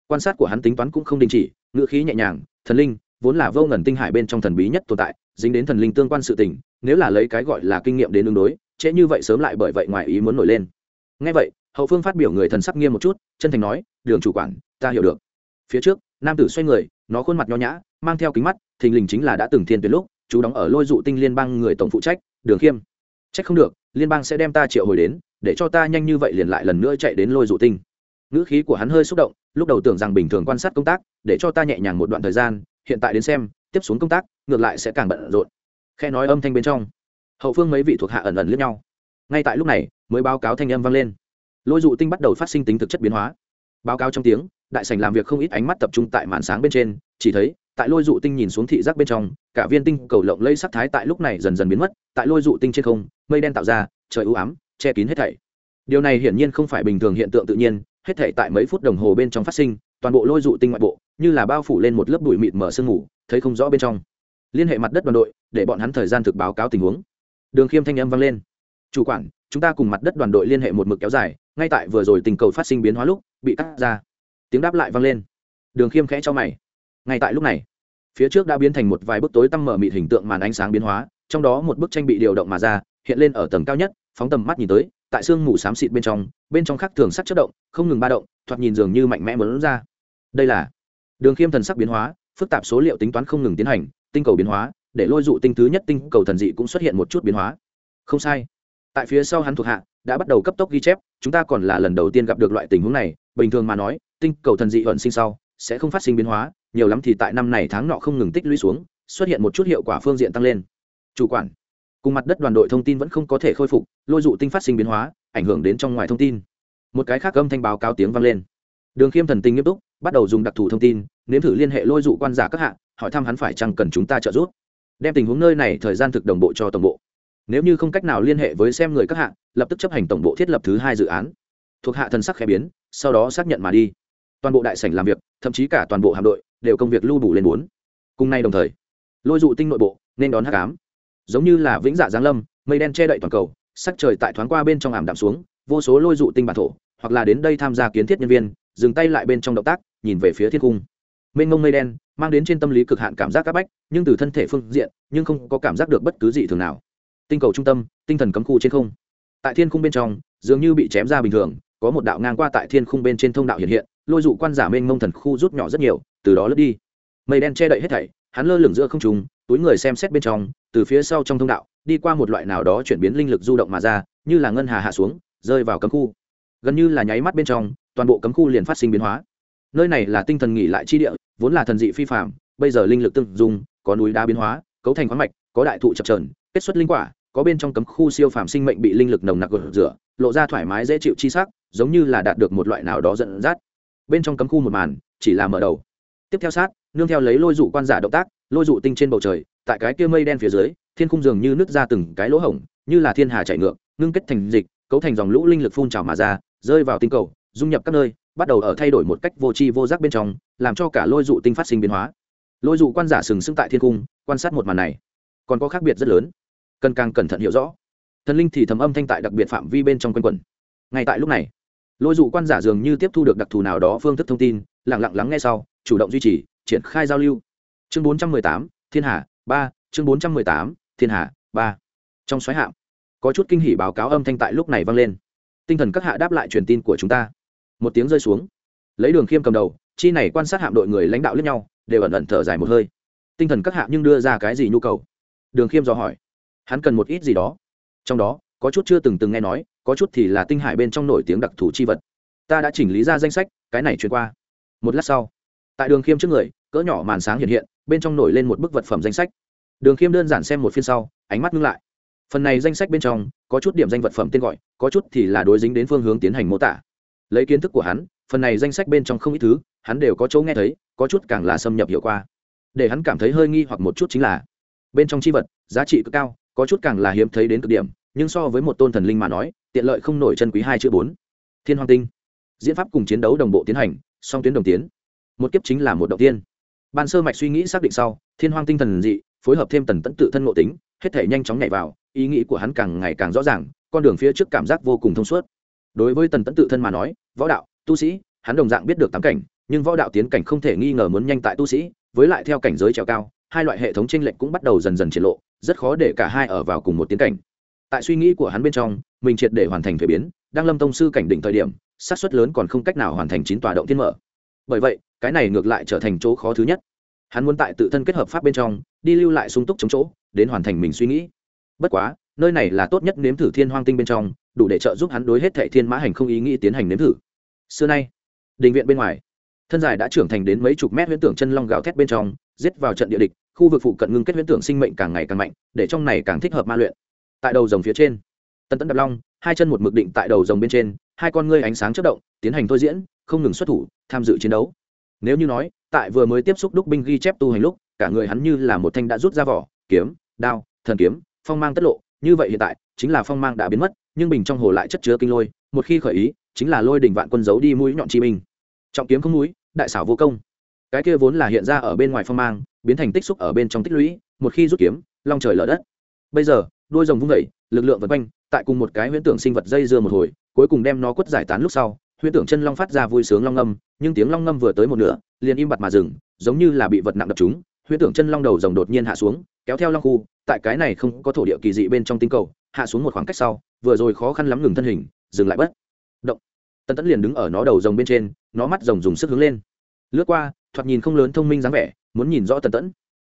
Quan sát của hắn tính toán cũng không đình chỉ, ngữ khí nhẹ nhàng, thần linh, vốn là vô ngần tinh hải bên trong thần bí nhất tồn tại, dính đến thần linh tương quan sự tình, nếu là lấy cái gọi là kinh nghiệm đến ứng đối, trễ như vậy sớm lại bởi vậy ngoài ý muốn nổi lên. Ngay vậy hậu phương phát biểu người thần sắc nghiêm một chút, chân thành nói, đường chủ quản, ta hiểu được. Phía trước, nam tử xoay người, nó khuôn mặt nho nhã, mang theo kính mắt, thình lình chính là đã từng thiên tuyến lúc, chú đóng ở lôi dụ tinh liên bang người tổng phụ trách, đường khiêm. Trách không được, liên bang sẽ đem ta triệu hồi đến, để cho ta nhanh như vậy liền lại lần nữa chạy đến lôi dụ tinh. Ngữ khí của hắn hơi xúc động, lúc đầu tưởng rằng bình thường quan sát công tác, để cho ta nhẹ nhàng một đoạn thời gian, hiện tại đến xem, tiếp xuống công tác, ngược lại sẽ càng bận rộn. Khe nói âm thanh bên trong. Hậu phương mấy vị thuộc hạ ẩn ẩn lướt nhau. Ngay tại lúc này, mới báo cáo thanh âm vang lên lôi dụ tinh bắt đầu phát sinh tính thực chất biến hóa. Báo cáo trong tiếng đại sảnh làm việc không ít ánh mắt tập trung tại màn sáng bên trên chỉ thấy tại lôi dụ tinh nhìn xuống thị giác bên trong cả viên tinh cầu lộng lây sắc thái tại lúc này dần dần biến mất tại lôi dụ tinh trên không mây đen tạo ra trời ưu ám che kín hết thảy. Điều này hiển nhiên không phải bình thường hiện tượng tự nhiên hết thảy tại mấy phút đồng hồ bên trong phát sinh toàn bộ lôi dụ tinh ngoại bộ như là bao phủ lên một lớp bụi mịt mở sương ngủ, thấy không rõ bên trong. Liên hệ mặt đất đoàn đội để bọn hắn thời gian thực báo cáo tình huống. Đường khiêm thanh âm vang lên. Chủ quản chúng ta cùng mặt đất đoàn đội liên hệ một mực kéo dài ngay tại vừa rồi tình cầu phát sinh biến hóa lúc, bị cắt ra. Tiếng đáp lại vang lên. Đường khiêm khẽ cho mày. Ngay tại lúc này, phía trước đã biến thành một vài bức tối tăm mở mịt hình tượng màn ánh sáng biến hóa, trong đó một bức tranh bị điều động mà ra, hiện lên ở tầng cao nhất, phóng tầm mắt nhìn tới, tại sương mù xám xịt bên trong bên trong khắc thường sắc chất động, không ngừng ba động, thoạt nhìn dường như mạnh mẽ muốn ra. Đây là đường khiêm thần sắc biến hóa, phức tạp số liệu tính toán không ngừng tiến hành, tinh cầu biến hóa, để lôi dụ tinh thứ nhất tinh cầu thần dị cũng xuất hiện một chút biến hóa. Không sai. Tại phía sau hắn thuộc hạ đã bắt đầu cấp tốc ghi chép, chúng ta còn là lần đầu tiên gặp được loại tình huống này, bình thường mà nói, tinh cầu thần dị ẩn sinh sau, sẽ không phát sinh biến hóa, nhiều lắm thì tại năm này tháng nọ không ngừng tích lũy xuống, xuất hiện một chút hiệu quả phương diện tăng lên. Chủ quản, cùng mặt đất đoàn đội thông tin vẫn không có thể khôi phục, lôi dụ tinh phát sinh biến hóa, ảnh hưởng đến trong ngoài thông tin. Một cái khác âm thanh báo cáo tiếng vang lên. Đường khiêm thần tinh nghiêm túc, bắt đầu dùng đặc thù thông tin, nếm thử liên hệ lôi dụ quan giả các hạng hỏi thăm hắn phải chăng cần chúng ta trợ giúp. Đem tình huống nơi này thời gian thực đồng bộ cho tổng bộ nếu như không cách nào liên hệ với xem người các hạng lập tức chấp hành tổng bộ thiết lập thứ hai dự án. Thuộc hạ thần sắc khẽ biến, sau đó xác nhận mà đi. Toàn bộ đại sảnh làm việc, thậm chí cả toàn bộ hạm đội, đều công việc lưu bù lên bốn. Cùng nay đồng thời, lôi dụ tinh nội bộ, nên đón hắc ám. Giống như là vĩnh dạ giáng lâm, mây đen che đậy toàn cầu, sắc trời tại thoáng qua bên trong ảm đạm xuống, vô số lôi dụ tinh bản thổ, hoặc là đến đây tham gia kiến thiết nhân viên, dừng tay lại bên trong động tác, nhìn về phía thiên cung. Mênh mông mây đen, mang đến trên tâm lý cực hạn cảm giác áp bách, nhưng từ thân thể phương diện, nhưng không có cảm giác được bất cứ gì thường nào tinh cầu trung tâm, tinh thần cấm khu trên không. Tại thiên khung bên trong, dường như bị chém ra bình thường, có một đạo ngang qua tại thiên khung bên trên thông đạo hiện hiện, lôi dụ quan giả mênh mông thần khu rút nhỏ rất nhiều, từ đó lướt đi. Mây đen che đậy hết thảy, hắn lơ lửng giữa không trùng túi người xem xét bên trong, từ phía sau trong thông đạo, đi qua một loại nào đó chuyển biến linh lực du động mà ra, như là ngân hà hạ xuống, rơi vào cấm khu. Gần như là nháy mắt bên trong, toàn bộ cấm khu liền phát sinh biến hóa. Nơi này là tinh thần nghỉ lại chi địa, vốn là thần dị phi phạm bây giờ linh lực tương dùng có núi đá biến hóa, cấu thành khoáng mạch, có đại thụ chập trờn kết xuất linh quả có bên trong cấm khu siêu phàm sinh mệnh bị linh lực nồng nặc gột rửa lộ ra thoải mái dễ chịu chi sắc, giống như là đạt được một loại nào đó dẫn dắt. Bên trong cấm khu một màn, chỉ là mở đầu. Tiếp theo sát, nương theo lấy lôi dụ quan giả động tác, lôi dụ tinh trên bầu trời, tại cái kia mây đen phía dưới, thiên khung dường như nứt ra từng cái lỗ hổng, như là thiên hà chảy ngược, ngưng kết thành dịch, cấu thành dòng lũ linh lực phun trào mà ra, rơi vào tinh cầu, dung nhập các nơi, bắt đầu ở thay đổi một cách vô tri vô giác bên trong, làm cho cả lôi dụ tinh phát sinh biến hóa. Lôi dụ quan giả sừng sững tại thiên cung quan sát một màn này. Còn có khác biệt rất lớn cần càng cẩn thận hiểu rõ. Thần linh thì thầm âm thanh tại đặc biệt phạm vi bên trong quanh quẩn. Ngay tại lúc này, lôi dụ quan giả dường như tiếp thu được đặc thù nào đó phương thức thông tin lẳng lặng lắng nghe sau, chủ động duy trì, triển khai giao lưu. Chương bốn trăm mười tám, thiên hà, ba, chương bốn trăm mười tám, thiên hà, ba. Trong xoáy hạm, có chút kinh hỉ báo cáo âm thanh tại lúc này vang lên. Tinh thần các hạ đáp lại truyền tin của chúng ta. Một tiếng rơi xuống. Lấy đường khiêm cầm đầu, chi này quan sát hạm đội người lãnh đạo lẫn nhau, đều ẩn ẩn thở dài một hơi. Tinh thần các hạ nhưng đưa ra cái gì nhu cầu? Đường khiêm dò hỏi hắn cần một ít gì đó. Trong đó, có chút chưa từng từng nghe nói, có chút thì là tinh hải bên trong nổi tiếng đặc thù chi vật. Ta đã chỉnh lý ra danh sách, cái này truyền qua. Một lát sau, tại đường khiêm trước người, cỡ nhỏ màn sáng hiện hiện, bên trong nổi lên một bức vật phẩm danh sách. Đường khiêm đơn giản xem một phiên sau, ánh mắt ngưng lại. Phần này danh sách bên trong, có chút điểm danh vật phẩm tên gọi, có chút thì là đối dính đến phương hướng tiến hành mô tả. Lấy kiến thức của hắn, phần này danh sách bên trong không ít thứ, hắn đều có chỗ nghe thấy, có chút càng là xâm nhập hiệu qua để hắn cảm thấy hơi nghi hoặc một chút chính là, bên trong c h i vật, giá trị cực cao có chút càng là hiếm thấy đến cực điểm, nhưng so với một tôn thần linh mà nói, tiện lợi không nổi chân quý hai chữ bốn. Thiên hoàng tinh. Diễn pháp cùng chiến đấu đồng bộ tiến hành, song tuyến đồng tiến. Một kiếp chính là một đầu tiên. Ban sơ mạch suy nghĩ xác định sau, thiên hoàng tinh thần dị, phối hợp thêm tần tẫn tự thân ngộ tính, hết thể nhanh chóng nhảy vào, ý nghĩ của hắn càng ngày càng rõ ràng, con đường phía trước cảm giác vô cùng thông suốt. Đối với tần tẫn tự thân mà nói, võ đạo, tu sĩ, hắn đồng dạng biết được tám cảnh, nhưng võ đạo tiến cảnh không thể nghi ngờ muốn nhanh tại tu sĩ, với lại theo cảnh giới trèo cao hai loại hệ thống tranh lệch cũng bắt đầu dần dần triển lộ, rất khó để cả hai ở vào cùng một tiến cảnh. Tại suy nghĩ của hắn bên trong, mình triệt để hoàn thành thuế biến, đang lâm tông sư cảnh đỉnh thời điểm, xác suất lớn còn không cách nào hoàn thành chín tòa động thiên mở. Bởi vậy, cái này ngược lại trở thành chỗ khó thứ nhất. Hắn muốn tại tự thân kết hợp pháp bên trong, đi lưu lại sung túc chống chỗ, đến hoàn thành mình suy nghĩ. Bất quá, nơi này là tốt nhất nếm thử thiên hoang tinh bên trong, đủ để trợ giúp hắn đối hết thệ thiên mã hành không ý nghĩ tiến hành nếm thử. Xưa nay, đình viện bên ngoài, thân dài đã trưởng thành đến mấy chục mét huyễn tưởng chân long gào thét bên trong, giết vào trận địa địch khu vực phụ cận ngưng kết huyễn tưởng sinh mệnh càng ngày càng mạnh, để trong này càng thích hợp ma luyện. Tại đầu rồng phía trên tân tấn đập long, hai chân một mực định tại đầu rồng bên trên, hai con ngươi ánh sáng chất động, tiến hành thôi diễn, không ngừng xuất thủ, tham dự chiến đấu. Nếu như nói, tại vừa mới tiếp xúc đúc binh ghi chép tu hành lúc, cả người hắn như là một thanh đã rút ra vỏ, kiếm, đao, thần kiếm, phong mang tất lộ. Như vậy hiện tại, chính là phong mang đã biến mất, nhưng bình trong hồ lại chất chứa kinh lôi, một khi khởi ý, chính là lôi đỉnh vạn quân giấu đi mũi nhọn chi minh trọng kiếm không mũi, đại xảo vô công. Cái kia vốn là hiện ra ở bên ngoài phong mang biến thành tích xúc ở bên trong tích lũy, một khi rút kiếm, long trời lở đất. Bây giờ, đuôi rồng vung vẩy lực lượng vân quanh, tại cùng một cái huyễn tưởng sinh vật dây dưa một hồi, cuối cùng đem nó quất giải tán lúc sau, huyễn tưởng chân long phát ra vui sướng long ngâm, nhưng tiếng long ngâm vừa tới một nửa, liền im bặt mà dừng, giống như là bị vật nặng đập chúng. Huyễn tưởng chân long đầu rồng đột nhiên hạ xuống, kéo theo long khu, tại cái này không có thổ địa kỳ dị bên trong tinh cầu, hạ xuống một khoảng cách sau, vừa rồi khó khăn lắm ngừng thân hình, dừng lại bất động. Tân tẫn liền đứng ở nó đầu rồng bên trên, nó mắt rồng dùng sức hướng lên. Lướt qua, thoạt nhìn không lớn thông minh dáng vẻ muốn nhìn rõ tần tẫn.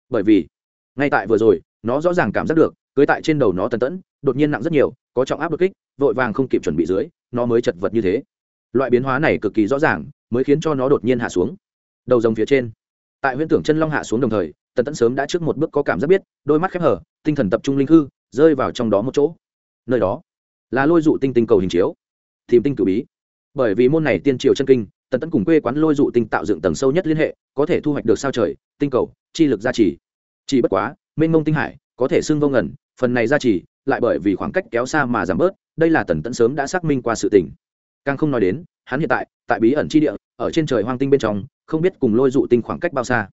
Bởi vì, ngay tại vừa rồi, nó rõ ràng cảm giác được, cưới tại trên đầu nó tần tẫn, đột nhiên nặng rất nhiều, có trọng áp đột kích, vội vàng không kịp chuẩn bị dưới, nó mới chật vật như thế. Loại biến hóa này cực kỳ rõ ràng, mới khiến cho nó đột nhiên hạ xuống. Đầu rồng phía trên. Tại huyễn tưởng chân long hạ xuống đồng thời, tần tẫn sớm đã trước một bước có cảm giác biết, đôi mắt khép hở, tinh thần tập trung linh hư, rơi vào trong đó một chỗ. Nơi đó là lôi dụ tinh tinh cầu hình chiếu. Tìm tinh cử bí. Bởi vì môn này tiên triều chân kinh tần tẫn cùng quê quán lôi dụ tinh tạo dựng tầng sâu nhất liên hệ, có thể thu hoạch được sao trời, tinh cầu, chi lực gia trì. Chỉ bất quá, mênh mông tinh hải, có thể xưng vô ngẩn phần này gia trì lại bởi vì khoảng cách kéo xa mà giảm bớt, đây là tần tẫn sớm đã xác minh qua sự tình. Càng không nói đến, hắn hiện tại tại bí ẩn chi địa, ở trên trời hoang tinh bên trong, không biết cùng lôi dụ tinh khoảng cách bao xa.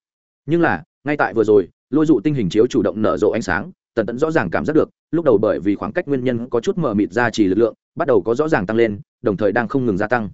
Nhưng là, ngay tại vừa rồi, lôi dụ tinh hình chiếu chủ động nở rộ ánh sáng, tần tẫn rõ ràng cảm giác được, lúc đầu bởi vì khoảng cách nguyên nhân có chút mờ mịt ra chỉ lực lượng, bắt đầu có rõ ràng tăng lên, đồng thời đang không ngừng gia tăng.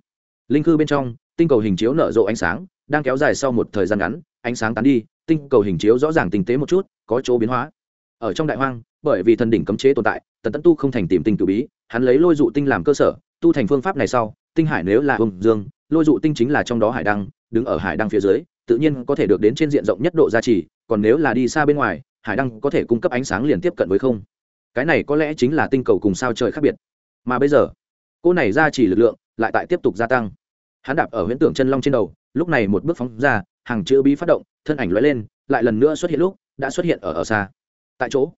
Linh cư bên trong tinh cầu hình chiếu nở rộ ánh sáng, đang kéo dài sau một thời gian ngắn, ánh sáng tán đi, tinh cầu hình chiếu rõ ràng tinh tế một chút, có chỗ biến hóa. Ở trong đại hoang, bởi vì thần đỉnh cấm chế tồn tại, tần tẫn tu không thành tìm tinh cử bí, hắn lấy lôi dụ tinh làm cơ sở, tu thành phương pháp này sau, tinh hải nếu là hùng dương, lôi dụ tinh chính là trong đó hải đăng, đứng ở hải đăng phía dưới, tự nhiên có thể được đến trên diện rộng nhất độ gia trì, còn nếu là đi xa bên ngoài, hải đăng có thể cung cấp ánh sáng liền tiếp cận với không. Cái này có lẽ chính là tinh cầu cùng sao trời khác biệt. Mà bây giờ, cô này gia trì lực lượng lại tại tiếp tục gia tăng hắn đạp ở huyễn tưởng chân long trên đầu, lúc này một bước phóng ra, hàng chữ bí phát động, thân ảnh lóe lên, lại lần nữa xuất hiện lúc, đã xuất hiện ở ở xa. Tại chỗ,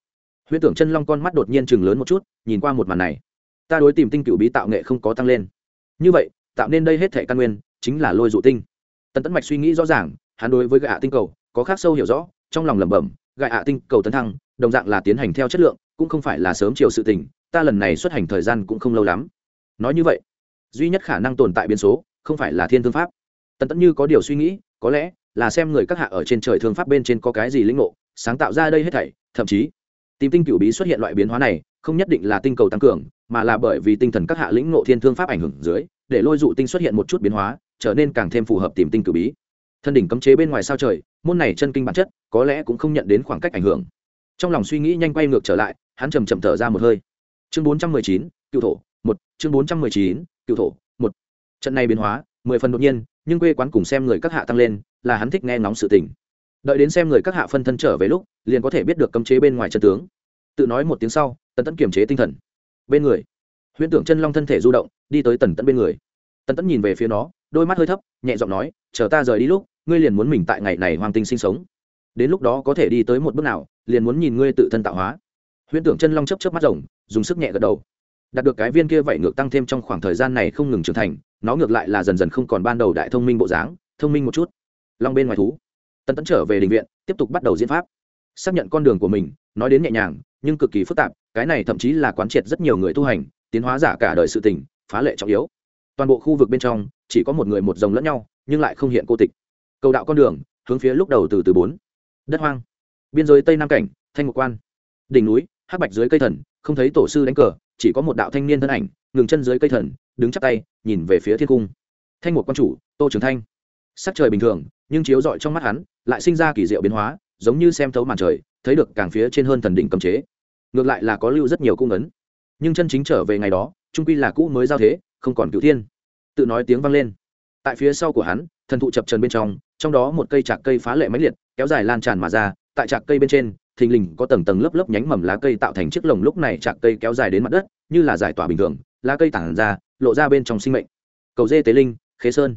huyễn tưởng chân long con mắt đột nhiên chừng lớn một chút, nhìn qua một màn này. Ta đối tìm tinh cựu bí tạo nghệ không có tăng lên. Như vậy, tạo nên đây hết thể căn nguyên, chính là lôi dụ tinh. Tần tấn mạch suy nghĩ rõ ràng, hắn đối với gạ tinh cầu, có khác sâu hiểu rõ, trong lòng lẩm bẩm gạ tinh cầu tấn thăng, đồng dạng là tiến hành theo chất lượng, cũng không phải là sớm chiều sự tình, ta lần này xuất hành thời gian cũng không lâu lắm. Nói như vậy, duy nhất khả năng tồn tại biến số không phải là thiên thương pháp. Tần tẫn như có điều suy nghĩ, có lẽ là xem người các hạ ở trên trời thương pháp bên trên có cái gì lĩnh ngộ, sáng tạo ra đây hết thảy, thậm chí tìm tinh cựu bí xuất hiện loại biến hóa này, không nhất định là tinh cầu tăng cường, mà là bởi vì tinh thần các hạ lĩnh ngộ thiên thương pháp ảnh hưởng dưới, để lôi dụ tinh xuất hiện một chút biến hóa, trở nên càng thêm phù hợp tìm tinh cựu bí. Thân đỉnh cấm chế bên ngoài sao trời, môn này chân kinh bản chất, có lẽ cũng không nhận đến khoảng cách ảnh hưởng. Trong lòng suy nghĩ nhanh quay ngược trở lại, hắn trầm chậm thở ra một hơi. Chương bốn trăm mười chín, cựu thổ, một, chương bốn trăm mười chín, cựu thổ trận này biến hóa, mười phần đột nhiên, nhưng quê quán cùng xem người các hạ tăng lên, là hắn thích nghe ngóng sự tình. Đợi đến xem người các hạ phân thân trở về lúc, liền có thể biết được cấm chế bên ngoài chân tướng. Tự nói một tiếng sau, tần tẫn kiềm chế tinh thần. Bên người, huyễn tưởng chân long thân thể du động, đi tới tần tẫn bên người. Tần tẫn nhìn về phía nó, đôi mắt hơi thấp, nhẹ giọng nói, chờ ta rời đi lúc, ngươi liền muốn mình tại ngày này hoàng tinh sinh sống. Đến lúc đó có thể đi tới một bước nào, liền muốn nhìn ngươi tự thân tạo hóa. Huyễn tưởng chân long chấp chấp mắt rồng, dùng sức nhẹ gật đầu. Đạt được cái viên kia vậy ngược tăng thêm trong khoảng thời gian này không ngừng trưởng thành nó ngược lại là dần dần không còn ban đầu đại thông minh bộ dáng, thông minh một chút. Long bên ngoài thú. Tần tẫn trở về đình viện, tiếp tục bắt đầu diễn pháp. Xác nhận con đường của mình, nói đến nhẹ nhàng, nhưng cực kỳ phức tạp, cái này thậm chí là quán triệt rất nhiều người tu hành, tiến hóa giả cả đời sự tình, phá lệ trọng yếu. Toàn bộ khu vực bên trong, chỉ có một người một dòng lẫn nhau, nhưng lại không hiện cô tịch. Cầu đạo con đường, hướng phía lúc đầu từ từ bốn. Đất hoang. Biên giới tây nam cảnh, thanh một quan. Đỉnh núi, hắc bạch dưới cây thần, không thấy tổ sư đánh cờ chỉ có một đạo thanh niên thân ảnh, ngừng chân dưới cây thần, đứng chắp tay, nhìn về phía thiên cung. Thanh một quan chủ, tô trường thanh. Sắc trời bình thường, nhưng chiếu rọi trong mắt hắn, lại sinh ra kỳ diệu biến hóa, giống như xem thấu màn trời, thấy được càng phía trên hơn thần đỉnh cầm chế. Ngược lại là có lưu rất nhiều cung ấn. Nhưng chân chính trở về ngày đó trung quy là cũ mới giao thế, không còn cựu thiên. Tự nói tiếng vang lên. Tại phía sau của hắn, thần thụ chập trần bên trong trong đó một cây chạc cây phá lệ máy liệt, kéo dài lan tràn mà ra, tại chạc cây bên trên thình lình có tầng tầng lớp lớp nhánh mầm lá cây tạo thành chiếc lồng lúc này chạc cây kéo dài đến mặt đất, như là giải tỏa bình thường, lá cây tản ra, lộ ra bên trong sinh mệnh. Cầu dê tế linh, khế sơn.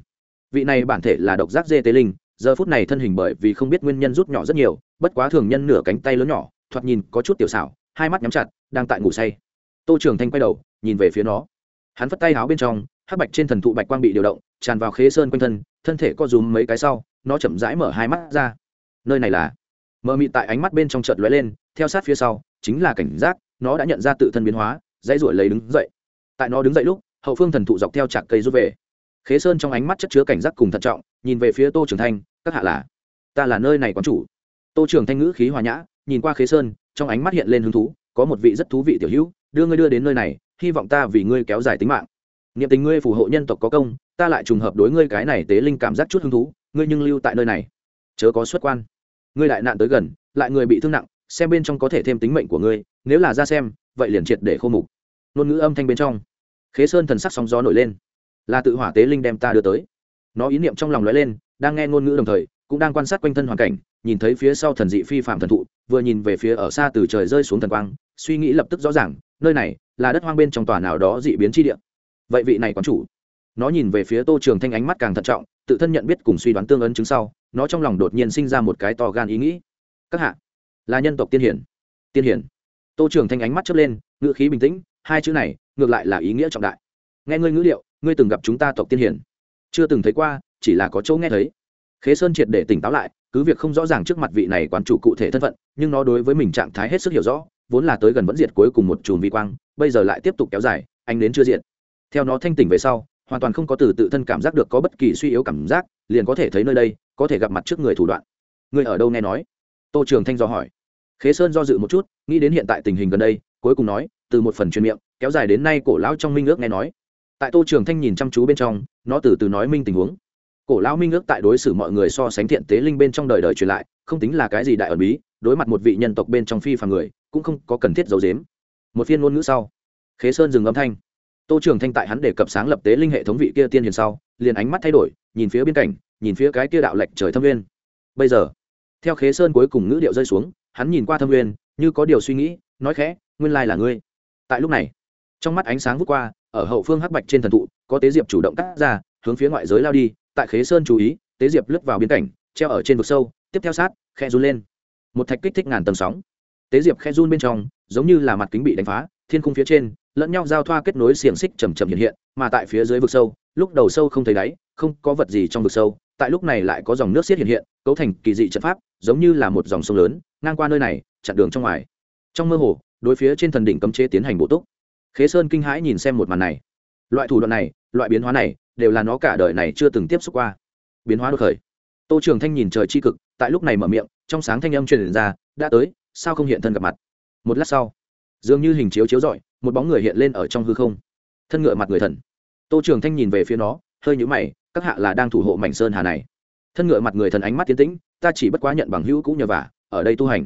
Vị này bản thể là độc giác dê tế linh, giờ phút này thân hình bởi vì không biết nguyên nhân rút nhỏ rất nhiều, bất quá thường nhân nửa cánh tay lớn nhỏ, thoạt nhìn có chút tiểu xảo, hai mắt nhắm chặt, đang tại ngủ say. Tô trường thanh quay đầu, nhìn về phía nó. Hắn phất tay háo bên trong, hắc bạch trên thần thụ bạch quang bị điều động, tràn vào khế sơn quanh thân thân thể co rúm mấy cái sau, nó chậm rãi mở hai mắt ra. Nơi này là mờ mịt tại ánh mắt bên trong chợt lóe lên, theo sát phía sau, chính là cảnh giác, nó đã nhận ra tự thân biến hóa, dãy ruổi lấy đứng dậy. Tại nó đứng dậy lúc, hậu phương thần thụ dọc theo trạc cây rút về. Khế sơn trong ánh mắt chất chứa cảnh giác cùng thận trọng, nhìn về phía tô trường thanh, các hạ là, ta là nơi này quán chủ. Tô trường thanh ngữ khí hòa nhã, nhìn qua khế sơn, trong ánh mắt hiện lên hứng thú, có một vị rất thú vị tiểu hữu, đưa ngươi đưa đến nơi này, hy vọng ta vì ngươi kéo dài tính mạng. Niệm tình ngươi phù hộ nhân tộc có công, ta lại trùng hợp đối ngươi cái này tế linh cảm giác chút hứng thú, ngươi nhưng lưu tại nơi này, chớ có xuất quan ngươi đại nạn tới gần, lại người bị thương nặng, xem bên trong có thể thêm tính mệnh của ngươi, nếu là ra xem, vậy liền triệt để khô mục. Ngôn ngữ âm thanh bên trong, khế sơn thần sắc sóng gió nổi lên. Là tự hỏa tế linh đem ta đưa tới. Nó ý niệm trong lòng lóe lên, đang nghe ngôn ngữ đồng thời, cũng đang quan sát quanh thân hoàn cảnh, nhìn thấy phía sau thần dị phi phạm thần thụ, vừa nhìn về phía ở xa từ trời rơi xuống thần quang, suy nghĩ lập tức rõ ràng, nơi này là đất hoang bên trong tòa nào đó dị biến chi địa. Vậy vị này quán chủ, nó nhìn về phía tô trường thanh ánh mắt càng thận trọng, tự thân nhận biết cùng suy đoán tương ấn chứng sau nó trong lòng đột nhiên sinh ra một cái to gan ý nghĩ. Các hạ, là nhân tộc tiên hiển. Tiên hiển. Tô trưởng thanh ánh mắt chớp lên, ngữ khí bình tĩnh, hai chữ này, ngược lại là ý nghĩa trọng đại. Nghe ngươi ngữ liệu, ngươi từng gặp chúng ta tộc tiên hiển. Chưa từng thấy qua, chỉ là có chỗ nghe thấy. Khế sơn triệt để tỉnh táo lại, cứ việc không rõ ràng trước mặt vị này quán chủ cụ thể thân phận, nhưng nó đối với mình trạng thái hết sức hiểu rõ, vốn là tới gần vẫn diệt cuối cùng một chùm vi quang, bây giờ lại tiếp tục kéo dài anh đến chưa diệt. Theo nó thanh tỉnh về sau, hoàn toàn không có từ tự thân cảm giác được có bất kỳ suy yếu cảm giác liền có thể thấy nơi đây, có thể gặp mặt trước người thủ đoạn. Người ở đâu nghe nói? Tô trường thanh do hỏi. Khế sơn do dự một chút, nghĩ đến hiện tại tình hình gần đây, cuối cùng nói, từ một phần truyền miệng, kéo dài đến nay cổ lão trong minh ước nghe nói. Tại tô trường thanh nhìn chăm chú bên trong, nó từ từ nói minh tình huống. Cổ lão minh ước tại đối xử mọi người so sánh thiện tế linh bên trong đời đời truyền lại, không tính là cái gì đại ẩn bí, đối mặt một vị nhân tộc bên trong phi phàm người, cũng không có cần thiết giấu dếm một phiên ngôn ngữ sau, khế sơn dừng âm thanh. Tô trường thanh tại hắn đề cập sáng lập tế linh hệ thống vị kia tiên hiền sau liền ánh mắt thay đổi, nhìn phía bên cạnh, nhìn phía cái kia đạo lệnh trời thâm nguyên. Bây giờ, theo khế sơn cuối cùng ngữ điệu rơi xuống, hắn nhìn qua thâm nguyên, như có điều suy nghĩ, nói khẽ, nguyên lai là ngươi. Tại lúc này, trong mắt ánh sáng vút qua, ở hậu phương hắc bạch trên thần thụ, có tế diệp chủ động cắt ra, hướng phía ngoại giới lao đi, tại khế sơn chú ý, tế diệp lướt vào biên cảnh, treo ở trên vực sâu, tiếp theo sát, khe run lên. Một thạch kích thích ngàn tầng sóng. Tế diệp khe run bên trong, giống như là mặt kính bị đánh phá, thiên khung phía trên, lẫn nhau giao thoa kết nối xiềng xích chầm chậm hiện hiện, mà tại phía dưới vực sâu lúc đầu sâu không thấy đáy, không có vật gì trong vực sâu, tại lúc này lại có dòng nước xiết hiện hiện, cấu thành kỳ dị trận pháp, giống như là một dòng sông lớn, ngang qua nơi này, chặn đường trong ngoài. Trong mơ hồ, đối phía trên thần đỉnh cấm chế tiến hành bổ túc. Khế sơn kinh hãi nhìn xem một màn này. Loại thủ đoạn này, loại biến hóa này, đều là nó cả đời này chưa từng tiếp xúc qua. Biến hóa đột khởi. Tô trường thanh nhìn trời chi cực, tại lúc này mở miệng, trong sáng thanh âm truyền ra, đã tới, sao không hiện thân gặp mặt? Một lát sau, dường như hình chiếu chiếu rọi, một bóng người hiện lên ở trong hư không. Thân ngựa mặt người thần tô trường thanh nhìn về phía nó, hơi nhũ mày, các hạ là đang thủ hộ mảnh sơn hà này. Thân ngựa mặt người thần ánh mắt tiến tĩnh, ta chỉ bất quá nhận bằng hữu cũng nhờ vả, ở đây tu hành.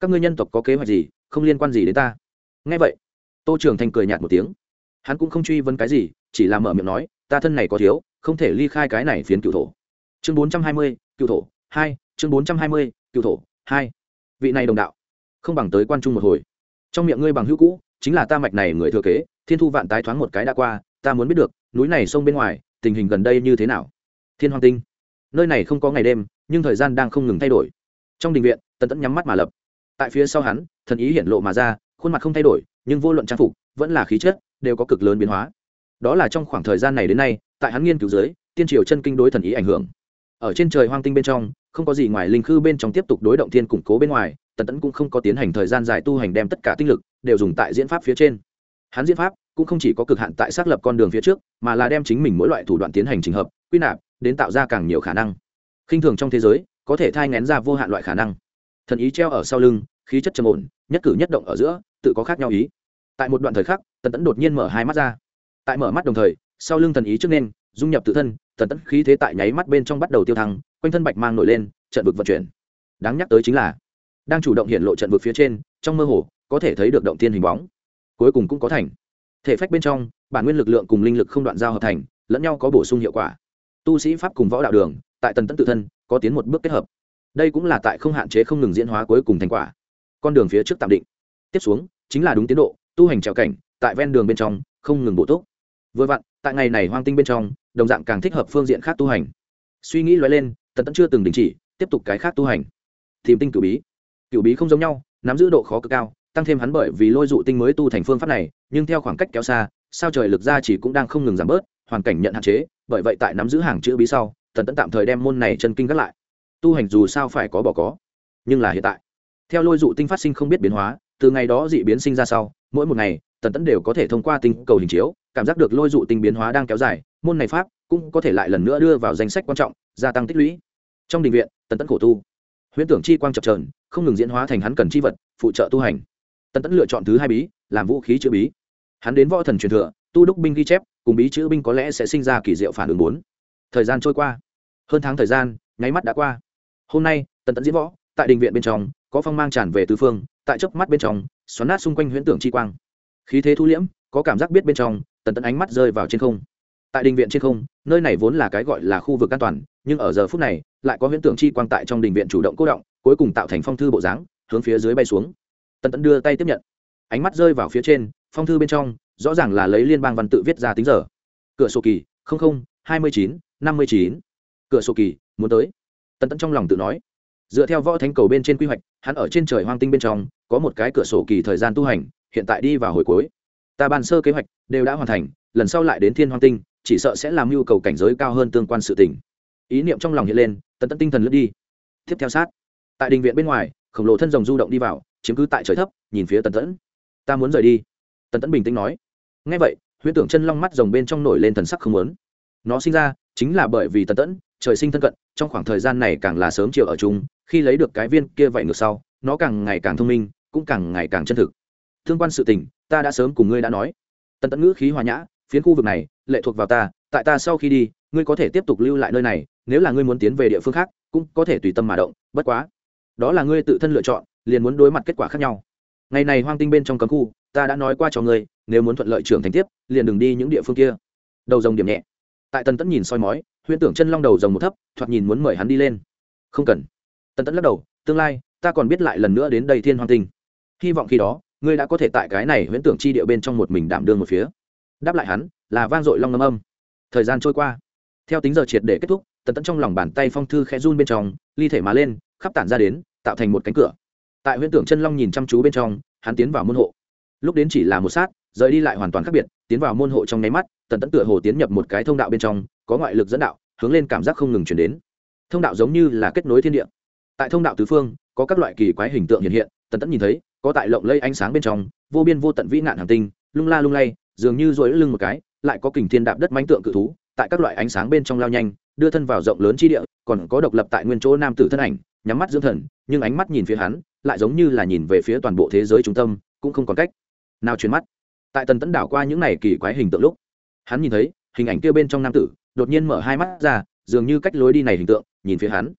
Các ngươi nhân tộc có kế hoạch gì, không liên quan gì đến ta. Ngay vậy, tô trường thanh cười nhạt một tiếng. Hắn cũng không truy vấn cái gì, chỉ là mở miệng nói, ta thân này có thiếu, không thể ly khai cái này phiến cựu thổ. Chương bốn trăm hai mươi, cựu thổ, hai, chương bốn trăm hai mươi, cựu thổ, hai. Vị này đồng đạo, không bằng tới quan trung một hồi. Trong miệng ngươi bằng hữu cũ, chính là ta mạch này người thừa kế, thiên thu vạn tái thoáng một cái đã qua ta muốn biết được, núi này sông bên ngoài, tình hình gần đây như thế nào? Thiên hoàng tinh. Nơi này không có ngày đêm, nhưng thời gian đang không ngừng thay đổi. Trong đình viện, tần tẫn nhắm mắt mà lập. Tại phía sau hắn, thần ý hiện lộ mà ra, khuôn mặt không thay đổi, nhưng vô luận trang phục, vẫn là khí chất, đều có cực lớn biến hóa. Đó là trong khoảng thời gian này đến nay, tại hắn nghiên cứu dưới, tiên triều chân kinh đối thần ý ảnh hưởng. Ở trên trời hoang tinh bên trong, không có gì ngoài linh khư bên trong tiếp tục đối động thiên củng cố bên ngoài, tần tẫn cũng không có tiến hành thời gian dài tu hành đem tất cả tinh lực, đều dùng tại diễn pháp phía trên hắn diễn pháp cũng không chỉ có cực hạn tại xác lập con đường phía trước, mà là đem chính mình mỗi loại thủ đoạn tiến hành trình hợp, quy nạp, đến tạo ra càng nhiều khả năng. Khinh thường trong thế giới, có thể thai ngén ra vô hạn loại khả năng. Thần ý treo ở sau lưng, khí chất trầm ổn, nhất cử nhất động ở giữa, tự có khác nhau ý. Tại một đoạn thời khắc, tần tẫn đột nhiên mở hai mắt ra. Tại mở mắt đồng thời, sau lưng thần ý trước nên, dung nhập tự thân, tần tẫn khí thế tại nháy mắt bên trong bắt đầu tiêu thăng, quanh thân bạch mang nổi lên, trận vực vận chuyển. Đáng nhắc tới chính là, đang chủ động hiện lộ trận vực phía trên, trong mơ hồ, có thể thấy được động tiên hình bóng cuối cùng cũng có thành. Thể phách bên trong, bản nguyên lực lượng cùng linh lực không đoạn giao hợp thành, lẫn nhau có bổ sung hiệu quả. Tu sĩ pháp cùng võ đạo đường, tại tần tẫn tự thân, có tiến một bước kết hợp. Đây cũng là tại không hạn chế không ngừng diễn hóa cuối cùng thành quả. Con đường phía trước tạm định. Tiếp xuống, chính là đúng tiến độ, tu hành trèo cảnh, tại ven đường bên trong, không ngừng bổ túc. Vừa vặn, tại ngày này hoang tinh bên trong, đồng dạng càng thích hợp phương diện khác tu hành. Suy nghĩ lóe lên, tần tẫn chưa từng đình chỉ, tiếp tục cái khác tu hành. Tìm tinh cửu bí. Cửu bí không giống nhau, nắm giữ độ khó cực cao tăng thêm hắn bởi vì lôi dụ tinh mới tu thành phương pháp này, nhưng theo khoảng cách kéo xa, sao trời lực ra chỉ cũng đang không ngừng giảm bớt, hoàn cảnh nhận hạn chế, bởi vậy tại nắm giữ hàng chữ bí sau tần tẫn tạm thời đem môn này chân kinh gác lại. Tu hành dù sao phải có bỏ có, nhưng là hiện tại, theo lôi dụ tinh phát sinh không biết biến hóa, từ ngày đó dị biến sinh ra sau, mỗi một ngày tần tẫn đều có thể thông qua tinh cầu hình chiếu, cảm giác được lôi dụ tinh biến hóa đang kéo dài, môn này pháp cũng có thể lại lần nữa đưa vào danh sách quan trọng, gia tăng tích lũy. Trong đình viện tần tẫn khổ tu, huyễn tưởng chi quang chập trờn không ngừng diễn hóa thành hắn cần chi vật, phụ trợ tu hành tần tẫn lựa chọn thứ hai bí, làm vũ khí chữ bí. Hắn đến võ thần truyền thừa, tu đúc binh ghi chép, cùng bí chữ binh có lẽ sẽ sinh ra kỳ diệu phản ứng bốn. Thời gian trôi qua. Hơn tháng thời gian, nháy mắt đã qua. Hôm nay, tần tẫn diễn võ, tại đình viện bên trong, có phong mang tràn về tứ phương, tại chốc mắt bên trong, xoắn nát xung quanh huyễn tưởng chi quang. Khí thế thu liễm, có cảm giác biết bên trong, tần tẫn ánh mắt rơi vào trên không. Tại đình viện trên không, nơi này vốn là cái gọi là khu vực an toàn, nhưng ở giờ phút này, lại có huyễn tưởng chi quang tại trong đình viện chủ động cố động, cuối cùng tạo thành phong thư bộ dáng, hướng phía dưới bay xuống tần tẫn đưa tay tiếp nhận. Ánh mắt rơi vào phía trên, phong thư bên trong, rõ ràng là lấy liên bang văn tự viết ra tính giờ. Cửa sổ kỳ, không không, hai mươi chín, năm mươi chín. Cửa sổ kỳ, muốn tới. Tần tẫn trong lòng tự nói. Dựa theo võ thánh cầu bên trên quy hoạch, hắn ở trên trời hoang tinh bên trong, có một cái cửa sổ kỳ thời gian tu hành, hiện tại đi vào hồi cuối. Ta bàn sơ kế hoạch, đều đã hoàn thành, lần sau lại đến thiên hoang tinh, chỉ sợ sẽ làm nhu cầu cảnh giới cao hơn tương quan sự tình. Ý niệm trong lòng hiện lên, tần tẫn tinh thần lướt đi. Tiếp theo sát. Tại đình viện bên ngoài, khổng lồ thân rồng du động đi vào chiếm cứ tại trời thấp, nhìn phía tần tẫn. Ta muốn rời đi. Tần tẫn bình tĩnh nói. Ngay vậy, huyễn tưởng chân long mắt rồng bên trong nổi lên thần sắc không lớn nó sinh ra chính là bởi vì tần tẫn, trời sinh thân cận, trong khoảng thời gian này càng là sớm chiều ở chung, khi lấy được cái viên kia vậy ngược sau, nó càng ngày càng thông minh, cũng càng ngày càng chân thực. Thương quan sự tình, ta đã sớm cùng ngươi đã nói. Tần tẫn ngữ khí hòa nhã, phiến khu vực này, lệ thuộc vào ta, tại ta sau khi đi, ngươi có thể tiếp tục lưu lại nơi này, nếu là ngươi muốn tiến về địa phương khác, cũng có thể tùy tâm mà động, bất quá, đó là ngươi tự thân lựa chọn liền muốn đối mặt kết quả khác nhau. Ngày này hoang tinh bên trong cấm khu, ta đã nói qua cho ngươi, nếu muốn thuận lợi trưởng thành tiếp, liền đừng đi những địa phương kia. Đầu rồng điểm nhẹ. Tại tần tẫn nhìn soi mói, huyễn tưởng chân long đầu rồng một thấp, thoạt nhìn muốn mời hắn đi lên. Không cần. Tần tẫn lắc đầu, tương lai, ta còn biết lại lần nữa đến đây thiên hoang tinh. Hy vọng khi đó, ngươi đã có thể tại cái này huyễn tưởng chi địa bên trong một mình đảm đương một phía. Đáp lại hắn, là vang dội long ngâm âm. Thời gian trôi qua. Theo tính giờ triệt để kết thúc, tần tẫn trong lòng bàn tay phong thư khẽ run bên trong, ly thể mà lên, khắp tản ra đến, tạo thành một cánh cửa tại huyễn tưởng chân long nhìn chăm chú bên trong, hắn tiến vào môn hộ. Lúc đến chỉ là một sát, rời đi lại hoàn toàn khác biệt, tiến vào môn hộ trong nháy mắt, tần tẫn tựa hồ tiến nhập một cái thông đạo bên trong, có ngoại lực dẫn đạo, hướng lên cảm giác không ngừng chuyển đến. Thông đạo giống như là kết nối thiên địa. Tại thông đạo tứ phương, có các loại kỳ quái hình tượng hiện hiện, tần tẫn nhìn thấy, có tại lộng lây ánh sáng bên trong, vô biên vô tận vĩ nạn hàng tinh, lung la lung lay, dường như rối lưng một cái, lại có kình thiên đạp đất mánh tượng cự thú, tại các loại ánh sáng bên trong lao nhanh, đưa thân vào rộng lớn chi địa, còn có độc lập tại nguyên chỗ nam tử thân ảnh, nhắm mắt dưỡng thần, nhưng ánh mắt nhìn phía hắn lại giống như là nhìn về phía toàn bộ thế giới trung tâm, cũng không còn cách nào chuyển mắt. Tại tần tẫn đảo qua những này kỳ quái hình tượng lúc, hắn nhìn thấy hình ảnh kia bên trong nam tử, đột nhiên mở hai mắt ra, dường như cách lối đi này hình tượng, nhìn phía hắn.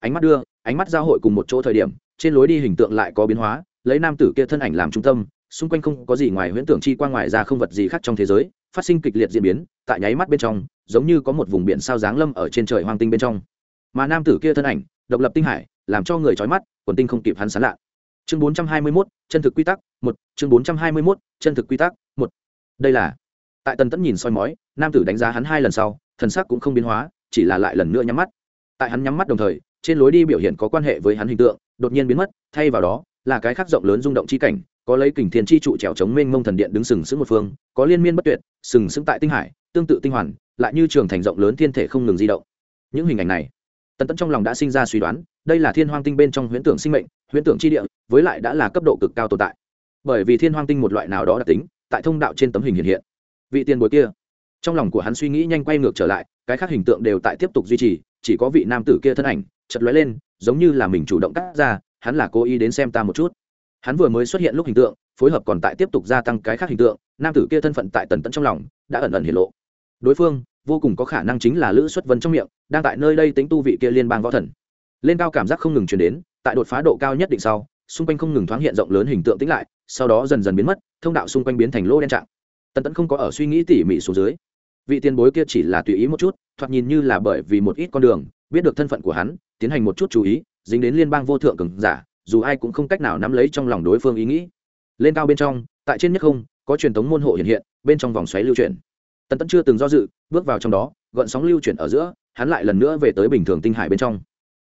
Ánh mắt đưa, ánh mắt giao hội cùng một chỗ thời điểm, trên lối đi hình tượng lại có biến hóa, lấy nam tử kia thân ảnh làm trung tâm, xung quanh không có gì ngoài huyễn tưởng chi qua ngoài ra không vật gì khác trong thế giới, phát sinh kịch liệt diễn biến, tại nháy mắt bên trong, giống như có một vùng biển sao giáng lâm ở trên trời hoang tinh bên trong. Mà nam tử kia thân ảnh, độc lập tinh hải, làm cho người trói mắt quần tinh không kịp hắn sán lạ. Chương 421, chân thực quy tắc một. Chương 421, chân thực quy tắc một. Đây là tại tần tẫn nhìn soi mói nam tử đánh giá hắn hai lần sau thần sắc cũng không biến hóa chỉ là lại lần nữa nhắm mắt. Tại hắn nhắm mắt đồng thời trên lối đi biểu hiện có quan hệ với hắn hình tượng đột nhiên biến mất thay vào đó là cái khác rộng lớn rung động chi cảnh có lấy kình thiên chi trụ trèo chống mênh mông thần điện đứng sừng sững một phương có liên miên bất tuyệt sừng sững tại tinh hải tương tự tinh hoàn lại như trường thành rộng lớn thiên thể không ngừng di động. Những hình ảnh này tần tẫn trong lòng đã sinh ra suy đoán, đây là thiên hoang tinh bên trong huyễn tưởng sinh mệnh, huyễn tưởng chi địa, với lại đã là cấp độ cực cao tồn tại. Bởi vì thiên hoang tinh một loại nào đó đặc tính, tại thông đạo trên tấm hình hiện hiện. Vị tiền bối kia, trong lòng của hắn suy nghĩ nhanh quay ngược trở lại, cái khác hình tượng đều tại tiếp tục duy trì, chỉ có vị nam tử kia thân ảnh chật lóe lên, giống như là mình chủ động cắt ra, hắn là cố ý đến xem ta một chút. Hắn vừa mới xuất hiện lúc hình tượng, phối hợp còn tại tiếp tục gia tăng cái khác hình tượng, nam tử kia thân phận tại tần tận trong lòng, đã ẩn ẩn hiện lộ. Đối phương vô cùng có khả năng chính là lữ xuất vân trong miệng, đang tại nơi đây tính tu vị kia liên bang võ thần. Lên cao cảm giác không ngừng chuyển đến, tại đột phá độ cao nhất định sau, xung quanh không ngừng thoáng hiện rộng lớn hình tượng tĩnh lại, sau đó dần dần biến mất, thông đạo xung quanh biến thành lô đen trạng. Tần tẫn không có ở suy nghĩ tỉ mỉ xuống dưới. Vị tiền bối kia chỉ là tùy ý một chút, thoạt nhìn như là bởi vì một ít con đường, biết được thân phận của hắn, tiến hành một chút chú ý, dính đến liên bang vô thượng cường giả, dù ai cũng không cách nào nắm lấy trong lòng đối phương ý nghĩ. Lên cao bên trong, tại trên nhất không, có truyền thống môn hộ hiện hiện, bên trong vòng xoáy lưu chuyển tần tẫn chưa từng do dự, bước vào trong đó gợn sóng lưu chuyển ở giữa, hắn lại lần nữa về tới bình thường tinh hải bên trong.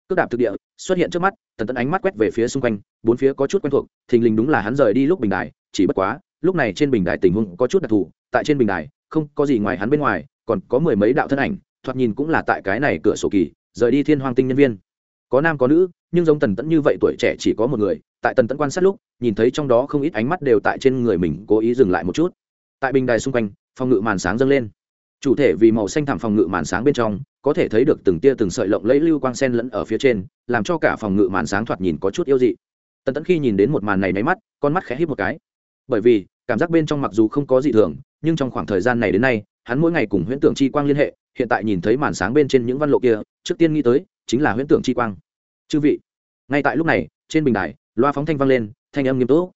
Cước đạp thực địa, xuất hiện trước mắt, tần tẫn ánh mắt quét về phía xung quanh, bốn phía có chút quen thuộc, thình lình đúng là hắn rời đi lúc bình đài, chỉ bất quá, lúc này trên bình đài tình huống có chút đặc thù, tại trên bình đài, không có gì ngoài hắn bên ngoài, còn có mười mấy đạo thân ảnh, thoạt nhìn cũng là tại cái này cửa sổ kỳ, rời đi thiên hoàng tinh nhân viên. Có nam có nữ, nhưng giống tần tẫn như vậy tuổi trẻ chỉ có một người, tại tần tẫn quan sát lúc, nhìn thấy trong đó không ít ánh mắt đều tại trên người mình cố ý dừng lại một chút. Tại bình đài xung quanh phòng ngự màn sáng dâng lên. Chủ thể vì màu xanh thảm phòng ngự màn sáng bên trong, có thể thấy được từng tia từng sợi lộng lẫy lưu quang sen lẫn ở phía trên, làm cho cả phòng ngự màn sáng thoạt nhìn có chút yêu dị. Tần tẫn khi nhìn đến một màn này nháy mắt, con mắt khẽ hít một cái. Bởi vì, cảm giác bên trong mặc dù không có gì thường, nhưng trong khoảng thời gian này đến nay, hắn mỗi ngày cùng huyễn tưởng chi quang liên hệ, hiện tại nhìn thấy màn sáng bên trên những văn lộ kia, trước tiên nghĩ tới, chính là huyễn tưởng chi quang. Chư vị, ngay tại lúc này, trên bình đài, loa phóng thanh vang lên, thanh âm nghiêm túc.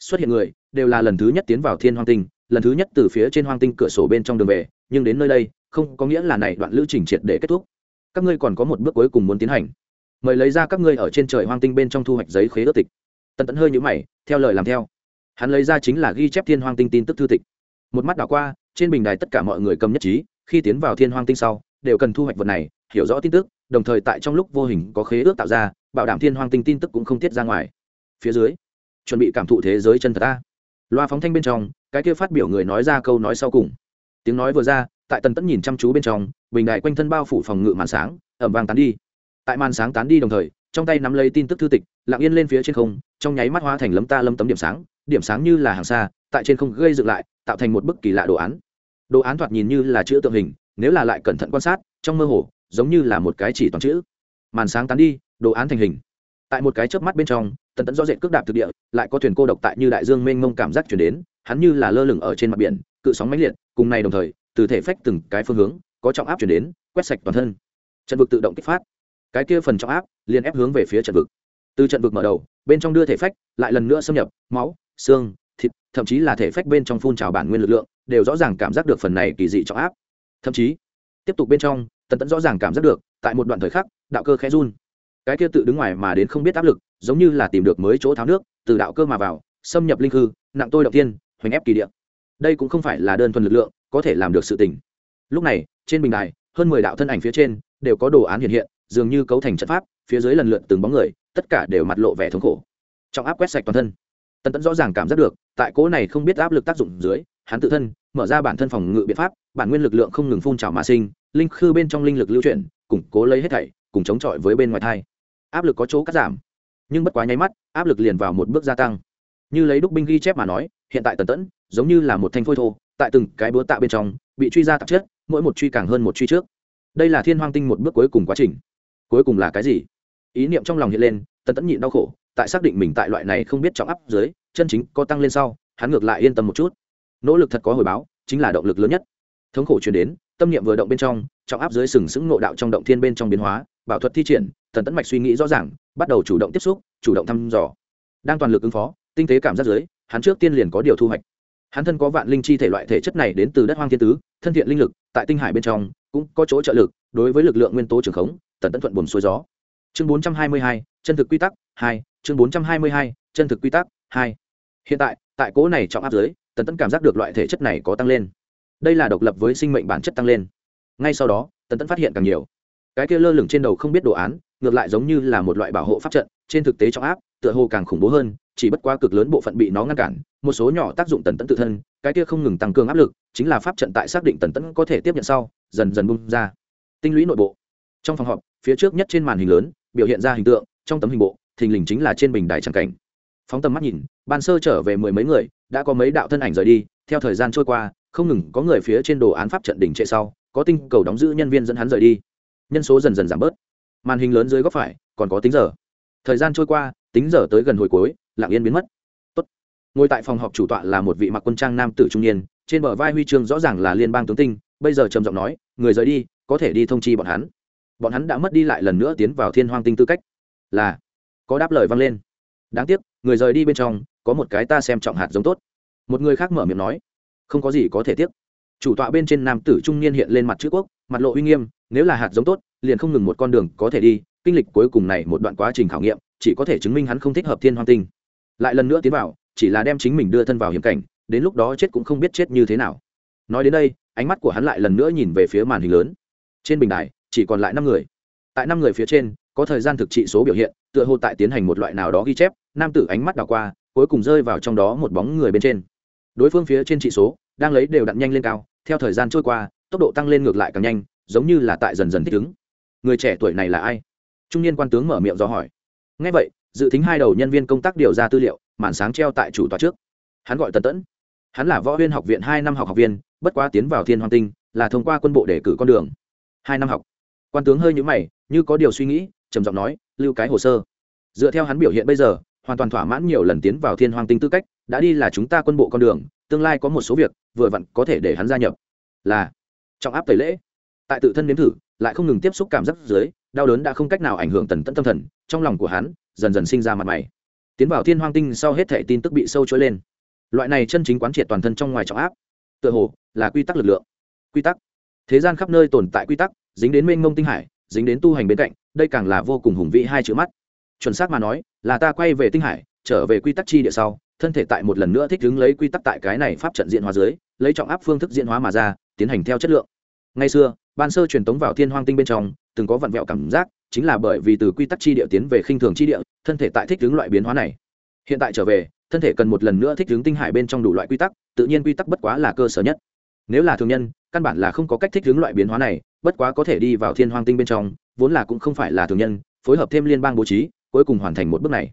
Xuất hiện người, đều là lần thứ nhất tiến vào thiên hoang tinh lần thứ nhất từ phía trên hoang tinh cửa sổ bên trong đường về, nhưng đến nơi đây, không có nghĩa là này đoạn lữ trình triệt để kết thúc. Các ngươi còn có một bước cuối cùng muốn tiến hành. Mời lấy ra các ngươi ở trên trời hoang tinh bên trong thu hoạch giấy khế ước tịch. Tần tẫn hơi nhũ mày, theo lời làm theo. Hắn lấy ra chính là ghi chép thiên hoang tinh tin tức thư tịch. Một mắt đảo qua, trên bình đài tất cả mọi người cầm nhất trí, khi tiến vào thiên hoang tinh sau, đều cần thu hoạch vật này, hiểu rõ tin tức, đồng thời tại trong lúc vô hình có khế ước tạo ra, bảo đảm thiên hoang tinh tin tức cũng không tiết ra ngoài. Phía dưới, chuẩn bị cảm thụ thế giới chân thật ta loa phóng thanh bên trong, cái kia phát biểu người nói ra câu nói sau cùng. Tiếng nói vừa ra, tại tần tẫn nhìn chăm chú bên trong, bình đại quanh thân bao phủ phòng ngự màn sáng ẩm vàng tán đi. Tại màn sáng tán đi đồng thời, trong tay nắm lấy tin tức thư tịch, lặng yên lên phía trên không, trong nháy mắt hóa thành lấm ta lâm tấm điểm sáng điểm sáng như là hàng xa, tại trên không gây dựng lại, tạo thành một bức kỳ lạ đồ án. Đồ án thoạt nhìn như là chữ tượng hình, nếu là lại cẩn thận quan sát, trong mơ hồ, giống như là một cái chỉ toàn chữ. Màn sáng tán đi, đồ án thành hình. Tại một cái chớp mắt bên trong tần tẫn do dệt cước đạp thực địa, lại có thuyền cô độc tại như đại dương mênh mông cảm giác chuyển đến, hắn như là lơ lửng ở trên mặt biển, cự sóng mãnh liệt, cùng này đồng thời, từ thể phách từng cái phương hướng, có trọng áp chuyển đến, quét sạch toàn thân. Trận vực tự động kích phát. Cái kia phần trọng áp, liền ép hướng về phía trận vực. Từ trận vực mở đầu, bên trong đưa thể phách, lại lần nữa xâm nhập, máu, xương, thịt, thậm chí là thể phách bên trong phun trào bản nguyên lực lượng, đều rõ ràng cảm giác được phần này kỳ dị trọng áp. Thậm chí, tiếp tục bên trong, tần tẫn rõ ràng cảm giác được, tại một đoạn thời khắc, đạo cơ khẽ run. Cái kia tự đứng ngoài mà đến không biết áp lực giống như là tìm được mới chỗ tháo nước, từ đạo cơ mà vào, xâm nhập linh hư nặng tôi động tiên, hoành ép kỳ địa. Đây cũng không phải là đơn thuần lực lượng, có thể làm được sự tình. Lúc này, trên bình đài, hơn mười đạo thân ảnh phía trên đều có đồ án hiện hiện, dường như cấu thành trận pháp, phía dưới lần lượt từng bóng người, tất cả đều mặt lộ vẻ thống khổ. Trong áp quét sạch toàn thân. Tần tẫn rõ ràng cảm giác được, tại cỗ này không biết áp lực tác dụng dưới, hắn tự thân mở ra bản thân phòng ngự biện pháp, bản nguyên lực lượng không ngừng phun trào mà sinh, linh khư bên trong linh lực lưu chuyển, củng cố lấy hết thảy, cùng chống chọi với bên ngoài thai. Áp lực có chỗ cắt giảm nhưng bất quá nháy mắt, áp lực liền vào một bước gia tăng. Như lấy đúc binh ghi chép mà nói, hiện tại tần tẫn, giống như là một thanh phôi thô, tại từng cái búa tạ bên trong, bị truy ra tạp chất, mỗi một truy càng hơn một truy trước. Đây là thiên hoang tinh một bước cuối cùng quá trình. Cuối cùng là cái gì? Ý niệm trong lòng hiện lên, tần tẫn nhịn đau khổ, tại xác định mình tại loại này không biết trọng áp dưới, chân chính có tăng lên sau, hắn ngược lại yên tâm một chút. Nỗ lực thật có hồi báo, chính là động lực lớn nhất. Thống khổ chuyển đến, tâm niệm vừa động bên trong, trọng áp dưới sừng sững nộ đạo trong động thiên bên trong biến hóa, bảo thuật thi triển thần tẫn mạch suy nghĩ rõ ràng, bắt đầu chủ động tiếp xúc, chủ động thăm dò. Đang toàn lực ứng phó, tinh tế cảm giác dưới, hắn trước tiên liền có điều thu hoạch. Hắn thân có vạn linh chi thể loại thể chất này đến từ đất hoang thiên tứ, thân thiện linh lực, tại tinh hải bên trong, cũng có chỗ trợ lực, đối với lực lượng nguyên tố trường khống, tần tẫn thuận buồn xuôi gió. Chương bốn trăm hai mươi hai, chân thực quy tắc hai, chương bốn trăm hai mươi hai, chân thực quy tắc hai. Hiện tại tại cố này trọng áp dưới, tần tẫn cảm giác được loại thể chất này có tăng lên. Đây là độc lập với sinh mệnh bản chất tăng lên. Ngay sau đó, tần tẫn phát hiện càng nhiều. Cái kia lơ lửng trên đầu không biết đồ án ngược lại giống như là một loại bảo hộ pháp trận, trên thực tế trọng áp, tựa hồ càng khủng bố hơn, chỉ bất quá cực lớn bộ phận bị nó ngăn cản, một số nhỏ tác dụng tần tẫn tự thân, cái kia không ngừng tăng cường áp lực, chính là pháp trận tại xác định tần tẫn có thể tiếp nhận sau, dần dần bung ra. Tinh lũy nội bộ. Trong phòng họp, phía trước nhất trên màn hình lớn, biểu hiện ra hình tượng, trong tấm hình bộ, thình lình chính là trên bình đài tràng cảnh. Phóng tầm mắt nhìn, ban sơ trở về mười mấy người, đã có mấy đạo thân ảnh rời đi, theo thời gian trôi qua, không ngừng có người phía trên đồ án pháp trận đỉnh trệ sau, có tinh cầu đóng giữ nhân viên dẫn hắn rời đi. Nhân số dần dần giảm bớt màn hình lớn dưới góc phải còn có tính giờ. Thời gian trôi qua, tính giờ tới gần hồi cuối, lặng yên biến mất. Tốt. ngồi tại phòng họp chủ tọa là một vị mặc quân trang nam tử trung niên, trên bờ vai huy chương rõ ràng là liên bang tướng tinh, bây giờ trầm giọng nói, người rời đi, có thể đi thông chi bọn hắn. Bọn hắn đã mất đi lại lần nữa tiến vào thiên hoang tinh tư cách. Là. Có đáp lời vang lên. Đáng tiếc, người rời đi bên trong, có một cái ta xem trọng hạt giống tốt. Một người khác mở miệng nói, không có gì có thể tiếc. Chủ tọa bên trên nam tử trung niên hiện lên mặt chữ quốc, mặt lộ uy nghiêm nếu là hạt giống tốt, liền không ngừng một con đường có thể đi, kinh lịch cuối cùng này một đoạn quá trình khảo nghiệm, chỉ có thể chứng minh hắn không thích hợp thiên hoang tinh. Lại lần nữa tiến vào, chỉ là đem chính mình đưa thân vào hiểm cảnh, đến lúc đó chết cũng không biết chết như thế nào. Nói đến đây, ánh mắt của hắn lại lần nữa nhìn về phía màn hình lớn. Trên bình đài, chỉ còn lại năm người. Tại năm người phía trên, có thời gian thực trị số biểu hiện, tựa hồ tại tiến hành một loại nào đó ghi chép, nam tử ánh mắt đảo qua, cuối cùng rơi vào trong đó một bóng người bên trên. Đối phương phía trên trị số, đang lấy đều đặn nhanh lên cao, theo thời gian trôi qua, tốc độ tăng lên ngược lại càng nhanh giống như là tại dần dần thích ứng. Người trẻ tuổi này là ai? Trung niên quan tướng mở miệng do hỏi. Ngay vậy, dự tính hai đầu nhân viên công tác điều ra tư liệu, màn sáng treo tại chủ tòa trước. Hắn gọi tần tẫn. Hắn là võ viên học viện hai năm học học viên, bất quá tiến vào thiên hoàng tinh, là thông qua quân bộ để cử con đường. Hai năm học. Quan tướng hơi nhũ mày, như có điều suy nghĩ, trầm giọng nói, lưu cái hồ sơ. Dựa theo hắn biểu hiện bây giờ, hoàn toàn thỏa mãn nhiều lần tiến vào thiên hoàng tinh tư cách, đã đi là chúng ta quân bộ con đường, tương lai có một số việc, vừa vặn có thể để hắn gia nhập. Là, trọng áp tẩy lễ tại tự thân nếm thử, lại không ngừng tiếp xúc cảm giác dưới, đau đớn đã không cách nào ảnh hưởng tần tận tâm thần, trong lòng của hắn dần dần sinh ra mặt mày. Tiến vào thiên hoang tinh sau hết thệ tin tức bị sâu trôi lên. Loại này chân chính quán triệt toàn thân trong ngoài trọng áp, tựa hồ là quy tắc lực lượng. Quy tắc. Thế gian khắp nơi tồn tại quy tắc, dính đến mênh mông tinh hải, dính đến tu hành bên cạnh, đây càng là vô cùng hùng vĩ hai chữ mắt. Chuẩn xác mà nói, là ta quay về tinh hải, trở về quy tắc chi địa sau, thân thể tại một lần nữa thích ứng lấy quy tắc tại cái này pháp trận diện hóa dưới, lấy trọng áp phương thức diện hóa mà ra, tiến hành theo chất lượng. Ngay xưa ban sơ truyền tống vào thiên hoang tinh bên trong, từng có vặn vẹo cảm giác, chính là bởi vì từ quy tắc chi địa tiến về khinh thường chi địa, thân thể tại thích ứng loại biến hóa này. Hiện tại trở về, thân thể cần một lần nữa thích ứng tinh hải bên trong đủ loại quy tắc, tự nhiên quy tắc bất quá là cơ sở nhất. Nếu là thường nhân, căn bản là không có cách thích ứng loại biến hóa này, bất quá có thể đi vào thiên hoang tinh bên trong, vốn là cũng không phải là thường nhân, phối hợp thêm liên bang bố trí, cuối cùng hoàn thành một bước này.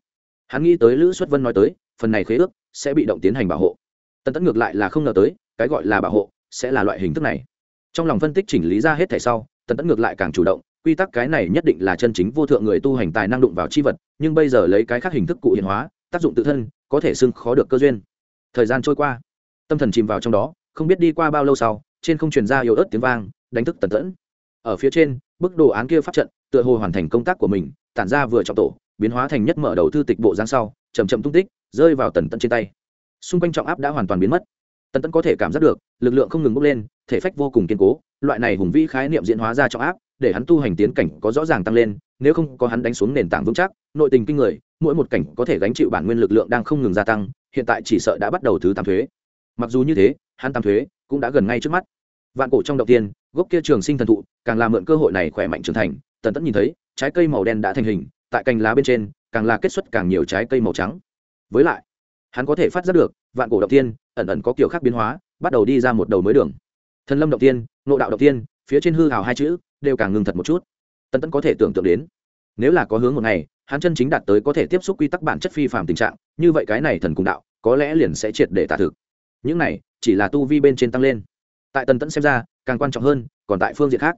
Hắn nghĩ tới lữ xuất vân nói tới, phần này khế ước sẽ bị động tiến hành bảo hộ. Tần tẫn ngược lại là không ngờ tới, cái gọi là bảo hộ sẽ là loại hình thức này trong lòng phân tích chỉnh lý ra hết thảy sau, tần tẫn ngược lại càng chủ động, quy tắc cái này nhất định là chân chính vô thượng người tu hành tài năng đụng vào chi vật, nhưng bây giờ lấy cái khác hình thức cụ hiện hóa, tác dụng tự thân, có thể xưng khó được cơ duyên. Thời gian trôi qua, tâm thần chìm vào trong đó, không biết đi qua bao lâu sau, trên không truyền ra yếu ớt tiếng vang, đánh thức tần tẫn. Ở phía trên, bức đồ án kia phát trận, tựa hồ hoàn thành công tác của mình, tản ra vừa trọng tổ, biến hóa thành nhất mở đầu thư tịch bộ giang sau chầm chậm tung tích, rơi vào tần tẫn trên tay. Xung quanh trọng áp đã hoàn toàn biến mất. Tần tẫn có thể cảm giác được, lực lượng không ngừng bốc lên thể phách vô cùng kiên cố, loại này hùng vĩ khái niệm diễn hóa ra trọng áp, để hắn tu hành tiến cảnh có rõ ràng tăng lên, nếu không có hắn đánh xuống nền tảng vững chắc, nội tình kinh người, mỗi một cảnh có thể gánh chịu bản nguyên lực lượng đang không ngừng gia tăng, hiện tại chỉ sợ đã bắt đầu thứ tám thuế. Mặc dù như thế, hắn tam thuế cũng đã gần ngay trước mắt. Vạn cổ trong đầu tiên, gốc kia trường sinh thần thụ, càng làm mượn cơ hội này khỏe mạnh trưởng thành, tần tẫn nhìn thấy, trái cây màu đen đã thành hình, tại cành lá bên trên, càng là kết xuất càng nhiều trái cây màu trắng. Với lại, hắn có thể phát giác được, vạn cổ đầu tiên, ẩn ẩn có kiểu khác biến hóa, bắt đầu đi ra một đầu mới đường thần lâm động tiên nộ đạo động tiên, phía trên hư hào hai chữ, đều càng ngừng thật một chút. Tần tẫn có thể tưởng tượng đến, nếu là có hướng một ngày, hắn chân chính đạt tới có thể tiếp xúc quy tắc bản chất phi phạm tình trạng, như vậy cái này thần cùng đạo, có lẽ liền sẽ triệt để tả thực. Những này, chỉ là tu vi bên trên tăng lên. Tại tần tẫn xem ra, càng quan trọng hơn, còn tại phương diện khác.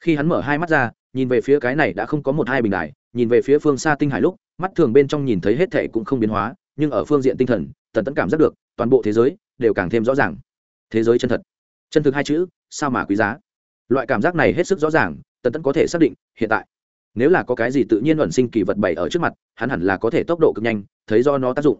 Khi hắn mở hai mắt ra, nhìn về phía cái này đã không có một hai bình đài, nhìn về phía phương xa tinh hải lúc, mắt thường bên trong nhìn thấy hết thệ cũng không biến hóa, nhưng ở phương diện tinh thần, tần tẫn cảm giác được, toàn bộ thế giới đều càng thêm rõ ràng. Thế giới chân thật chân thực hai chữ sao mà quý giá? Loại cảm giác này hết sức rõ ràng tần tẫn có thể xác định hiện tại nếu là có cái gì tự nhiên ẩn sinh kỳ vật bày ở trước mặt hắn hẳn là có thể tốc độ cực nhanh thấy do nó tác dụng.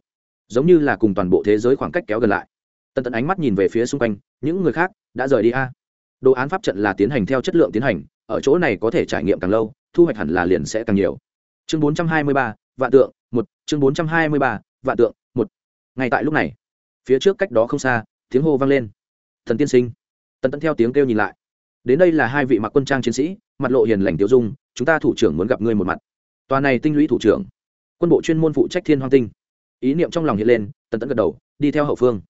Giống như là cùng toàn bộ thế giới khoảng cách kéo gần lại. Tần tẫn ánh mắt nhìn về phía xung quanh những người khác đã rời đi a. Đồ án pháp trận là tiến hành theo chất lượng tiến hành ở chỗ này có thể trải nghiệm càng lâu thu hoạch hẳn là liền sẽ càng nhiều. Chương 423, vạn tượng một. Chương 423, vạn tượng một. Ngay tại lúc này phía trước cách đó không xa tiếng hô vang lên thần tiên sinh. Tần tẫn theo tiếng kêu nhìn lại. Đến đây là hai vị mặc quân trang chiến sĩ, mặt lộ hiền lành tiêu dung, chúng ta thủ trưởng muốn gặp ngươi một mặt. Tòa này tinh lũy thủ trưởng. Quân bộ chuyên môn phụ trách thiên hoang tinh. Ý niệm trong lòng hiện lên, tần tẫn gật đầu, đi theo hậu phương.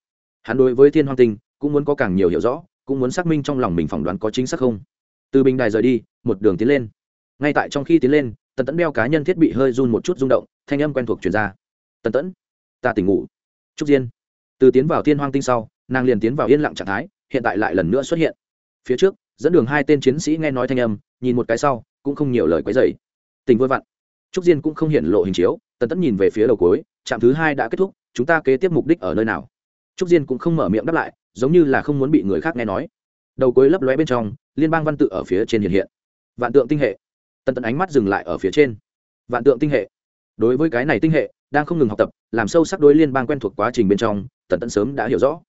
Hắn đối với thiên hoang tinh cũng muốn có càng nhiều hiểu rõ, cũng muốn xác minh trong lòng mình phỏng đoán có chính xác không. Từ bình đài rời đi, một đường tiến lên. Ngay tại trong khi tiến lên, tần tẫn đeo cá nhân thiết bị hơi run một chút rung động, thanh âm quen thuộc truyền ra. Tần tẫn ta tỉnh ngủ. Trúc diên. Từ tiến vào thiên hoang tinh sau nàng liền tiến vào yên lặng trạng thái, hiện tại lại lần nữa xuất hiện. Phía trước, dẫn đường hai tên chiến sĩ nghe nói thanh âm, nhìn một cái sau, cũng không nhiều lời quấy dày tình vui vặn. Trúc diên cũng không hiện lộ hình chiếu, tần tẫn nhìn về phía đầu cối trạm thứ hai đã kết thúc, chúng ta kế tiếp mục đích ở nơi nào? Trúc diên cũng không mở miệng đáp lại, giống như là không muốn bị người khác nghe nói. Đầu cối lấp lóe bên trong, liên bang văn tự ở phía trên hiện hiện. Vạn tượng tinh hệ. Tần tẫn ánh mắt dừng lại ở phía trên. Vạn tượng tinh hệ. Đối với cái này tinh hệ, đang không ngừng học tập, làm sâu sắc đối liên bang quen thuộc quá trình bên trong, tần tẫn sớm đã hiểu rõ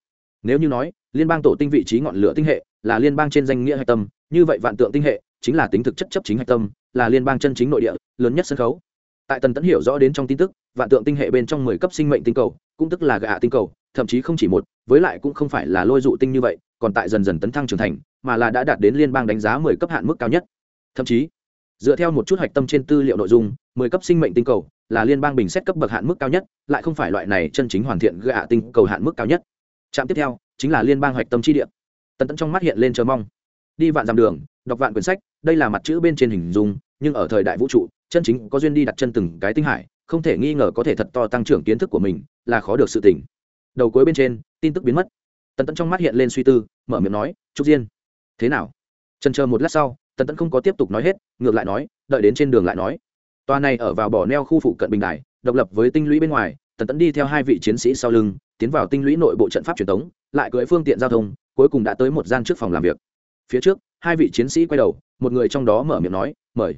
nếu như nói, liên bang tổ tinh vị trí ngọn lửa tinh hệ là liên bang trên danh nghĩa hạch tâm, như vậy vạn tượng tinh hệ chính là tính thực chất chấp chính hạch tâm, là liên bang chân chính nội địa, lớn nhất sân khấu. Tại tần tẫn hiểu rõ đến trong tin tức, vạn tượng tinh hệ bên trong mười cấp sinh mệnh tinh cầu, cũng tức là gạ tinh cầu, thậm chí không chỉ một, với lại cũng không phải là lôi dụ tinh như vậy, còn tại dần dần tấn thăng trưởng thành, mà là đã đạt đến liên bang đánh giá mười cấp hạn mức cao nhất. Thậm chí, dựa theo một chút hạch tâm trên tư liệu nội dung, mười cấp sinh mệnh tinh cầu là liên bang bình xét cấp bậc hạn mức cao nhất, lại không phải loại này chân chính hoàn thiện gạ tinh cầu hạn mức cao nhất trạm tiếp theo chính là liên bang hoạch tâm chi địa. Tần tẫn trong mắt hiện lên chờ mong. Đi vạn dặm đường, đọc vạn quyển sách, đây là mặt chữ bên trên hình dung, nhưng ở thời đại vũ trụ, chân chính có duyên đi đặt chân từng cái tinh hải, không thể nghi ngờ có thể thật to tăng trưởng kiến thức của mình, là khó được sự tỉnh đầu cuối bên trên, tin tức biến mất. Tần tẫn trong mắt hiện lên suy tư, mở miệng nói, trúc diên, thế nào? Trần chờ một lát sau, tần tẫn không có tiếp tục nói hết, ngược lại nói, đợi đến trên đường lại nói. Tòa này ở vào bỏ neo khu phụ cận bình đài, độc lập với tinh lũy bên ngoài tần tẫn đi theo hai vị chiến sĩ sau lưng, tiến vào tinh lũy nội bộ trận pháp truyền thống lại cưỡi phương tiện giao thông, cuối cùng đã tới một gian trước phòng làm việc. Phía trước, hai vị chiến sĩ quay đầu, một người trong đó mở miệng nói, mời.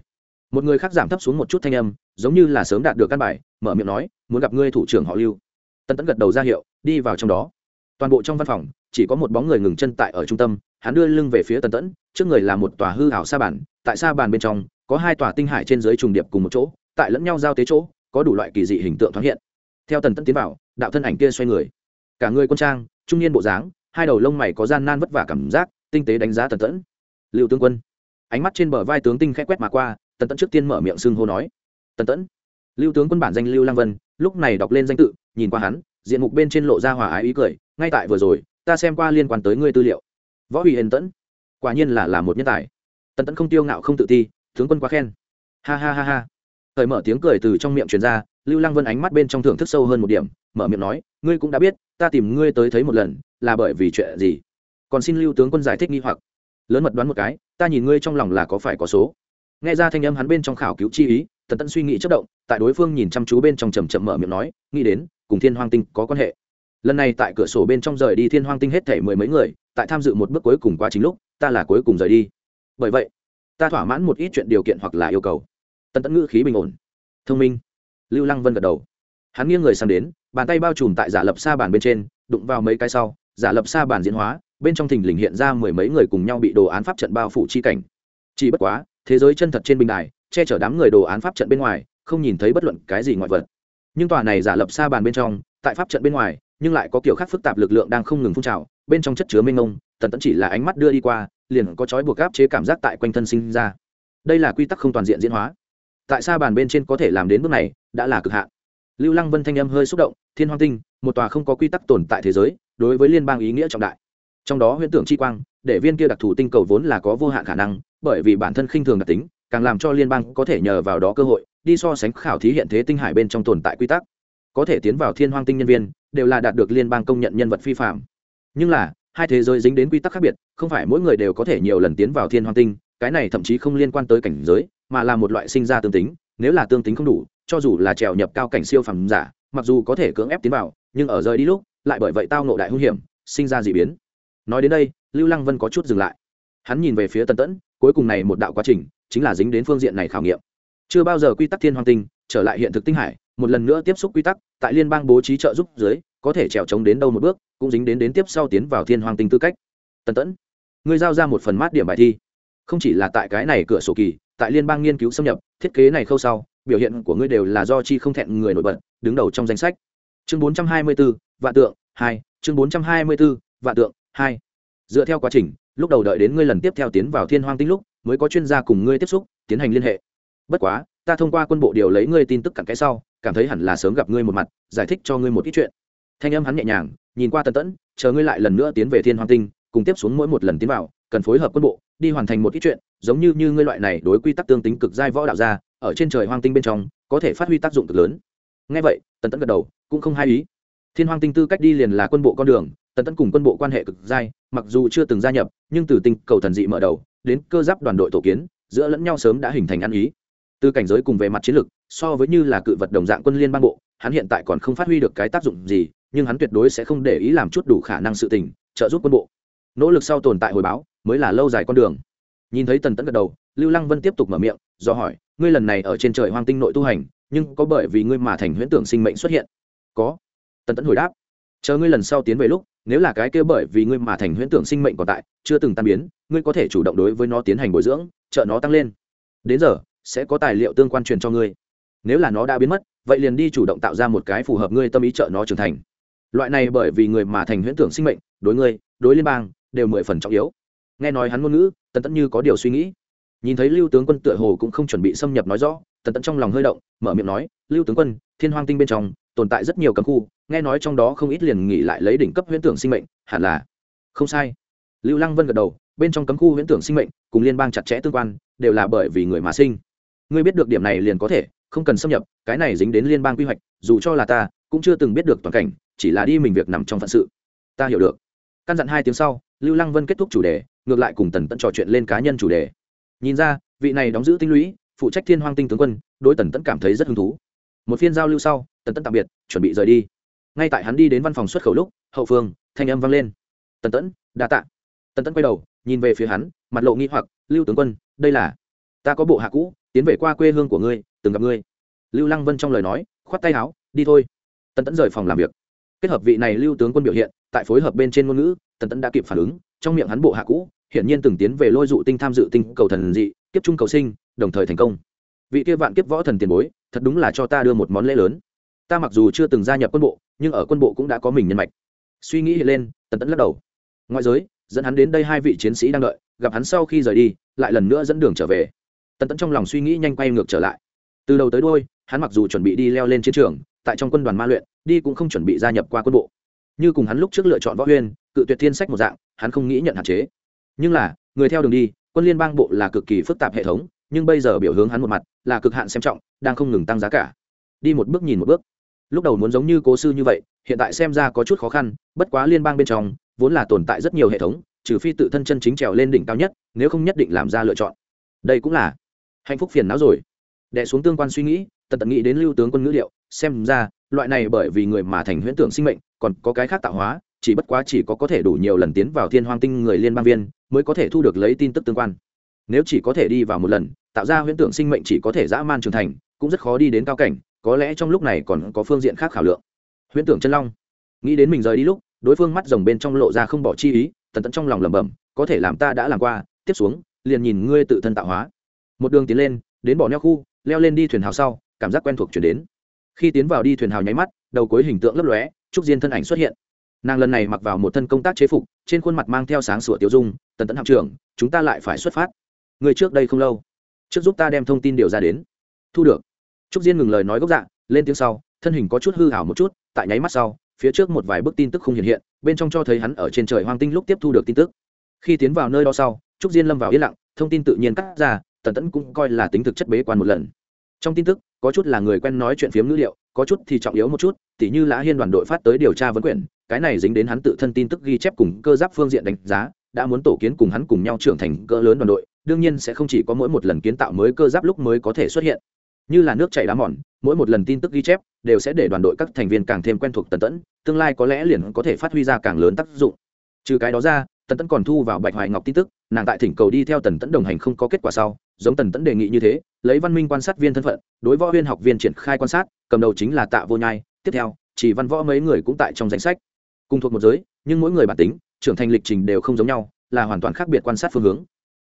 Một người khác giảm thấp xuống một chút thanh âm, giống như là sớm đạt được căn bài, mở miệng nói, muốn gặp ngươi thủ trưởng họ lưu. Tần tẫn gật đầu ra hiệu, đi vào trong đó. Toàn bộ trong văn phòng, chỉ có một bóng người ngừng chân tại ở trung tâm, hắn đưa lưng về phía Tần tẫn, trước người là một tòa hư hảo sa bàn, tại sa bàn bên trong, có hai tòa tinh hải trên dưới trùng điệp cùng một chỗ, tại lẫn nhau giao tế chỗ, có đủ loại kỳ dị hình tượng thoáng hiện theo tần tẫn tiến vào, đạo thân ảnh kia xoay người. Cả người quân trang, trung niên bộ dáng, hai đầu lông mày có gian nan vất vả cảm giác, tinh tế đánh giá tần tẫn. Liệu tướng quân. Ánh mắt trên bờ vai tướng tinh khẽ quét mà qua, tần tẫn trước tiên mở miệng xưng hô nói. Tần tẫn. Lưu tướng quân bản danh lưu lang vân, lúc này đọc lên danh tự, nhìn qua hắn, diện mục bên trên lộ ra hòa ái ý cười, ngay tại vừa rồi, ta xem qua liên quan tới ngươi tư liệu. Võ hủy hiền tẫn. Quả nhiên là là một nhân tài. Tần tẫn không tiêu ngạo không tự ti, tướng quân quá khen. Ha ha ha ha. Thời mở tiếng cười từ trong miệng truyền ra lưu lăng vân ánh mắt bên trong thưởng thức sâu hơn một điểm, mở miệng nói, ngươi cũng đã biết, ta tìm ngươi tới thấy một lần, là bởi vì chuyện gì? Còn xin lưu tướng quân giải thích nghi hoặc. Lớn mật đoán một cái, ta nhìn ngươi trong lòng là có phải có số. Nghe ra thanh âm hắn bên trong khảo cứu chi ý, tần tẫn suy nghĩ chất động, tại đối phương nhìn chăm chú bên trong chậm chậm mở miệng nói, nghĩ đến, cùng thiên hoang tinh có quan hệ. Lần này tại cửa sổ bên trong rời đi thiên hoang tinh hết thể mười mấy người, tại tham dự một bước cuối cùng quá chính lúc, ta là cuối cùng rời đi. Bởi vậy, ta thỏa mãn một ít chuyện điều kiện hoặc là yêu cầu. Tần tẫn ngữ khí bình ổn. Thông minh lưu lăng vân gật đầu. Hắn nghiêng người sang đến, bàn tay bao trùm tại giả lập sa bàn bên trên, đụng vào mấy cái sau, giả lập sa bàn diễn hóa, bên trong thình lình hiện ra mười mấy người cùng nhau bị đồ án pháp trận bao phủ chi cảnh. Chỉ bất quá, thế giới chân thật trên bình đài, che chở đám người đồ án pháp trận bên ngoài, không nhìn thấy bất luận cái gì ngoại vật. Nhưng tòa này giả lập sa bàn bên trong, tại pháp trận bên ngoài, nhưng lại có kiểu khác phức tạp lực lượng đang không ngừng phun trào, bên trong chất chứa mênh mông, tần tẫn chỉ là ánh mắt đưa đi qua, liền có chói buộc áp chế cảm giác tại quanh thân sinh ra. Đây là quy tắc không toàn diện diễn hóa tại sa bàn bên trên có thể làm đến bước này, đã là cực hạn. Lưu lăng vân thanh âm hơi xúc động, thiên hoang tinh, một tòa không có quy tắc tồn tại thế giới, đối với liên bang ý nghĩa trọng đại. Trong đó huyễn tưởng chi quang, để viên kia đặc thù tinh cầu vốn là có vô hạn khả năng, bởi vì bản thân khinh thường đặc tính, càng làm cho liên bang có thể nhờ vào đó cơ hội, đi so sánh khảo thí hiện thế tinh hải bên trong tồn tại quy tắc. Có thể tiến vào thiên hoang tinh nhân viên, đều là đạt được liên bang công nhận nhân vật phi phạm. Nhưng là, hai thế giới dính đến quy tắc khác biệt, không phải mỗi người đều có thể nhiều lần tiến vào thiên hoang tinh, cái này thậm chí không liên quan tới cảnh giới mà là một loại sinh ra tương tính, nếu là tương tính không đủ, cho dù là trèo nhập cao cảnh siêu phẩm giả, mặc dù có thể cưỡng ép tiến vào, nhưng ở rời đi lúc, lại bởi vậy tao nộ đại hung hiểm, sinh ra d ị biến. Nói đến đây, lưu lăng vân có chút dừng lại. Hắn nhìn về phía Tần tẫn, cuối cùng này một đạo quá trình, chính là dính đến phương diện này khảo nghiệm. Chưa bao giờ quy tắc thiên hoàng tinh, trở lại hiện thực tinh hải, một lần nữa tiếp xúc quy tắc, tại liên bang bố trí trợ giúp dưới, có thể trèo trống đến đâu một bước, cũng dính đến đến tiếp sau tiến vào thiên hoàng tinh tư cách. Tần tẫn, ngươi giao ra một phần mát điểm bài thi. Không chỉ là tại cái này cửa sổ kỳ tại liên bang nghiên cứu xâm nhập thiết kế này khâu sau biểu hiện của ngươi đều là do chi không thẹn người nổi bật đứng đầu trong danh sách. Chương 424, vạn tượng hai. Chương 424, vạn tượng hai. Dựa theo quá trình lúc đầu đợi đến ngươi lần tiếp theo tiến vào thiên hoang tinh lúc mới có chuyên gia cùng ngươi tiếp xúc tiến hành liên hệ. Bất quá ta thông qua quân bộ điều lấy ngươi tin tức cặn cái sau cảm thấy hẳn là sớm gặp ngươi một mặt giải thích cho ngươi một ít chuyện. Thanh âm hắn nhẹ nhàng nhìn qua tần tẫn chờ ngươi lại lần nữa tiến về thiên Hoang tinh cùng tiếp xuống mỗi một lần tiến vào cần phối hợp quân bộ đi hoàn thành một ít chuyện, giống như như ngươi loại này đối quy tắc tương tính cực giai võ đạo gia, ở trên trời hoang tinh bên trong, có thể phát huy tác dụng cực lớn. Ngay vậy, tần tẫn gật đầu, cũng không hai ý. Thiên hoàng tinh tư cách đi liền là quân bộ con đường, tần tẫn cùng quân bộ quan hệ cực giai, mặc dù chưa từng gia nhập, nhưng từ tinh cầu thần dị mở đầu, đến cơ giáp đoàn đội tổ kiến, giữa lẫn nhau sớm đã hình thành ăn ý. Từ cảnh giới cùng về mặt chiến lược so với như là cự vật đồng dạng quân liên bang bộ, hắn hiện tại còn không phát huy được cái tác dụng gì, nhưng hắn tuyệt đối sẽ không để ý làm chút đủ khả năng sự tình, trợ giúp quân bộ. Nỗ lực sau tồn tại hồi báo mới là lâu dài con đường. Nhìn thấy tần tẫn gật đầu, lưu lăng vân tiếp tục mở miệng, do hỏi, ngươi lần này ở trên trời hoang tinh nội tu hành, nhưng có bởi vì ngươi mà thành huyễn tưởng sinh mệnh xuất hiện? Có. Tần tẫn hồi đáp, chờ ngươi lần sau tiến về lúc, nếu là cái kia bởi vì ngươi mà thành huyễn tưởng sinh mệnh còn tại, chưa từng tan biến, ngươi có thể chủ động đối với nó tiến hành bồi dưỡng, trợ nó tăng lên. Đến giờ, sẽ có tài liệu tương quan truyền cho ngươi. Nếu là nó đã biến mất, vậy liền đi chủ động tạo ra một cái phù hợp ngươi tâm ý trợ nó trưởng thành. Loại này bởi vì người mà thành huyễn tưởng sinh mệnh, đối ngươi, đối liên bang, đều mười phần trọng yếu nghe nói hắn ngôn ngữ, tần tẫn như có điều suy nghĩ. Nhìn thấy lưu tướng quân tựa hồ cũng không chuẩn bị xâm nhập nói rõ, tần tẫn trong lòng hơi động, mở miệng nói, lưu tướng quân, thiên hoang tinh bên trong, tồn tại rất nhiều cấm khu, nghe nói trong đó không ít liền nghỉ lại lấy đỉnh cấp huyễn tưởng sinh mệnh, hẳn là không sai. Lưu lăng vân gật đầu, bên trong cấm khu huyễn tưởng sinh mệnh, cùng liên bang chặt chẽ tương quan, đều là bởi vì người mà sinh. Ngươi biết được điểm này liền có thể, không cần xâm nhập, cái này dính đến liên bang quy hoạch, dù cho là ta, cũng chưa từng biết được toàn cảnh, chỉ là đi mình việc nằm trong phận sự. Ta hiểu được. Căn dặn hai tiếng sau, lưu lăng vân kết thúc chủ đề ngược lại cùng tần tẫn trò chuyện lên cá nhân chủ đề. Nhìn ra, vị này đóng giữ tinh lũy, phụ trách thiên hoang tinh tướng quân, đối tần tẫn cảm thấy rất hứng thú. Một phiên giao lưu sau, tần tẫn tạm biệt, chuẩn bị rời đi. Ngay tại hắn đi đến văn phòng xuất khẩu lúc, hậu phương, thanh âm vang lên. Tần tẫn, đa tạ. Tần tẫn quay đầu, nhìn về phía hắn, mặt lộ nghi hoặc, lưu tướng quân, đây là, ta có bộ hạ cũ, tiến về qua quê hương của ngươi, từng gặp ngươi. Lưu lăng vân trong lời nói, khoát tay áo, đi thôi. Tần tẫn rời phòng làm việc. Kết hợp vị này lưu tướng quân biểu hiện, tại phối hợp bên trên ngôn ngữ, tần tẫn đã kịp phản ứng trong miệng hắn bộ hạ cũ, hiển nhiên từng tiến về lôi dụ tinh tham dự tinh cầu thần dị, kiếp trung cầu sinh, đồng thời thành công. Vị kia vạn kiếp võ thần tiền bối, thật đúng là cho ta đưa một món lễ lớn. Ta mặc dù chưa từng gia nhập quân bộ, nhưng ở quân bộ cũng đã có mình nhân mạch. Suy nghĩ lên, tần tẫn lắc đầu. Ngoại giới, dẫn hắn đến đây hai vị chiến sĩ đang đợi, gặp hắn sau khi rời đi, lại lần nữa dẫn đường trở về. Tần tẫn trong lòng suy nghĩ nhanh quay ngược trở lại. Từ đầu tới đôi hắn mặc dù chuẩn bị đi leo lên chiến trường, tại trong quân đoàn ma luyện, đi cũng không chuẩn bị gia nhập qua quân bộ. Như cùng hắn lúc trước lựa chọn võ huyên, cự tuyệt thiên sách một dạng hắn không nghĩ nhận hạn chế. Nhưng là, người theo đường đi, quân liên bang bộ là cực kỳ phức tạp hệ thống, nhưng bây giờ biểu hướng hắn một mặt, là cực hạn xem trọng, đang không ngừng tăng giá cả. Đi một bước nhìn một bước. Lúc đầu muốn giống như cố sư như vậy, hiện tại xem ra có chút khó khăn, bất quá liên bang bên trong, vốn là tồn tại rất nhiều hệ thống, trừ phi tự thân chân chính trèo lên đỉnh cao nhất, nếu không nhất định làm ra lựa chọn. Đây cũng là hạnh phúc phiền não rồi. Đệ xuống tương quan suy nghĩ tần tận nghĩ đến lưu tướng quân ngữ liệu, xem ra, loại này bởi vì người mà thành huyễn tưởng sinh mệnh, còn có cái khác tạo hóa chỉ bất quá chỉ có có thể đủ nhiều lần tiến vào thiên hoang tinh người liên bang viên mới có thể thu được lấy tin tức tương quan. Nếu chỉ có thể đi vào một lần, tạo ra huyễn tưởng sinh mệnh chỉ có thể dã man trưởng thành, cũng rất khó đi đến cao cảnh, có lẽ trong lúc này còn có phương diện khác khảo lượng. Huyễn tưởng chân long. Nghĩ đến mình rời đi lúc, đối phương mắt rồng bên trong lộ ra không bỏ chi ý, tần tẫn trong lòng lẩm bẩm, có thể làm ta đã làm qua, tiếp xuống, liền nhìn ngươi tự thân tạo hóa. Một đường tiến lên, đến bỏ neo khu, leo lên đi thuyền hào sau, cảm giác quen thuộc chuyển đến. Khi tiến vào đi thuyền hào nháy mắt, đầu cuối hình tượng lấp lóe, trúc diên thân ảnh xuất hiện nàng lần này mặc vào một thân công tác chế phục, trên khuôn mặt mang theo sáng sủa tiêu dung, tần Tẫn hạm trưởng, chúng ta lại phải xuất phát. Người trước đây không lâu, trước giúp ta đem thông tin điều ra đến. Thu được. Trúc diên ngừng lời nói gốc dạ lên tiếng sau, thân hình có chút hư hảo một chút, tại nháy mắt sau, phía trước một vài bức tin tức không hiện hiện, bên trong cho thấy hắn ở trên trời hoang tinh lúc tiếp thu được tin tức. Khi tiến vào nơi đó sau, trúc diên lâm vào yên lặng, thông tin tự nhiên cắt ra, tần tẫn cũng coi là tính thực chất bế quan một lần. Trong tin tức, có chút là người quen nói chuyện phiếm ngữ liệu, có chút thì trọng yếu một chút, tỉ như lã hiên đoàn đội phát tới điều tra vấn quyển cái này dính đến hắn tự thân tin tức ghi chép cùng cơ giáp phương diện đánh giá, đã muốn tổ kiến cùng hắn cùng nhau trưởng thành cỡ lớn đoàn đội, đương nhiên sẽ không chỉ có mỗi một lần kiến tạo mới cơ giáp lúc mới có thể xuất hiện. Như là nước chảy đá mòn, mỗi một lần tin tức ghi chép đều sẽ để đoàn đội các thành viên càng thêm quen thuộc tần tẫn, tương lai có lẽ liền có thể phát huy ra càng lớn tác dụng. Trừ cái đó ra, tần tẫn còn thu vào bạch hoài ngọc tin tức, nàng tại thỉnh cầu đi theo tần tẫn đồng hành không có kết quả sau, giống tần tẫn đề nghị như thế, lấy văn minh quan sát viên thân phận, đối võ viên học viên triển khai quan sát, cầm đầu chính là tạ vô nhai. Tiếp theo, chỉ văn võ mấy người cũng tại trong danh sách cùng thuộc một giới, nhưng mỗi người bản tính, trưởng thành lịch trình đều không giống nhau, là hoàn toàn khác biệt quan sát phương hướng.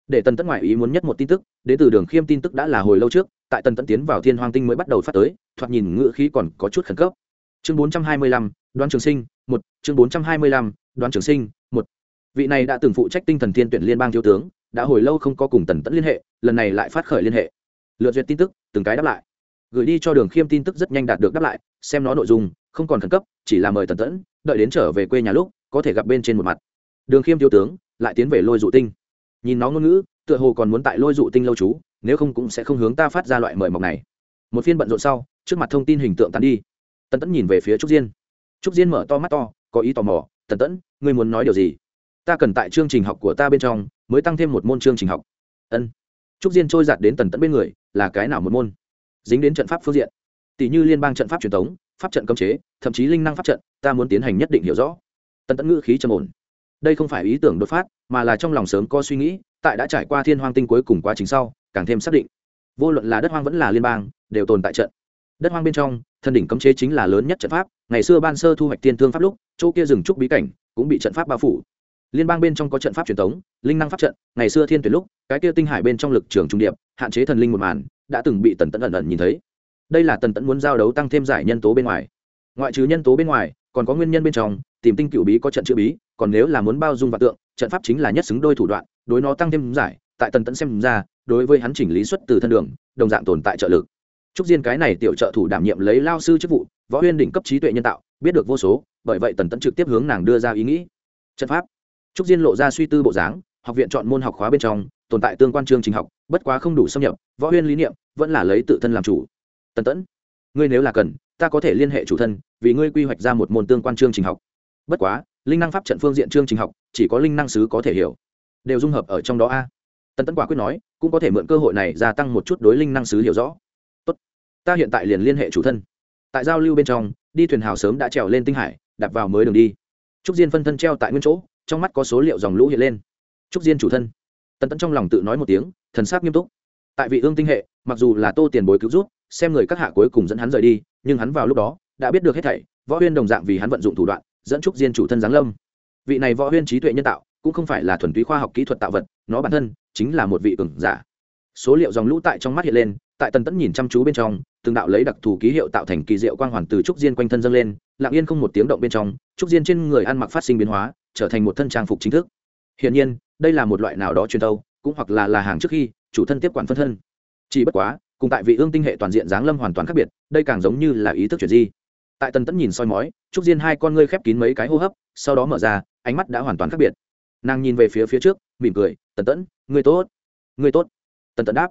Để tần tẫn ngoại ý muốn nhất một tin tức, đến từ đường khiêm tin tức đã là hồi lâu trước, tại tần tẫn tiến vào thiên hoàng tinh mới bắt đầu phát tới, thoạt nhìn ngựa khí còn có chút khẩn cấp. Chương bốn trăm hai mươi lăm, đoán trường sinh, một, chương bốn trăm hai mươi lăm, đoán trường sinh, một. Vị này đã từng phụ trách tinh thần thiên tuyển liên bang thiếu tướng, đã hồi lâu không có cùng tần tẫn liên hệ, lần này lại phát khởi liên hệ. Lựa duyệt tin tức, từng cái đáp lại. Gửi đi cho đường khiêm tin tức rất nhanh đạt được đáp lại, xem nó nội dung, không còn khẩn cấp, chỉ là mời tần tẫn đợi đến trở về quê nhà lúc, có thể gặp bên trên một mặt. Đường khiêm thiếu tướng, lại tiến về lôi dụ tinh. Nhìn nó ngôn ngữ, tựa hồ còn muốn tại lôi dụ tinh lâu chú nếu không cũng sẽ không hướng ta phát ra loại mời mọc này. Một phiên bận rộn sau, trước mặt thông tin hình tượng tàn đi. Tần tẫn nhìn về phía trúc diên. Trúc diên mở to mắt to, có ý tò mò, tần tẫn, ngươi muốn nói điều gì? Ta cần tại chương trình học của ta bên trong, mới tăng thêm một môn chương trình học. Ân. Trúc diên trôi giạt đến tần tẫn bên người, là cái nào một môn? Dính đến trận pháp phương diện. Tỷ như liên bang trận pháp truyền thống pháp trận cấm chế, thậm chí linh năng pháp trận, ta muốn tiến hành nhất định hiểu rõ. Tần tẫn ngữ khí trầm ổn. Đây không phải ý tưởng đột phát, mà là trong lòng sớm có suy nghĩ, tại đã trải qua thiên hoang tinh cuối cùng quá trình sau, càng thêm xác định. Vô luận là đất hoang vẫn là liên bang, đều tồn tại trận. Đất hoang bên trong, thần đỉnh cấm chế chính là lớn nhất trận pháp, ngày xưa ban sơ thu hoạch tiên thương pháp lúc, chỗ kia rừng trúc bí cảnh cũng bị trận pháp bao phủ. Liên bang bên trong có trận pháp truyền thống linh năng pháp trận, ngày xưa thiên tuyển lúc, cái kia tinh hải bên trong lực trường trung điệp, hạn chế thần linh một màn, đã từng bị tần tẫn ẩn ẩn nhìn thấy đây là tần tẫn muốn giao đấu tăng thêm giải nhân tố bên ngoài. Ngoại trừ nhân tố bên ngoài, còn có nguyên nhân bên trong, tìm tinh cựu bí có trận chữ bí, còn nếu là muốn bao dung và tượng, trận pháp chính là nhất xứng đôi thủ đoạn, đối nó tăng thêm giải, tại tần tẫn xem ra, đối với hắn chỉnh lý xuất từ thân đường, đồng dạng tồn tại trợ lực. Trúc diên cái này tiểu trợ thủ đảm nhiệm lấy lao sư chức vụ, võ huyên đỉnh cấp trí tuệ nhân tạo, biết được vô số, bởi vậy tần tẫn trực tiếp hướng nàng đưa ra ý nghĩ. Trận pháp. Trúc diên lộ ra suy tư bộ dáng, học viện chọn môn học khóa bên trong, tồn tại tương quan chương trình học, bất quá không đủ xâm nhập, võ huyên lý niệm, vẫn là lấy tự thân làm chủ tần tẫn, ngươi nếu là cần, ta có thể liên hệ chủ thân, vì ngươi quy hoạch ra một môn tương quan chương trình học. Bất quá, linh năng pháp trận phương diện chương trình học, chỉ có linh năng sứ có thể hiểu. Đều dung hợp ở trong đó a. Tần tẫn quả quyết nói, cũng có thể mượn cơ hội này gia tăng một chút đối linh năng sứ hiểu rõ. Tốt, ta hiện tại liền liên hệ chủ thân. Tại giao lưu bên trong, đi thuyền hào sớm đã trèo lên tinh hải, đạp vào mới đường đi. Trúc diên phân thân treo tại nguyên chỗ, trong mắt có số liệu dòng lũ hiện lên. Trúc diên chủ thân. Tần tẫn trong lòng tự nói một tiếng, thần sắc nghiêm túc. Tại vị ương tinh hệ, mặc dù là tô tiền bối cứu rút xem người các hạ cuối cùng dẫn hắn rời đi, nhưng hắn vào lúc đó, đã biết được hết thảy, võ huyên đồng dạng vì hắn vận dụng thủ đoạn, dẫn trúc diên chủ thân giáng lâm. Vị này võ huyên trí tuệ nhân tạo, cũng không phải là thuần túy khoa học kỹ thuật tạo vật, nó bản thân, chính là một vị cường giả. Số liệu dòng lũ tại trong mắt hiện lên, tại tần tẫn nhìn chăm chú bên trong, từng đạo lấy đặc thù ký hiệu tạo thành kỳ diệu quang hoàn từ trúc diên quanh thân dâng lên, lặng yên không một tiếng động bên trong, trúc diên trên người ăn mặc phát sinh biến hóa, trở thành một thân trang phục chính thức. Hiển nhiên, đây là một loại nào đó truyền tâu cũng hoặc là là hàng trước khi, chủ thân tiếp quản phân thân. Chỉ bất quá cùng tại vị ương tinh hệ toàn diện giáng lâm hoàn toàn khác biệt, đây càng giống như là ý thức chuyển di. Tại tần tẫn nhìn soi mói, trúc diên hai con ngươi khép kín mấy cái hô hấp, sau đó mở ra, ánh mắt đã hoàn toàn khác biệt. Nàng nhìn về phía phía trước, mỉm cười, tần tẫn, ngươi tốt ngươi tốt. Tần tẫn đáp.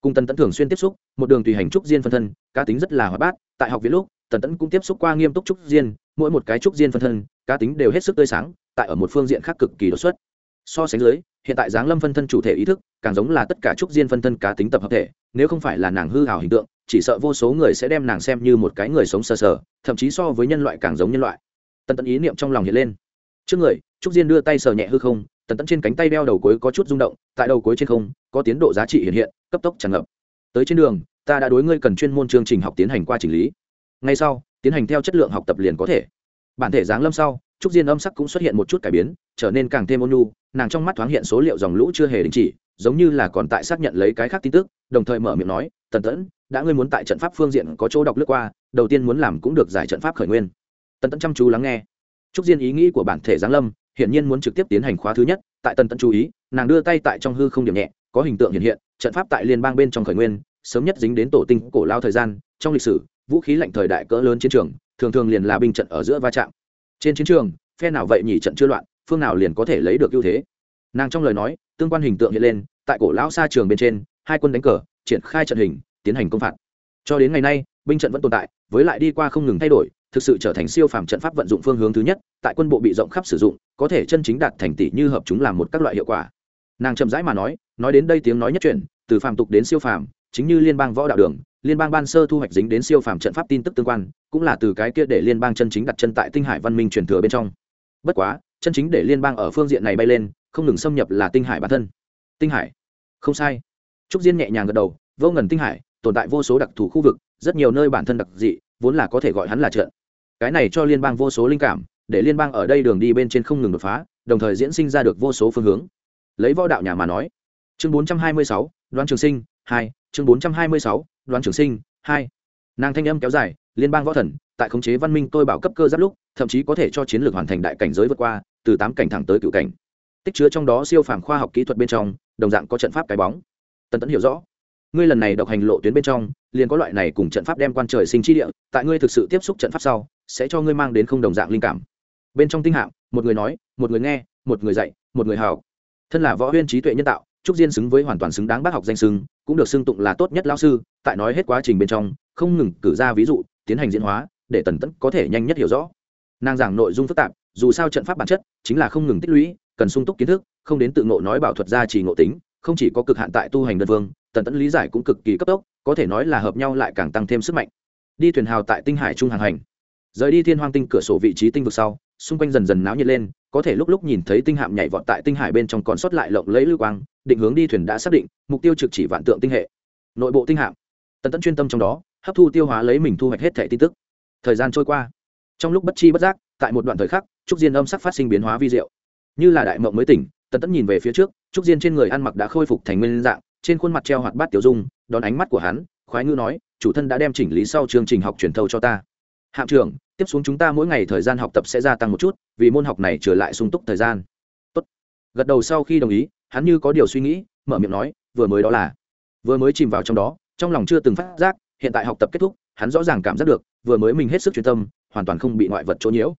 Cùng tần tẫn thường xuyên tiếp xúc, một đường tùy hành trúc diên phân thân, cá tính rất là hoạt bát, tại học viện lúc, tần tẫn cũng tiếp xúc qua nghiêm túc trúc diên, mỗi một cái trúc diên phân thân, cá tính đều hết sức tươi sáng, tại ở một phương diện khác cực kỳ đột xuất. So sánh dưới hiện tại giáng lâm phân thân chủ thể ý thức, càng giống là tất cả trúc diên phân thân cá tính tập hợp thể, nếu không phải là nàng hư hào hình tượng, chỉ sợ vô số người sẽ đem nàng xem như một cái người sống sờ sờ, thậm chí so với nhân loại càng giống nhân loại. Tần tẫn ý niệm trong lòng hiện lên. Trước người, trúc diên đưa tay sờ nhẹ hư không, tần tẫn trên cánh tay đeo đầu cuối có chút rung động, tại đầu cuối trên không, có tiến độ giá trị hiện hiện, cấp tốc tràn ngập. Tới trên đường, ta đã đối ngươi cần chuyên môn chương trình học tiến hành qua chỉnh lý. Ngay sau, tiến hành theo chất lượng học tập liền có thể. Bản thể giáng lâm sau, trúc diên âm sắc cũng xuất hiện một chút cải biến, trở nên càng thêm ôn nhu nàng trong mắt thoáng hiện số liệu dòng lũ chưa hề đình chỉ, giống như là còn tại xác nhận lấy cái khác tin tức, đồng thời mở miệng nói, tần tẫn, đã ngươi muốn tại trận pháp phương diện có chỗ đọc lướt qua, đầu tiên muốn làm cũng được giải trận pháp khởi nguyên. Tần tẫn chăm chú lắng nghe. Trúc diên ý nghĩ của bản thể giáng lâm, hiển nhiên muốn trực tiếp tiến hành khóa thứ nhất, tại tần tẫn chú ý, nàng đưa tay tại trong hư không điểm nhẹ, có hình tượng hiện hiện, trận pháp tại liên bang bên trong khởi nguyên, sớm nhất dính đến tổ tinh cổ lao thời gian, trong lịch sử, vũ khí lạnh thời đại cỡ lớn chiến trường, thường thường liền là binh trận ở giữa va chạm. Trên chiến trường, phe nào vậy nhỉ trận chưa loạn phương nào liền có thể lấy được ưu thế. Nàng trong lời nói, tương quan hình tượng hiện lên, tại cổ lão xa trường bên trên, hai quân đánh cờ, triển khai trận hình, tiến hành công phạt. Cho đến ngày nay, binh trận vẫn tồn tại, với lại đi qua không ngừng thay đổi, thực sự trở thành siêu phàm trận pháp vận dụng phương hướng thứ nhất, tại quân bộ bị rộng khắp sử dụng, có thể chân chính đạt thành tỷ như hợp chúng làm một các loại hiệu quả. Nàng chậm rãi mà nói nói đến đây tiếng nói nhất chuyển từ phàm tục đến siêu phàm, chính như liên bang võ đạo đường, liên bang ban sơ thu hoạch dính đến siêu phàm trận pháp tin tức tương quan, cũng là từ cái kia để liên bang chân chính đặt chân tại tinh hải văn minh truyền thừa bên trong. Bất quá chân chính để liên bang ở phương diện này bay lên, không ngừng xâm nhập là tinh hải bản thân. Tinh hải? Không sai. Trúc diên nhẹ nhàng gật đầu, vô ngần tinh hải, tồn tại vô số đặc thù khu vực, rất nhiều nơi bản thân đặc dị, vốn là có thể gọi hắn là trợn cái này cho liên bang vô số linh cảm, để liên bang ở đây đường đi bên trên không ngừng đột phá, đồng thời diễn sinh ra được vô số phương hướng. Lấy võ đạo nhà mà nói, chương bốn trăm hai mươi sáu, đoán trường sinh hai, chương bốn trăm hai mươi sáu, đoán trường sinh hai. Nàng thanh âm kéo dài liên bang võ thần, tại khống chế văn minh tôi bảo cấp cơ giáp lúc, thậm chí có thể cho chiến lược hoàn thành đại cảnh giới vượt qua, từ tám cảnh thẳng tới cựu cảnh. Tích chứa trong đó siêu phàm khoa học kỹ thuật bên trong, đồng dạng có trận pháp cái bóng. Tần tẫn hiểu rõ. Ngươi lần này độc hành lộ tuyến bên trong, liền có loại này cùng trận pháp đem quan trời sinh chi địa, tại ngươi thực sự tiếp xúc trận pháp sau, sẽ cho ngươi mang đến không đồng dạng linh cảm. Bên trong tinh hạng một người nói, một người nghe, một người dạy, một người hào thân là võ huyên trí tuệ nhân tạo, trúc diên xứng với hoàn toàn xứng đáng bác học danh xưng, cũng được xưng tụng là tốt nhất lao sư, tại nói hết quá trình bên trong không ngừng cử ra ví dụ, tiến hành diễn hóa, để tần tẫn có thể nhanh nhất hiểu rõ. Nàng giảng nội dung phức tạp, dù sao trận pháp bản chất chính là không ngừng tích lũy, cần sung túc kiến thức, không đến tự ngộ nói bảo thuật ra chỉ ngộ tính, không chỉ có cực hạn tại tu hành đơn vương tần tẫn lý giải cũng cực kỳ cấp tốc, có thể nói là hợp nhau lại càng tăng thêm sức mạnh. Đi thuyền hào tại tinh hải trung hàng hành. Rời đi thiên hoang tinh cửa sổ vị trí tinh vực sau, xung quanh dần dần náo nhiệt lên, có thể lúc lúc nhìn thấy tinh hạm nhảy vọt tại tinh hải bên trong còn sót lại lộng lấy lưu quang, định hướng đi thuyền đã xác định, mục tiêu trực chỉ vạn tượng tinh hệ. Nội bộ tinh hạm. Tần tẫn chuyên tâm trong đó hấp thu tiêu hóa lấy mình thu hoạch hết thẻ tin tức. Thời gian trôi qua. Trong lúc bất chi bất giác, tại một đoạn thời khắc, trúc diên âm sắc phát sinh biến hóa vi diệu. Như là đại mộng mới tỉnh, tần tẫn nhìn về phía trước, trúc diên trên người ăn mặc đã khôi phục thành nguyên dạng, trên khuôn mặt treo hoạt bát tiểu dung, đón ánh mắt của hắn, khoái ngữ nói, chủ thân đã đem chỉnh lý sau chương trình học truyền thâu cho ta. Hạm trưởng, tiếp xuống chúng ta mỗi ngày thời gian học tập sẽ gia tăng một chút, vì môn học này trở lại sung túc thời gian. Tốt. gật đầu sau khi đồng ý, hắn như có điều suy nghĩ, mở miệng nói, vừa mới đó là vừa mới chìm vào trong đó, trong lòng chưa từng phát giác hiện tại học tập kết thúc, hắn rõ ràng cảm giác được, vừa mới mình hết sức chuyên tâm, hoàn toàn không bị ngoại vật chỗ nhiễu.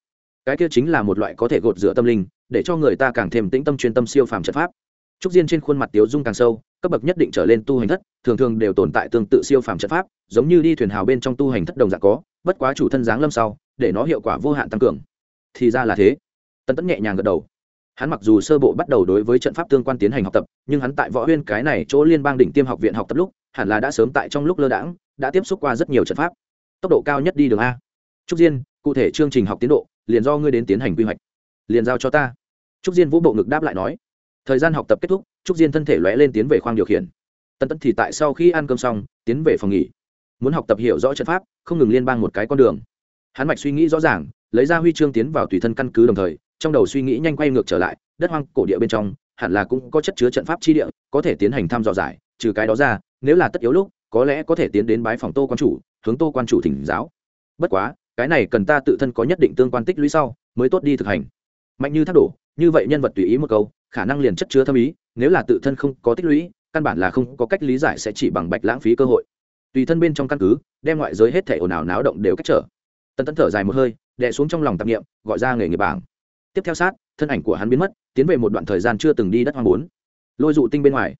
Cái kia chính là một loại có thể gột rửa tâm linh, để cho người ta càng thêm tĩnh tâm chuyên tâm siêu phàm trận pháp. Trúc diên trên khuôn mặt tiếu dung càng sâu, cấp bậc nhất định trở lên tu hành thất, thường thường đều tồn tại tương tự siêu phàm trận pháp, giống như đi thuyền hào bên trong tu hành thất đồng dạng có, bất quá chủ thân giáng lâm sau, để nó hiệu quả vô hạn tăng cường. Thì ra là thế. Tân tẫn nhẹ nhàng gật đầu. Hắn mặc dù sơ bộ bắt đầu đối với trận pháp tương quan tiến hành học tập, nhưng hắn tại võ huyên cái này chỗ liên bang đỉnh tiêm học viện học tập lúc hẳn là đã sớm tại trong lúc lơ đãng, đã tiếp xúc qua rất nhiều trận pháp. Tốc độ cao nhất đi đường a. Trúc diên, cụ thể chương trình học tiến độ, liền do ngươi đến tiến hành quy hoạch. Liền giao cho ta. Trúc diên vũ bộ ngực đáp lại nói. Thời gian học tập kết thúc, trúc diên thân thể lóe lên tiến về khoang điều khiển. Tân tẫn thì tại sau khi ăn cơm xong, tiến về phòng nghỉ. Muốn học tập hiểu rõ trận pháp, không ngừng liên bang một cái con đường. Hắn mạch suy nghĩ rõ ràng, lấy ra huy chương tiến vào tùy thân căn cứ đồng thời, trong đầu suy nghĩ nhanh quay ngược trở lại, đất hoang cổ địa bên trong, hẳn là cũng có chất chứa trận pháp chi địa, có thể tiến hành thăm dò giải trừ cái đó ra, nếu là tất yếu lúc, có lẽ có thể tiến đến bái phòng tô quan chủ, hướng tô quan chủ thỉnh giáo. Bất quá, cái này cần ta tự thân có nhất định tương quan tích lũy sau, mới tốt đi thực hành. Mạnh như thác đổ, như vậy nhân vật tùy ý một câu, khả năng liền chất chứa thâm ý, nếu là tự thân không có tích lũy, căn bản là không có cách lý giải sẽ chỉ bằng bạch lãng phí cơ hội. Tùy thân bên trong căn cứ, đem ngoại giới hết thể ồn ào náo động đều cách trở. Tân tấn thở dài một hơi, đè xuống trong lòng tạp nghiệm gọi ra nghề nghiệp bảng. Tiếp theo sát, thân ảnh của hắn biến mất, tiến về một đoạn thời gian chưa từng đi đất hoang bốn. Lôi dụ tinh bên ngoài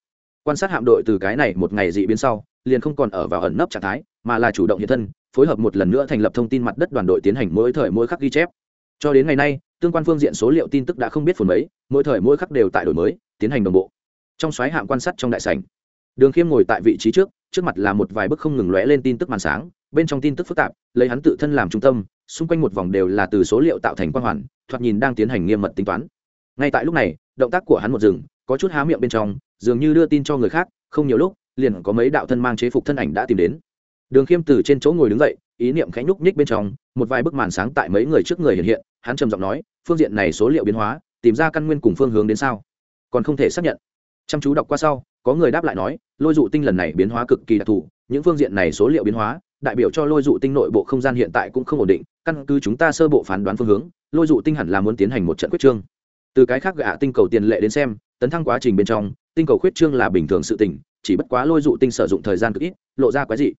quan sát hạm đội từ cái này một ngày dị biến sau, liền không còn ở vào ẩn nấp trạng thái, mà là chủ động hiện thân, phối hợp một lần nữa thành lập thông tin mặt đất đoàn đội tiến hành mỗi thời mỗi khắc ghi chép. Cho đến ngày nay, tương quan phương diện số liệu tin tức đã không biết phần mấy, mỗi thời mỗi khắc đều tại đổi mới, tiến hành đồng bộ. Trong xoáy hạm quan sát trong đại sảnh, đường khiêm ngồi tại vị trí trước trước mặt là một vài bức không ngừng lóe lên tin tức màn sáng, bên trong tin tức phức tạp, lấy hắn tự thân làm trung tâm, xung quanh một vòng đều là từ số liệu tạo thành quan hoàn, thoạt nhìn đang tiến hành nghiêm mật tính toán. Ngay tại lúc này, động tác của hắn một rừng có chút há miệng bên trong dường như đưa tin cho người khác, không nhiều lúc, liền có mấy đạo thân mang chế phục thân ảnh đã tìm đến. Đường khiêm từ trên chỗ ngồi đứng dậy, ý niệm khẽ nhúc nhích bên trong, một vài bức màn sáng tại mấy người trước người hiện hiện, hắn trầm giọng nói, phương diện này số liệu biến hóa, tìm ra căn nguyên cùng phương hướng đến sao? Còn không thể xác nhận. Chăm chú đọc qua sau, có người đáp lại nói, lôi dụ tinh lần này biến hóa cực kỳ đặc thù, những phương diện này số liệu biến hóa, đại biểu cho lôi dụ tinh nội bộ không gian hiện tại cũng không ổn định, căn cứ chúng ta sơ bộ phán đoán phương hướng, lôi dụ tinh hẳn là muốn tiến hành một trận quyết trương. Từ cái khác gạ tinh cầu tiền lệ đến xem, tấn thăng quá trình bên trong tinh cầu khuyết trương là bình thường sự tình, chỉ bất quá lôi dụ tinh sử dụng thời gian cực ít, lộ ra quái dị.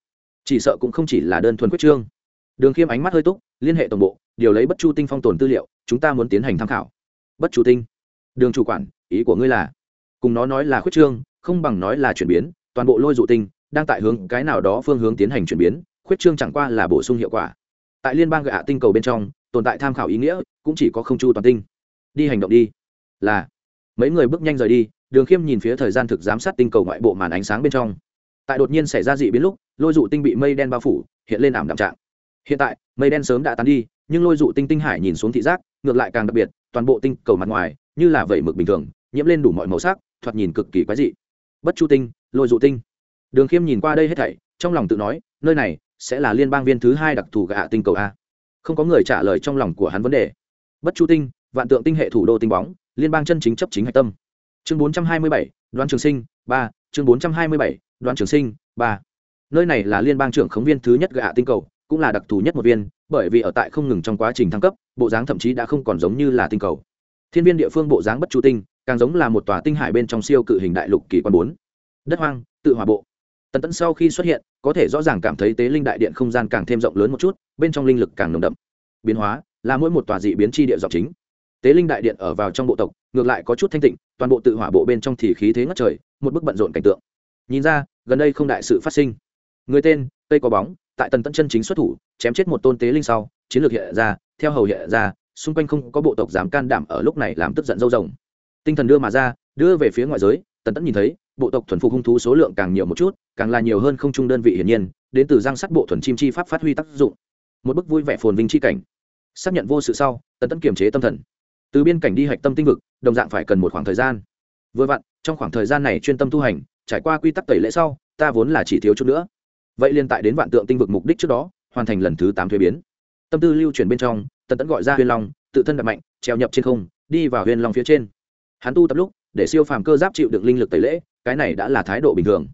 Chỉ sợ cũng không chỉ là đơn thuần khuyết trương. Đường khiêm ánh mắt hơi túc, liên hệ tổng bộ, điều lấy bất chu tinh phong tồn tư liệu, chúng ta muốn tiến hành tham khảo. Bất chu tinh. Đường chủ quản, ý của ngươi là? Cùng nó nói là khuyết trương, không bằng nói là chuyển biến, toàn bộ lôi dụ tinh đang tại hướng cái nào đó phương hướng tiến hành chuyển biến, khuyết trương chẳng qua là bổ sung hiệu quả. Tại liên bang gạ tinh cầu bên trong, tồn tại tham khảo ý nghĩa cũng chỉ có không chu toàn tinh. Đi hành động đi. Là, mấy người bước nhanh rời đi đường khiêm nhìn phía thời gian thực giám sát tinh cầu ngoại bộ màn ánh sáng bên trong. Tại đột nhiên xảy ra dị biến lúc, lôi dụ tinh bị mây đen bao phủ, hiện lên ảm đạm trạng. Hiện tại, mây đen sớm đã tán đi, nhưng lôi dụ tinh tinh hải nhìn xuống thị giác, ngược lại càng đặc biệt, toàn bộ tinh cầu mặt ngoài, như là vẩy mực bình thường, nhiễm lên đủ mọi màu sắc, thoạt nhìn cực kỳ quái dị. Bất chu tinh, lôi dụ tinh. Đường khiêm nhìn qua đây hết thảy, trong lòng tự nói, nơi này sẽ là liên bang viên thứ hai đặc thù gạ tinh cầu a. Không có người trả lời trong lòng của hắn vấn đề. Bất chu tinh, vạn tượng tinh hệ thủ đô tinh bóng, liên bang chân chính chấp chính hạch tâm chương bốn trăm hai mươi bảy đoán trường sinh, ba. Chương bốn trăm hai mươi bảy đoán trường sinh, ba. Nơi này là liên bang trưởng khống viên thứ nhất gạ tinh cầu, cũng là đặc thù nhất một viên, bởi vì ở tại không ngừng trong quá trình thăng cấp, bộ dáng thậm chí đã không còn giống như là tinh cầu. Thiên viên địa phương bộ dáng bất chu tinh, càng giống là một tòa tinh hải bên trong siêu cự hình đại lục kỳ quan bốn. Đất hoang, tự hòa bộ. Tần tẫn sau khi xuất hiện, có thể rõ ràng cảm thấy tế linh đại điện không gian càng thêm rộng lớn một chút, bên trong linh lực càng nồng đậm. Biến hóa, là mỗi một tòa dị biến chi địa dọc chính tế linh đại điện ở vào trong bộ tộc, ngược lại có chút thanh tịnh, toàn bộ tự hỏa bộ bên trong thì khí thế ngất trời, một bức bận rộn cảnh tượng. Nhìn ra, gần đây không đại sự phát sinh. Người tên, tây có bóng, tại tần tận chân chính xuất thủ, chém chết một tôn tế linh sau, chiến lược hiện ra, theo hầu hiện ra, xung quanh không có bộ tộc dám can đảm ở lúc này làm tức giận dâu rồng. Tinh thần đưa mà ra, đưa về phía ngoại giới, tần tẫn nhìn thấy, bộ tộc thuần phục hung thú số lượng càng nhiều một chút, càng là nhiều hơn không trung đơn vị hiển nhiên, đến từ giang sắt bộ thuần chim chi pháp phát huy tác dụng. Một bức vui vẻ phồn vinh chi cảnh. Xác nhận vô sự sau, tần tẫn kiềm chế tâm thần từ biên cảnh đi hạch tâm tinh vực, đồng dạng phải cần một khoảng thời gian. Vừa vặn, trong khoảng thời gian này chuyên tâm tu hành, trải qua quy tắc tẩy lễ sau, ta vốn là chỉ thiếu chút nữa. Vậy liên tại đến vạn tượng tinh vực mục đích trước đó, hoàn thành lần thứ tám thuế biến. Tâm tư lưu chuyển bên trong, tần tẫn gọi ra huyền long, tự thân đặt mạnh, treo nhập trên không, đi vào huyền long phía trên. Hắn tu tập lúc, để siêu phàm cơ giáp chịu được linh lực tẩy lễ, cái này đã là thái độ bình thường.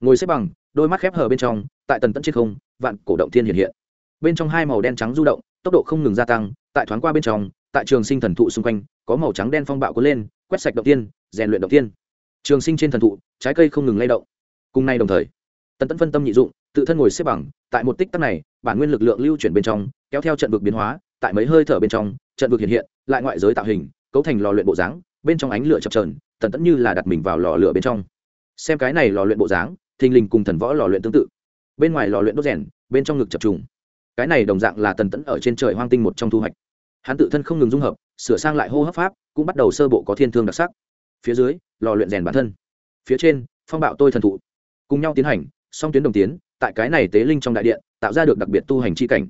Ngồi xếp bằng, đôi mắt khép hờ bên trong, tại tần tẫn trên không, vạn cổ động thiên hiện hiện. Bên trong hai màu đen trắng du động, tốc độ không ngừng gia tăng, tại thoáng qua bên trong tại trường sinh thần thụ xung quanh, có màu trắng đen phong bạo cuốn lên, quét sạch động tiên, rèn luyện động tiên. Trường sinh trên thần thụ, trái cây không ngừng lay động. Cùng nay đồng thời, tần tẫn phân tâm nhị dụng, tự thân ngồi xếp bằng, tại một tích tắc này, bản nguyên lực lượng lưu chuyển bên trong, kéo theo trận vực biến hóa, tại mấy hơi thở bên trong, trận vực hiện hiện, lại ngoại giới tạo hình, cấu thành lò luyện bộ dáng, bên trong ánh lửa chập trờn tần tẫn như là đặt mình vào lò lửa bên trong. Xem cái này lò luyện bộ dáng, thình lình cùng thần võ lò luyện tương tự. Bên ngoài lò luyện đốt rèn, bên trong ngực chập trùng. Cái này đồng dạng là tần tẫn ở trên trời hoang tinh một trong thu hoạch hắn tự thân không ngừng dung hợp, sửa sang lại hô hấp pháp, cũng bắt đầu sơ bộ có thiên thương đặc sắc. Phía dưới, lò luyện rèn bản thân. Phía trên, phong bạo tôi thần thụ. Cùng nhau tiến hành, song tuyến đồng tiến, tại cái này tế linh trong đại điện, tạo ra được đặc biệt tu hành chi cảnh.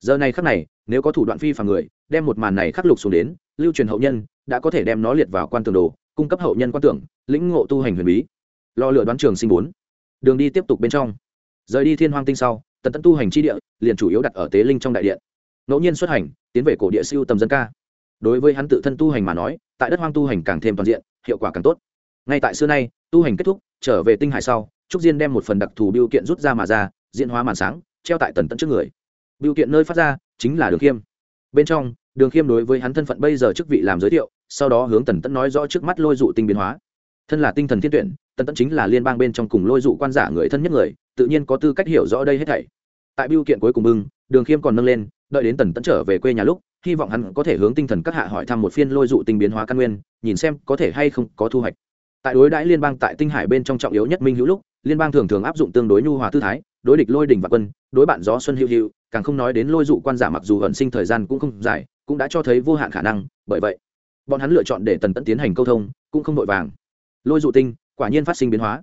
Giờ này khắc này, nếu có thủ đoạn phi phàm người, đem một màn này khắc lục xuống đến, lưu truyền hậu nhân, đã có thể đem nó liệt vào quan tường đồ, cung cấp hậu nhân quan tưởng, lĩnh ngộ tu hành huyền bí. Lo lửa đoán trường sinh bốn. Đường đi tiếp tục bên trong. Rời đi thiên hoang tinh sau tần tận tu hành chi địa, liền chủ yếu đặt ở tế linh trong đại điện ngẫu nhiên xuất hành, tiến về cổ địa siêu tầm dân ca. Đối với hắn tự thân tu hành mà nói, tại đất hoang tu hành càng thêm toàn diện, hiệu quả càng tốt. Ngay tại xưa nay, tu hành kết thúc, trở về tinh hải sau, trúc diên đem một phần đặc thù biêu kiện rút ra mà ra, diễn hóa màn sáng, treo tại tần tận trước người. Biêu kiện nơi phát ra, chính là đường khiêm. Bên trong, đường khiêm đối với hắn thân phận bây giờ chức vị làm giới thiệu, sau đó hướng tần tẫn nói rõ trước mắt lôi dụ tinh biến hóa. Thân là tinh thần thiên tuyển, tần tẫn chính là liên bang bên trong cùng lôi dụ quan giả người thân nhất người, tự nhiên có tư cách hiểu rõ đây hết thảy. Tại biêu kiện cuối cùng bưng, đường khiêm còn nâng lên đợi đến tần tẫn trở về quê nhà lúc, hy vọng hắn có thể hướng tinh thần các hạ hỏi thăm một phiên lôi dụ tinh biến hóa căn nguyên, nhìn xem có thể hay không có thu hoạch. Tại đối đãi liên bang tại tinh hải bên trong trọng yếu nhất minh hữu lúc, liên bang thường thường áp dụng tương đối nhu hòa tư thái, đối địch lôi đỉnh và quân, đối bạn gió xuân hữu hữu, càng không nói đến lôi dụ quan giả mặc dù ẩn sinh thời gian cũng không dài, cũng đã cho thấy vô hạn khả năng, bởi vậy, bọn hắn lựa chọn để tần tẫn tiến hành câu thông, cũng không vội vàng. Lôi dụ tinh, quả nhiên phát sinh biến hóa.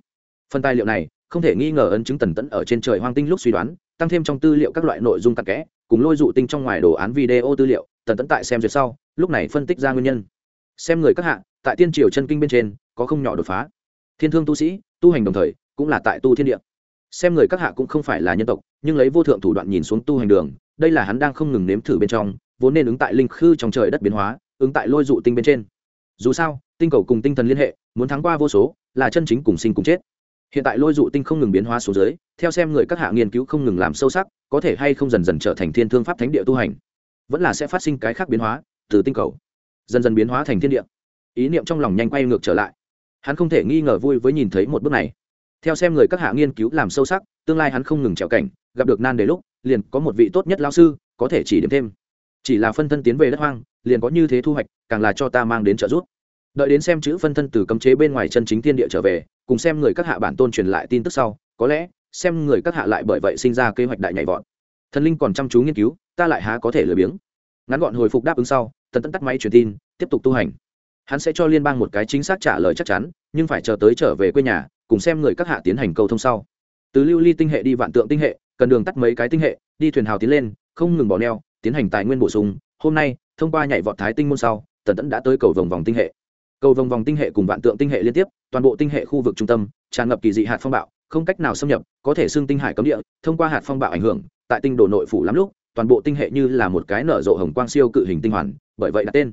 Phần tài liệu này, không thể nghi ngờ ấn chứng tần tẫn ở trên trời hoang tinh lúc suy đoán tăng thêm trong tư liệu các loại nội dung cặn kẽ, cùng lôi dụ tinh trong ngoài đồ án video tư liệu, tần tẫn tại xem duyệt sau, lúc này phân tích ra nguyên nhân. Xem người các hạ, tại tiên triều chân kinh bên trên, có không nhỏ đột phá. Thiên thương tu sĩ, tu hành đồng thời, cũng là tại tu thiên địa. Xem người các hạ cũng không phải là nhân tộc, nhưng lấy vô thượng thủ đoạn nhìn xuống tu hành đường, đây là hắn đang không ngừng nếm thử bên trong, vốn nên ứng tại linh khư trong trời đất biến hóa, ứng tại lôi dụ tinh bên trên. Dù sao, tinh cầu cùng tinh thần liên hệ, muốn thắng qua vô số, là chân chính cùng sinh cùng chết hiện tại lôi dụ tinh không ngừng biến hóa xuống dưới, theo xem người các hạ nghiên cứu không ngừng làm sâu sắc, có thể hay không dần dần trở thành thiên thương pháp thánh địa tu hành. Vẫn là sẽ phát sinh cái khác biến hóa, từ tinh cầu, dần dần biến hóa thành thiên địa. Ý niệm trong lòng nhanh quay ngược trở lại. Hắn không thể nghi ngờ vui với nhìn thấy một bước này. Theo xem người các hạ nghiên cứu làm sâu sắc, tương lai hắn không ngừng trèo cảnh, gặp được nan đề lúc, liền có một vị tốt nhất lao sư, có thể chỉ điểm thêm. Chỉ là phân thân tiến về đất hoang, liền có như thế thu hoạch, càng là cho ta mang đến trợ giúp. Đợi đến xem chữ phân thân từ cấm chế bên ngoài chân chính thiên địa trở về cùng xem người các hạ bản tôn truyền lại tin tức sau, có lẽ, xem người các hạ lại bởi vậy sinh ra kế hoạch đại nhảy vọt. Thần linh còn chăm chú nghiên cứu, ta lại há có thể lười biếng. Ngắn gọn hồi phục đáp ứng sau, tần tẫn tắt máy truyền tin, tiếp tục tu hành. Hắn sẽ cho liên bang một cái chính xác trả lời chắc chắn, nhưng phải chờ tới trở về quê nhà, cùng xem người các hạ tiến hành cầu thông sau. Từ lưu ly tinh hệ đi vạn tượng tinh hệ, cần đường tắt mấy cái tinh hệ, đi thuyền hào tiến lên, không ngừng bỏ neo, tiến hành tài nguyên bổ sung. Hôm nay, thông qua nhảy vọt thái tinh môn sau, tần tẫn đã tới cầu vòng vòng tinh hệ cầu vòng vòng tinh hệ cùng vạn tượng tinh hệ liên tiếp, toàn bộ tinh hệ khu vực trung tâm, tràn ngập kỳ dị hạt phong bạo, không cách nào xâm nhập, có thể xưng tinh hải cấm địa, thông qua hạt phong bạo ảnh hưởng, tại tinh đồ nội phủ lắm lúc, toàn bộ tinh hệ như là một cái nở rộ hồng quang siêu cự hình tinh hoàn, bởi vậy đặt tên.